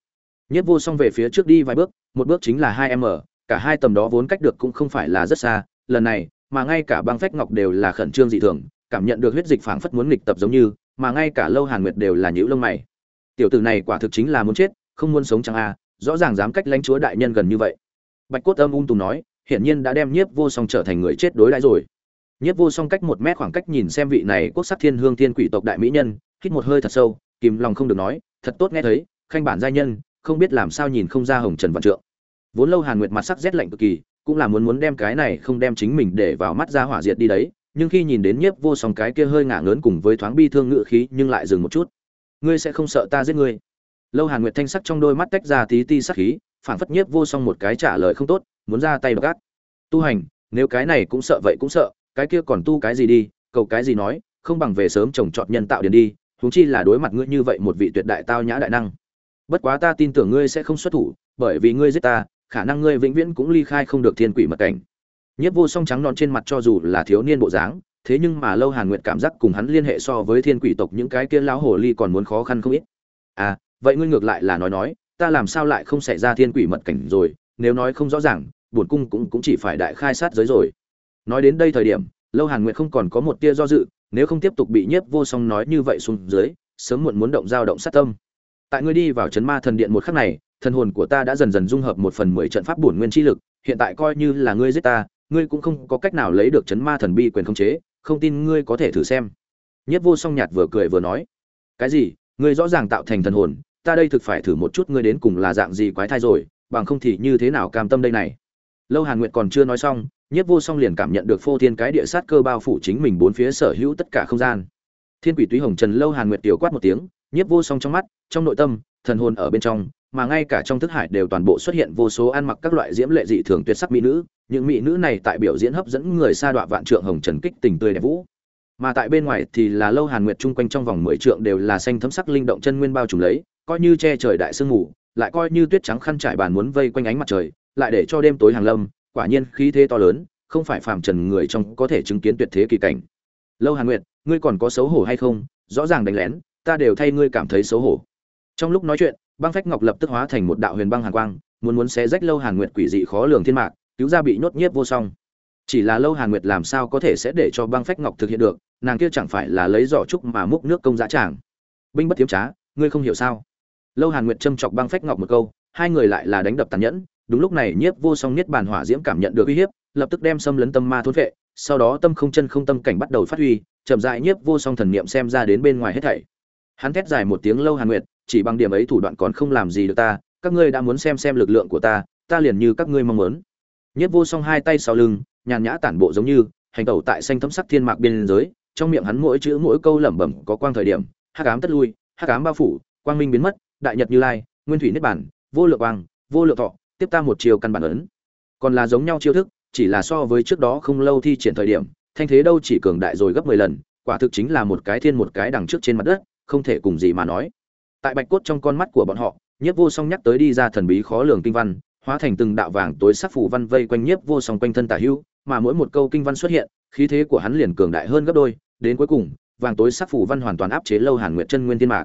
nhất vô song về phía trước đi vài bước, một bước chính là hai m cả hai tầm đó vốn cách được cũng không phải là rất xa, lần này, mà ngay cả băng phách ngọc đều là khẩn trương dị thường, cảm nhận được huyết dịch phảng phất muốn nghịch tập giống như, mà ngay cả lâu hàn nguyệt đều là nhíu lông mày. Tiểu tử này quả thực chính là muốn chết, không muốn sống chẳng a, rõ ràng dám cách lãnh chúa đại nhân gần như vậy. Bạch cốt âm ung tùm nói, hiển nhiên đã đem nhiếp vô song trở thành người chết đối đãi rồi. Nhiếp vô song cách một mét khoảng cách nhìn xem vị này quốc sắc thiên hương thiên quỷ tộc đại mỹ nhân, hít một hơi thật sâu, kìm lòng không được nói, thật tốt nghe thấy, khanh bản giai nhân không biết làm sao nhìn không ra hồng trần vạn trượng. Vốn lâu hàn nguyệt mặt sắc rét lạnh cực kỳ, cũng là muốn muốn đem cái này không đem chính mình để vào mắt ra hỏa diệt đi đấy, nhưng khi nhìn đến nhiếp vô song cái kia hơi ngả ngớn cùng với thoáng bi thương ngự khí, nhưng lại dừng một chút. Ngươi sẽ không sợ ta giết ngươi? Lâu hàn nguyệt thanh sắc trong đôi mắt tách ra tí ti sắc khí phản phất nhiếp vô song một cái trả lời không tốt, muốn ra tay gắt tu hành, nếu cái này cũng sợ vậy cũng sợ, cái kia còn tu cái gì đi, cầu cái gì nói, không bằng về sớm trồng trọt nhân tạo điền đi, huống chi là đối mặt ngươi như vậy một vị tuyệt đại tao nhã đại năng bất quá ta tin tưởng ngươi sẽ không xuất thủ, bởi vì ngươi giết ta, khả năng ngươi vĩnh viễn cũng ly khai không được thiên quỷ mật cảnh. Nhất vô song trắng non trên mặt cho dù là thiếu niên bộ dáng, thế nhưng mà lâu hàn nguyệt cảm giác cùng hắn liên hệ so với thiên quỷ tộc những cái kia lão hồ ly còn muốn khó khăn không ít. À vậy ngươi ngược lại là nói nói, ta làm sao lại không xảy ra thiên quỷ mật cảnh rồi, nếu nói không rõ ràng, bổn cung cũng cũng chỉ phải đại khai sát giới rồi. Nói đến đây thời điểm, lâu hàn nguyệt không còn có một tia do dự, nếu không tiếp tục bị nhiếp vô song nói như vậy xuống dưới, sớm muộn muốn động dao động sát tâm tại ngươi đi vào chấn ma thần điện một khắc này, thần hồn của ta đã dần dần dung hợp một phần mười trận pháp bổn nguyên chi lực, hiện tại coi như là ngươi giết ta, ngươi cũng không có cách nào lấy được chấn ma thần bi quyền khống chế, không tin ngươi có thể thử xem. Nhất vô song nhạt vừa cười vừa nói. Cái gì? Ngươi rõ ràng tạo thành thần hồn, ta đây thực phải thử một chút ngươi đến cùng là dạng gì quái thai rồi, bằng không thì như thế nào cam tâm đây này? Lâu hàn nguyệt còn chưa nói xong, nhất vô song liền cảm nhận được phô thiên cái địa sát cơ bao phủ chính mình bốn phía sở hữu tất cả không gian. Thiên quỷ túy hồng trần lâu hàn nguyệt tiểu quát một tiếng nhiếp vô song trong mắt, trong nội tâm, thần hồn ở bên trong, mà ngay cả trong thức hải đều toàn bộ xuất hiện vô số ăn mặc các loại diễm lệ dị thường tuyệt sắc mỹ nữ, những mỹ nữ này tại biểu diễn hấp dẫn người xa đoạn vạn trượng hồng trần kích tình tươi đẹp vũ. Mà tại bên ngoài thì là lâu hàn nguyệt chung quanh trong vòng mười trượng đều là xanh thấm sắc linh động chân nguyên bao trùm lấy, coi như che trời đại sương mù, lại coi như tuyết trắng khăn trải bàn muốn vây quanh ánh mặt trời, lại để cho đêm tối hàng lâm, quả nhiên khí thế to lớn, không phải phàm trần người trong có thể chứng kiến tuyệt thế kỳ cảnh. Lâu hàn nguyệt, ngươi còn có xấu hổ hay không? Rõ ràng đánh lén ta đều thay ngươi cảm thấy xấu hổ. Trong lúc nói chuyện, băng phách ngọc lập tức hóa thành một đạo huyền băng hàn quang, muốn muốn xé rách lâu hàn nguyệt quỷ dị khó lường thiên mạc, cứu ra bị nhốt nhiếp vô song. Chỉ là lâu hàn nguyệt làm sao có thể sẽ để cho băng phách ngọc thực hiện được, nàng kia chẳng phải là lấy giỏ trúc mà múc nước công dã tràng. Binh bất tiếm trá, ngươi không hiểu sao? Lâu hàn nguyệt châm chọc băng phách ngọc một câu, hai người lại là đánh đập tàn nhẫn, đúng lúc này nhiếp vô song niết bàn hỏa diễm cảm nhận được uy hiếp, lập tức đem xâm lấn tâm ma thôn vệ sau đó tâm không chân không tâm cảnh bắt đầu phát huy, chậm dại nhiếp vô song thần niệm xem ra đến bên ngoài hết thảy hắn thét dài một tiếng lâu hàn nguyệt, chỉ bằng điểm ấy thủ đoạn còn không làm gì được ta, các ngươi đã muốn xem xem lực lượng của ta ta liền như các ngươi mong muốn. Nhất vô song hai tay sau lưng, nhàn nhã tản bộ giống như, hành tẩu tại xanh thấm sắc thiên mạc biên giới, trong miệng hắn mỗi chữ mỗi câu lẩm bẩm có quang thời điểm, hắc ám tất lui, hắc ám bao phủ, quang minh biến mất, đại nhật như lai, nguyên thủy niết bản vô lượng quang, vô lượng thọ, tiếp ta một chiều căn bản ấn. Còn là giống nhau chiêu thức, chỉ là so với trước đó không lâu thi triển thời điểm, thanh thế đâu chỉ cường đại rồi gấp mười lần, quả thực chính là một cái thiên một cái đằng trước trên mặt đất không thể cùng gì mà nói. Tại bạch cốt trong con mắt của bọn họ, nhiếp vô song nhắc tới đi ra thần bí khó lường kinh văn, hóa thành từng đạo vàng tối sắc phủ văn vây quanh nhiếp vô song quanh thân tả hữu, mà mỗi một câu kinh văn xuất hiện, khí thế của hắn liền cường đại hơn gấp đôi, đến cuối cùng, vàng tối sắc phủ văn hoàn toàn áp chế lâu hàn nguyệt chân nguyên thiên mạc.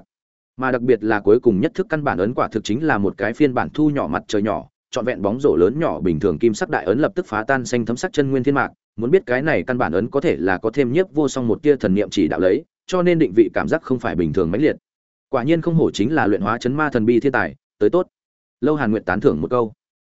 Mà đặc biệt là cuối cùng nhất thức căn bản ấn quả thực chính là một cái phiên bản thu nhỏ mặt trời nhỏ, trọn vẹn bóng rổ lớn nhỏ bình thường kim sắc đại ấn lập tức phá tan xanh thấm sắc chân nguyên thiên mạc. Muốn biết cái này căn bản ấn có thể là có thêm nhiếp vô song một tia thần niệm chỉ đạo lấy cho nên định vị cảm giác không phải bình thường mãnh liệt. Quả nhiên không hổ chính là luyện hóa chấn ma thần bi thiên tài, tới tốt. Lâu hàn Nguyệt tán thưởng một câu.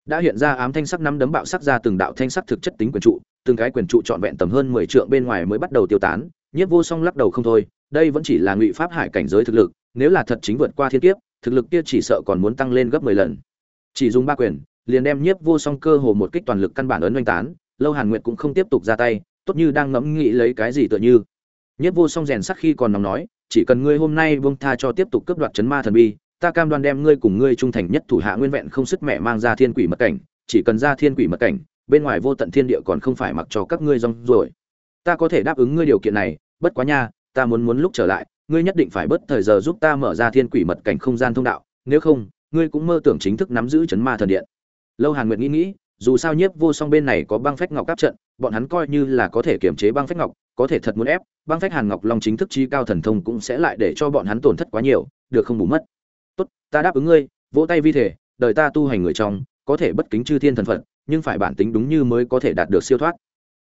Đã hiện ra ám thanh sắc năm đấm bạo sắc ra từng đạo thanh sắc thực chất tính quyền trụ, từng cái quyền trụ trọn vẹn tầm hơn mười trượng bên ngoài mới bắt đầu tiêu tán, nhiếp vô song lắc đầu không thôi, đây vẫn chỉ là ngụy pháp hải cảnh giới thực lực, nếu là thật chính vượt qua thiên kiếp, thực lực kia chỉ sợ còn muốn tăng lên gấp mười lần. Chỉ dùng ba quyền, liền đem nhiếp vô song cơ hồ một kích toàn lực căn bản ấn oanh tán, lâu hàn nguyệt cũng không tiếp tục ra tay, tốt như đang ngẫm nghĩ lấy cái gì tựa như nhiếp vô song rèn sắc khi còn nóng nói, chỉ cần ngươi hôm nay buông tha cho tiếp tục cướp đoạt chấn ma thần bi, ta cam đoan đem ngươi cùng ngươi trung thành nhất thủ hạ nguyên vẹn không sức mẹ mang ra thiên quỷ mật cảnh, chỉ cần ra thiên quỷ mật cảnh, bên ngoài vô tận thiên địa còn không phải mặc cho các ngươi rong rồi ta có thể đáp ứng ngươi điều kiện này, bất quá nha, ta muốn muốn lúc trở lại, ngươi nhất định phải bớt thời giờ giúp ta mở ra thiên quỷ mật cảnh không gian thông đạo, nếu không, ngươi cũng mơ tưởng chính thức nắm giữ chấn ma thần điện. Lâu hàn nguyệt nghĩ nghĩ, dù sao nhiếp vô song bên này có băng phách ngọc áp trận, bọn hắn coi như là có thể kiểm chế băng phách ngọc có thể thật muốn ép, băng phách hàn ngọc long chính thức chi cao thần thông cũng sẽ lại để cho bọn hắn tổn thất quá nhiều, được không bù mất. Tốt, ta đáp ứng ngươi, vỗ tay vi thể, đời ta tu hành người trong, có thể bất kính chư thiên thần phật, nhưng phải bản tính đúng như mới có thể đạt được siêu thoát.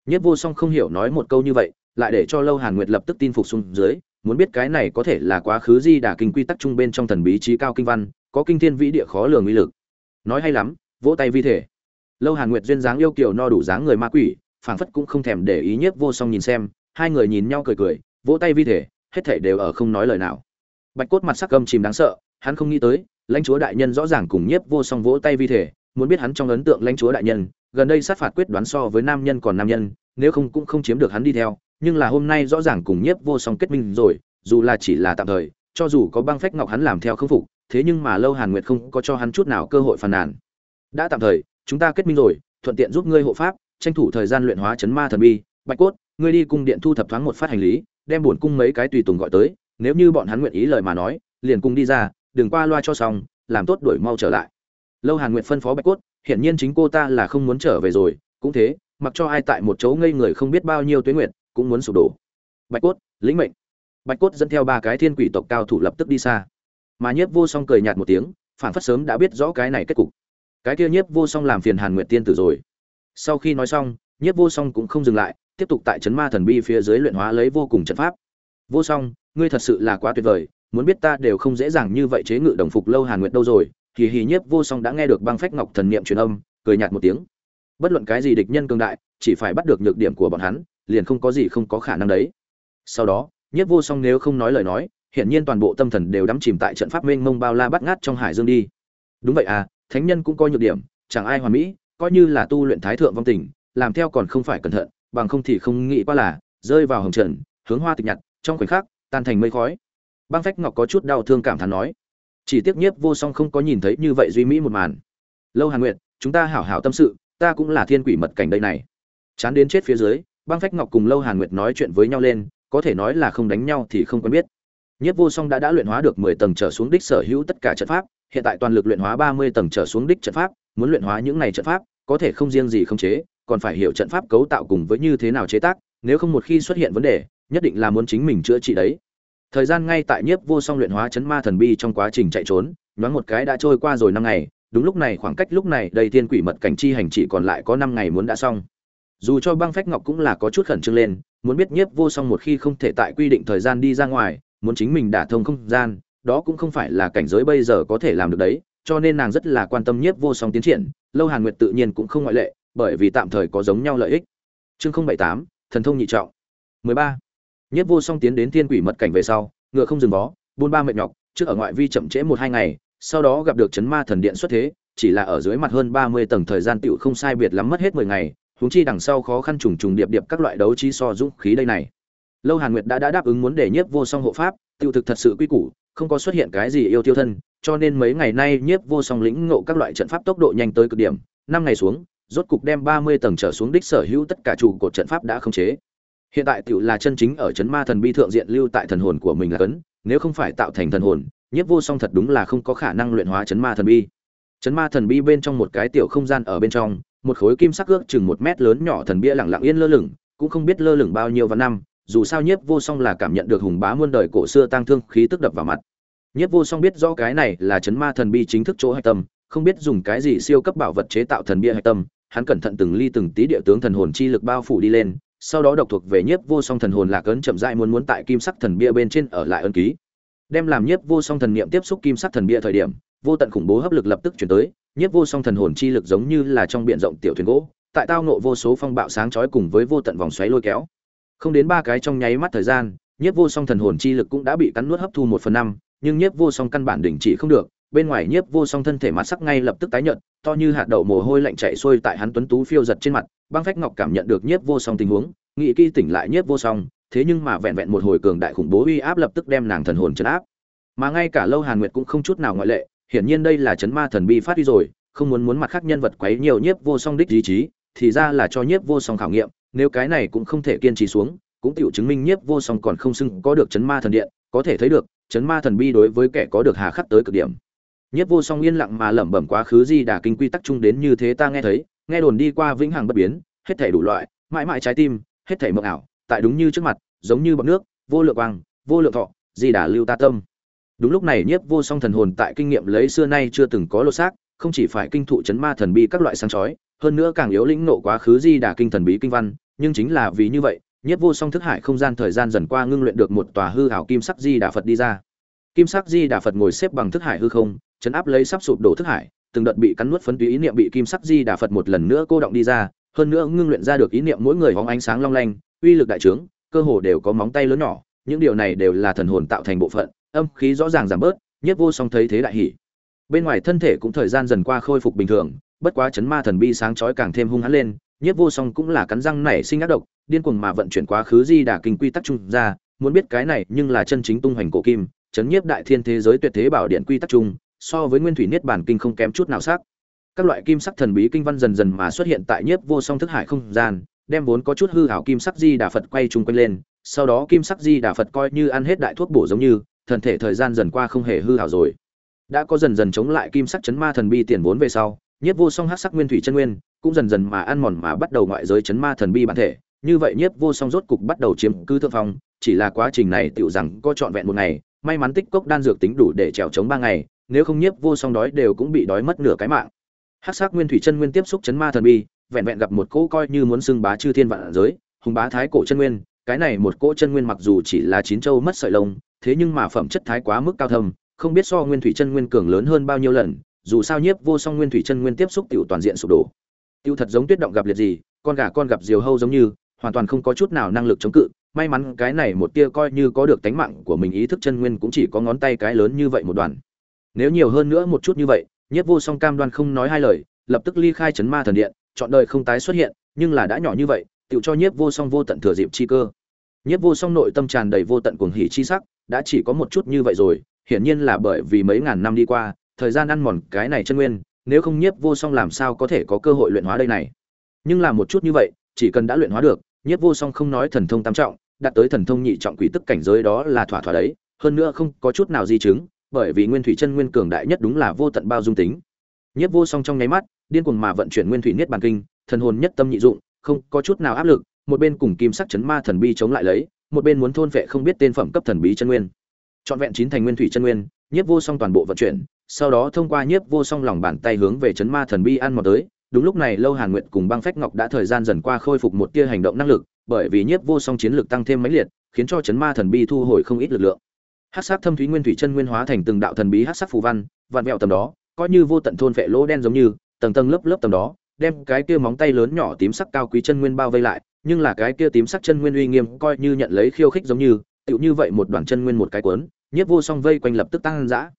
Nhất vô song không hiểu nói một câu như vậy, lại để cho lâu hàn nguyệt lập tức tin phục xuống dưới, muốn biết cái này có thể là quá khứ di đà kinh quy tắc trung bên trong thần bí trí cao kinh văn, có kinh thiên vĩ địa khó lường uy lực. Nói hay lắm, vỗ tay vi thể. Lâu hàn nguyệt duyên dáng yêu kiều no đủ dáng người ma quỷ, phảng phất cũng không thèm để ý nhiếp vô song nhìn xem hai người nhìn nhau cười cười, vỗ tay vi thể, hết thảy đều ở không nói lời nào. Bạch cốt mặt sắc gâm chìm đáng sợ, hắn không nghĩ tới, lãnh chúa đại nhân rõ ràng cùng nhiếp vô song vỗ tay vi thể, muốn biết hắn trong ấn tượng lãnh chúa đại nhân, gần đây sát phạt quyết đoán so với nam nhân còn nam nhân, nếu không cũng không chiếm được hắn đi theo, nhưng là hôm nay rõ ràng cùng nhiếp vô song kết minh rồi, dù là chỉ là tạm thời, cho dù có băng phách ngọc hắn làm theo không phục, thế nhưng mà lâu hàn nguyệt không có cho hắn chút nào cơ hội phàn nàn. Đã tạm thời, chúng ta kết minh rồi, thuận tiện giúp ngươi hộ pháp, tranh thủ thời gian luyện hóa chấn ma thần bi bạch cốt, ngươi đi cung điện thu thập thoáng một phát hành lý, đem bổn cung mấy cái tùy tùng gọi tới, nếu như bọn hắn nguyện ý lời mà nói, liền cung đi ra, đừng qua loa cho xong, làm tốt đuổi mau trở lại. Lâu hàn nguyện phân phó bạch cốt, hiển nhiên chính cô ta là không muốn trở về rồi, cũng thế, mặc cho ai tại một chỗ ngây người không biết bao nhiêu tuyến nguyện cũng muốn sụp đổ. Bạch cốt, lĩnh mệnh. Bạch cốt dẫn theo ba cái thiên quỷ tộc cao thủ lập tức đi xa. Mà nhiếp vô song cười nhạt một tiếng, phản phất sớm đã biết rõ cái này kết cục. Cái kia nhiếp vô song làm phiền hàn nguyệt tiên tử rồi. Sau khi nói xong, nhiếp vô song cũng không dừng lại tiếp tục tại chấn ma thần bi phía dưới luyện hóa lấy vô cùng trận pháp. Vô song, ngươi thật sự là quá tuyệt vời, muốn biết ta đều không dễ dàng như vậy chế ngự đồng phục lâu hàn nguyệt đâu rồi thì hì nhiếp vô song đã nghe được băng phách ngọc thần niệm truyền âm, cười nhạt một tiếng. Bất luận cái gì địch nhân cường đại, chỉ phải bắt được nhược điểm của bọn hắn, liền không có gì không có khả năng đấy. Sau đó, nhiếp vô song nếu không nói lời nói, hiển nhiên toàn bộ tâm thần đều đắm chìm tại trận pháp mênh mông bao la bắt ngát trong hải dương đi. Đúng vậy à thánh nhân cũng có nhược điểm, chẳng ai hoàn mỹ, coi như là tu luyện thái thượng vong tình, làm theo còn không phải cẩn thận bằng không thì không nghĩ qua là rơi vào hồng trần, hướng hoa tịch nhặt, trong khoảnh khắc, tan thành mây khói. Băng phách ngọc có chút đau thương cảm thán nói, chỉ tiếc nhiếp vô song không có nhìn thấy như vậy duy mỹ một màn. Lâu hàn nguyện chúng ta hảo hảo tâm sự, ta cũng là thiên quỷ mật cảnh đây này. Chán đến chết phía dưới, băng phách ngọc cùng lâu hàn nguyệt nói chuyện với nhau lên, có thể nói là không đánh nhau thì không quen biết. Nhất vô song đã đã luyện hóa được mười tầng trở xuống đích sở hữu tất cả trận pháp, hiện tại toàn lực luyện hóa ba mươi tầng trở xuống đích trận pháp, muốn luyện hóa những này trận pháp, có thể không riêng gì không chế còn phải hiểu trận pháp cấu tạo cùng với như thế nào chế tác, nếu không một khi xuất hiện vấn đề, nhất định là muốn chính mình chữa trị đấy. Thời gian ngay tại nhiếp vô song luyện hóa chấn ma thần bi trong quá trình chạy trốn, nhoáng một cái đã trôi qua rồi năm ngày, đúng lúc này khoảng cách lúc này đầy thiên quỷ mật cảnh chi hành chỉ còn lại có năm ngày muốn đã xong. Dù cho băng phách ngọc cũng là có chút khẩn trương lên, muốn biết nhiếp vô song một khi không thể tại quy định thời gian đi ra ngoài, muốn chính mình đả thông không gian, đó cũng không phải là cảnh giới bây giờ có thể làm được đấy, cho nên nàng rất là quan tâm nhiếp vô song tiến triển, lâu hàn nguyệt tự nhiên cũng không ngoại lệ bởi vì tạm thời có giống nhau lợi ích. Chương không bảy tám thần thông nhị trọng. mười ba. Nhiếp vô song tiến đến thiên quỷ mật cảnh về sau ngựa không dừng vó, buôn ba mệt nhọc trước ở ngoại vi chậm trễ một hai ngày sau đó gặp được chấn ma thần điện xuất thế chỉ là ở dưới mặt hơn ba mươi tầng thời gian tiểu không sai biệt lắm mất hết mười ngày huống chi đằng sau khó khăn trùng trùng điệp điệp các loại đấu trí so dũng khí đây này. Lâu hàn nguyệt đã đã đáp ứng muốn để nhiếp vô song hộ pháp tiêu thực thật sự quy củ không có xuất hiện cái gì yêu tiêu thân cho nên mấy ngày nay nhiếp vô song lĩnh ngộ các loại trận pháp tốc độ nhanh tới cực điểm năm ngày xuống rốt cục đem ba mươi tầng trở xuống đích sở hữu tất cả trụ cột trận pháp đã khống chế. Hiện tại tiểu là chân chính ở chấn ma thần bi thượng diện lưu tại thần hồn của mình là cấn, nếu không phải tạo thành thần hồn, nhiếp vô song thật đúng là không có khả năng luyện hóa chấn ma thần bi. Chấn ma thần bi bên trong một cái tiểu không gian ở bên trong, một khối kim sắc ước chừng một mét lớn nhỏ thần bia lặng lặng yên lơ lửng, cũng không biết lơ lửng bao nhiêu và năm, dù sao nhiếp vô song là cảm nhận được hùng bá muôn đời cổ xưa tăng thương khí tức đập vào mặt. Nhiếp vô song biết rõ cái này là chấn ma thần bi chính thức chỗ hạch tâm, không biết dùng cái gì siêu cấp bảo vật chế tạo thần bia hạch tâm hắn cẩn thận từng ly từng tí địa tướng thần hồn chi lực bao phủ đi lên, sau đó độc thuộc về nhiếp vô song thần hồn lạc ấn chậm rãi muốn muốn tại kim sắc thần bia bên trên ở lại ân ký. Đem làm nhiếp vô song thần niệm tiếp xúc kim sắc thần bia thời điểm, vô tận khủng bố hấp lực lập tức chuyển tới, nhiếp vô song thần hồn chi lực giống như là trong biển rộng tiểu thuyền gỗ, tại tao nộ vô số phong bạo sáng chói cùng với vô tận vòng xoáy lôi kéo. Không đến ba cái trong nháy mắt thời gian, nhiếp vô song thần hồn chi lực cũng đã bị cắn nuốt hấp thu một phần năm, nhưng nhiếp vô song căn bản đình chỉ không được bên ngoài nhiếp vô song thân thể mặt sắc ngay lập tức tái nhợt, to như hạt đậu mồ hôi lạnh chảy xuôi tại hắn tuấn tú phiêu giật trên mặt, băng phách ngọc cảm nhận được nhiếp vô song tình huống, nghị kỳ tỉnh lại nhiếp vô song, thế nhưng mà vẹn vẹn một hồi cường đại khủng bố uy áp lập tức đem nàng thần hồn chấn áp. Mà ngay cả lâu hàn nguyệt cũng không chút nào ngoại lệ, hiển nhiên đây là chấn ma thần bi phát đi rồi, không muốn muốn mặt khác nhân vật quấy nhiều nhiếp vô song đích ý chí, thì ra là cho nhiếp vô song khảo nghiệm, nếu cái này cũng không thể kiên trì xuống, cũng tự chứng minh nhiếp vô song còn không xưng có được chấn ma thần điện, có thể thấy được, chấn ma thần bi đối với kẻ có được hà khắc tới cực điểm nhiếp vô song yên lặng mà lẩm bẩm quá khứ di đả kinh quy tắc chung đến như thế ta nghe thấy, nghe đồn đi qua vĩnh hằng bất biến, hết thảy đủ loại, mãi mãi trái tim, hết thảy mộng ảo, tại đúng như trước mặt, giống như bọt nước, vô lượng quang, vô lượng thọ, di đả lưu ta tâm. Đúng lúc này nhiếp vô song thần hồn tại kinh nghiệm lấy xưa nay chưa từng có lột xác, không chỉ phải kinh thụ chấn ma thần bi các loại sáng chói, hơn nữa càng yếu lĩnh nộ quá khứ di đà kinh thần bí kinh văn, nhưng chính là vì như vậy nhiếp vô song thức hải không gian thời gian dần qua ngưng luyện được một tòa hư ảo kim sắc di đà phật đi ra. Kim sắc di đà phật ngồi xếp bằng thức hải hư không chấn áp lấy sắp sụp đổ thức hải, từng đợt bị cắn nuốt phấn túy ý niệm bị kim sắc di đà phật một lần nữa cô động đi ra, hơn nữa ngưng luyện ra được ý niệm mỗi người hóng ánh sáng long lanh, uy lực đại trướng, cơ hồ đều có móng tay lớn nhỏ, những điều này đều là thần hồn tạo thành bộ phận, âm khí rõ ràng giảm bớt nhất vô song thấy thế đại hỉ. Bên ngoài thân thể cũng thời gian dần qua khôi phục bình thường, bất quá chấn ma thần bi sáng chói càng thêm hung hãn lên nhất vô song cũng là cắn răng nảy sinh ác độc, điên cuồng mà vận chuyển quá khứ di đả kinh quy tắc chung ra, muốn biết cái này nhưng là chân chính tung hoành cổ kim, chấn nhiếp đại thiên thế giới tuyệt thế bảo điện quy tắc chung so với nguyên thủy niết bản kinh không kém chút nào sắc. Các loại kim sắc thần bí kinh văn dần dần mà xuất hiện tại nhiếp vô song thức hải không gian, đem vốn có chút hư hảo kim sắc di đà phật quay chung quanh lên, sau đó kim sắc di đà phật coi như ăn hết đại thuốc bổ giống như, thần thể thời gian dần qua không hề hư hảo rồi. Đã có dần dần chống lại kim sắc chấn ma thần bi tiền vốn về sau, nhiếp vô song hắc sắc nguyên thủy chân nguyên cũng dần dần mà ăn mòn mà bắt đầu ngoại giới chấn ma thần bi bản thể. Như vậy nhiếp vô song rốt cục bắt đầu chiếm cứ thượng phong, chỉ là quá trình này tiểu rằng có trọn vẹn một ngày, may mắn tích cốc đan dược tính đủ để trèo chống ba ngày nếu không nhiếp vô song đói đều cũng bị đói mất nửa cái mạng. Hắc sắc nguyên thủy chân nguyên tiếp xúc chấn ma thần bi, vẹn vẹn gặp một cỗ coi như muốn xưng bá chư thiên vạn giới, hùng bá thái cổ chân nguyên, cái này một cỗ chân nguyên mặc dù chỉ là chín châu mất sợi lông, thế nhưng mà phẩm chất thái quá mức cao thâm, không biết so nguyên thủy chân nguyên cường lớn hơn bao nhiêu lần, dù sao nhiếp vô song nguyên thủy chân nguyên tiếp xúc tiểu toàn diện sụp đổ. Tiêu thật giống tuyết động gặp liệt gì, con gà con gặp diều hâu giống như, hoàn toàn không có chút nào năng lực chống cự, may mắn cái này một tia coi như có được tánh mạng của mình ý thức chân nguyên cũng chỉ có ngón tay cái lớn như vậy một đoàn nếu nhiều hơn nữa một chút như vậy nhất vô song cam đoan không nói hai lời, lập tức ly khai chấn ma thần điện, chọn đời không tái xuất hiện, nhưng là đã nhỏ như vậy tự cho nhiếp vô song vô tận thừa dịp chi cơ. Nhiếp vô song nội tâm tràn đầy vô tận cuồng hỉ chi sắc, đã chỉ có một chút như vậy rồi, hiển nhiên là bởi vì mấy ngàn năm đi qua, thời gian ăn mòn cái này chân nguyên, nếu không nhiếp vô song làm sao có thể có cơ hội luyện hóa đây này? Nhưng là một chút như vậy, chỉ cần đã luyện hóa được, nhiếp vô song không nói thần thông tam trọng, đạt tới thần thông nhị trọng quỷ tức cảnh giới đó là thỏa thỏa đấy, hơn nữa không có chút nào di chứng bởi vì nguyên thủy chân nguyên cường đại nhất đúng là vô tận bao dung tính. Nhiếp vô song trong nháy mắt, điên cuồng mà vận chuyển nguyên thủy niết bàn kinh, thần hồn nhất tâm nhị dụng, không có chút nào áp lực, một bên cùng kim sắc chấn ma thần bi chống lại lấy, một bên muốn thôn vệ không biết tên phẩm cấp thần bí chân nguyên. Trọn vẹn chín thành nguyên thủy chân nguyên, nhiếp vô song toàn bộ vận chuyển, sau đó thông qua nhiếp vô song lòng bàn tay hướng về chấn ma thần bi ăn một tới. Đúng lúc này, lâu hàn nguyện cùng băng phách ngọc đã thời gian dần qua khôi phục một tia hành động năng lực, bởi vì nhiếp vô song chiến lực tăng thêm mãnh liệt, khiến cho chấn ma thần bi thu hồi không ít lực lượng hát sắc thâm thúy nguyên thủy chân nguyên hóa thành từng đạo thần bí hát sắc phù văn vạn vẹo tầm đó, coi như vô tận thôn vệ lỗ đen giống như, tầng tầng lớp lớp tầm đó, đem cái kia móng tay lớn nhỏ tím sắc cao quý chân nguyên bao vây lại, nhưng là cái kia tím sắc chân nguyên uy nghiêm coi như nhận lấy khiêu khích giống như, tựu như vậy một đoàn chân nguyên một cái cuốn, nhiếp vô song vây quanh lập tức tăng dã.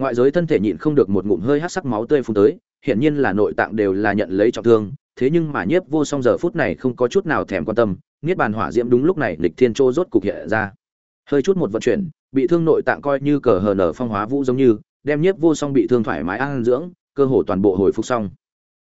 Ngoại giới thân thể nhịn không được một ngụm hơi hát sắc máu tươi phun tới hiện nhiên là nội tạng đều là nhận lấy trọng thương, thế nhưng mà nhiếp vô song giờ phút này không có chút nào thèm quan tâm, niết bàn hỏa diễm đúng lúc này lịch thiên trô rốt cục hiện ra. Hơi chút một vận chuyển bị thương nội tạng coi như cờ hờ nở phong hóa vũ giống như, đem nhiếp vô song bị thương thoải mái ăn dưỡng, cơ hồ toàn bộ hồi phục xong.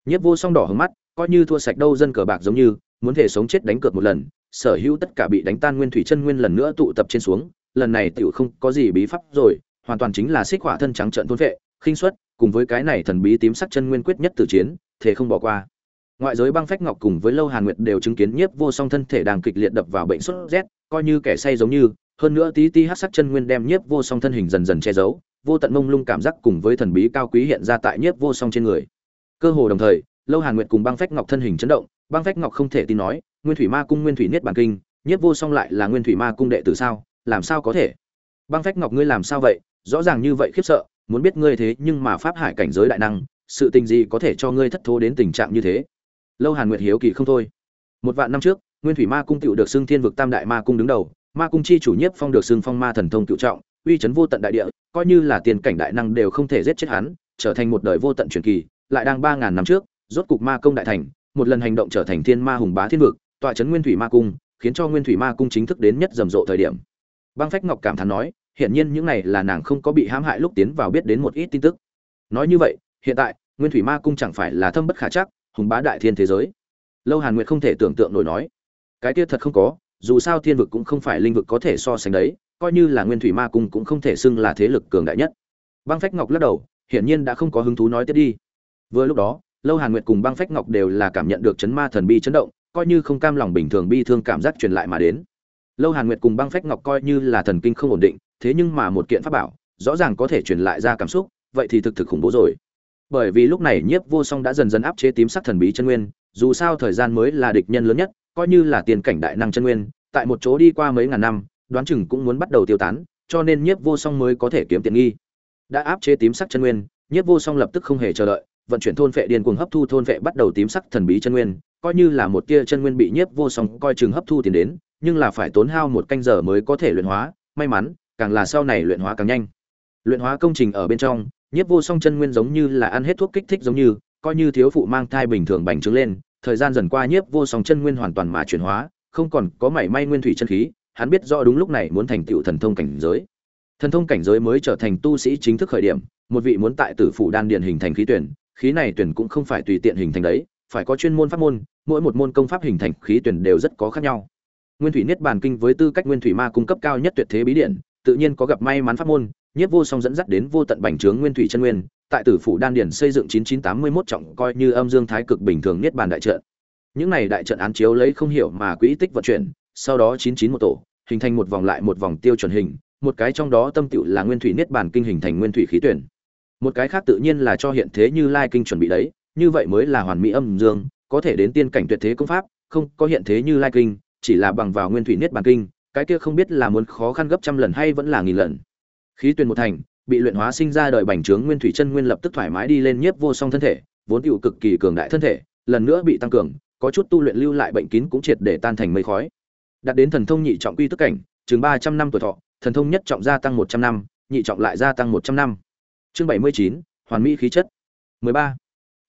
Nhiếp vô song đỏ hứng mắt, coi như thua sạch đâu dân cờ bạc giống như, muốn thể sống chết đánh cược một lần, sở hữu tất cả bị đánh tan nguyên thủy chân nguyên lần nữa tụ tập trên xuống, lần này tựu không có gì bí pháp rồi, hoàn toàn chính là xích hỏa thân trắng trận thôn vệ, khinh suất, cùng với cái này thần bí tím sắc chân nguyên quyết nhất tử chiến thể không bỏ qua. Ngoại giới băng phách ngọc cùng với lâu hàn nguyệt đều chứng kiến nhiếp vô song thân thể đang kịch liệt đập vào bệnh sốt rét, coi như kẻ say giống như hơn nữa tí tí hát sắc chân nguyên đem nhiếp vô song thân hình dần dần che giấu, vô tận mông lung cảm giác cùng với thần bí cao quý hiện ra tại nhiếp vô song trên người. Cơ hồ đồng thời, lâu hàn nguyệt cùng băng phách ngọc thân hình chấn động, băng phách ngọc không thể tin nói, nguyên thủy ma cung, nguyên thủy niết bản kinh, nhiếp vô song lại là nguyên thủy ma cung đệ tử sao, làm sao có thể? Băng phách ngọc ngươi làm sao vậy? Rõ ràng như vậy khiếp sợ, muốn biết ngươi thế nhưng mà pháp hải cảnh giới đại năng, sự tình gì có thể cho ngươi thất thố đến tình trạng như thế? Lâu hàn nguyệt hiếu kỳ không thôi. Một vạn năm trước, nguyên thủy ma cung tựu được xưng thiên vực tam đại ma cung đứng đầu ma cung chi chủ nhiếp phong được xưng phong ma thần thông cựu trọng, uy chấn vô tận đại địa, coi như là tiền cảnh đại năng đều không thể giết chết hắn, trở thành một đời vô tận truyền kỳ, lại đang ba ngàn năm trước, rốt cục ma công đại thành, một lần hành động trở thành thiên ma hùng bá thiên vực, tọa chấn nguyên thủy ma cung, khiến cho nguyên thủy ma cung chính thức đến nhất rầm rộ thời điểm. Băng phách ngọc cảm thán nói hiện nhiên những này là nàng không có bị hãm hại lúc tiến vào biết đến một ít tin tức. Nói như vậy, hiện tại, nguyên thủy ma cung chẳng phải là thâm bất khả chắc, hùng bá đại thiên thế giới. Lâu hàn nguyệt không thể tưởng tượng nổi nói, cái kia thật không có dù sao thiên vực cũng không phải linh vực có thể so sánh đấy, coi như là nguyên thủy ma cung cũng không thể xưng là thế lực cường đại nhất. Băng phách ngọc lắc đầu, hiển nhiên đã không có hứng thú nói tiếp đi. Vừa lúc đó, lâu hàn nguyệt cùng băng phách ngọc đều là cảm nhận được chấn ma thần bi chấn động, coi như không cam lòng bình thường bi thương cảm giác truyền lại mà đến. Lâu hàn nguyệt cùng băng phách ngọc coi như là thần kinh không ổn định, thế nhưng mà một kiện pháp bảo, rõ ràng có thể truyền lại ra cảm xúc, vậy thì thực thực khủng bố rồi. Bởi vì lúc này nhiếp vô song đã dần dần áp chế tím sắc thần bí chân nguyên, dù sao thời gian mới là địch nhân lớn nhất coi như là tiền cảnh đại năng chân nguyên, tại một chỗ đi qua mấy ngàn năm, đoán chừng cũng muốn bắt đầu tiêu tán, cho nên nhiếp vô song mới có thể kiếm tiện nghi. Đã áp chế tím sắc chân nguyên, nhiếp vô song lập tức không hề chờ đợi, vận chuyển thôn phệ điên cuồng hấp thu thôn phệ bắt đầu tím sắc thần bí chân nguyên, coi như là một tia chân nguyên bị nhiếp vô song coi chừng hấp thu tiền đến, nhưng là phải tốn hao một canh giờ mới có thể luyện hóa, may mắn, càng là sau này luyện hóa càng nhanh. Luyện hóa công trình ở bên trong, nhiếp vô song chân nguyên giống như là ăn hết thuốc kích thích giống như, coi như thiếu phụ mang thai bình thường bành trướng lên thời gian dần qua nhiếp vô song chân nguyên hoàn toàn mà chuyển hóa, không còn có mảy may nguyên thủy chân khí, hắn biết rõ đúng lúc này muốn thành tựu thần thông cảnh giới. Thần thông cảnh giới mới trở thành tu sĩ chính thức khởi điểm, một vị muốn tại tử phủ đan điền hình thành khí tuyển, khí này tuyển cũng không phải tùy tiện hình thành đấy, phải có chuyên môn pháp môn, mỗi một môn công pháp hình thành khí tuyển đều rất có khác nhau. Nguyên thủy niết bàn kinh với tư cách nguyên thủy ma cung cấp cao nhất tuyệt thế bí điển, tự nhiên có gặp may mắn pháp môn nhiếp vô song dẫn dắt đến vô tận bành trướng nguyên thủy chân nguyên, tại tử phủ đan điển xây dựng 9981 trọng, coi như âm dương thái cực bình thường niết bàn đại trận. Những này đại trận án chiếu lấy không hiểu mà quỹ tích vận chuyển, sau đó 99 một tổ, hình thành một vòng lại một vòng tiêu chuẩn hình, một cái trong đó tâm tựu là nguyên thủy niết bàn kinh hình thành nguyên thủy khí tuyển. Một cái khác tự nhiên là cho hiện thế như lai kinh chuẩn bị đấy, như vậy mới là hoàn mỹ âm dương, có thể đến tiên cảnh tuyệt thế công pháp, không, có hiện thế như lai kinh, chỉ là bằng vào nguyên thủy niết bàn kinh, cái kia không biết là muốn khó khăn gấp trăm lần hay vẫn là nghìn lần khí tuyền một thành, bị luyện hóa sinh ra đời bành trướng nguyên thủy chân nguyên lập tức thoải mái đi lên nhiếp vô song thân thể, vốn tựu cực kỳ cường đại thân thể, lần nữa bị tăng cường, có chút tu luyện lưu lại bệnh kín cũng triệt để tan thành mây khói. Đạt đến thần thông nhị trọng quy tức cảnh, chừng ba trăm năm tuổi thọ, thần thông nhất trọng gia tăng một trăm năm, nhị trọng lại gia tăng một trăm năm. Chương bảy mươi chín, hoàn mỹ khí chất. Mười ba.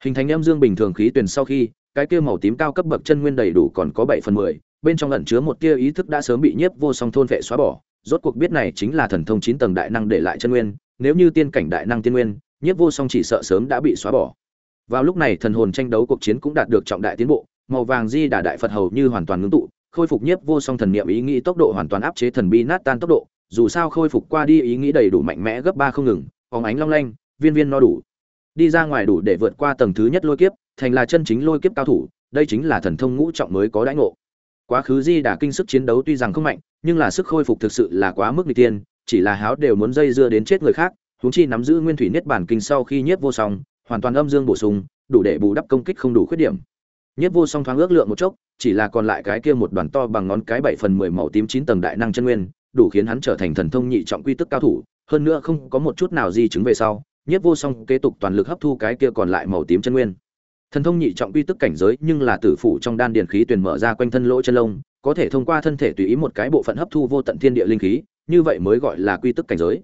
Hình thành âm dương bình thường khí tuyển sau khi, cái kia màu tím cao cấp bậc chân nguyên đầy đủ còn có bảy phần mười, bên trong ẩn chứa một tia ý thức đã sớm bị nhiếp vô song thôn vệ xóa bỏ rốt cuộc biết này chính là thần thông chín tầng đại năng để lại chân nguyên, nếu như tiên cảnh đại năng tiên nguyên, nhiếp vô song chỉ sợ sớm đã bị xóa bỏ. Vào lúc này thần hồn tranh đấu cuộc chiến cũng đạt được trọng đại tiến bộ, màu vàng di đà đại phật hầu như hoàn toàn ngưng tụ, khôi phục nhiếp vô song thần niệm ý nghĩ tốc độ hoàn toàn áp chế thần bi nát tan tốc độ, dù sao khôi phục qua đi ý nghĩ đầy đủ mạnh mẽ gấp ba không ngừng, phóng ánh long lanh, viên viên no đủ. Đi ra ngoài đủ để vượt qua tầng thứ nhất lôi kiếp, thành là chân chính lôi kiếp cao thủ, đây chính là thần thông ngũ trọng mới có đãi ngộ quá khứ di đà kinh sức chiến đấu tuy rằng không mạnh, nhưng là sức khôi phục thực sự là quá mức n tiên chỉ là háo đều muốn dây dưa đến chết người khác, huống chi nắm giữ nguyên thủy niết bản kinh sau khi nhiếp vô song, hoàn toàn âm dương bổ sung, đủ để bù đắp công kích không đủ khuyết điểm. Nhiếp vô song thoáng ước lượng một chốc, chỉ là còn lại cái kia một đoàn to bằng ngón cái bảy phần mười màu tím chín tầng đại năng chân nguyên, đủ khiến hắn trở thành thần thông nhị trọng quy tức cao thủ, hơn nữa không có một chút nào di chứng về sau, nhiếp vô song kế tục toàn lực hấp thu cái kia còn lại màu tím chân nguyên thần thông nhị trọng quy tức cảnh giới, nhưng là tử phủ trong đan điền khí tuyển mở ra quanh thân lỗ chân lông, có thể thông qua thân thể tùy ý một cái bộ phận hấp thu vô tận thiên địa linh khí, như vậy mới gọi là quy tức cảnh giới.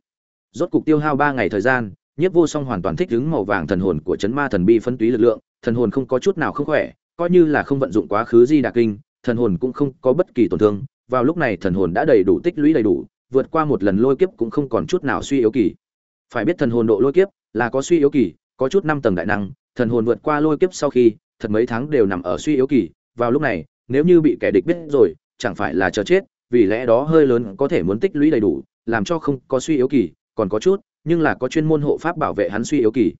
Rốt cục tiêu hao ba ngày thời gian, nhiếp vô song hoàn toàn thích ứng màu vàng thần hồn của chấn ma thần bi phân túy lực lượng, thần hồn không có chút nào không khỏe, coi như là không vận dụng quá khứ di đà kinh, thần hồn cũng không có bất kỳ tổn thương, vào lúc này thần hồn đã đầy đủ tích lũy đầy đủ, vượt qua một lần lôi kiếp cũng không còn chút nào suy yếu kỳ. Phải biết thần hồn độ lôi kiếp là có suy yếu kỳ, có chút năm tầng đại năng thần hồn vượt qua lôi kiếp sau khi, thật mấy tháng đều nằm ở suy yếu kỳ. Vào lúc này, nếu như bị kẻ địch biết rồi, chẳng phải là chờ chết, vì lẽ đó hơi lớn có thể muốn tích lũy đầy đủ, làm cho không có suy yếu kỳ, còn có chút, nhưng là có chuyên môn hộ pháp bảo vệ hắn suy yếu kỳ.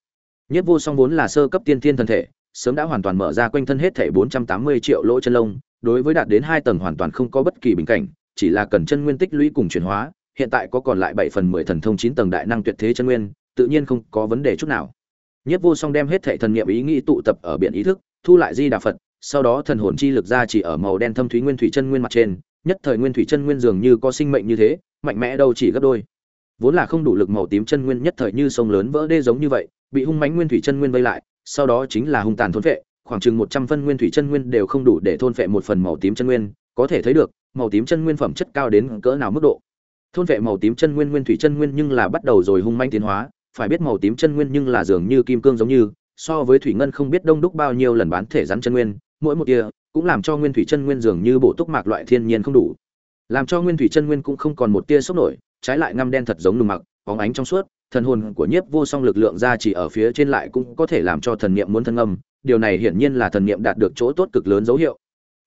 Nhất vô song vốn là sơ cấp tiên thiên thân thể, sớm đã hoàn toàn mở ra quanh thân hết thể 480 triệu lỗ chân lông, đối với đạt đến hai tầng hoàn toàn không có bất kỳ bình cảnh, chỉ là cần chân nguyên tích lũy cùng chuyển hóa, hiện tại có còn lại 7 phần 10 thần thông 9 tầng đại năng tuyệt thế chân nguyên, tự nhiên không có vấn đề chút nào nhất vô song đem hết thệ thần niệm ý nghĩ tụ tập ở biển ý thức, thu lại di đà phật, sau đó thần hồn chi lực ra chỉ ở màu đen thâm thúy nguyên thủy chân nguyên mặt trên, nhất thời nguyên thủy chân nguyên dường như có sinh mệnh như thế, mạnh mẽ đâu chỉ gấp đôi. Vốn là không đủ lực màu tím chân nguyên nhất thời như sông lớn vỡ đê giống như vậy, bị hung mãnh nguyên thủy chân nguyên vây lại, sau đó chính là hung tàn thôn phệ, khoảng chừng một trăm phân nguyên thủy chân nguyên đều không đủ để thôn phệ một phần màu tím chân nguyên, có thể thấy được, màu tím chân nguyên phẩm chất cao đến cỡ nào mức độ. Thôn phệ màu tím chân nguyên nguyên thủy chân nguyên nhưng là bắt đầu rồi hung manh tiến hóa phải biết màu tím chân nguyên nhưng là dường như kim cương giống như so với thủy ngân không biết đông đúc bao nhiêu lần bán thể rắn chân nguyên mỗi một tia cũng làm cho nguyên thủy chân nguyên dường như bộ túc mạc loại thiên nhiên không đủ. Làm cho nguyên thủy chân nguyên cũng không còn một tia sốc nổi trái lại ngăm đen thật giống nùng mặc bóng ánh trong suốt thần hồn của nhiếp vô song lực lượng ra chỉ ở phía trên lại cũng có thể làm cho thần niệm muốn thân âm điều này hiển nhiên là thần niệm đạt được chỗ tốt cực lớn dấu hiệu.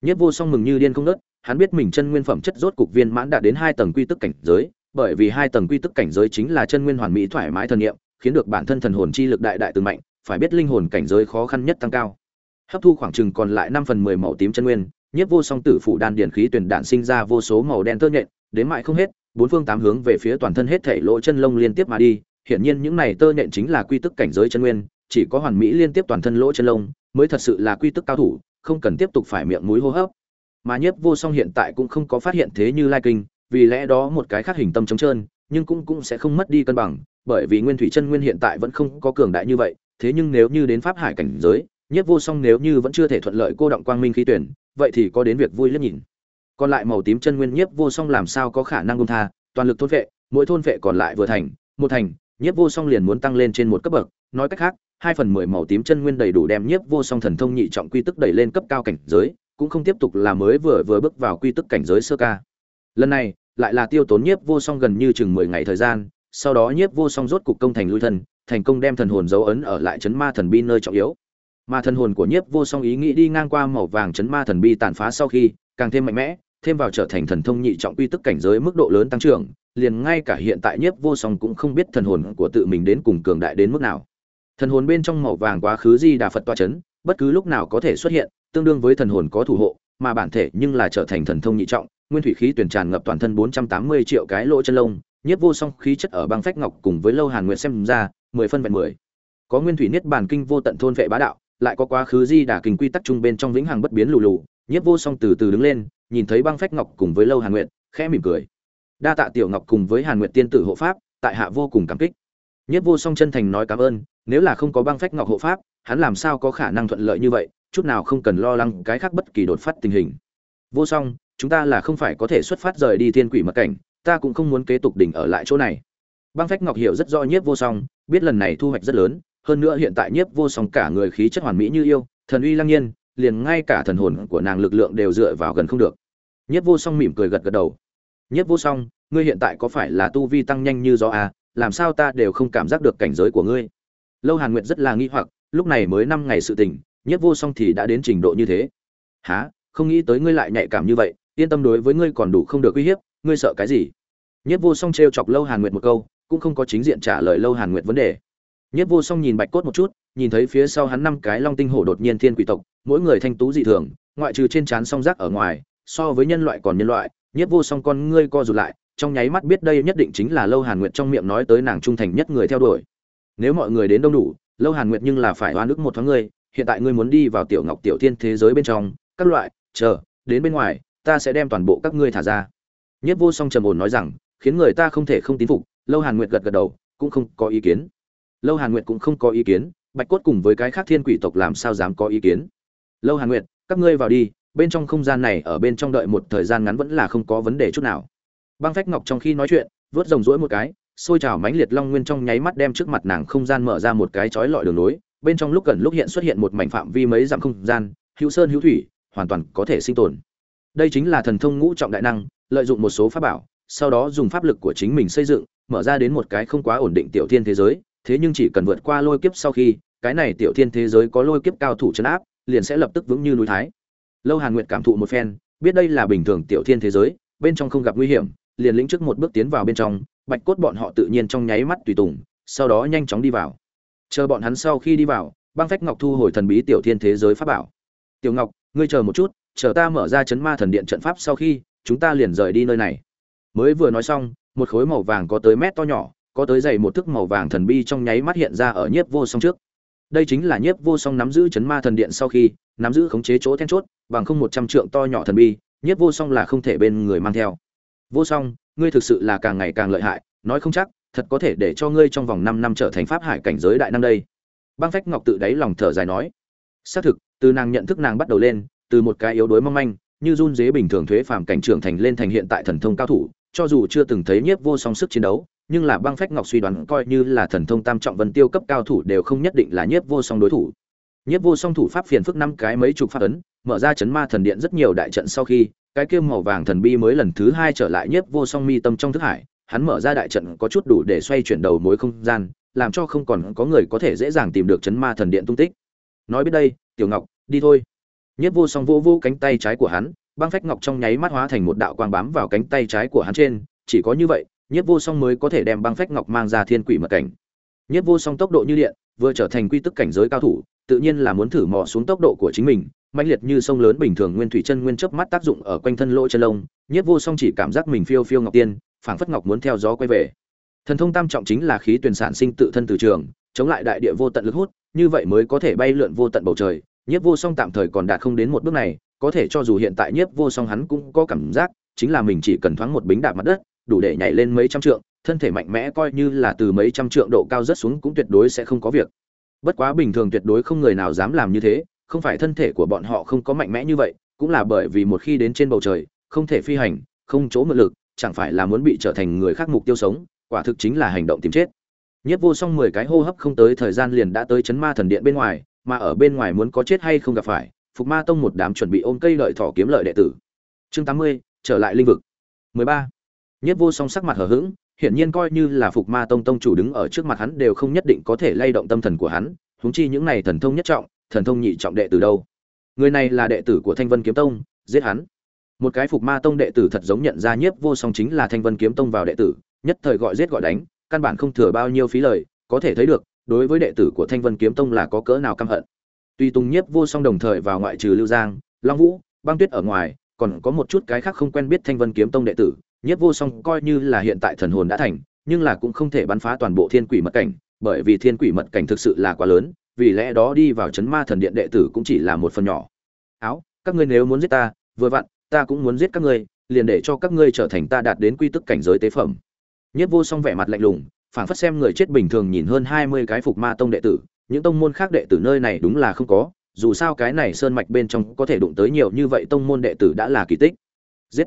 Nhiếp vô song mừng như điên không ngớt, hắn biết mình chân nguyên phẩm chất rốt cục viên mãn đạt đến hai tầng quy tức cảnh giới bởi vì hai tầng quy tức cảnh giới chính là chân nguyên hoàn mỹ thoải mái thần niệm, khiến được bản thân thần hồn chi lực đại đại từng mạnh, phải biết linh hồn cảnh giới khó khăn nhất tăng cao. Hấp thu khoảng chừng còn lại năm phần mười màu tím chân nguyên, nhiếp vô song tử phụ đan điển khí tuyển đạn sinh ra vô số màu đen tơ nhện, đến mại không hết, bốn phương tám hướng về phía toàn thân hết thảy lỗ chân lông liên tiếp mà đi, hiển nhiên những này tơ nhện chính là quy tức cảnh giới chân nguyên, chỉ có hoàn mỹ liên tiếp toàn thân lỗ chân lông mới thật sự là quy tức cao thủ, không cần tiếp tục phải miệng mũi hô hấp. Mà nhiếp vô song hiện tại cũng không có phát hiện thế như lai kinh vì lẽ đó một cái khác hình tâm trống trơn, nhưng cũng cũng sẽ không mất đi cân bằng, bởi vì nguyên thủy chân nguyên hiện tại vẫn không có cường đại như vậy, thế nhưng nếu như đến pháp hải cảnh giới nhiếp vô song nếu như vẫn chưa thể thuận lợi cô động quang minh khí tuyển, vậy thì có đến việc vui liếc nhìn. Còn lại màu tím chân nguyên nhiếp vô song làm sao có khả năng công tha, toàn lực thôn vệ, mỗi thôn vệ còn lại vừa thành, một thành nhiếp vô song liền muốn tăng lên trên một cấp bậc, nói cách khác, hai phần mười màu tím chân nguyên đầy đủ đem nhiếp vô song thần thông nhị trọng quy tức đẩy lên cấp cao cảnh giới, cũng không tiếp tục là mới vừa vừa bước vào quy tức cảnh giới sơ ca. Lần này lại là tiêu tốn nhiếp vô song gần như chừng mười ngày thời gian, sau đó nhiếp vô song rốt cục công thành lui thân, thành công đem thần hồn dấu ấn ở lại chấn ma thần bi nơi trọng yếu. Mà thần hồn của nhiếp vô song ý nghĩ đi ngang qua màu vàng chấn ma thần bi tàn phá sau khi, càng thêm mạnh mẽ, thêm vào trở thành thần thông nhị trọng uy tức cảnh giới mức độ lớn tăng trưởng, liền ngay cả hiện tại nhiếp vô song cũng không biết thần hồn của tự mình đến cùng cường đại đến mức nào. Thần hồn bên trong màu vàng quá khứ di đà phật toa chấn, bất cứ lúc nào có thể xuất hiện, tương đương với thần hồn có thủ hộ, mà bản thể nhưng là trở thành thần thông nhị trọng nguyên thủy khí tuyển tràn ngập toàn thân 480 triệu cái lỗ chân lông, nhiếp vô song khí chất ở băng phách ngọc cùng với lâu hàn nguyệt xem ra, mười phân vẹn mười. Có nguyên thủy niết bàn kinh vô tận thôn vệ bá đạo, lại có quá khứ di đà kinh quy tắc trung bên trong vĩnh hằng bất biến lù lù, nhiếp vô song từ từ đứng lên, nhìn thấy băng phách ngọc cùng với lâu hàn Nguyệt, khẽ mỉm cười. Đa tạ tiểu ngọc cùng với hàn Nguyệt tiên tử hộ pháp, tại hạ vô cùng cảm kích. Nhiếp vô song chân thành nói cảm ơn, nếu là không có băng phách ngọc hộ pháp, hắn làm sao có khả năng thuận lợi như vậy, chút nào không cần lo lắng cái khác bất kỳ đột phát tình hình. Vô song chúng ta là không phải có thể xuất phát rời đi thiên quỷ mật cảnh, ta cũng không muốn kế tục đỉnh ở lại chỗ này. Băng phách ngọc hiểu rất rõ nhiếp vô song, biết lần này thu hoạch rất lớn, hơn nữa hiện tại nhiếp vô song cả người khí chất hoàn mỹ như yêu, thần uy lăng nhiên, liền ngay cả thần hồn của nàng lực lượng đều dựa vào gần không được. Nhiếp vô song mỉm cười gật gật đầu. Nhiếp vô song, ngươi hiện tại có phải là tu vi tăng nhanh như gió à làm sao ta đều không cảm giác được cảnh giới của ngươi? Lâu hàn nguyệt rất là nghi hoặc, lúc này mới năm ngày sự tình, nhiếp vô song thì đã đến trình độ như thế. Há không nghĩ tới ngươi lại nhạy cảm như vậy yên tâm đối với ngươi còn đủ không được uy hiếp ngươi sợ cái gì Nhất vô song t chọc lâu hàn nguyệt một câu cũng không có chính diện trả lời lâu hàn nguyệt vấn đề Nhất Vô Song nhìn Bạch Cốt một chút, nhìn thấy phía sau hắn năm cái long tinh hổ đột nhiên thiên quỷ tộc, mỗi người thanh tú dị thường, ngoại trừ trên trán song rác ở ngoài, so với nhân loại còn nhân loại, Nhất Vô Song con ngươi co rụt lại, trong nháy mắt biết đây nhất định chính là Lâu Hàn Nguyệt trong miệng nói tới nàng trung thành nhất người theo đuổi. Nếu mọi người đến đông đủ, Lâu Hàn Nguyệt nhưng là phải oan ức một thoáng ngươi, hiện tại ngươi muốn đi vào Tiểu Ngọc Tiểu Thiên thế giới bên trong, các loại, chờ, đến bên ngoài, ta sẽ đem toàn bộ các ngươi thả ra. Nhất Vô Song trầm ổn nói rằng, khiến người ta không thể không tín phục, Lâu Hàn Nguyệt gật gật đầu, cũng không có ý kiến. Lâu hàn nguyệt cũng không có ý kiến bạch cốt cùng với cái khác thiên quỷ tộc làm sao dám có ý kiến. Lâu hàn nguyệt các ngươi vào đi bên trong không gian này ở bên trong đợi một thời gian ngắn vẫn là không có vấn đề chút nào. Băng phách ngọc trong khi nói chuyện vớt rồng rỗi một cái xôi trào mãnh liệt long nguyên trong nháy mắt đem trước mặt nàng không gian mở ra một cái chói lọi đường nối bên trong lúc gần lúc hiện xuất hiện một mảnh phạm vi mấy dặm không gian hữu sơn hữu thủy hoàn toàn có thể sinh tồn đây chính là thần thông ngũ trọng đại năng, lợi dụng một số pháp bảo, sau đó dùng pháp lực của chính mình xây dựng, mở ra đến một cái không quá ổn định tiểu thiên thế giới, thế nhưng chỉ cần vượt qua lôi kiếp sau khi, cái này tiểu thiên thế giới có lôi kiếp cao thủ chấn áp, liền sẽ lập tức vững như núi thái. Lâu hàn nguyệt cảm thụ một phen, biết đây là bình thường tiểu thiên thế giới, bên trong không gặp nguy hiểm, liền lĩnh trước một bước tiến vào bên trong, bạch cốt bọn họ tự nhiên trong nháy mắt tùy tùng, sau đó nhanh chóng đi vào. Chờ bọn hắn sau khi đi vào, băng phách ngọc thu hồi thần bí tiểu thiên thế giới pháp bảo. Tiểu ngọc, ngươi chờ một chút chờ ta mở ra chấn ma thần điện trận pháp sau khi, chúng ta liền rời đi nơi này. Mới vừa nói xong, một khối màu vàng có tới mét to nhỏ, có tới dày một thức màu vàng thần bi trong nháy mắt hiện ra ở nhiếp vô song trước. Đây chính là nhiếp vô song nắm giữ chấn ma thần điện sau khi, nắm giữ khống chế chỗ then chốt, bằng không một trăm trượng to nhỏ thần bi, nhiếp vô song là không thể bên người mang theo. Vô song, ngươi thực sự là càng ngày càng lợi hại, nói không chắc, thật có thể để cho ngươi trong vòng năm năm trở thành pháp hải cảnh giới đại năm đây. Băng phách ngọc tự đáy lòng thở dài nói. Xác thực, từ nàng nhận thức nàng bắt đầu lên từ một cái yếu đuối mong manh, như run dế bình thường thuế phàm cảnh trưởng thành lên thành hiện tại thần thông cao thủ, cho dù chưa từng thấy nhiếp vô song sức chiến đấu, nhưng là băng phách ngọc suy đoán coi như là thần thông tam trọng vân tiêu cấp cao thủ đều không nhất định là nhiếp vô song đối thủ. Nhiếp vô song thủ pháp phiền phức năm cái mấy chục pháp ấn, mở ra chấn ma thần điện rất nhiều đại trận sau khi, cái kia màu vàng thần bi mới lần thứ hai trở lại nhiếp vô song mi tâm trong thức hải, hắn mở ra đại trận có chút đủ để xoay chuyển đầu mối không gian, làm cho không còn có người có thể dễ dàng tìm được chấn ma thần điện tung tích. Nói biết đây, tiểu ngọc, đi thôi nhiếp vô song vô vô cánh tay trái của hắn băng phách ngọc trong nháy mắt hóa thành một đạo quang bám vào cánh tay trái của hắn trên chỉ có như vậy Nhất Vô Song mới có thể đem băng phách ngọc mang ra thiên quỷ mật cảnh. Nhất Vô Song tốc độ như điện, vừa trở thành quy tức cảnh giới cao thủ, tự nhiên là muốn thử mò xuống tốc độ của chính mình, mãnh liệt như sông lớn bình thường nguyên thủy chân nguyên chớp mắt tác dụng ở quanh thân lỗ chân lông, Nhất Vô Song chỉ cảm giác mình phiêu phiêu ngọc tiên, phảng phất ngọc muốn theo gió quay về. Thần thông tam trọng chính là khí tuyển sản sinh tự thân từ trường, chống lại đại địa vô tận lực hút, như vậy mới có thể bay lượn vô tận bầu trời nhiếp Vô Song tạm thời còn đạt không đến một bước này, có thể cho dù hiện tại nhiếp Vô Song hắn cũng có cảm giác, chính là mình chỉ cần thoáng một bính đạp mặt đất, đủ để nhảy lên mấy trăm trượng, thân thể mạnh mẽ coi như là từ mấy trăm trượng độ cao rất xuống cũng tuyệt đối sẽ không có việc. Bất quá bình thường tuyệt đối không người nào dám làm như thế, không phải thân thể của bọn họ không có mạnh mẽ như vậy, cũng là bởi vì một khi đến trên bầu trời, không thể phi hành, không chỗ mượn lực, chẳng phải là muốn bị trở thành người khác mục tiêu sống, quả thực chính là hành động tìm chết. Nhất vô song 10 cái hô hấp không tới thời gian liền đã tới chấn ma thần điện bên ngoài, mà ở bên ngoài muốn có chết hay không gặp phải, Phục Ma tông một đám chuẩn bị ôm cây lợi thỏ kiếm lợi đệ tử. Chương 80, trở lại linh vực. 13. Nhất Vô Song sắc mặt hờ hững, hiển nhiên coi như là Phục Ma Tông tông chủ đứng ở trước mặt hắn đều không nhất định có thể lay động tâm thần của hắn, huống chi những này thần thông nhất trọng, thần thông nhị trọng đệ tử đâu. Người này là đệ tử của Thanh Vân Kiếm Tông, giết hắn. Một cái Phục Ma Tông đệ tử thật giống nhận ra Nhiếp Vô Song chính là Thanh Vân Kiếm Tông vào đệ tử, nhất thời gọi giết gọi đánh, căn bản không thừa bao nhiêu phí lời, có thể thấy được, đối với đệ tử của Thanh Vân Kiếm Tông là có cỡ nào căm hận. Tuy Tùng Nhiếp Vô Song đồng thời vào ngoại trừ Lưu Giang, Long Vũ, Băng Tuyết ở ngoài, còn có một chút cái khác không quen biết Thanh Vân Kiếm Tông đệ tử, Nhiếp Vô Song coi như là hiện tại thần hồn đã thành, nhưng là cũng không thể bắn phá toàn bộ thiên quỷ mật cảnh, bởi vì thiên quỷ mật cảnh thực sự là quá lớn vì lẽ đó đi vào chấn ma thần điện đệ tử cũng chỉ là một phần nhỏ áo các ngươi nếu muốn giết ta vừa vặn ta cũng muốn giết các ngươi liền để cho các ngươi trở thành ta đạt đến quy tức cảnh giới tế phẩm nhất vô song vẻ mặt lạnh lùng phảng phất xem người chết bình thường nhìn hơn hai mươi cái phục ma tông đệ tử, những tông môn khác đệ tử nơi này đúng là không có, dù sao cái này sơn mạch bên trong có thể đụng tới nhiều như vậy tông môn đệ tử đã là kỳ tích. Giết!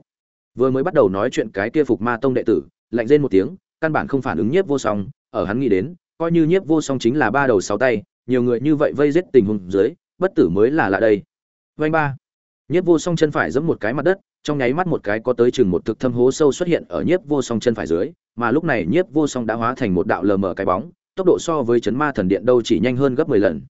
Vừa mới bắt đầu nói chuyện cái kia phục ma tông đệ tử, lạnh rên một tiếng, căn bản không phản ứng nhiếp vô song, ở hắn nghĩ đến, coi như nhiếp vô song chính là ba đầu sáu tay, nhiều người như vậy vây giết tình huống dưới, bất tử mới là lạ đây. Vành ba! Nhiếp vô song chân phải giẫm một cái mặt đất trong nháy mắt một cái có tới chừng một thực thâm hố sâu xuất hiện ở nhiếp vô song chân phải dưới, mà lúc này nhiếp vô song đã hóa thành một đạo lờ mờ cái bóng, tốc độ so với chấn ma thần điện đâu chỉ nhanh hơn gấp mười lần.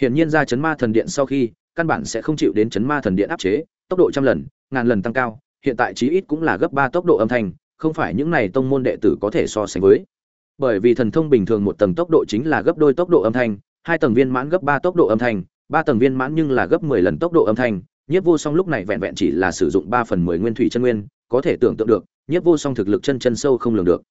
Hiển nhiên ra chấn ma thần điện sau khi, căn bản sẽ không chịu đến chấn ma thần điện áp chế, tốc độ trăm lần, ngàn lần tăng cao, hiện tại chí ít cũng là gấp ba tốc độ âm thanh, không phải những này tông môn đệ tử có thể so sánh với. Bởi vì thần thông bình thường một tầng tốc độ chính là gấp đôi tốc độ âm thanh, hai tầng viên mãn gấp ba tốc độ âm thanh, ba tầng viên mãn nhưng là gấp mười lần tốc độ âm thanh nhiếp vô song lúc này vẹn vẹn chỉ là sử dụng ba phần mười nguyên thủy chân nguyên, có thể tưởng tượng được, nhiếp vô song thực lực chân chân sâu không lường được.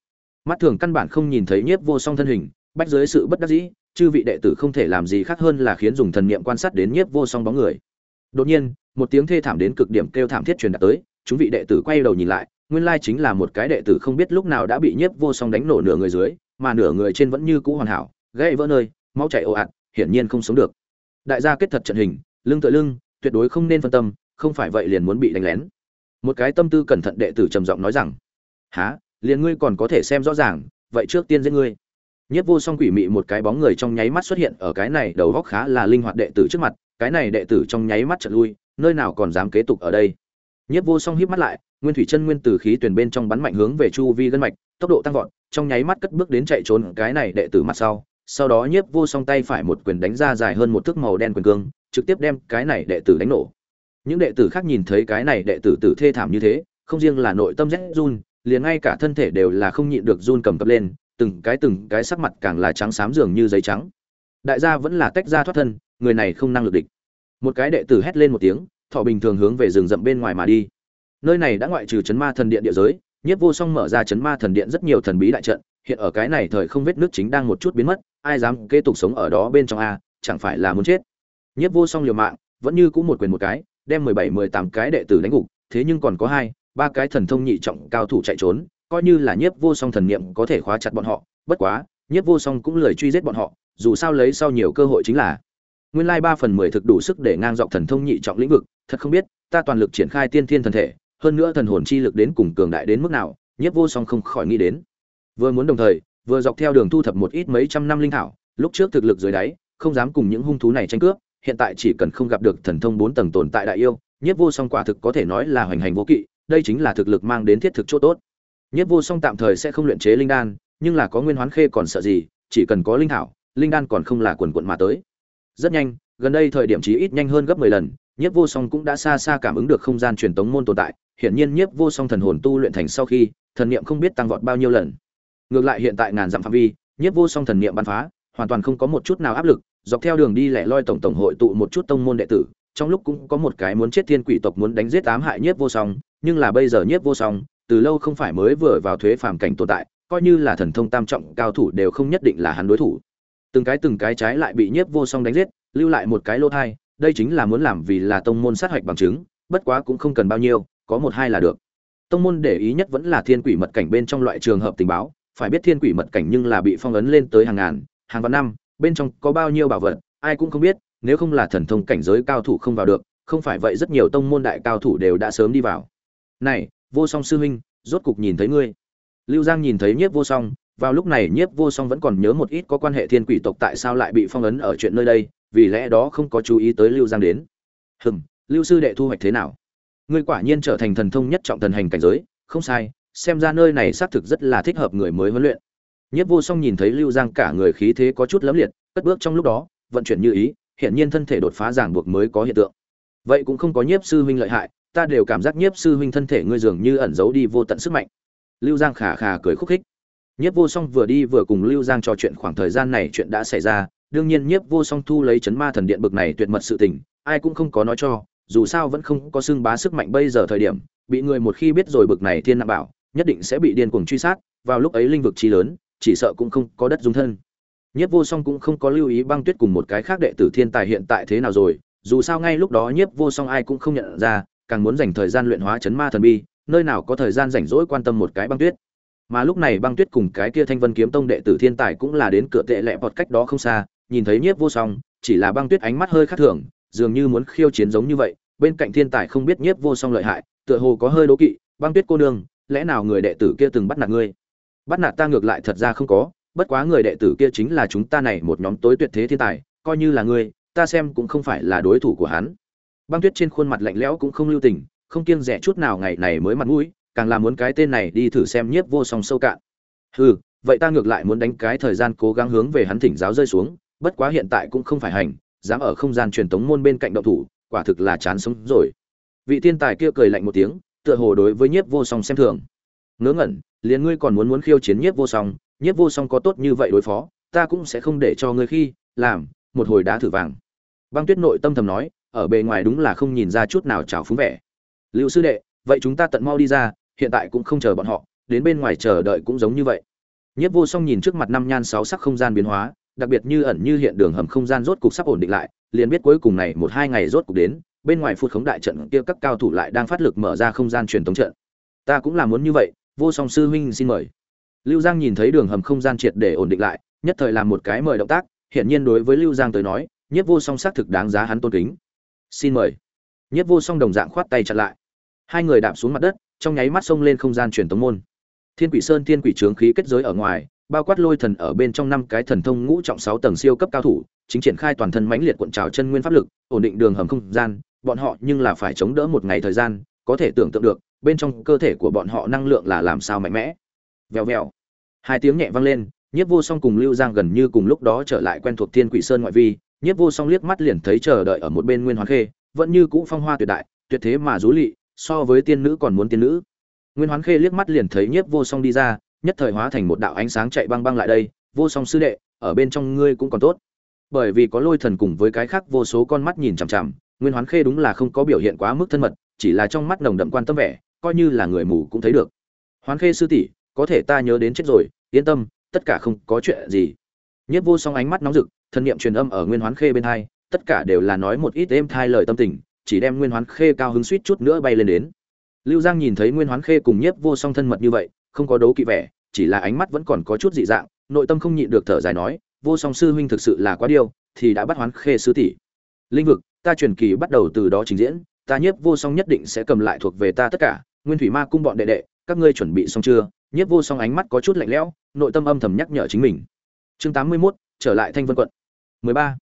Mắt thường căn bản không nhìn thấy nhiếp vô song thân hình, bách dưới sự bất đắc dĩ, chư vị đệ tử không thể làm gì khác hơn là khiến dùng thần niệm quan sát đến nhiếp vô song bóng người. Đột nhiên, một tiếng thê thảm đến cực điểm kêu thảm thiết truyền đạt tới, chúng vị đệ tử quay đầu nhìn lại, nguyên lai chính là một cái đệ tử không biết lúc nào đã bị nhiếp vô song đánh nổ nửa người dưới, mà nửa người trên vẫn như cũ hoàn hảo, gãy vỡ nơi, máu chảy ồ ạt, hiển nhiên không sống được. Đại gia kết thật trận hình, lưng tựa lưng tuyệt đối không nên phân tâm, không phải vậy liền muốn bị đánh lén. Một cái tâm tư cẩn thận đệ tử trầm giọng nói rằng há liền ngươi còn có thể xem rõ ràng, vậy trước tiên giết ngươi. Nhất vô song quỷ mị một cái bóng người trong nháy mắt xuất hiện ở cái này đầu góc khá là linh hoạt đệ tử trước mặt, cái này đệ tử trong nháy mắt chợt lui, nơi nào còn dám kế tục ở đây. Nhất vô song híp mắt lại, nguyên thủy chân nguyên từ khí tuyển bên trong bắn mạnh hướng về chu vi gân mạch, tốc độ tăng vọt, trong nháy mắt cất bước đến chạy trốn cái này đệ tử mặt sau. Sau đó nhiếp vô song tay phải một quyền đánh ra dài hơn một thước màu đen quyền cương trực tiếp đem cái này đệ tử đánh nổ. Những đệ tử khác nhìn thấy cái này đệ tử tử thê thảm như thế, không riêng là nội tâm rét run, liền ngay cả thân thể đều là không nhịn được run cầm cập lên, từng cái từng cái sắc mặt càng là trắng xám dường như giấy trắng. Đại gia vẫn là tách ra thoát thân, người này không năng lực địch. Một cái đệ tử hét lên một tiếng, thọ bình thường hướng về rừng rậm bên ngoài mà đi. Nơi này đã ngoại trừ chấn ma thần điện địa giới, nhiếp vô song mở ra chấn ma thần điện rất nhiều thần bí đại trận, hiện ở cái này thời không vết nước chính đang một chút biến mất, ai dám kế tục sống ở đó bên trong a, chẳng phải là muốn chết nhiếp vô song liều mạng, vẫn như cũng một quyền một cái, đem mười bảy, mười tám cái đệ tử đánh gục, thế nhưng còn có hai, ba cái thần thông nhị trọng cao thủ chạy trốn, coi như là nhiếp vô song thần niệm có thể khóa chặt bọn họ, bất quá, nhiếp vô song cũng lười truy giết bọn họ, dù sao lấy sau nhiều cơ hội chính là nguyên lai ba phần mười thực đủ sức để ngang dọc thần thông nhị trọng lĩnh vực, thật không biết, ta toàn lực triển khai tiên thiên thần thể, hơn nữa thần hồn chi lực đến cùng cường đại đến mức nào, nhiếp vô song không khỏi nghĩ đến. Vừa muốn đồng thời, vừa dọc theo đường thu thập một ít mấy trăm năm linh thảo, lúc trước thực lực dưới đáy, không dám cùng những hung thú này tranh cướp hiện tại chỉ cần không gặp được thần thông bốn tầng tồn tại đại yêu, nhiếp vô song quả thực có thể nói là hoành hành vô kỵ, đây chính là thực lực mang đến thiết thực chỗ tốt. Nhiếp vô song tạm thời sẽ không luyện chế linh đan, nhưng là có nguyên hoán khê còn sợ gì, chỉ cần có linh thảo, linh đan còn không là quần quận mà tới. Rất nhanh, gần đây thời điểm chí ít nhanh hơn gấp mười lần, nhiếp vô song cũng đã xa xa cảm ứng được không gian truyền tống môn tồn tại, hiển nhiên nhiếp vô song thần hồn tu luyện thành sau khi, thần niệm không biết tăng vọt bao nhiêu lần. Ngược lại hiện tại ngàn dặm phạm vi, nhiếp vô song thần niệm bắn phá, hoàn toàn không có một chút nào áp lực dọc theo đường đi lẻ loi tổng tổng hội tụ một chút tông môn đệ tử, trong lúc cũng có một cái muốn chết thiên quỷ tộc muốn đánh giết ám hại nhiếp vô song, nhưng là bây giờ nhiếp vô song, từ lâu không phải mới vừa vào thuế phàm cảnh tồn tại, coi như là thần thông tam trọng cao thủ đều không nhất định là hắn đối thủ. Từng cái từng cái trái lại bị nhiếp vô song đánh giết, lưu lại một cái lô thai, đây chính là muốn làm vì là tông môn sát hạch bằng chứng, bất quá cũng không cần bao nhiêu, có một hai là được. Tông môn để ý nhất vẫn là thiên quỷ mật cảnh bên trong loại trường hợp tình báo, phải biết thiên quỷ mật cảnh nhưng là bị phong ấn lên tới hàng ngàn, hàng vạn năm bên trong có bao nhiêu bảo vật, ai cũng không biết, nếu không là thần thông cảnh giới cao thủ không vào được, không phải vậy rất nhiều tông môn đại cao thủ đều đã sớm đi vào. Này, vô song sư huynh, rốt cục nhìn thấy ngươi. Lưu giang nhìn thấy nhiếp vô song, vào lúc này nhiếp vô song vẫn còn nhớ một ít có quan hệ thiên quỷ tộc tại sao lại bị phong ấn ở chuyện nơi đây, vì lẽ đó không có chú ý tới lưu giang đến. Hừm, lưu sư đệ thu hoạch thế nào? Ngươi quả nhiên trở thành thần thông nhất trọng thần hành cảnh giới, không sai, xem ra nơi này xác thực rất là thích hợp người mới huấn luyện. Nhiếp vô song nhìn thấy lưu giang cả người khí thế có chút lấm liệt, cất bước trong lúc đó, vận chuyển như ý hiện nhiên thân thể đột phá giảng buộc mới có hiện tượng. Vậy cũng không có nhiếp sư huynh lợi hại, ta đều cảm giác nhiếp sư huynh thân thể ngươi dường như ẩn giấu đi vô tận sức mạnh. Lưu giang khà khà cười khúc khích. Nhiếp vô song vừa đi vừa cùng lưu giang trò chuyện khoảng thời gian này chuyện đã xảy ra, đương nhiên nhiếp vô song thu lấy chấn ma thần điện bực này tuyệt mật sự tình, ai cũng không có nói cho, dù sao vẫn không có xương bá sức mạnh bây giờ thời điểm, bị người một khi biết rồi bực này thiên nặng bảo, nhất định sẽ bị điên cuồng truy sát, vào lúc ấy linh vực chi lớn chỉ sợ cũng không có đất dung thân Nhiếp Vô Song cũng không có lưu ý Băng Tuyết cùng một cái khác đệ tử thiên tài hiện tại thế nào rồi, dù sao ngay lúc đó Nhiếp Vô Song ai cũng không nhận ra, càng muốn dành thời gian luyện hóa chấn ma thần bi, nơi nào có thời gian rảnh rỗi quan tâm một cái Băng Tuyết. Mà lúc này Băng Tuyết cùng cái kia Thanh Vân kiếm tông đệ tử thiên tài cũng là đến cửa tệ lệ bọt cách đó không xa, nhìn thấy Nhiếp Vô Song, chỉ là Băng Tuyết ánh mắt hơi khác thường, dường như muốn khiêu chiến giống như vậy, bên cạnh thiên tài không biết Nhiếp Vô Song lợi hại, tựa hồ có hơi đố kỵ, Băng Tuyết cô nương, lẽ nào người đệ tử kia từng bắt nạt ngươi? Bắt nạt ta ngược lại thật ra không có, bất quá người đệ tử kia chính là chúng ta này một nhóm tối tuyệt thế thiên tài coi như là ngươi ta xem cũng không phải là đối thủ của hắn. Băng tuyết trên khuôn mặt lạnh lẽo cũng không lưu tình không kiêng rẻ chút nào ngày này mới mặt mũi càng là muốn cái tên này đi thử xem nhiếp vô song sâu cạn. Hừ vậy ta ngược lại muốn đánh cái thời gian cố gắng hướng về hắn thỉnh giáo rơi xuống bất quá hiện tại cũng không phải hành dám ở không gian truyền tống môn bên cạnh động thủ quả thực là chán sống rồi. Vị thiên tài kia cười lạnh một tiếng tựa hồ đối với nhiếp vô song xem thường. Ngớ ngẩn liền ngươi còn muốn muốn khiêu chiến nhiếp vô song, nhiếp vô song có tốt như vậy đối phó, ta cũng sẽ không để cho ngươi khi làm một hồi đá thử vàng. Băng tuyết nội tâm thầm nói, ở bề ngoài đúng là không nhìn ra chút nào trào phúng vẻ. Liệu sư đệ, vậy chúng ta tận mau đi ra, hiện tại cũng không chờ bọn họ, đến bên ngoài chờ đợi cũng giống như vậy. Nhiếp vô song nhìn trước mặt năm nhan sáu sắc không gian biến hóa, đặc biệt như ẩn như hiện đường hầm không gian rốt cục sắp ổn định lại, liền biết cuối cùng này một hai ngày rốt cục đến, bên ngoài phút khống đại trận kia các cao thủ lại đang phát lực mở ra không gian truyền tống trận. Ta cũng là muốn như vậy vô song sư huynh xin mời. Lưu giang nhìn thấy đường hầm không gian triệt để ổn định lại, nhất thời làm một cái mời động tác, hiển nhiên đối với lưu giang tới nói, nhất vô song xác thực đáng giá hắn tôn kính. Xin mời. Nhất vô song đồng dạng khoát tay chặn lại. Hai người đạp xuống mặt đất, trong nháy mắt xông lên không gian truyền tống môn. Thiên quỷ sơn, thiên quỷ trướng khí kết giới ở ngoài, bao quát lôi thần ở bên trong năm cái thần thông ngũ trọng sáu tầng siêu cấp cao thủ, chính triển khai toàn thân mãnh liệt cuộn trào chân nguyên pháp lực, ổn định đường hầm không gian, bọn họ nhưng là phải chống đỡ một ngày thời gian, có thể tưởng tượng được bên trong cơ thể của bọn họ năng lượng là làm sao mạnh mẽ? Vèo vèo. Hai tiếng nhẹ vang lên, nhiếp vô song cùng lưu giang gần như cùng lúc đó trở lại quen thuộc thiên quỷ sơn ngoại vi. Nhiếp vô song liếc mắt liền thấy chờ đợi ở một bên nguyên hoàn khê, vẫn như cũ phong hoa tuyệt đại, tuyệt thế mà rú lị, so với tiên nữ còn muốn tiên nữ. Nguyên hoán khê liếc mắt liền thấy nhiếp vô song đi ra, nhất thời hóa thành một đạo ánh sáng chạy băng băng lại đây. Vô song sư đệ, ở bên trong ngươi cũng còn tốt. Bởi vì có lôi thần cùng với cái khác vô số con mắt nhìn chằm chằm, nguyên hoán khê đúng là không có biểu hiện quá mức thân mật, chỉ là trong mắt nồng đậm quan tâm vẻ coi như là người mù cũng thấy được. Hoán khê sư tỷ, có thể ta nhớ đến chết rồi, yên tâm, tất cả không có chuyện gì. Nhất vô song ánh mắt nóng rực thân niệm truyền âm ở nguyên hoán khê bên hai, tất cả đều là nói một ít êm thai lời tâm tình, chỉ đem nguyên hoán khê cao hứng suýt chút nữa bay lên đến. Lưu giang nhìn thấy nguyên hoán khê cùng nhiếp vô song thân mật như vậy, không có đấu kỵ vẻ, chỉ là ánh mắt vẫn còn có chút dị dạng, nội tâm không nhịn được thở dài nói, vô song sư huynh thực sự là quá điêu, thì đã bắt hoán khê sư tỷ. Linh vực, ta truyền kỳ bắt đầu từ đó trình diễn, ta nhiếp vô song nhất định sẽ cầm lại thuộc về ta tất cả nguyên thủy ma cung bọn đệ đệ các ngươi chuẩn bị xong chưa? Nhiếp vô song ánh mắt có chút lạnh lẽo nội tâm âm thầm nhắc nhở chính mình. Chương tám mươi 81, trở lại thanh vân quận. 13.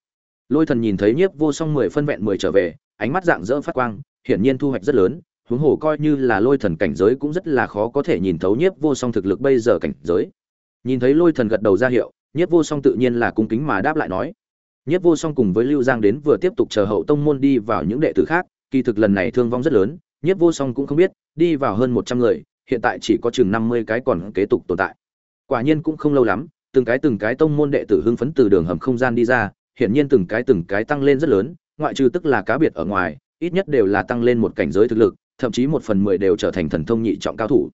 lôi thần nhìn thấy nhiếp vô song mười phân vẹn mười trở về ánh mắt dạng dỡ phát quang hiển nhiên thu hoạch rất lớn huống hồ coi như là lôi thần cảnh giới cũng rất là khó có thể nhìn thấu nhiếp vô song thực lực bây giờ cảnh giới. Nhìn thấy lôi thần gật đầu ra hiệu nhiếp vô song tự nhiên là cung kính mà đáp lại nói. Nhiếp vô song cùng với lưu giang đến vừa tiếp tục chờ hậu tông môn đi vào những đệ tử khác kỳ thực lần này thương vong rất lớn nhiếp vô song cũng không biết đi vào hơn một trăm người hiện tại chỉ có chừng năm mươi cái còn kế tục tồn tại. Quả nhiên cũng không lâu lắm, từng cái từng cái tông môn đệ tử hưng phấn từ đường hầm không gian đi ra, hiển nhiên từng cái từng cái tăng lên rất lớn, ngoại trừ tức là cá biệt ở ngoài, ít nhất đều là tăng lên một cảnh giới thực lực, thậm chí một phần mười đều trở thành thần thông nhị trọng cao thủ.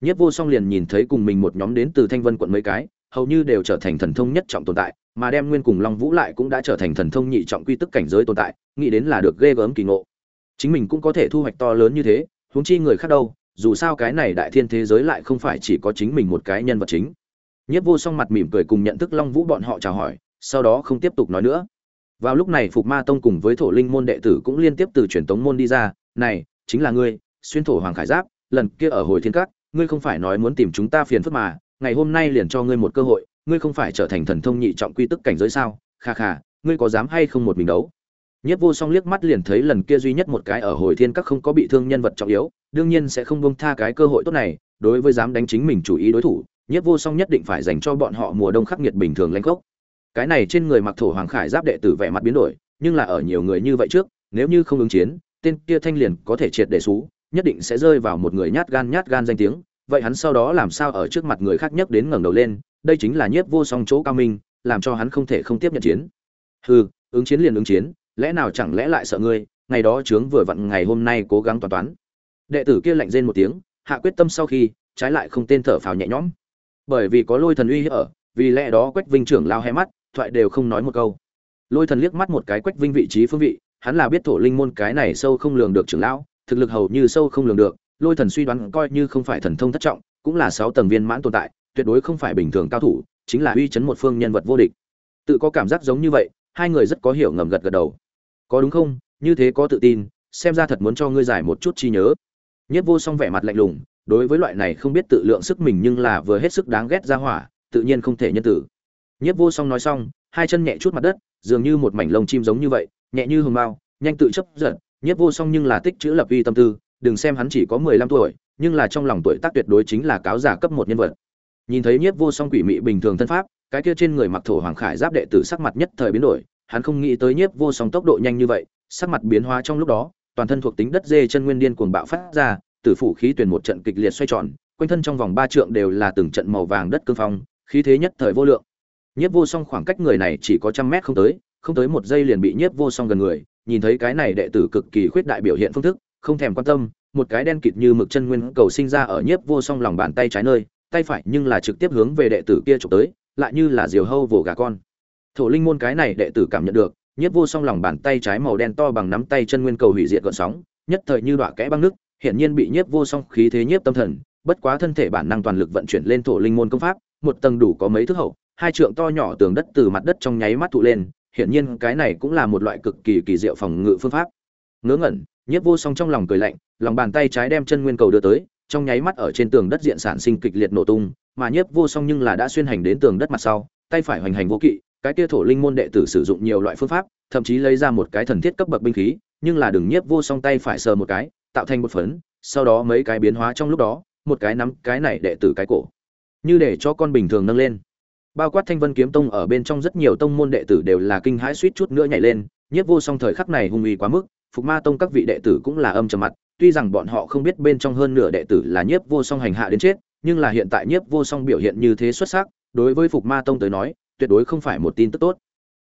Nhất Vô Song liền nhìn thấy cùng mình một nhóm đến từ Thanh Vân quận mấy cái, hầu như đều trở thành thần thông nhất trọng tồn tại, mà đem Nguyên cùng Long Vũ lại cũng đã trở thành thần thông nhị trọng quy tức cảnh giới tồn tại, nghĩ đến là được ghê gớm kỳ ngộ. Chính mình cũng có thể thu hoạch to lớn như thế, huống chi người khác đâu, dù sao cái này đại thiên thế giới lại không phải chỉ có chính mình một cái nhân vật chính. Nhất vô song mặt mỉm cười cùng nhận thức long vũ bọn họ chào hỏi sau đó không tiếp tục nói nữa. Vào lúc này phục ma tông cùng với thổ linh môn đệ tử cũng liên tiếp từ truyền tống môn đi ra này chính là ngươi xuyên thổ hoàng khải giáp lần kia ở hồi thiên cát ngươi không phải nói muốn tìm chúng ta phiền phức mà ngày hôm nay liền cho ngươi một cơ hội ngươi không phải trở thành thần thông nhị trọng quy tức cảnh giới sao? Kha kha ngươi có dám hay không một mình đấu? Nhất Vô Song liếc mắt liền thấy lần kia duy nhất một cái ở hồi thiên các không có bị thương nhân vật trọng yếu, đương nhiên sẽ không buông tha cái cơ hội tốt này, đối với dám đánh chính mình chủ ý đối thủ, Nhất Vô Song nhất định phải dành cho bọn họ mùa đông khắc nghiệt bình thường lãnh cốc. Cái này trên người mặc thổ hoàng khải giáp đệ tử vẻ mặt biến đổi, nhưng là ở nhiều người như vậy trước, nếu như không ứng chiến, tên kia thanh liền có thể triệt để sú, nhất định sẽ rơi vào một người nhát gan nhát gan danh tiếng, vậy hắn sau đó làm sao ở trước mặt người khác nhất đến ngẩng đầu lên, đây chính là Nhất Vô Song chỗ cao minh, làm cho hắn không thể không tiếp nhận chiến. Hừ, ứng chiến liền ứng chiến, lẽ nào chẳng lẽ lại sợ ngươi, ngày đó trướng vừa vặn ngày hôm nay cố gắng toán toán. Đệ tử kia lạnh rên một tiếng, hạ quyết tâm sau khi, trái lại không tên thở phào nhẹ nhõm. Bởi vì có lôi thần uy ở, vì lẽ đó quách vinh trưởng lao hé mắt, thoại đều không nói một câu. Lôi thần liếc mắt một cái quách vinh vị trí phương vị, hắn là biết thổ linh môn cái này sâu không lường được trưởng lão, thực lực hầu như sâu không lường được, lôi thần suy đoán coi như không phải thần thông thất trọng, cũng là sáu tầng viên mãn tồn tại, tuyệt đối không phải bình thường cao thủ, chính là uy chấn một phương nhân vật vô địch. Tự có cảm giác giống như vậy, hai người rất có hiểu ngầm gật gật đầu có đúng không? Như thế có tự tin, xem ra thật muốn cho ngươi giải một chút chi nhớ. Nhất vô song vẻ mặt lạnh lùng, đối với loại này không biết tự lượng sức mình nhưng là vừa hết sức đáng ghét ra hỏa, tự nhiên không thể nhân tử nhất vô song nói xong, hai chân nhẹ chút mặt đất, dường như một mảnh lông chim giống như vậy, nhẹ như hồng bao nhanh tự chấp giận. Nhất vô song nhưng là tích chữ lập uy tâm tư, đừng xem hắn chỉ có mười lăm tuổi, nhưng là trong lòng tuổi tác tuyệt đối chính là cáo giả cấp một nhân vật. Nhìn thấy nhiếp vô song quỷ mị bình thường thân pháp, cái kia trên người mặc thổ hoàng khải giáp đệ tử sắc mặt nhất thời biến đổi hắn không nghĩ tới nhiếp vô song tốc độ nhanh như vậy, sắc mặt biến hóa trong lúc đó, toàn thân thuộc tính đất dê chân nguyên điên cuồng bạo phát ra, tử phủ khí tuyển một trận kịch liệt xoay tròn, quanh thân trong vòng ba trượng đều là từng trận màu vàng đất cương phong, khí thế nhất thời vô lượng. Nhiếp vô song khoảng cách người này chỉ có trăm mét không tới không tới một giây liền bị nhiếp vô song gần người, nhìn thấy cái này đệ tử cực kỳ khuyết đại biểu hiện phương thức, không thèm quan tâm, một cái đen kịt như mực chân nguyên cầu sinh ra ở nhiếp vô song lòng bàn tay trái nơi, tay phải nhưng là trực tiếp hướng về đệ tử kia chụp tới, lại như là diều hâu vồ gà con thổ linh môn cái này đệ tử cảm nhận được nhất vô song lòng bàn tay trái màu đen to bằng nắm tay chân nguyên cầu hủy diệt gợn sóng, nhất thời như đọa kẽ băng nước, hiển nhiên bị nhiếp vô song khí thế nhiếp tâm thần, bất quá thân thể bản năng toàn lực vận chuyển lên thổ linh môn công pháp, một tầng đủ có mấy thước hậu, hai trượng to nhỏ tường đất từ mặt đất trong nháy mắt thụ lên, hiển nhiên cái này cũng là một loại cực kỳ kỳ diệu phòng ngự phương pháp. Ngớ ngẩn, nhiếp vô song trong lòng cười lạnh, lòng bàn tay trái đem chân nguyên cầu đưa tới, trong nháy mắt ở trên tường đất diện sản sinh kịch liệt nổ tung, mà nhiếp vô song nhưng là đã xuyên hành đến tường đất mặt sau, tay phải hoành hành vô kỵ cái kia thổ linh môn đệ tử sử dụng nhiều loại phương pháp, thậm chí lấy ra một cái thần thiết cấp bậc binh khí, nhưng là đừng nhiếp vô song tay phải sờ một cái, tạo thành một phấn, sau đó mấy cái biến hóa trong lúc đó, một cái nắm cái này đệ tử cái cổ. Như để cho con bình thường nâng lên. Bao quát thanh vân kiếm tông ở bên trong rất nhiều tông môn đệ tử đều là kinh hãi suýt chút nữa nhảy lên, nhiếp vô song thời khắc này hung uy quá mức, phục ma tông các vị đệ tử cũng là âm trầm mặt, tuy rằng bọn họ không biết bên trong hơn nửa đệ tử là nhiếp vô song hành hạ đến chết, nhưng là hiện tại nhiếp vô song biểu hiện như thế xuất sắc, đối với phục ma tông tới nói tuyệt đối không phải một tin tức tốt.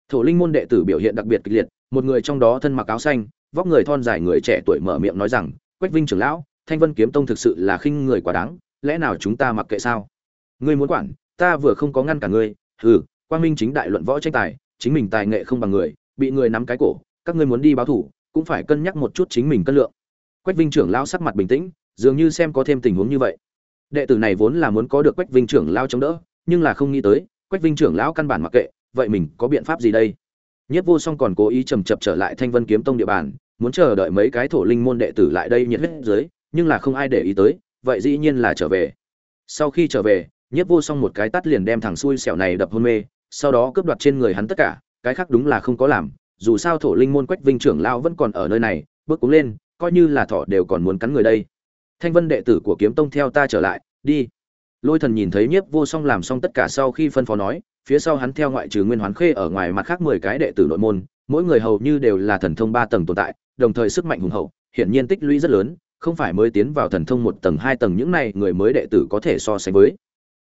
Thổ linh môn đệ tử biểu hiện đặc biệt kịch liệt, một người trong đó thân mặc áo xanh, vóc người thon dài người trẻ tuổi mở miệng nói rằng, quách vinh trưởng lão, thanh vân kiếm tông thực sự là khinh người quá đáng, lẽ nào chúng ta mặc kệ sao? Ngươi muốn quản, ta vừa không có ngăn cả ngươi. Hừ, quang minh chính đại luận võ tranh tài, chính mình tài nghệ không bằng người, bị người nắm cái cổ, các ngươi muốn đi báo thủ, cũng phải cân nhắc một chút chính mình cân lượng. Quách vinh trưởng lão sắc mặt bình tĩnh, dường như xem có thêm tình huống như vậy. Đệ tử này vốn là muốn có được quách vinh trưởng lão chống đỡ, nhưng là không nghĩ tới quách vinh trưởng lão căn bản mặc kệ, vậy mình có biện pháp gì đây? Nhất vô song còn cố ý trầm chập trở lại thanh vân kiếm tông địa bàn, muốn chờ đợi mấy cái thổ linh môn đệ tử lại đây nhiệt huyết dưới, nhưng là không ai để ý tới, vậy dĩ nhiên là trở về. Sau khi trở về, nhất vô song một cái tắt liền đem thằng xui xẻo này đập hôn mê, sau đó cướp đoạt trên người hắn tất cả, cái khác đúng là không có làm, dù sao thổ linh môn quách vinh trưởng lao vẫn còn ở nơi này, bước cúng lên, coi như là thỏ đều còn muốn cắn người đây. Thanh vân đệ tử của kiếm tông theo ta trở lại, đi lôi thần nhìn thấy nhiếp vô song làm xong tất cả sau khi phân phó nói, phía sau hắn theo ngoại trừ nguyên hoán khê ở ngoài mặt khác mười cái đệ tử nội môn, mỗi người hầu như đều là thần thông ba tầng tồn tại, đồng thời sức mạnh hùng hậu, hiển nhiên tích lũy rất lớn, không phải mới tiến vào thần thông một tầng hai tầng những này người mới đệ tử có thể so sánh với.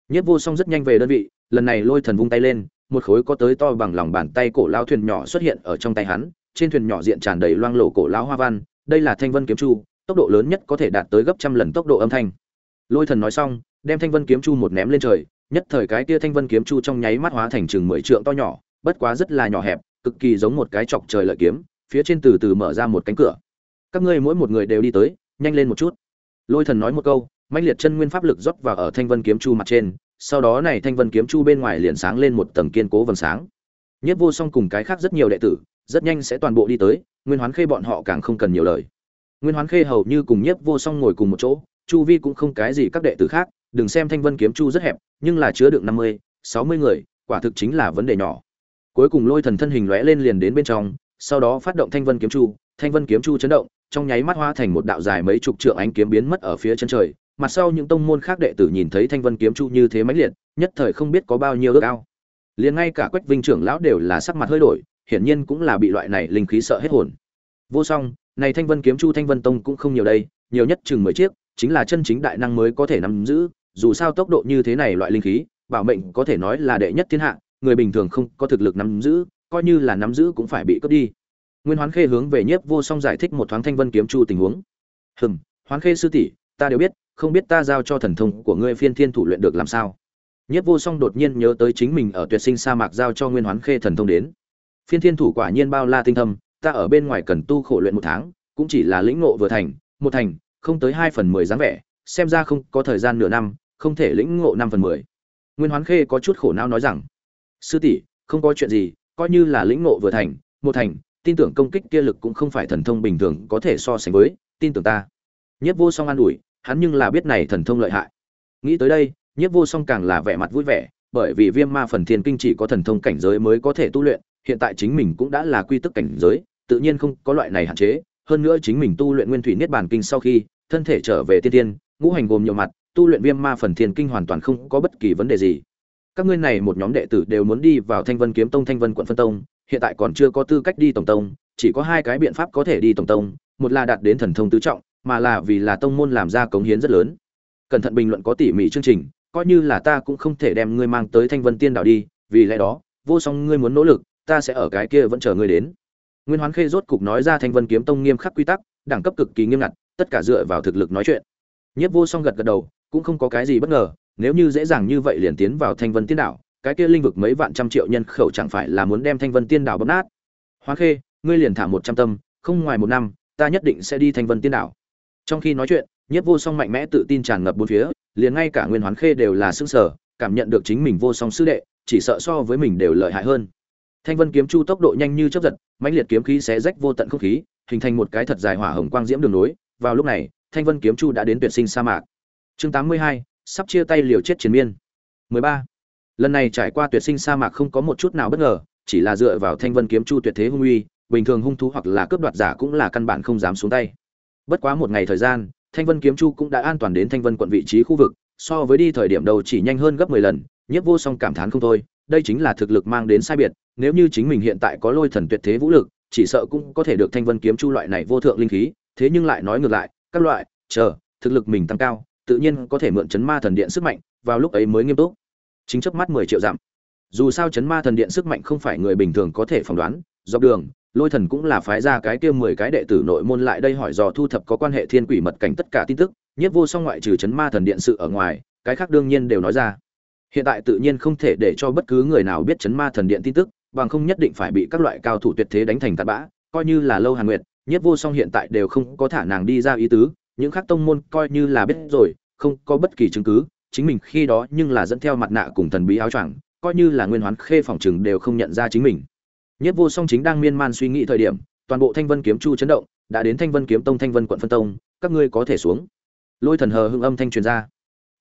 Nhiếp vô song rất nhanh về đơn vị, lần này lôi thần vung tay lên, một khối có tới to bằng lòng bàn tay cổ lao thuyền nhỏ xuất hiện ở trong tay hắn, trên thuyền nhỏ diện tràn đầy loang lổ cổ lão hoa văn, đây là thanh vân kiếm chu, tốc độ lớn nhất có thể đạt tới gấp trăm lần tốc độ âm thanh. Lôi thần nói xong đem thanh vân kiếm chu một ném lên trời, nhất thời cái kia thanh vân kiếm chu trong nháy mắt hóa thành chừng mười trượng to nhỏ, bất quá rất là nhỏ hẹp, cực kỳ giống một cái chọc trời lợi kiếm, phía trên từ từ mở ra một cánh cửa. Các ngươi mỗi một người đều đi tới, nhanh lên một chút. Lôi thần nói một câu mạnh liệt chân nguyên pháp lực rót vào ở thanh vân kiếm chu mặt trên, sau đó này thanh vân kiếm chu bên ngoài liền sáng lên một tầng kiên cố vầng sáng. Nhất vô song cùng cái khác rất nhiều đệ tử, rất nhanh sẽ toàn bộ đi tới, nguyên hoán khê bọn họ càng không cần nhiều lời. Nguyên hoán khê hầu như cùng nhiếp vô song ngồi cùng một chỗ, chu vi cũng không cái gì các đệ tử khác đừng xem thanh vân kiếm chu rất hẹp, nhưng là chứa được năm mươi, sáu mươi người, quả thực chính là vấn đề nhỏ. Cuối cùng lôi thần thân hình lóe lên liền đến bên trong, sau đó phát động thanh vân kiếm chu, thanh vân kiếm chu chấn động, trong nháy mắt hóa thành một đạo dài mấy chục trượng ánh kiếm biến mất ở phía chân trời. Mặt sau những tông môn khác đệ tử nhìn thấy thanh vân kiếm chu như thế mãnh liệt, nhất thời không biết có bao nhiêu ước ao. Liền ngay cả quách vinh trưởng lão đều là sắc mặt hơi đổi, hiển nhiên cũng là bị loại này linh khí sợ hết hồn. Vô song, này thanh vân kiếm chu thanh vân tông cũng không nhiều đây, nhiều nhất chừng mười chiếc chính là chân chính đại năng mới có thể nắm giữ dù sao tốc độ như thế này loại linh khí bảo mệnh có thể nói là đệ nhất thiên hạ người bình thường không có thực lực nắm giữ coi như là nắm giữ cũng phải bị cướp đi. Nguyên hoán khê hướng về nhiếp vô song giải thích một thoáng thanh vân kiếm chu tình huống. Hừm hoán khê sư tỷ ta đều biết không biết ta giao cho thần thông của ngươi phiên thiên thủ luyện được làm sao? Nhiếp Vô Song đột nhiên nhớ tới chính mình ở Tuyệt Sinh sa mạc giao cho Nguyên Hoán Khê thần thông đến. Phiên Thiên thủ quả nhiên bao la tinh thâm, ta ở bên ngoài cần tu khổ luyện một tháng, cũng chỉ là lĩnh ngộ vừa thành, một thành, không tới hai phần mười dáng vẻ, xem ra không có thời gian nửa năm, không thể lĩnh ngộ năm phần mười. Nguyên Hoán Khê có chút khổ não nói rằng: "Sư tỷ, không có chuyện gì, coi như là lĩnh ngộ vừa thành, một thành, tin tưởng công kích kia lực cũng không phải thần thông bình thường có thể so sánh với, tin tưởng ta." Nhất Vô Song an ủi, hắn nhưng là biết này thần thông lợi hại. Nghĩ tới đây, Nhất Vô Song càng là vẻ mặt vui vẻ, bởi vì Viêm Ma phần Thiên Kinh chỉ có thần thông cảnh giới mới có thể tu luyện, hiện tại chính mình cũng đã là quy tức cảnh giới, tự nhiên không có loại này hạn chế, hơn nữa chính mình tu luyện Nguyên Thủy Niết Bàn Kinh sau khi, thân thể trở về tiên tiên, ngũ hành gồm nhiều mặt, tu luyện Viêm Ma phần Thiên Kinh hoàn toàn không có bất kỳ vấn đề gì. Các ngươi này một nhóm đệ tử đều muốn đi vào Thanh Vân Kiếm Tông Thanh Vân Quận Phân Tông, hiện tại còn chưa có tư cách đi tổng tông, chỉ có hai cái biện pháp có thể đi tổng tông, một là đạt đến thần thông tứ trọng, mà là vì là tông môn làm ra cống hiến rất lớn. Cẩn thận bình luận có tỉ mỉ chương trình, coi như là ta cũng không thể đem ngươi mang tới Thanh Vân Tiên Đạo đi, vì lẽ đó, vô song ngươi muốn nỗ lực, ta sẽ ở cái kia vẫn chờ ngươi đến. Nguyên Hoán Khê rốt cục nói ra Thanh Vân Kiếm Tông nghiêm khắc quy tắc, đẳng cấp cực kỳ nghiêm ngặt, tất cả dựa vào thực lực nói chuyện. Nhiếp Vô Song gật gật đầu, cũng không có cái gì bất ngờ, nếu như dễ dàng như vậy liền tiến vào Thanh Vân Tiên Đạo, cái kia linh vực mấy vạn trăm triệu nhân khẩu chẳng phải là muốn đem Thanh Vân Tiên Đạo bóp nát. hoa Khê, ngươi liền thả một trăm tâm, không ngoài một năm, ta nhất định sẽ đi Thanh Vân Tiên Đạo. Trong khi nói chuyện, Nhiếp Vô Song mạnh mẽ tự tin tràn ngập bốn phía, liền ngay cả Nguyên Hoán Khê đều là sững sờ, cảm nhận được chính mình vô song sư đệ, chỉ sợ so với mình đều lợi hại hơn. Thanh Vân kiếm chu tốc độ nhanh như chớp giật, mãnh liệt kiếm khí xé rách vô tận không khí, hình thành một cái thật dài hỏa hồng quang diễm đường nối. Vào lúc này, Thanh Vân kiếm chu đã đến tuyệt sinh sa mạc. Chương 82, sắp chia tay liều chết chiến miên. 13. Lần này trải qua tuyệt sinh sa mạc không có một chút nào bất ngờ, chỉ là dựa vào Thanh Vân kiếm chu tuyệt thế hung uy, bình thường hung thú hoặc là cướp đoạt giả cũng là căn bản không dám xuống tay. Bất quá một ngày thời gian, Thanh Vân kiếm chu cũng đã an toàn đến Thanh Vân quận vị trí khu vực, so với đi thời điểm đầu chỉ nhanh hơn gấp 10 lần, Nhiếp Vô Song cảm thán không thôi, đây chính là thực lực mang đến sai biệt, nếu như chính mình hiện tại có lôi thần tuyệt thế vũ lực, chỉ sợ cũng có thể được thanh vân kiếm chu loại này vô thượng linh khí, thế nhưng lại nói ngược lại, các loại, chờ, thực lực mình tăng cao, tự nhiên có thể mượn chấn ma thần điện sức mạnh, vào lúc ấy mới nghiêm túc. Chính chớp mắt 10 triệu giảm. Dù sao chấn ma thần điện sức mạnh không phải người bình thường có thể phỏng đoán, dọc đường, lôi thần cũng là phái ra cái kia 10 cái đệ tử nội môn lại đây hỏi dò thu thập có quan hệ thiên quỷ mật cảnh tất cả tin tức, nhiếp vô song ngoại trừ chấn ma thần điện sự ở ngoài, cái khác đương nhiên đều nói ra hiện tại tự nhiên không thể để cho bất cứ người nào biết chấn ma thần điện tin tức bằng không nhất định phải bị các loại cao thủ tuyệt thế đánh thành tạt bã coi như là lâu hàn nguyệt nhất vô song hiện tại đều không có thả nàng đi ra ý tứ, những khác tông môn coi như là biết rồi, không có bất kỳ chứng cứ, chính mình khi đó nhưng là dẫn theo mặt nạ cùng thần bí áo choàng, coi như là nguyên hoán khê phòng chừng đều không nhận ra chính mình. Nhất vô song chính đang miên man suy nghĩ thời điểm, toàn bộ thanh vân kiếm chu chấn động, đã đến thanh vân kiếm tông, thanh vân quận phân tông, các ngươi có thể xuống. Lôi thần hờ hưng âm thanh truyền ra.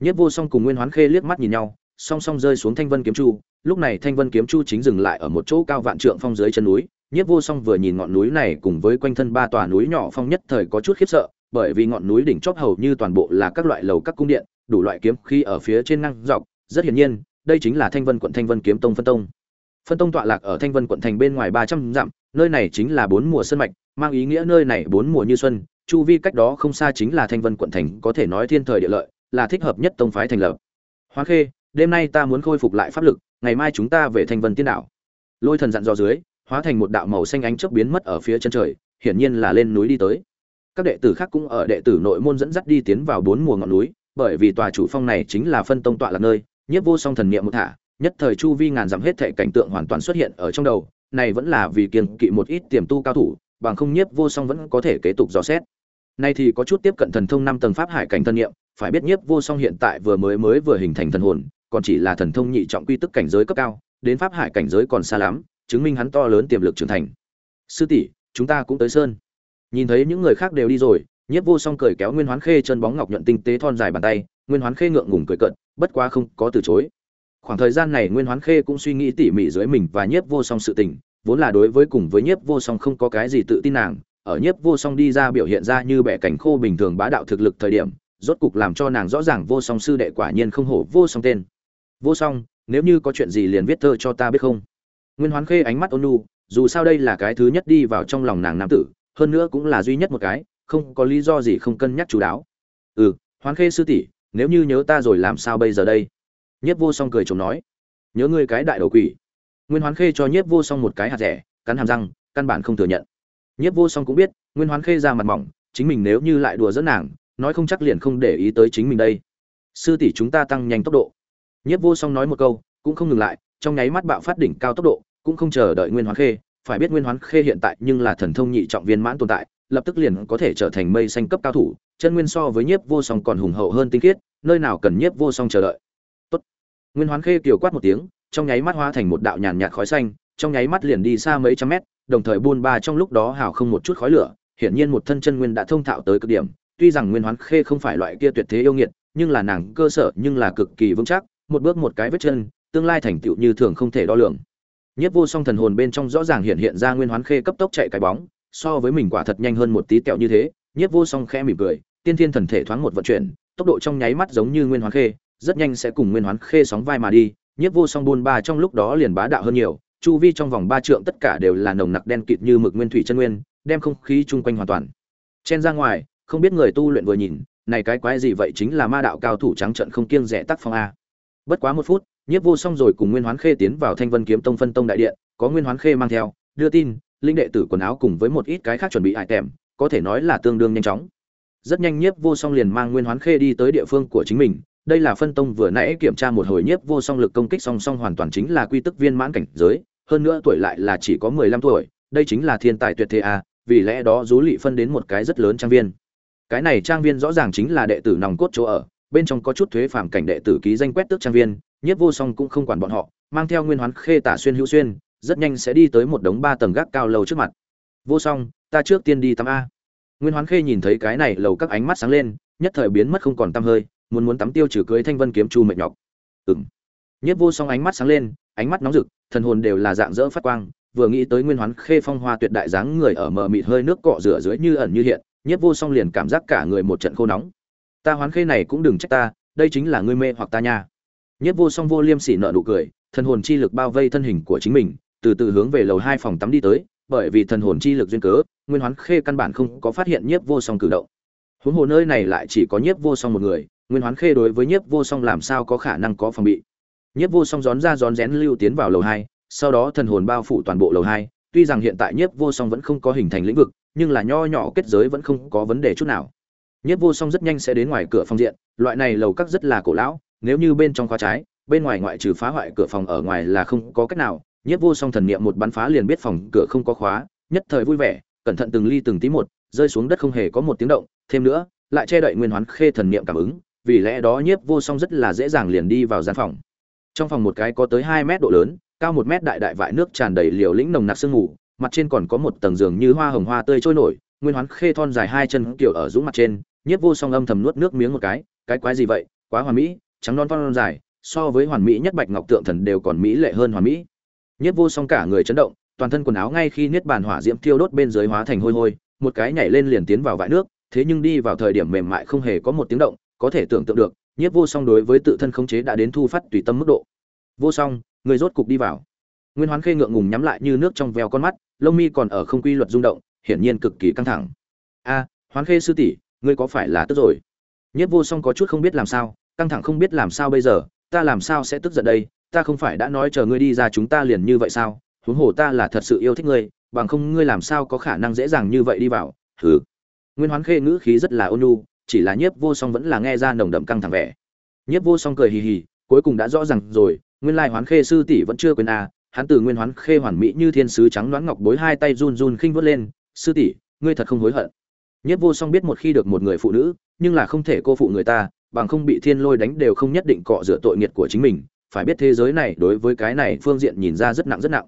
Nhất vô song cùng nguyên hoán khê liếc mắt nhìn nhau, song song rơi xuống thanh vân kiếm chu, lúc này thanh vân kiếm chu chính dừng lại ở một chỗ cao vạn trượng phong dưới chân núi nhiếp vô song vừa nhìn ngọn núi này cùng với quanh thân ba tòa núi nhỏ phong nhất thời có chút khiếp sợ, bởi vì ngọn núi đỉnh chóp hầu như toàn bộ là các loại lầu các cung điện, đủ loại kiếm khi ở phía trên năng dọc. Rất hiển nhiên, đây chính là thanh vân quận thanh vân kiếm tông phân tông. Phân tông tọa lạc ở thanh vân quận thành bên ngoài ba trăm dặm, nơi này chính là bốn mùa sơn mạch, mang ý nghĩa nơi này bốn mùa như xuân, chu vi cách đó không xa chính là thanh vân quận thành, có thể nói thiên thời địa lợi, là thích hợp nhất tông phái thành lập. Hoa khê, đêm nay ta muốn khôi phục lại pháp lực, ngày mai chúng ta về thanh vân tiên đảo. Lôi thần dặn dò dưới hóa thành một đạo màu xanh ánh chớp biến mất ở phía chân trời hiển nhiên là lên núi đi tới. Các đệ tử khác cũng ở đệ tử nội môn dẫn dắt đi tiến vào bốn mùa ngọn núi bởi vì tòa chủ phong này chính là phân tông tọa là nơi nhiếp vô song thần niệm một thả nhất thời chu vi ngàn dặm hết thảy cảnh tượng hoàn toàn xuất hiện ở trong đầu này vẫn là vì kiên kỵ một ít tiềm tu cao thủ bằng không nhiếp vô song vẫn có thể kế tục dò xét. Nay thì có chút tiếp cận thần thông năm tầng pháp hải cảnh thân niệm phải biết nhiếp vô song hiện tại vừa mới mới vừa hình thành thần hồn còn chỉ là thần thông nhị trọng quy tức cảnh giới cấp cao, đến pháp hải cảnh giới còn xa lắm, chứng minh hắn to lớn tiềm lực trưởng thành. Sư tỷ, chúng ta cũng tới sơn. Nhìn thấy những người khác đều đi rồi, Nhiếp Vô Song cười kéo Nguyên Hoán Khê chân bóng ngọc nhuận tinh tế thon dài bàn tay, Nguyên Hoán Khê ngượng ngùng cười cợt, bất quá không có từ chối. Khoảng thời gian này Nguyên Hoán Khê cũng suy nghĩ tỉ mỉ dưới mình và Nhiếp Vô Song sự tình, vốn là đối với cùng với Nhiếp Vô Song không có cái gì tự tin nàng, ở Nhiếp Vô Song đi ra biểu hiện ra như bẻ cảnh khô bình thường bá đạo thực lực thời điểm, rốt cục làm cho nàng rõ ràng Vô Song sư đệ quả nhiên không hổ Vô Song tên vô song nếu như có chuyện gì liền viết thơ cho ta biết không nguyên hoán khê ánh mắt ôn nhu dù sao đây là cái thứ nhất đi vào trong lòng nàng nam tử hơn nữa cũng là duy nhất một cái không có lý do gì không cân nhắc chú đáo. Ừ hoán khê sư tỷ nếu như nhớ ta rồi làm sao bây giờ đây? Nhất vô song cười chồng nói. Nhớ ngươi cái đại đầu quỷ. Nguyên hoán khê cho nhất vô song một cái hạt rẻ cắn hàm răng căn bản không thừa nhận. Nhất vô song cũng biết nguyên hoán khê ra mặt mỏng chính mình nếu như lại đùa dẫn nàng nói không chắc liền không để ý tới chính mình đây. Sư tỷ chúng ta tăng nhanh tốc độ. Nhiếp Vô Song nói một câu, cũng không ngừng lại, trong nháy mắt bạo phát đỉnh cao tốc độ, cũng không chờ đợi Nguyên Hoán Khê, phải biết Nguyên Hoán Khê hiện tại nhưng là thần thông nhị trọng viên mãn tồn tại, lập tức liền có thể trở thành mây xanh cấp cao thủ, chân nguyên so với Nhiếp Vô Song còn hùng hậu hơn tinh khiết, nơi nào cần Nhiếp Vô Song chờ đợi. Tốt. Nguyên Hoán Khê kiều quát một tiếng, trong nháy mắt hóa thành một đạo nhàn nhạt khói xanh, trong nháy mắt liền đi xa mấy trăm mét, đồng thời buôn ba trong lúc đó hào không một chút khói lửa, hiển nhiên một thân chân nguyên đã thông thạo tới cực điểm, tuy rằng Nguyên Hoán Khê không phải loại kia tuyệt thế yêu nghiệt, nhưng là nàng cơ sở nhưng là cực kỳ vững chắc, một bước một cái vết chân, tương lai thành tựu như thường không thể đo lường. Nhất vô song thần hồn bên trong rõ ràng hiện hiện ra Nguyên Hoán Khê cấp tốc chạy cái bóng, so với mình quả thật nhanh hơn một tí tẹo như thế, Nhất vô song khẽ mỉm cười, tiên thiên thần thể thoáng một vận chuyển, tốc độ trong nháy mắt giống như Nguyên Hoán Khê, rất nhanh sẽ cùng Nguyên Hoán Khê sóng vai mà đi, Nhất vô song buôn ba trong lúc đó liền bá đạo hơn nhiều, chu vi trong vòng ba trượng tất cả đều là nồng nặc đen kịt như mực nguyên thủy chân nguyên, đem không khí chung quanh hoàn toàn chen ra ngoài, không biết người tu luyện vừa nhìn, này cái quái gì vậy chính là ma đạo cao thủ trắng trận không kiêng rẻ tác phong a. Bất quá một phút, Nhiếp Vô Song rồi cùng Nguyên Hoán Khê tiến vào Thanh Vân Kiếm Tông phân tông đại điện, có Nguyên Hoán Khê mang theo, đưa tin, linh đệ tử quần áo cùng với một ít cái khác chuẩn bị hại tèm, có thể nói là tương đương nhanh chóng. Rất nhanh Nhiếp Vô Song liền mang Nguyên Hoán Khê đi tới địa phương của chính mình, đây là phân tông vừa nãy kiểm tra một hồi Nhiếp Vô Song lực công kích song song hoàn toàn chính là quy tức viên mãn cảnh giới, hơn nữa tuổi lại là chỉ có 15 tuổi, đây chính là thiên tài tuyệt thế à? vì lẽ đó rú Lị phân đến một cái rất lớn trang viên. Cái này trang viên rõ ràng chính là đệ tử nòng cốt chỗ ở, bên trong có chút thuế phạm cảnh đệ tử ký danh quét tước trang viên, Nhiếp Vô Song cũng không quản bọn họ, mang theo Nguyên Hoán Khê Tả Xuyên Hữu Xuyên, rất nhanh sẽ đi tới một đống ba tầng gác cao lầu trước mặt. Vô Song, ta trước tiên đi tắm a. Nguyên Hoán Khê nhìn thấy cái này lầu các ánh mắt sáng lên, nhất thời biến mất không còn tăm hơi, muốn muốn tắm tiêu trừ cưới Thanh Vân kiếm chu mệt nhọc. Ừm. Nhiếp Vô Song ánh mắt sáng lên, ánh mắt nóng rực, thần hồn đều là dạng dỡ phát quang, vừa nghĩ tới Nguyên Hoán Khê phong hoa tuyệt đại dáng người ở mờ mịt hơi nước cọ rửa dưới như ẩn như hiện, Nhiếp Vô Song liền cảm giác cả người một trận khô nóng. Ta Hoán Khê này cũng đừng trách ta, đây chính là ngươi mê hoặc ta nha. Nhiếp Vô Song vô liêm sỉ nở nụ cười, thần hồn chi lực bao vây thân hình của chính mình, từ từ hướng về lầu hai phòng tắm đi tới, bởi vì thần hồn chi lực duyên cớ, Nguyên Hoán Khê căn bản không có phát hiện Nhiếp Vô Song cử động. Huống hồ nơi này lại chỉ có Nhiếp Vô Song một người, Nguyên Hoán Khê đối với Nhiếp Vô Song làm sao có khả năng có phòng bị. Nhiếp Vô Song gión ra gión rén lưu tiến vào lầu hai, sau đó thần hồn bao phủ toàn bộ lầu hai. Tuy rằng hiện tại Nhiếp Vô Song vẫn không có hình thành lĩnh vực, nhưng là nho nhỏ kết giới vẫn không có vấn đề chút nào. Nhiếp Vô Song rất nhanh sẽ đến ngoài cửa phòng diện, loại này lầu các rất là cổ lão, nếu như bên trong khóa trái, bên ngoài ngoại trừ phá hoại cửa phòng ở ngoài là không có cách nào. Nhiếp Vô Song thần niệm một bắn phá liền biết phòng cửa không có khóa, nhất thời vui vẻ, cẩn thận từng ly từng tí một, rơi xuống đất không hề có một tiếng động, thêm nữa, lại che đậy nguyên hoán khê thần niệm cảm ứng, vì lẽ đó Nhiếp Vô Song rất là dễ dàng liền đi vào gian phòng. Trong phòng một cái có tới hai mét độ lớn cao một mét đại đại vại nước tràn đầy liều lĩnh nồng nặc sương mù mặt trên còn có một tầng giường như hoa hồng hoa tươi trôi nổi nguyên hoán khê thon dài hai chân kiểu ở dũng mặt trên. Nhiếp vô song âm thầm nuốt nước miếng một cái cái quái gì vậy? Quá hoà mỹ trắng non phong dài, so với hoàn mỹ nhất bạch ngọc tượng thần đều còn mỹ lệ hơn hoàn mỹ. Nhất vô song cả người chấn động, toàn thân quần áo ngay khi niết bàn hỏa diễm thiêu đốt bên dưới hóa thành hôi hôi, một cái nhảy lên liền tiến vào vại nước, thế nhưng đi vào thời điểm mềm mại không hề có một tiếng động, có thể tưởng tượng được nhiếp vô song đối với tự thân khống chế đã đến thu phát tùy tâm mức độ. Vô song, người rốt cục đi vào. Nguyên hoán khê ngượng ngùng nhắm lại như nước trong veo con mắt, lông mi còn ở không quy luật rung động, hiển nhiên cực kỳ căng thẳng. A, hoán khê sư tỷ, ngươi có phải là tức rồi? Nhất vô song có chút không biết làm sao căng thẳng không biết làm sao bây giờ, ta làm sao sẽ tức giận đây? Ta không phải đã nói chờ ngươi đi ra chúng ta liền như vậy sao? Huống hồ ta là thật sự yêu thích ngươi, bằng không ngươi làm sao có khả năng dễ dàng như vậy đi vào? Hừ. Nguyên hoán khê ngữ khí rất là ôn nhu, chỉ là nhiếp vô song vẫn là nghe ra nồng đậm căng thẳng vẻ. Nhiếp vô song cười hì hì, cuối cùng đã rõ ràng rồi, nguyên lai hoán khê sư tỷ vẫn chưa quên à hắn từ nguyên hoán khê hoàn mỹ như thiên sứ trắng đoán ngọc bối hai tay run run khinh vớt lên, sư tỷ, ngươi thật không hối hận. Nhất vô song biết một khi được một người phụ nữ, nhưng là không thể cô phụ người ta bằng không bị thiên lôi đánh đều không nhất định cọ rửa tội nghiệt của chính mình, phải biết thế giới này đối với cái này phương diện nhìn ra rất nặng rất nặng.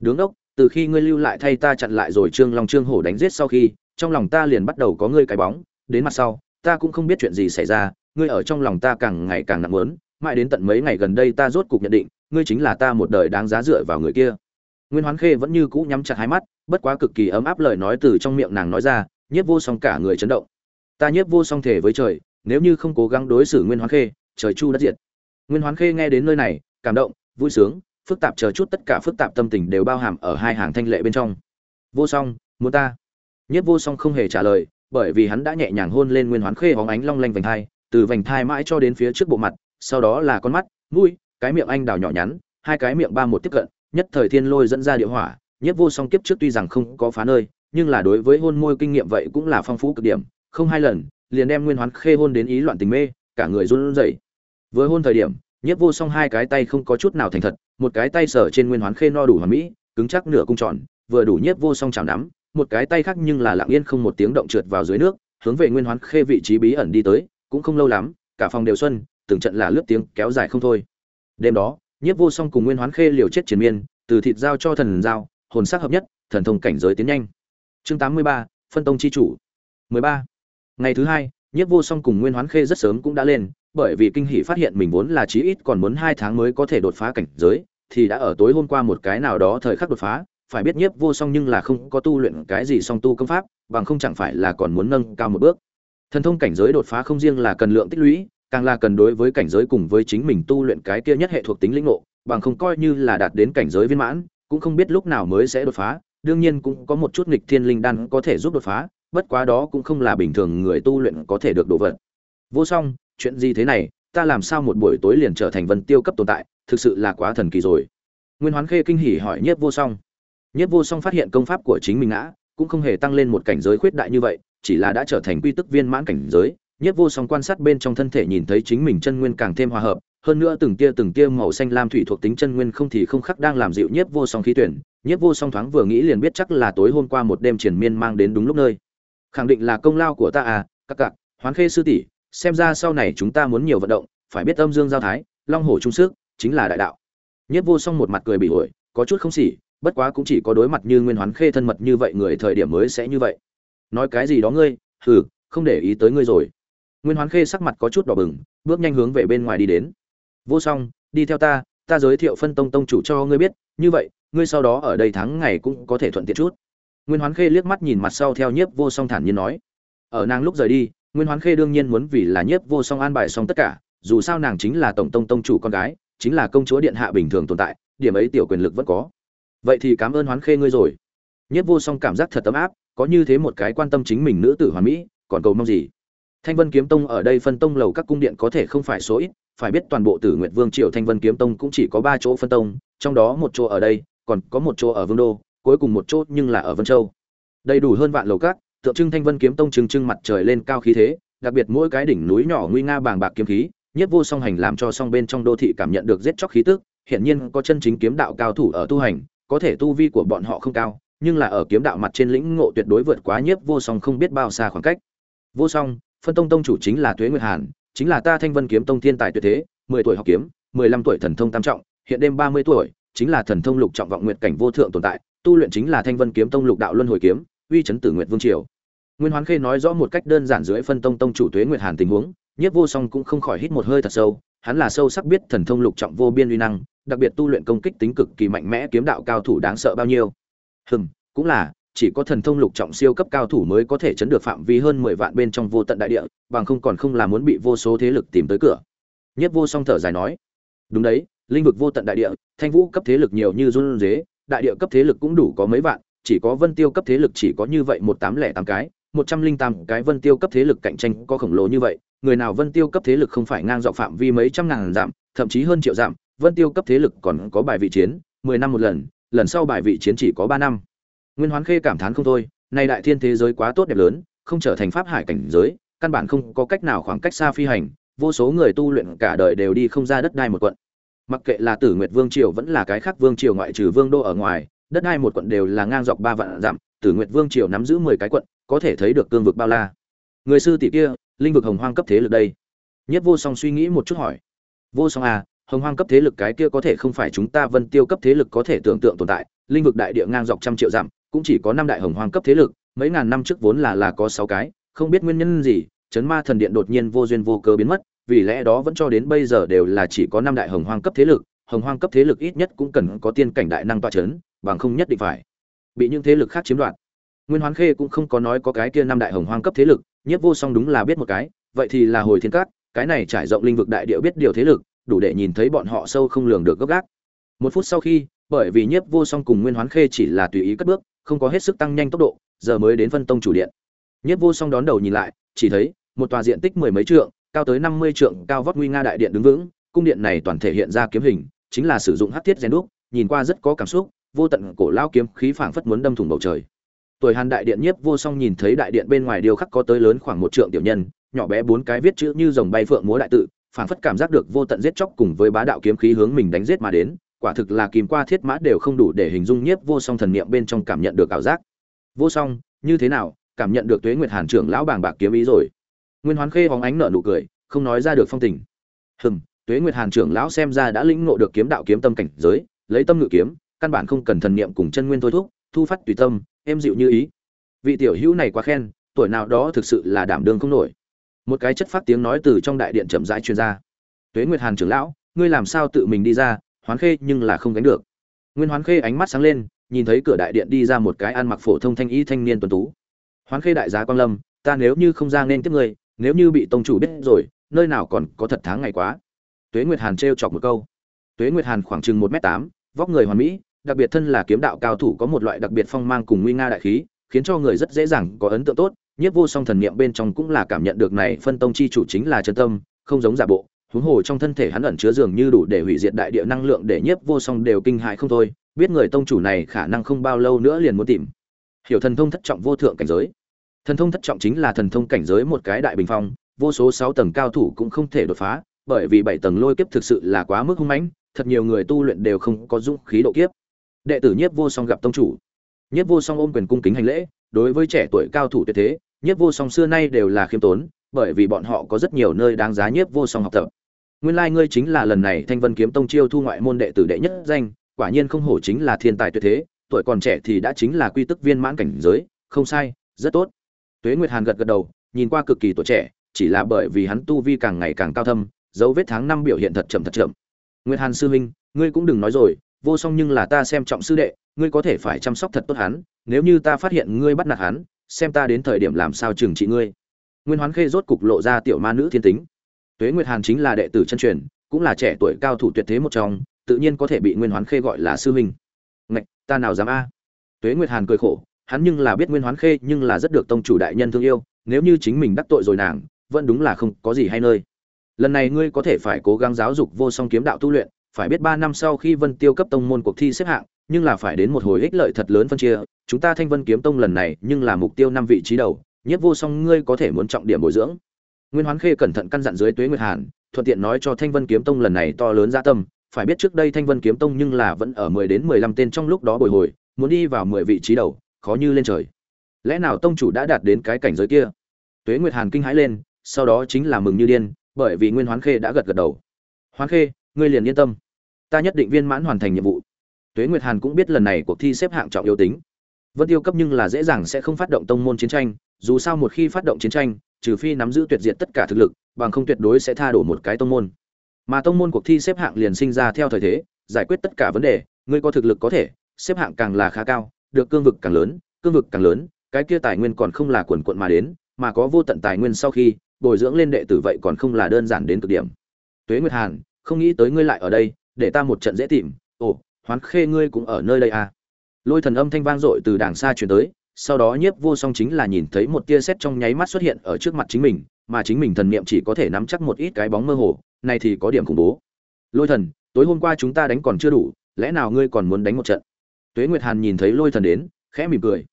Đứng đốc từ khi ngươi lưu lại thay ta chặn lại rồi trương long trương hổ đánh giết sau khi, trong lòng ta liền bắt đầu có ngươi cái bóng, đến mặt sau, ta cũng không biết chuyện gì xảy ra, ngươi ở trong lòng ta càng ngày càng nặng lớn mãi đến tận mấy ngày gần đây ta rốt cục nhận định, ngươi chính là ta một đời đáng giá dựa vào người kia. Nguyên hoán khê vẫn như cũ nhắm chặt hai mắt, bất quá cực kỳ ấm áp lời nói từ trong miệng nàng nói ra, nhiếp vô song cả người chấn động. Ta nhiếp vô song thể với trời nếu như không cố gắng đối xử nguyên hoán khê, trời chu đất diệt. Nguyên hoán khê nghe đến nơi này, cảm động, vui sướng, phức tạp chờ chút tất cả phức tạp tâm tình đều bao hàm ở hai hàng thanh lệ bên trong. Vô song, muốn ta? Nhất vô song không hề trả lời, bởi vì hắn đã nhẹ nhàng hôn lên nguyên hoán khê hóng ánh long lanh vành thai, từ vành thai mãi cho đến phía trước bộ mặt, sau đó là con mắt, mũi, cái miệng anh đào nhỏ nhắn, hai cái miệng ba một tiếp cận, nhất thời thiên lôi dẫn ra địa hỏa, nhất vô song kiếp trước tuy rằng không có phá nơi, nhưng là đối với hôn môi kinh nghiệm vậy cũng là phong phú cực điểm, không hai lần liền đem nguyên hoán khê hôn đến ý loạn tình mê cả người run rẩy vừa hôn thời điểm Nhiếp Vô Song hai cái tay không có chút nào thành thật, một cái tay sở trên Nguyên Hoán Khê no đủ hoàn mỹ, cứng chắc nửa cung tròn, vừa đủ Nhiếp Vô Song chạm nắm, một cái tay khác nhưng là lặng yên không một tiếng động trượt vào dưới nước, hướng về Nguyên Hoán Khê vị trí bí ẩn đi tới, cũng không lâu lắm, cả phòng đều xuân, từng trận là lướt tiếng kéo dài không thôi. Đêm đó, Nhiếp Vô Song cùng Nguyên Hoán Khê liều chết chiến miên, từ thịt giao cho thần giao, hồn sắc hợp nhất, thần thông cảnh giới tiến nhanh. Chương 83, phân tông chi chủ. 13. Ngày thứ hai, Nhiếp Vô Song cùng Nguyên Hoán Khê rất sớm cũng đã lên, bởi vì kinh hỉ phát hiện mình vốn là chí ít còn muốn hai tháng mới có thể đột phá cảnh giới, thì đã ở tối hôm qua một cái nào đó thời khắc đột phá, phải biết Nhiếp Vô Song nhưng là không có tu luyện cái gì song tu công pháp, bằng không chẳng phải là còn muốn nâng cao một bước. Thần thông cảnh giới đột phá không riêng là cần lượng tích lũy, càng là cần đối với cảnh giới cùng với chính mình tu luyện cái kia nhất hệ thuộc tính linh ngộ, bằng không coi như là đạt đến cảnh giới viên mãn, cũng không biết lúc nào mới sẽ đột phá, đương nhiên cũng có một chút nghịch thiên linh đan có thể giúp đột phá, bất quá đó cũng không là bình thường người tu luyện có thể được đồ vật. Vô song, chuyện gì thế này, ta làm sao một buổi tối liền trở thành vân tiêu cấp tồn tại, thực sự là quá thần kỳ rồi. Nguyên Hoán Khê kinh hỉ hỏi Nhiếp Vô Song. Nhiếp Vô Song phát hiện công pháp của chính mình ngã, cũng không hề tăng lên một cảnh giới khuyết đại như vậy, chỉ là đã trở thành quy tức viên mãn cảnh giới. Nhiếp Vô Song quan sát bên trong thân thể nhìn thấy chính mình chân nguyên càng thêm hòa hợp, hơn nữa từng tia từng tia màu xanh lam thủy thuộc tính chân nguyên không thì không khắc đang làm dịu Nhiếp Vô Song khí tuyển, Nhiếp Vô Song thoáng vừa nghĩ liền biết chắc là tối hôm qua một đêm triền miên mang đến đúng lúc nơi. Khẳng định là công lao của ta à, các cặc, Hoán Khê sư tỷ, xem ra sau này chúng ta muốn nhiều vận động, phải biết âm dương giao thái, long hổ trung sức, chính là đại đạo. Nhất Vô Song một mặt cười bị ổi, có chút không xỉ, bất quá cũng chỉ có đối mặt như Nguyên Hoán Khê thân mật như vậy người thời điểm mới sẽ như vậy. Nói cái gì đó ngươi, hừ, không để ý tới ngươi rồi. Nguyên Hoán Khê sắc mặt có chút đỏ bừng, bước nhanh hướng về bên ngoài đi đến. Vô Song, đi theo ta, ta giới thiệu phân tông tông chủ cho ngươi biết, như vậy, ngươi sau đó ở đây tháng ngày cũng có thể thuận tiện chút. Nguyên Hoán Khê liếc mắt nhìn mặt sau theo Nhiếp Vô Song thản nhiên nói. Ở nàng lúc rời đi, Nguyên Hoán Khê đương nhiên muốn vì là Nhiếp Vô Song an bài xong tất cả, dù sao nàng chính là tổng tông tông chủ con gái, chính là công chúa điện hạ bình thường tồn tại, điểm ấy tiểu quyền lực vẫn có. Vậy thì cảm ơn Hoán Khê ngươi rồi. Nhiếp Vô Song cảm giác thật ấm áp, có như thế một cái quan tâm chính mình nữ tử hoàn mỹ, còn cầu mong gì? Thanh Vân Kiếm Tông ở đây phân tông lầu các cung điện có thể không phải số ít, phải biết toàn bộ Tử Nguyệt Vương triều Thanh Vân Kiếm Tông cũng chỉ có 3 chỗ phân tông, trong đó một chỗ ở đây, còn có một chỗ ở Vương Đô, cuối cùng một chốt nhưng là ở Vân Châu. Đầy đủ hơn vạn lầu các, tượng trưng Thanh Vân Kiếm Tông trưng trưng mặt trời lên cao khí thế, đặc biệt mỗi cái đỉnh núi nhỏ nguy nga bàng bạc kiếm khí, nhất vô song hành làm cho song bên trong đô thị cảm nhận được giết chóc khí tức, hiện nhiên có chân chính kiếm đạo cao thủ ở tu hành, có thể tu vi của bọn họ không cao, nhưng là ở kiếm đạo mặt trên lĩnh ngộ tuyệt đối vượt quá nhiếp vô song không biết bao xa khoảng cách. Vô song, phân tông tông chủ chính là Tuế Nguyệt Hàn, chính là ta Thanh Vân kiếm tông thiên tài tuyệt thế, 10 tuổi học kiếm, 15 tuổi thần thông tam trọng, hiện đêm 30 tuổi, chính là thần thông lục trọng vọng nguyệt cảnh vô thượng tồn tại, tu luyện chính là Thanh Vân kiếm tông lục đạo luân hồi kiếm, uy chấn tử nguyệt vương triều. Nguyên Hoán Khê nói rõ một cách đơn giản dưới phân tông tông chủ Tuế Nguyệt Hàn tình huống, Nhiếp Vô Song cũng không khỏi hít một hơi thật sâu, hắn là sâu sắc biết thần thông lục trọng vô biên uy năng, đặc biệt tu luyện công kích tính cực kỳ mạnh mẽ kiếm đạo cao thủ đáng sợ bao nhiêu. Hừm, cũng là, chỉ có thần thông lục trọng siêu cấp cao thủ mới có thể chấn được phạm vi hơn 10 vạn bên trong vô tận đại địa, bằng không còn không là muốn bị vô số thế lực tìm tới cửa. Nhất Vô Song thở dài nói, đúng đấy, linh vực vô tận đại địa, thanh vũ cấp thế lực nhiều như run dế đại địa cấp thế lực cũng đủ có mấy vạn, chỉ có Vân Tiêu cấp thế lực chỉ có như vậy một tám lẻ tám cái, một trăm linh tám cái Vân Tiêu cấp thế lực cạnh tranh có khổng lồ như vậy, người nào Vân Tiêu cấp thế lực không phải ngang dọc phạm vi mấy trăm ngàn dặm, thậm chí hơn triệu dặm, Vân Tiêu cấp thế lực còn có bài vị chiến, 10 năm một lần, lần sau bài vị chiến chỉ có 3 năm. Nguyên Hoán Khê cảm thán không thôi, nay đại thiên thế giới quá tốt đẹp lớn, không trở thành pháp hải cảnh giới, căn bản không có cách nào khoảng cách xa phi hành, vô số người tu luyện cả đời đều đi không ra đất đai một quận. Mặc kệ là Tử Nguyệt Vương triều vẫn là cái khác vương triều ngoại trừ vương đô ở ngoài, đất hai một quận đều là ngang dọc ba vạn dặm, Tử Nguyệt Vương triều nắm giữ 10 cái quận, có thể thấy được cương vực bao la. Người sư tỷ kia, linh vực hồng hoang cấp thế lực đây. Nhất Vô Song suy nghĩ một chút hỏi. Vô Song à, hồng hoang cấp thế lực cái kia có thể không phải chúng ta Vân Tiêu cấp thế lực có thể tưởng tượng tồn tại, linh vực đại địa ngang dọc trăm triệu dặm, cũng chỉ có năm đại hồng hoang cấp thế lực, mấy ngàn năm trước vốn là là có sáu cái, không biết nguyên nhân gì, chấn ma thần điện đột nhiên vô duyên vô cớ biến mất, vì lẽ đó vẫn cho đến bây giờ đều là chỉ có năm đại hồng hoang cấp thế lực, hồng hoang cấp thế lực ít nhất cũng cần có tiên cảnh đại năng tọa chấn, bằng không nhất định phải bị những thế lực khác chiếm đoạt. Nguyên Hoán Khê cũng không có nói có cái kia năm đại hồng hoang cấp thế lực, Nhiếp Vô Song đúng là biết một cái, vậy thì là hồi thiên cát, cái này trải rộng linh vực đại địa biết điều thế lực, đủ để nhìn thấy bọn họ sâu không lường được gấp gáp. Một phút sau khi, bởi vì Nhiếp Vô Song cùng Nguyên Hoán Khê chỉ là tùy ý cất bước, không có hết sức tăng nhanh tốc độ, giờ mới đến phân tông chủ điện. Nhiếp Vô Song đón đầu nhìn lại, chỉ thấy một tòa diện tích mười mấy trượng, cao tới năm mươi trượng, cao vóc nguy nga đại điện đứng vững, cung điện này toàn thể hiện ra kiếm hình, chính là sử dụng hắc thiết rèn đúc, nhìn qua rất có cảm xúc, vô tận cổ lao kiếm khí phảng phất muốn đâm thủng bầu trời. Tuổi Hàn đại điện Nhiếp Vô Song nhìn thấy đại điện bên ngoài điêu khắc có tới lớn khoảng một trượng tiểu nhân, nhỏ bé bốn cái viết chữ như rồng bay phượng múa đại tự, phảng phất cảm giác được vô tận giết chóc cùng với bá đạo kiếm khí hướng mình đánh giết mà đến quả thực là kìm qua thiết mã đều không đủ để hình dung nhiếp vô song thần niệm bên trong cảm nhận được ảo giác vô song như thế nào cảm nhận được tuế nguyệt hàn trưởng lão bàng bạc kiếm ý rồi nguyên hoán khê hóng ánh nở nụ cười, không nói ra được phong tình. Hừm, tuế nguyệt hàn trưởng lão xem ra đã lĩnh ngộ được kiếm đạo kiếm tâm cảnh giới, lấy tâm ngự kiếm, căn bản không cần thần niệm cùng chân nguyên thôi thúc, thu phát tùy tâm em dịu như ý. Vị tiểu hữu này quá khen, tuổi nào đó thực sự là đảm đương không nổi. Một cái chất phát tiếng nói từ trong đại điện chậm rãi truyền ra. Tuế nguyệt hàn trưởng lão, ngươi làm sao tự mình đi ra, hoán khê nhưng là không gánh được. Nguyên hoán khê ánh mắt sáng lên, nhìn thấy cửa đại điện đi ra một cái ăn mặc phổ thông thanh y thanh niên tuấn tú. Hoán khê đại giá quang lâm, ta nếu như không ra nên tiếp ngươi nếu như bị tông chủ biết rồi, nơi nào còn có thật tháng ngày quá. Tuế nguyệt hàn trêu chọc một câu. Tuế nguyệt hàn khoảng chừng một m tám, vóc người hoàn mỹ, đặc biệt thân là kiếm đạo cao thủ có một loại đặc biệt phong mang cùng nguy nga đại khí, khiến cho người rất dễ dàng có ấn tượng tốt. Nhiếp vô song thần niệm bên trong cũng là cảm nhận được này phân tông chi chủ chính là chân tâm, không giống giả bộ. Huống hồ trong thân thể hắn ẩn chứa dường như đủ để hủy diệt đại địa năng lượng để nhiếp vô song đều kinh hại không thôi. Biết người tông chủ này khả năng không bao lâu nữa liền muốn tìm. Hiểu thần thông thất trọng vô thượng cảnh giới thần thông thất trọng chính là thần thông cảnh giới một cái đại bình phong, vô số sáu tầng cao thủ cũng không thể đột phá, bởi vì bảy tầng lôi kiếp thực sự là quá mức hung mãnh, thật nhiều người tu luyện đều không có dũng khí độ kiếp. Đệ tử nhiếp vô song gặp tông chủ. Nhiếp vô song ôm quyền cung kính hành lễ, đối với trẻ tuổi cao thủ tuyệt thế, nhiếp vô song xưa nay đều là khiêm tốn, bởi vì bọn họ có rất nhiều nơi đáng giá nhiếp vô song học tập. Nguyên lai ngươi chính là lần này thanh vân kiếm tông chiêu thu ngoại môn đệ tử đệ nhất danh, quả nhiên không hổ chính là thiên tài tuyệt thế, tuổi còn trẻ thì đã chính là quy tức viên mãn cảnh giới, không sai, rất tốt tuế nguyệt hàn gật gật đầu, nhìn qua cực kỳ tuổi trẻ, chỉ là bởi vì hắn tu vi càng ngày càng cao thâm, dấu vết tháng năm biểu hiện thật chậm thật chậm. Nguyệt hàn sư huynh, ngươi cũng đừng nói rồi, vô song nhưng là ta xem trọng sư đệ, ngươi có thể phải chăm sóc thật tốt hắn, nếu như ta phát hiện ngươi bắt nạt hắn, xem ta đến thời điểm làm sao trừng trị ngươi. Nguyên hoán khê rốt cục lộ ra tiểu ma nữ thiên tính. Tuế nguyệt hàn chính là đệ tử chân truyền, cũng là trẻ tuổi cao thủ tuyệt thế một trong, tự nhiên có thể bị nguyên hoán khê gọi là sư huynh. Ngạch, ta nào dám a? Tuế nguyệt hàn cười khổ hắn nhưng là biết nguyên hoán khê nhưng là rất được tông chủ đại nhân thương yêu, nếu như chính mình đắc tội rồi nàng, vẫn đúng là không có gì hay nơi. Lần này ngươi có thể phải cố gắng giáo dục vô song kiếm đạo tu luyện, phải biết ba năm sau khi vân tiêu cấp tông môn cuộc thi xếp hạng, nhưng là phải đến một hồi ích lợi thật lớn phân chia, chúng ta thanh vân kiếm tông lần này nhưng là mục tiêu năm vị trí đầu, nhất vô song ngươi có thể muốn trọng điểm bồi dưỡng. Nguyên hoán khê cẩn thận căn dặn dưới tuế nguyệt hàn, thuận tiện nói cho thanh vân kiếm tông lần này to lớn gia tâm, phải biết trước đây thanh vân kiếm tông nhưng là vẫn ở mười đến mười lăm tên trong lúc đó bồi hồi, muốn đi vào mười vị trí đầu khó như lên trời. Lẽ nào tông chủ đã đạt đến cái cảnh giới kia? Tuế nguyệt hàn kinh hãi lên, sau đó chính là mừng như điên, bởi vì nguyên hoán khê đã gật gật đầu. Hoán khê, ngươi liền yên tâm. Ta nhất định viên mãn hoàn thành nhiệm vụ. Tuế nguyệt hàn cũng biết lần này cuộc thi xếp hạng trọng yếu tính. Vân tiêu cấp nhưng là dễ dàng sẽ không phát động tông môn chiến tranh, dù sao một khi phát động chiến tranh, trừ phi nắm giữ tuyệt diệt tất cả thực lực, bằng không tuyệt đối sẽ tha đổ một cái tông môn. Mà tông môn cuộc thi xếp hạng liền sinh ra theo thời thế, giải quyết tất cả vấn đề, ngươi có thực lực có thể, xếp hạng càng là khá cao được cương vực càng lớn, cương vực càng lớn, cái kia tài nguyên còn không là quần quận mà đến, mà có vô tận tài nguyên sau khi, bồi dưỡng lên đệ tử vậy còn không là đơn giản đến cực điểm. Tuế nguyệt hàn, không nghĩ tới ngươi lại ở đây, để ta một trận dễ tìm. Ồ, hoán khê ngươi cũng ở nơi đây à? Lôi thần âm thanh vang dội từ đàng xa truyền tới, sau đó nhiếp vô song chính là nhìn thấy một tia sét trong nháy mắt xuất hiện ở trước mặt chính mình, mà chính mình thần niệm chỉ có thể nắm chắc một ít cái bóng mơ hồ này thì có điểm khủng bố. Lôi thần, tối hôm qua chúng ta đánh còn chưa đủ, lẽ nào ngươi còn muốn đánh một trận? Tuế nguyệt hàn nhìn thấy lôi thần đến khẽ mỉm cười.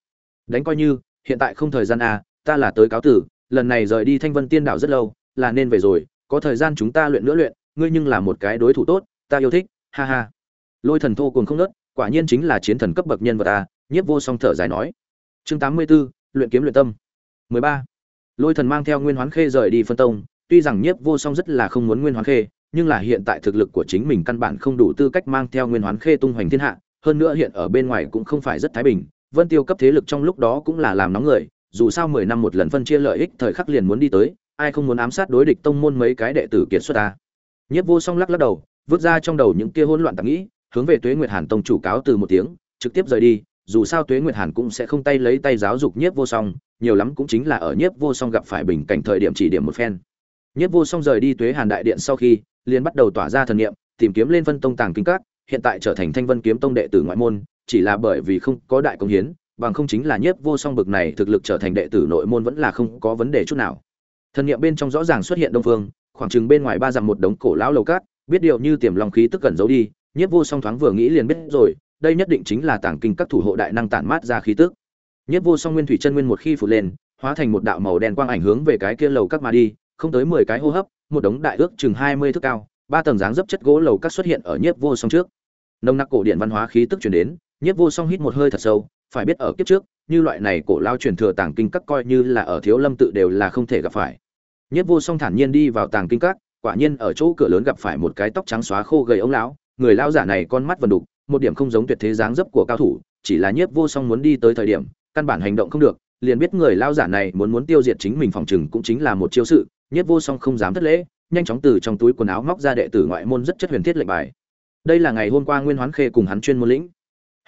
Đánh coi như hiện tại không thời gian à ta là tới cáo tử lần này rời đi thanh vân tiên đảo rất lâu là nên về rồi có thời gian chúng ta luyện nữa luyện ngươi nhưng là một cái đối thủ tốt ta yêu thích ha ha. Lôi thần thô cùng không nớt quả nhiên chính là chiến thần cấp bậc nhân vật ta nhiếp vô song thở dài nói. Chương tám mươi 84, luyện kiếm luyện tâm. 13. lôi thần mang theo nguyên hoán khê rời đi phân tông tuy rằng nhiếp vô song rất là không muốn nguyên hoán khê nhưng là hiện tại thực lực của chính mình căn bản không đủ tư cách mang theo nguyên hoán khê tung hoành thiên hạ hơn nữa hiện ở bên ngoài cũng không phải rất thái bình, vân tiêu cấp thế lực trong lúc đó cũng là làm nóng người, dù sao mười năm một lần phân chia lợi ích thời khắc liền muốn đi tới, ai không muốn ám sát đối địch tông môn mấy cái đệ tử kiệt xuất ta. Nhiếp vô song lắc lắc đầu, vứt ra trong đầu những kia hỗn loạn tạm nghĩ, hướng về tuế nguyệt hàn tông chủ cáo từ một tiếng, trực tiếp rời đi, dù sao tuế nguyệt hàn cũng sẽ không tay lấy tay giáo dục nhiếp vô song, nhiều lắm cũng chính là ở nhiếp vô song gặp phải bình cảnh thời điểm chỉ điểm một phen. Nhiếp vô song rời đi tuế hàn đại điện sau khi, liền bắt đầu tỏa ra thần niệm, tìm kiếm lên vân tông tàng kinh các hiện tại trở thành thanh vân kiếm tông đệ tử ngoại môn, chỉ là bởi vì không có đại công hiến, bằng không chính là nhiếp vô song bực này thực lực trở thành đệ tử nội môn vẫn là không có vấn đề chút nào. Thần niệm bên trong rõ ràng xuất hiện đông phương, khoảng chừng bên ngoài ba dặm một đống cổ lão lầu cát, biết điều như tiềm long khí tức gần giấu đi, nhiếp vô song thoáng vừa nghĩ liền biết rồi, đây nhất định chính là tảng kinh các thủ hộ đại năng tản mát ra khí tức. Nhiếp vô song nguyên thủy chân nguyên một khi phụt lên, hóa thành một đạo màu đen quang ảnh hướng về cái kia lầu các mà đi, không tới mười cái hô hấp, một đống đại ước chừng hai mươi thước cao ba tầng dáng dấp chất gỗ lầu các xuất hiện ở nhiếp vô song trước. Nông nặc cổ điện văn hóa khí tức chuyển đến, nhiếp vô song hít một hơi thật sâu, phải biết ở kiếp trước, như loại này cổ lao truyền thừa tàng kinh các coi như là ở thiếu lâm tự đều là không thể gặp phải. Nhiếp vô song thản nhiên đi vào tàng kinh các, quả nhiên ở chỗ cửa lớn gặp phải một cái tóc trắng xóa khô gầy ống lão, người lao giả này con mắt vần đục, một điểm không giống tuyệt thế dáng dấp của cao thủ, chỉ là nhiếp vô song muốn đi tới thời điểm, căn bản hành động không được, liền biết người lao giả này muốn muốn tiêu diệt chính mình phòng chừng cũng chính là một chiêu sự, nhiếp vô song không dám thất lễ nhanh chóng từ trong túi quần áo móc ra đệ tử ngoại môn rất chất huyền thiết lệnh bài. Đây là ngày hôm qua nguyên hoán khê cùng hắn chuyên môn lĩnh.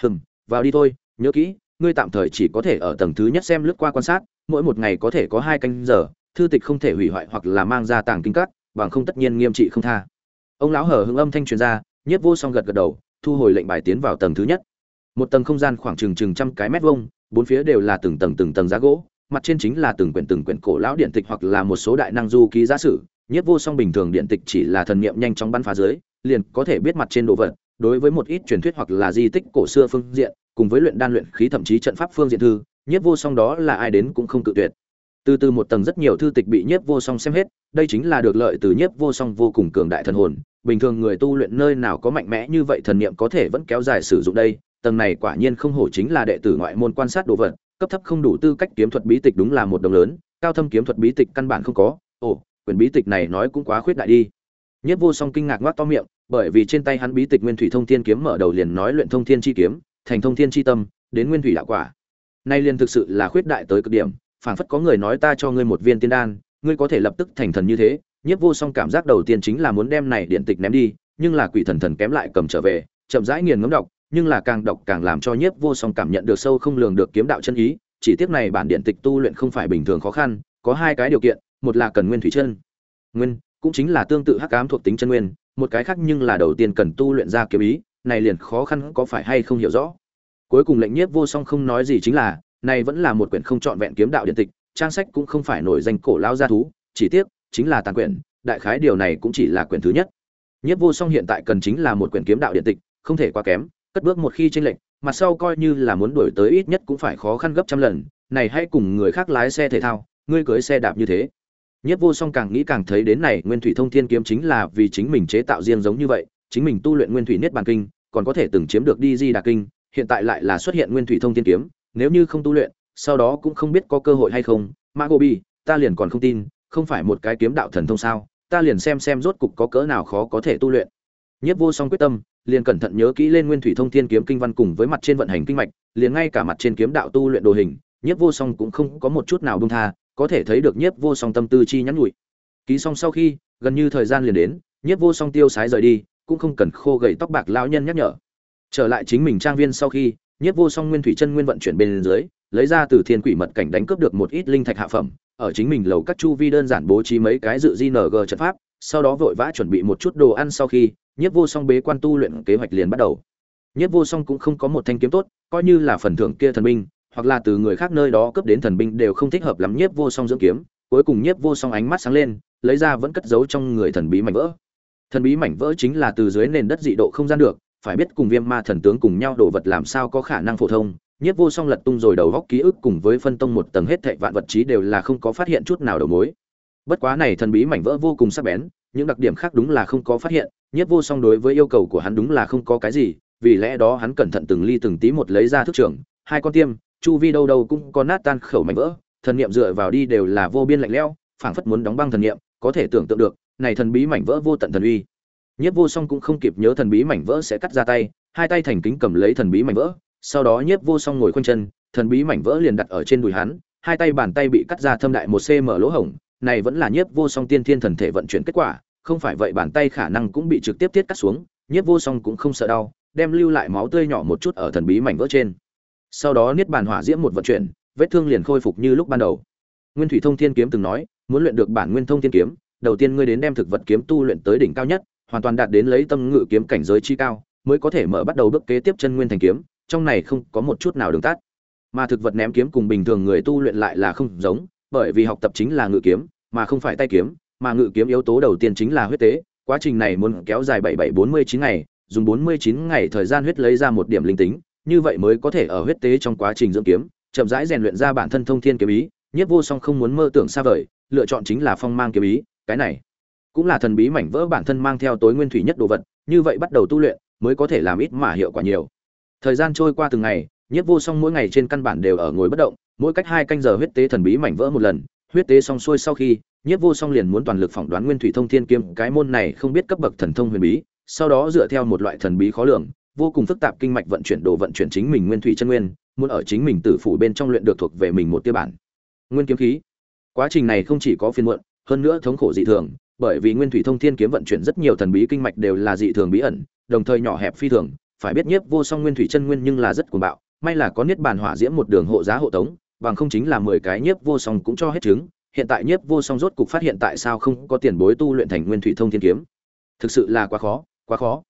Hừm, vào đi thôi, nhớ kỹ, ngươi tạm thời chỉ có thể ở tầng thứ nhất xem lướt qua quan sát, mỗi một ngày có thể có hai canh giờ, thư tịch không thể hủy hoại hoặc là mang ra tàng kinh cắt bằng không tất nhiên nghiêm trị không tha. Ông lão hở hưng âm thanh truyền ra, nhiếp vô song gật gật đầu, thu hồi lệnh bài tiến vào tầng thứ nhất. Một tầng không gian khoảng chừng chừng trăm cái mét vuông, bốn phía đều là từng tầng từng tầng giá gỗ, mặt trên chính là từng quyển từng quyển cổ lão điện tịch hoặc là một số đại năng du ký giả sử nhiếp vô song bình thường điện tịch chỉ là thần niệm nhanh chóng bắn phá dưới, liền có thể biết mặt trên đồ vật, đối với một ít truyền thuyết hoặc là di tích cổ xưa phương diện, cùng với luyện đan luyện khí thậm chí trận pháp phương diện thư, nhiếp vô song đó là ai đến cũng không tự tuyệt. Từ từ một tầng rất nhiều thư tịch bị nhiếp vô song xem hết, đây chính là được lợi từ nhiếp vô song vô cùng cường đại thần hồn, bình thường người tu luyện nơi nào có mạnh mẽ như vậy thần niệm có thể vẫn kéo dài sử dụng đây, tầng này quả nhiên không hổ chính là đệ tử ngoại môn quan sát đồ vật, cấp thấp không đủ tư cách kiếm thuật bí tịch đúng là một đồng lớn, cao thâm kiếm thuật bí tịch căn bản không có, ồ quyển bí tịch này nói cũng quá khuyết đại đi. Nhất vô song kinh ngạc ngoác to miệng, bởi vì trên tay hắn bí tịch nguyên thủy thông thiên kiếm mở đầu liền nói luyện thông thiên chi kiếm, thành thông thiên chi tâm, đến nguyên thủy đạo quả. Nay liền thực sự là khuyết đại tới cực điểm, phảng phất có người nói ta cho ngươi một viên tiên đan, ngươi có thể lập tức thành thần như thế. Nhất vô song cảm giác đầu tiên chính là muốn đem này điện tịch ném đi, nhưng là quỷ thần thần kém lại cầm trở về, chậm rãi nghiền ngấm đọc, nhưng là càng đọc càng làm cho nhiếp vô song cảm nhận được sâu không lường được kiếm đạo chân ý. Chỉ tiếc này bản điện tịch tu luyện không phải bình thường khó khăn, có hai cái điều kiện một là cần nguyên thủy chân. Nguyên cũng chính là tương tự hắc ám thuộc tính chân nguyên, một cái khác nhưng là đầu tiên cần tu luyện ra kiếm ý, này liền khó khăn có phải hay không hiểu rõ. Cuối cùng lệnh nhiếp vô song không nói gì chính là, này vẫn là một quyển không trọn vẹn kiếm đạo điện tịch, trang sách cũng không phải nổi danh cổ lao gia thú, chỉ tiếc, chính là tàn quyển, đại khái điều này cũng chỉ là quyển thứ nhất. Nhiếp vô song hiện tại cần chính là một quyển kiếm đạo điện tịch, không thể quá kém, cất bước một khi tranh lệch mặt sau coi như là muốn đổi tới ít nhất cũng phải khó khăn gấp trăm lần, này hãy cùng người khác lái xe thể thao, ngươi cưới xe đạp như thế nhất vô song càng nghĩ càng thấy đến này, nguyên thủy thông thiên kiếm chính là vì chính mình chế tạo riêng giống như vậy, chính mình tu luyện nguyên thủy niết bàn kinh, còn có thể từng chiếm được di di đà kinh, hiện tại lại là xuất hiện nguyên thủy thông thiên kiếm, nếu như không tu luyện, sau đó cũng không biết có cơ hội hay không. Ma gobi ta liền còn không tin, không phải một cái kiếm đạo thần thông sao, ta liền xem xem rốt cục có cỡ nào khó có thể tu luyện. Nhất vô song quyết tâm, liền cẩn thận nhớ kỹ lên nguyên thủy thông thiên kiếm kinh văn cùng với mặt trên vận hành kinh mạch, liền ngay cả mặt trên kiếm đạo tu luyện đồ hình, nhất vô song cũng không có một chút nào buông tha có thể thấy được nhất vô song tâm tư chi nhắn nhủi ký xong sau khi gần như thời gian liền đến nhất vô song tiêu sái rời đi cũng không cần khô gầy tóc bạc lão nhân nhắc nhở trở lại chính mình trang viên sau khi nhất vô song nguyên thủy chân nguyên vận chuyển bên dưới lấy ra từ thiên quỷ mật cảnh đánh cướp được một ít linh thạch hạ phẩm ở chính mình lầu các chu vi đơn giản bố trí mấy cái dự di ng trận pháp sau đó vội vã chuẩn bị một chút đồ ăn sau khi Nhiếp Vô Song bế quan tu luyện kế hoạch liền bắt đầu. Nhiếp Vô Song cũng không có một thanh kiếm tốt, coi như là phần thưởng kia thần minh hoặc là từ người khác nơi đó cướp đến thần binh đều không thích hợp lắm Nhiếp Vô Song dưỡng kiếm. Cuối cùng Nhiếp Vô Song ánh mắt sáng lên, lấy ra vẫn cất giấu trong người thần bí mảnh vỡ. Thần bí mảnh vỡ chính là từ dưới nền đất dị độ không gian được, phải biết cùng Viêm Ma thần tướng cùng nhau đồ vật làm sao có khả năng phổ thông. Nhiếp Vô Song lật tung rồi đầu góc ký ức cùng với phân tông một tầng hết thảy vạn vật trí đều là không có phát hiện chút nào đầu mối. Bất quá này thần bí mảnh vỡ vô cùng sắc bén, những đặc điểm khác đúng là không có phát hiện, Nhất Vô Song đối với yêu cầu của hắn đúng là không có cái gì, vì lẽ đó hắn cẩn thận từng ly từng tí một lấy ra thức trưởng, hai con tiêm, chu vi đâu đâu cũng có nát tan khẩu mảnh vỡ, thần niệm dựa vào đi đều là vô biên lạnh lẽo, phảng phất muốn đóng băng thần niệm, có thể tưởng tượng được, này thần bí mảnh vỡ vô tận thần uy. Nhất Vô Song cũng không kịp nhớ thần bí mảnh vỡ sẽ cắt ra tay, hai tay thành kính cầm lấy thần bí mảnh vỡ, sau đó Nhất Vô Song ngồi khoanh chân, thần bí mảnh vỡ liền đặt ở trên đùi hắn, hai tay bàn tay bị cắt ra thâm đại một cm lỗ hổng, này vẫn là Nhiếp Vô Song tiên thiên thần thể vận chuyển kết quả, không phải vậy bàn tay khả năng cũng bị trực tiếp tiết cắt xuống nhiếp vô song cũng không sợ đau đem lưu lại máu tươi nhỏ một chút ở thần bí mảnh vỡ trên sau đó niết bàn hỏa diễm một vận chuyển vết thương liền khôi phục như lúc ban đầu. Nguyên thủy thông thiên kiếm từng nói muốn luyện được bản nguyên thông thiên kiếm đầu tiên ngươi đến đem thực vật kiếm tu luyện tới đỉnh cao nhất hoàn toàn đạt đến lấy tâm ngự kiếm cảnh giới chi cao mới có thể mở bắt đầu bước kế tiếp chân nguyên thành kiếm trong này không có một chút nào đường tắt. Mà thực vật ném kiếm cùng bình thường người tu luyện lại là không giống bởi vì học tập chính là ngự kiếm mà không phải tay kiếm mà ngự kiếm yếu tố đầu tiên chính là huyết tế, quá trình này muốn kéo dài 7749 ngày, dùng 49 ngày thời gian huyết lấy ra một điểm linh tính, như vậy mới có thể ở huyết tế trong quá trình dưỡng kiếm, chậm rãi rèn luyện ra bản thân thông thiên kiếm ý, Nhất Vô Song không muốn mơ tưởng xa vời, lựa chọn chính là phong mang kiếm ý, cái này cũng là thần bí mảnh vỡ bản thân mang theo tối nguyên thủy nhất đồ vật như vậy bắt đầu tu luyện mới có thể làm ít mà hiệu quả nhiều. Thời gian trôi qua từng ngày nhiếp vô song mỗi ngày trên căn bản đều ở ngồi bất động mỗi cách hai canh giờ huyết tế thần bí mảnh vỡ một lần huyết tế xong xuôi sau khi nhiếp vô song liền muốn toàn lực phỏng đoán nguyên thủy thông thiên kiếm cái môn này không biết cấp bậc thần thông huyền bí sau đó dựa theo một loại thần bí khó lường vô cùng phức tạp kinh mạch vận chuyển đồ vận chuyển chính mình nguyên thủy chân nguyên, muốn ở chính mình tử phủ bên trong luyện được thuộc về mình một tiêu bản. Nguyên kiếm khí. Quá trình này không chỉ có phiền muộn, hơn nữa thống khổ dị thường, bởi vì nguyên thủy thông thiên kiếm vận chuyển rất nhiều thần bí kinh mạch đều là dị thường bí ẩn, đồng thời nhỏ hẹp phi thường, phải biết nhiếp vô song nguyên thủy chân nguyên nhưng là rất cuồng bạo, may là có niết bàn hỏa diễm một đường hộ giá hộ tống, bằng không chính là mười cái nhiếp vô song cũng cho hết trứng. hiện tại nhiếp vô song rốt cục phát hiện tại sao không có tiền bối tu luyện thành nguyên thủy thông thiên kiếm. Thực sự là quá khó quá khó.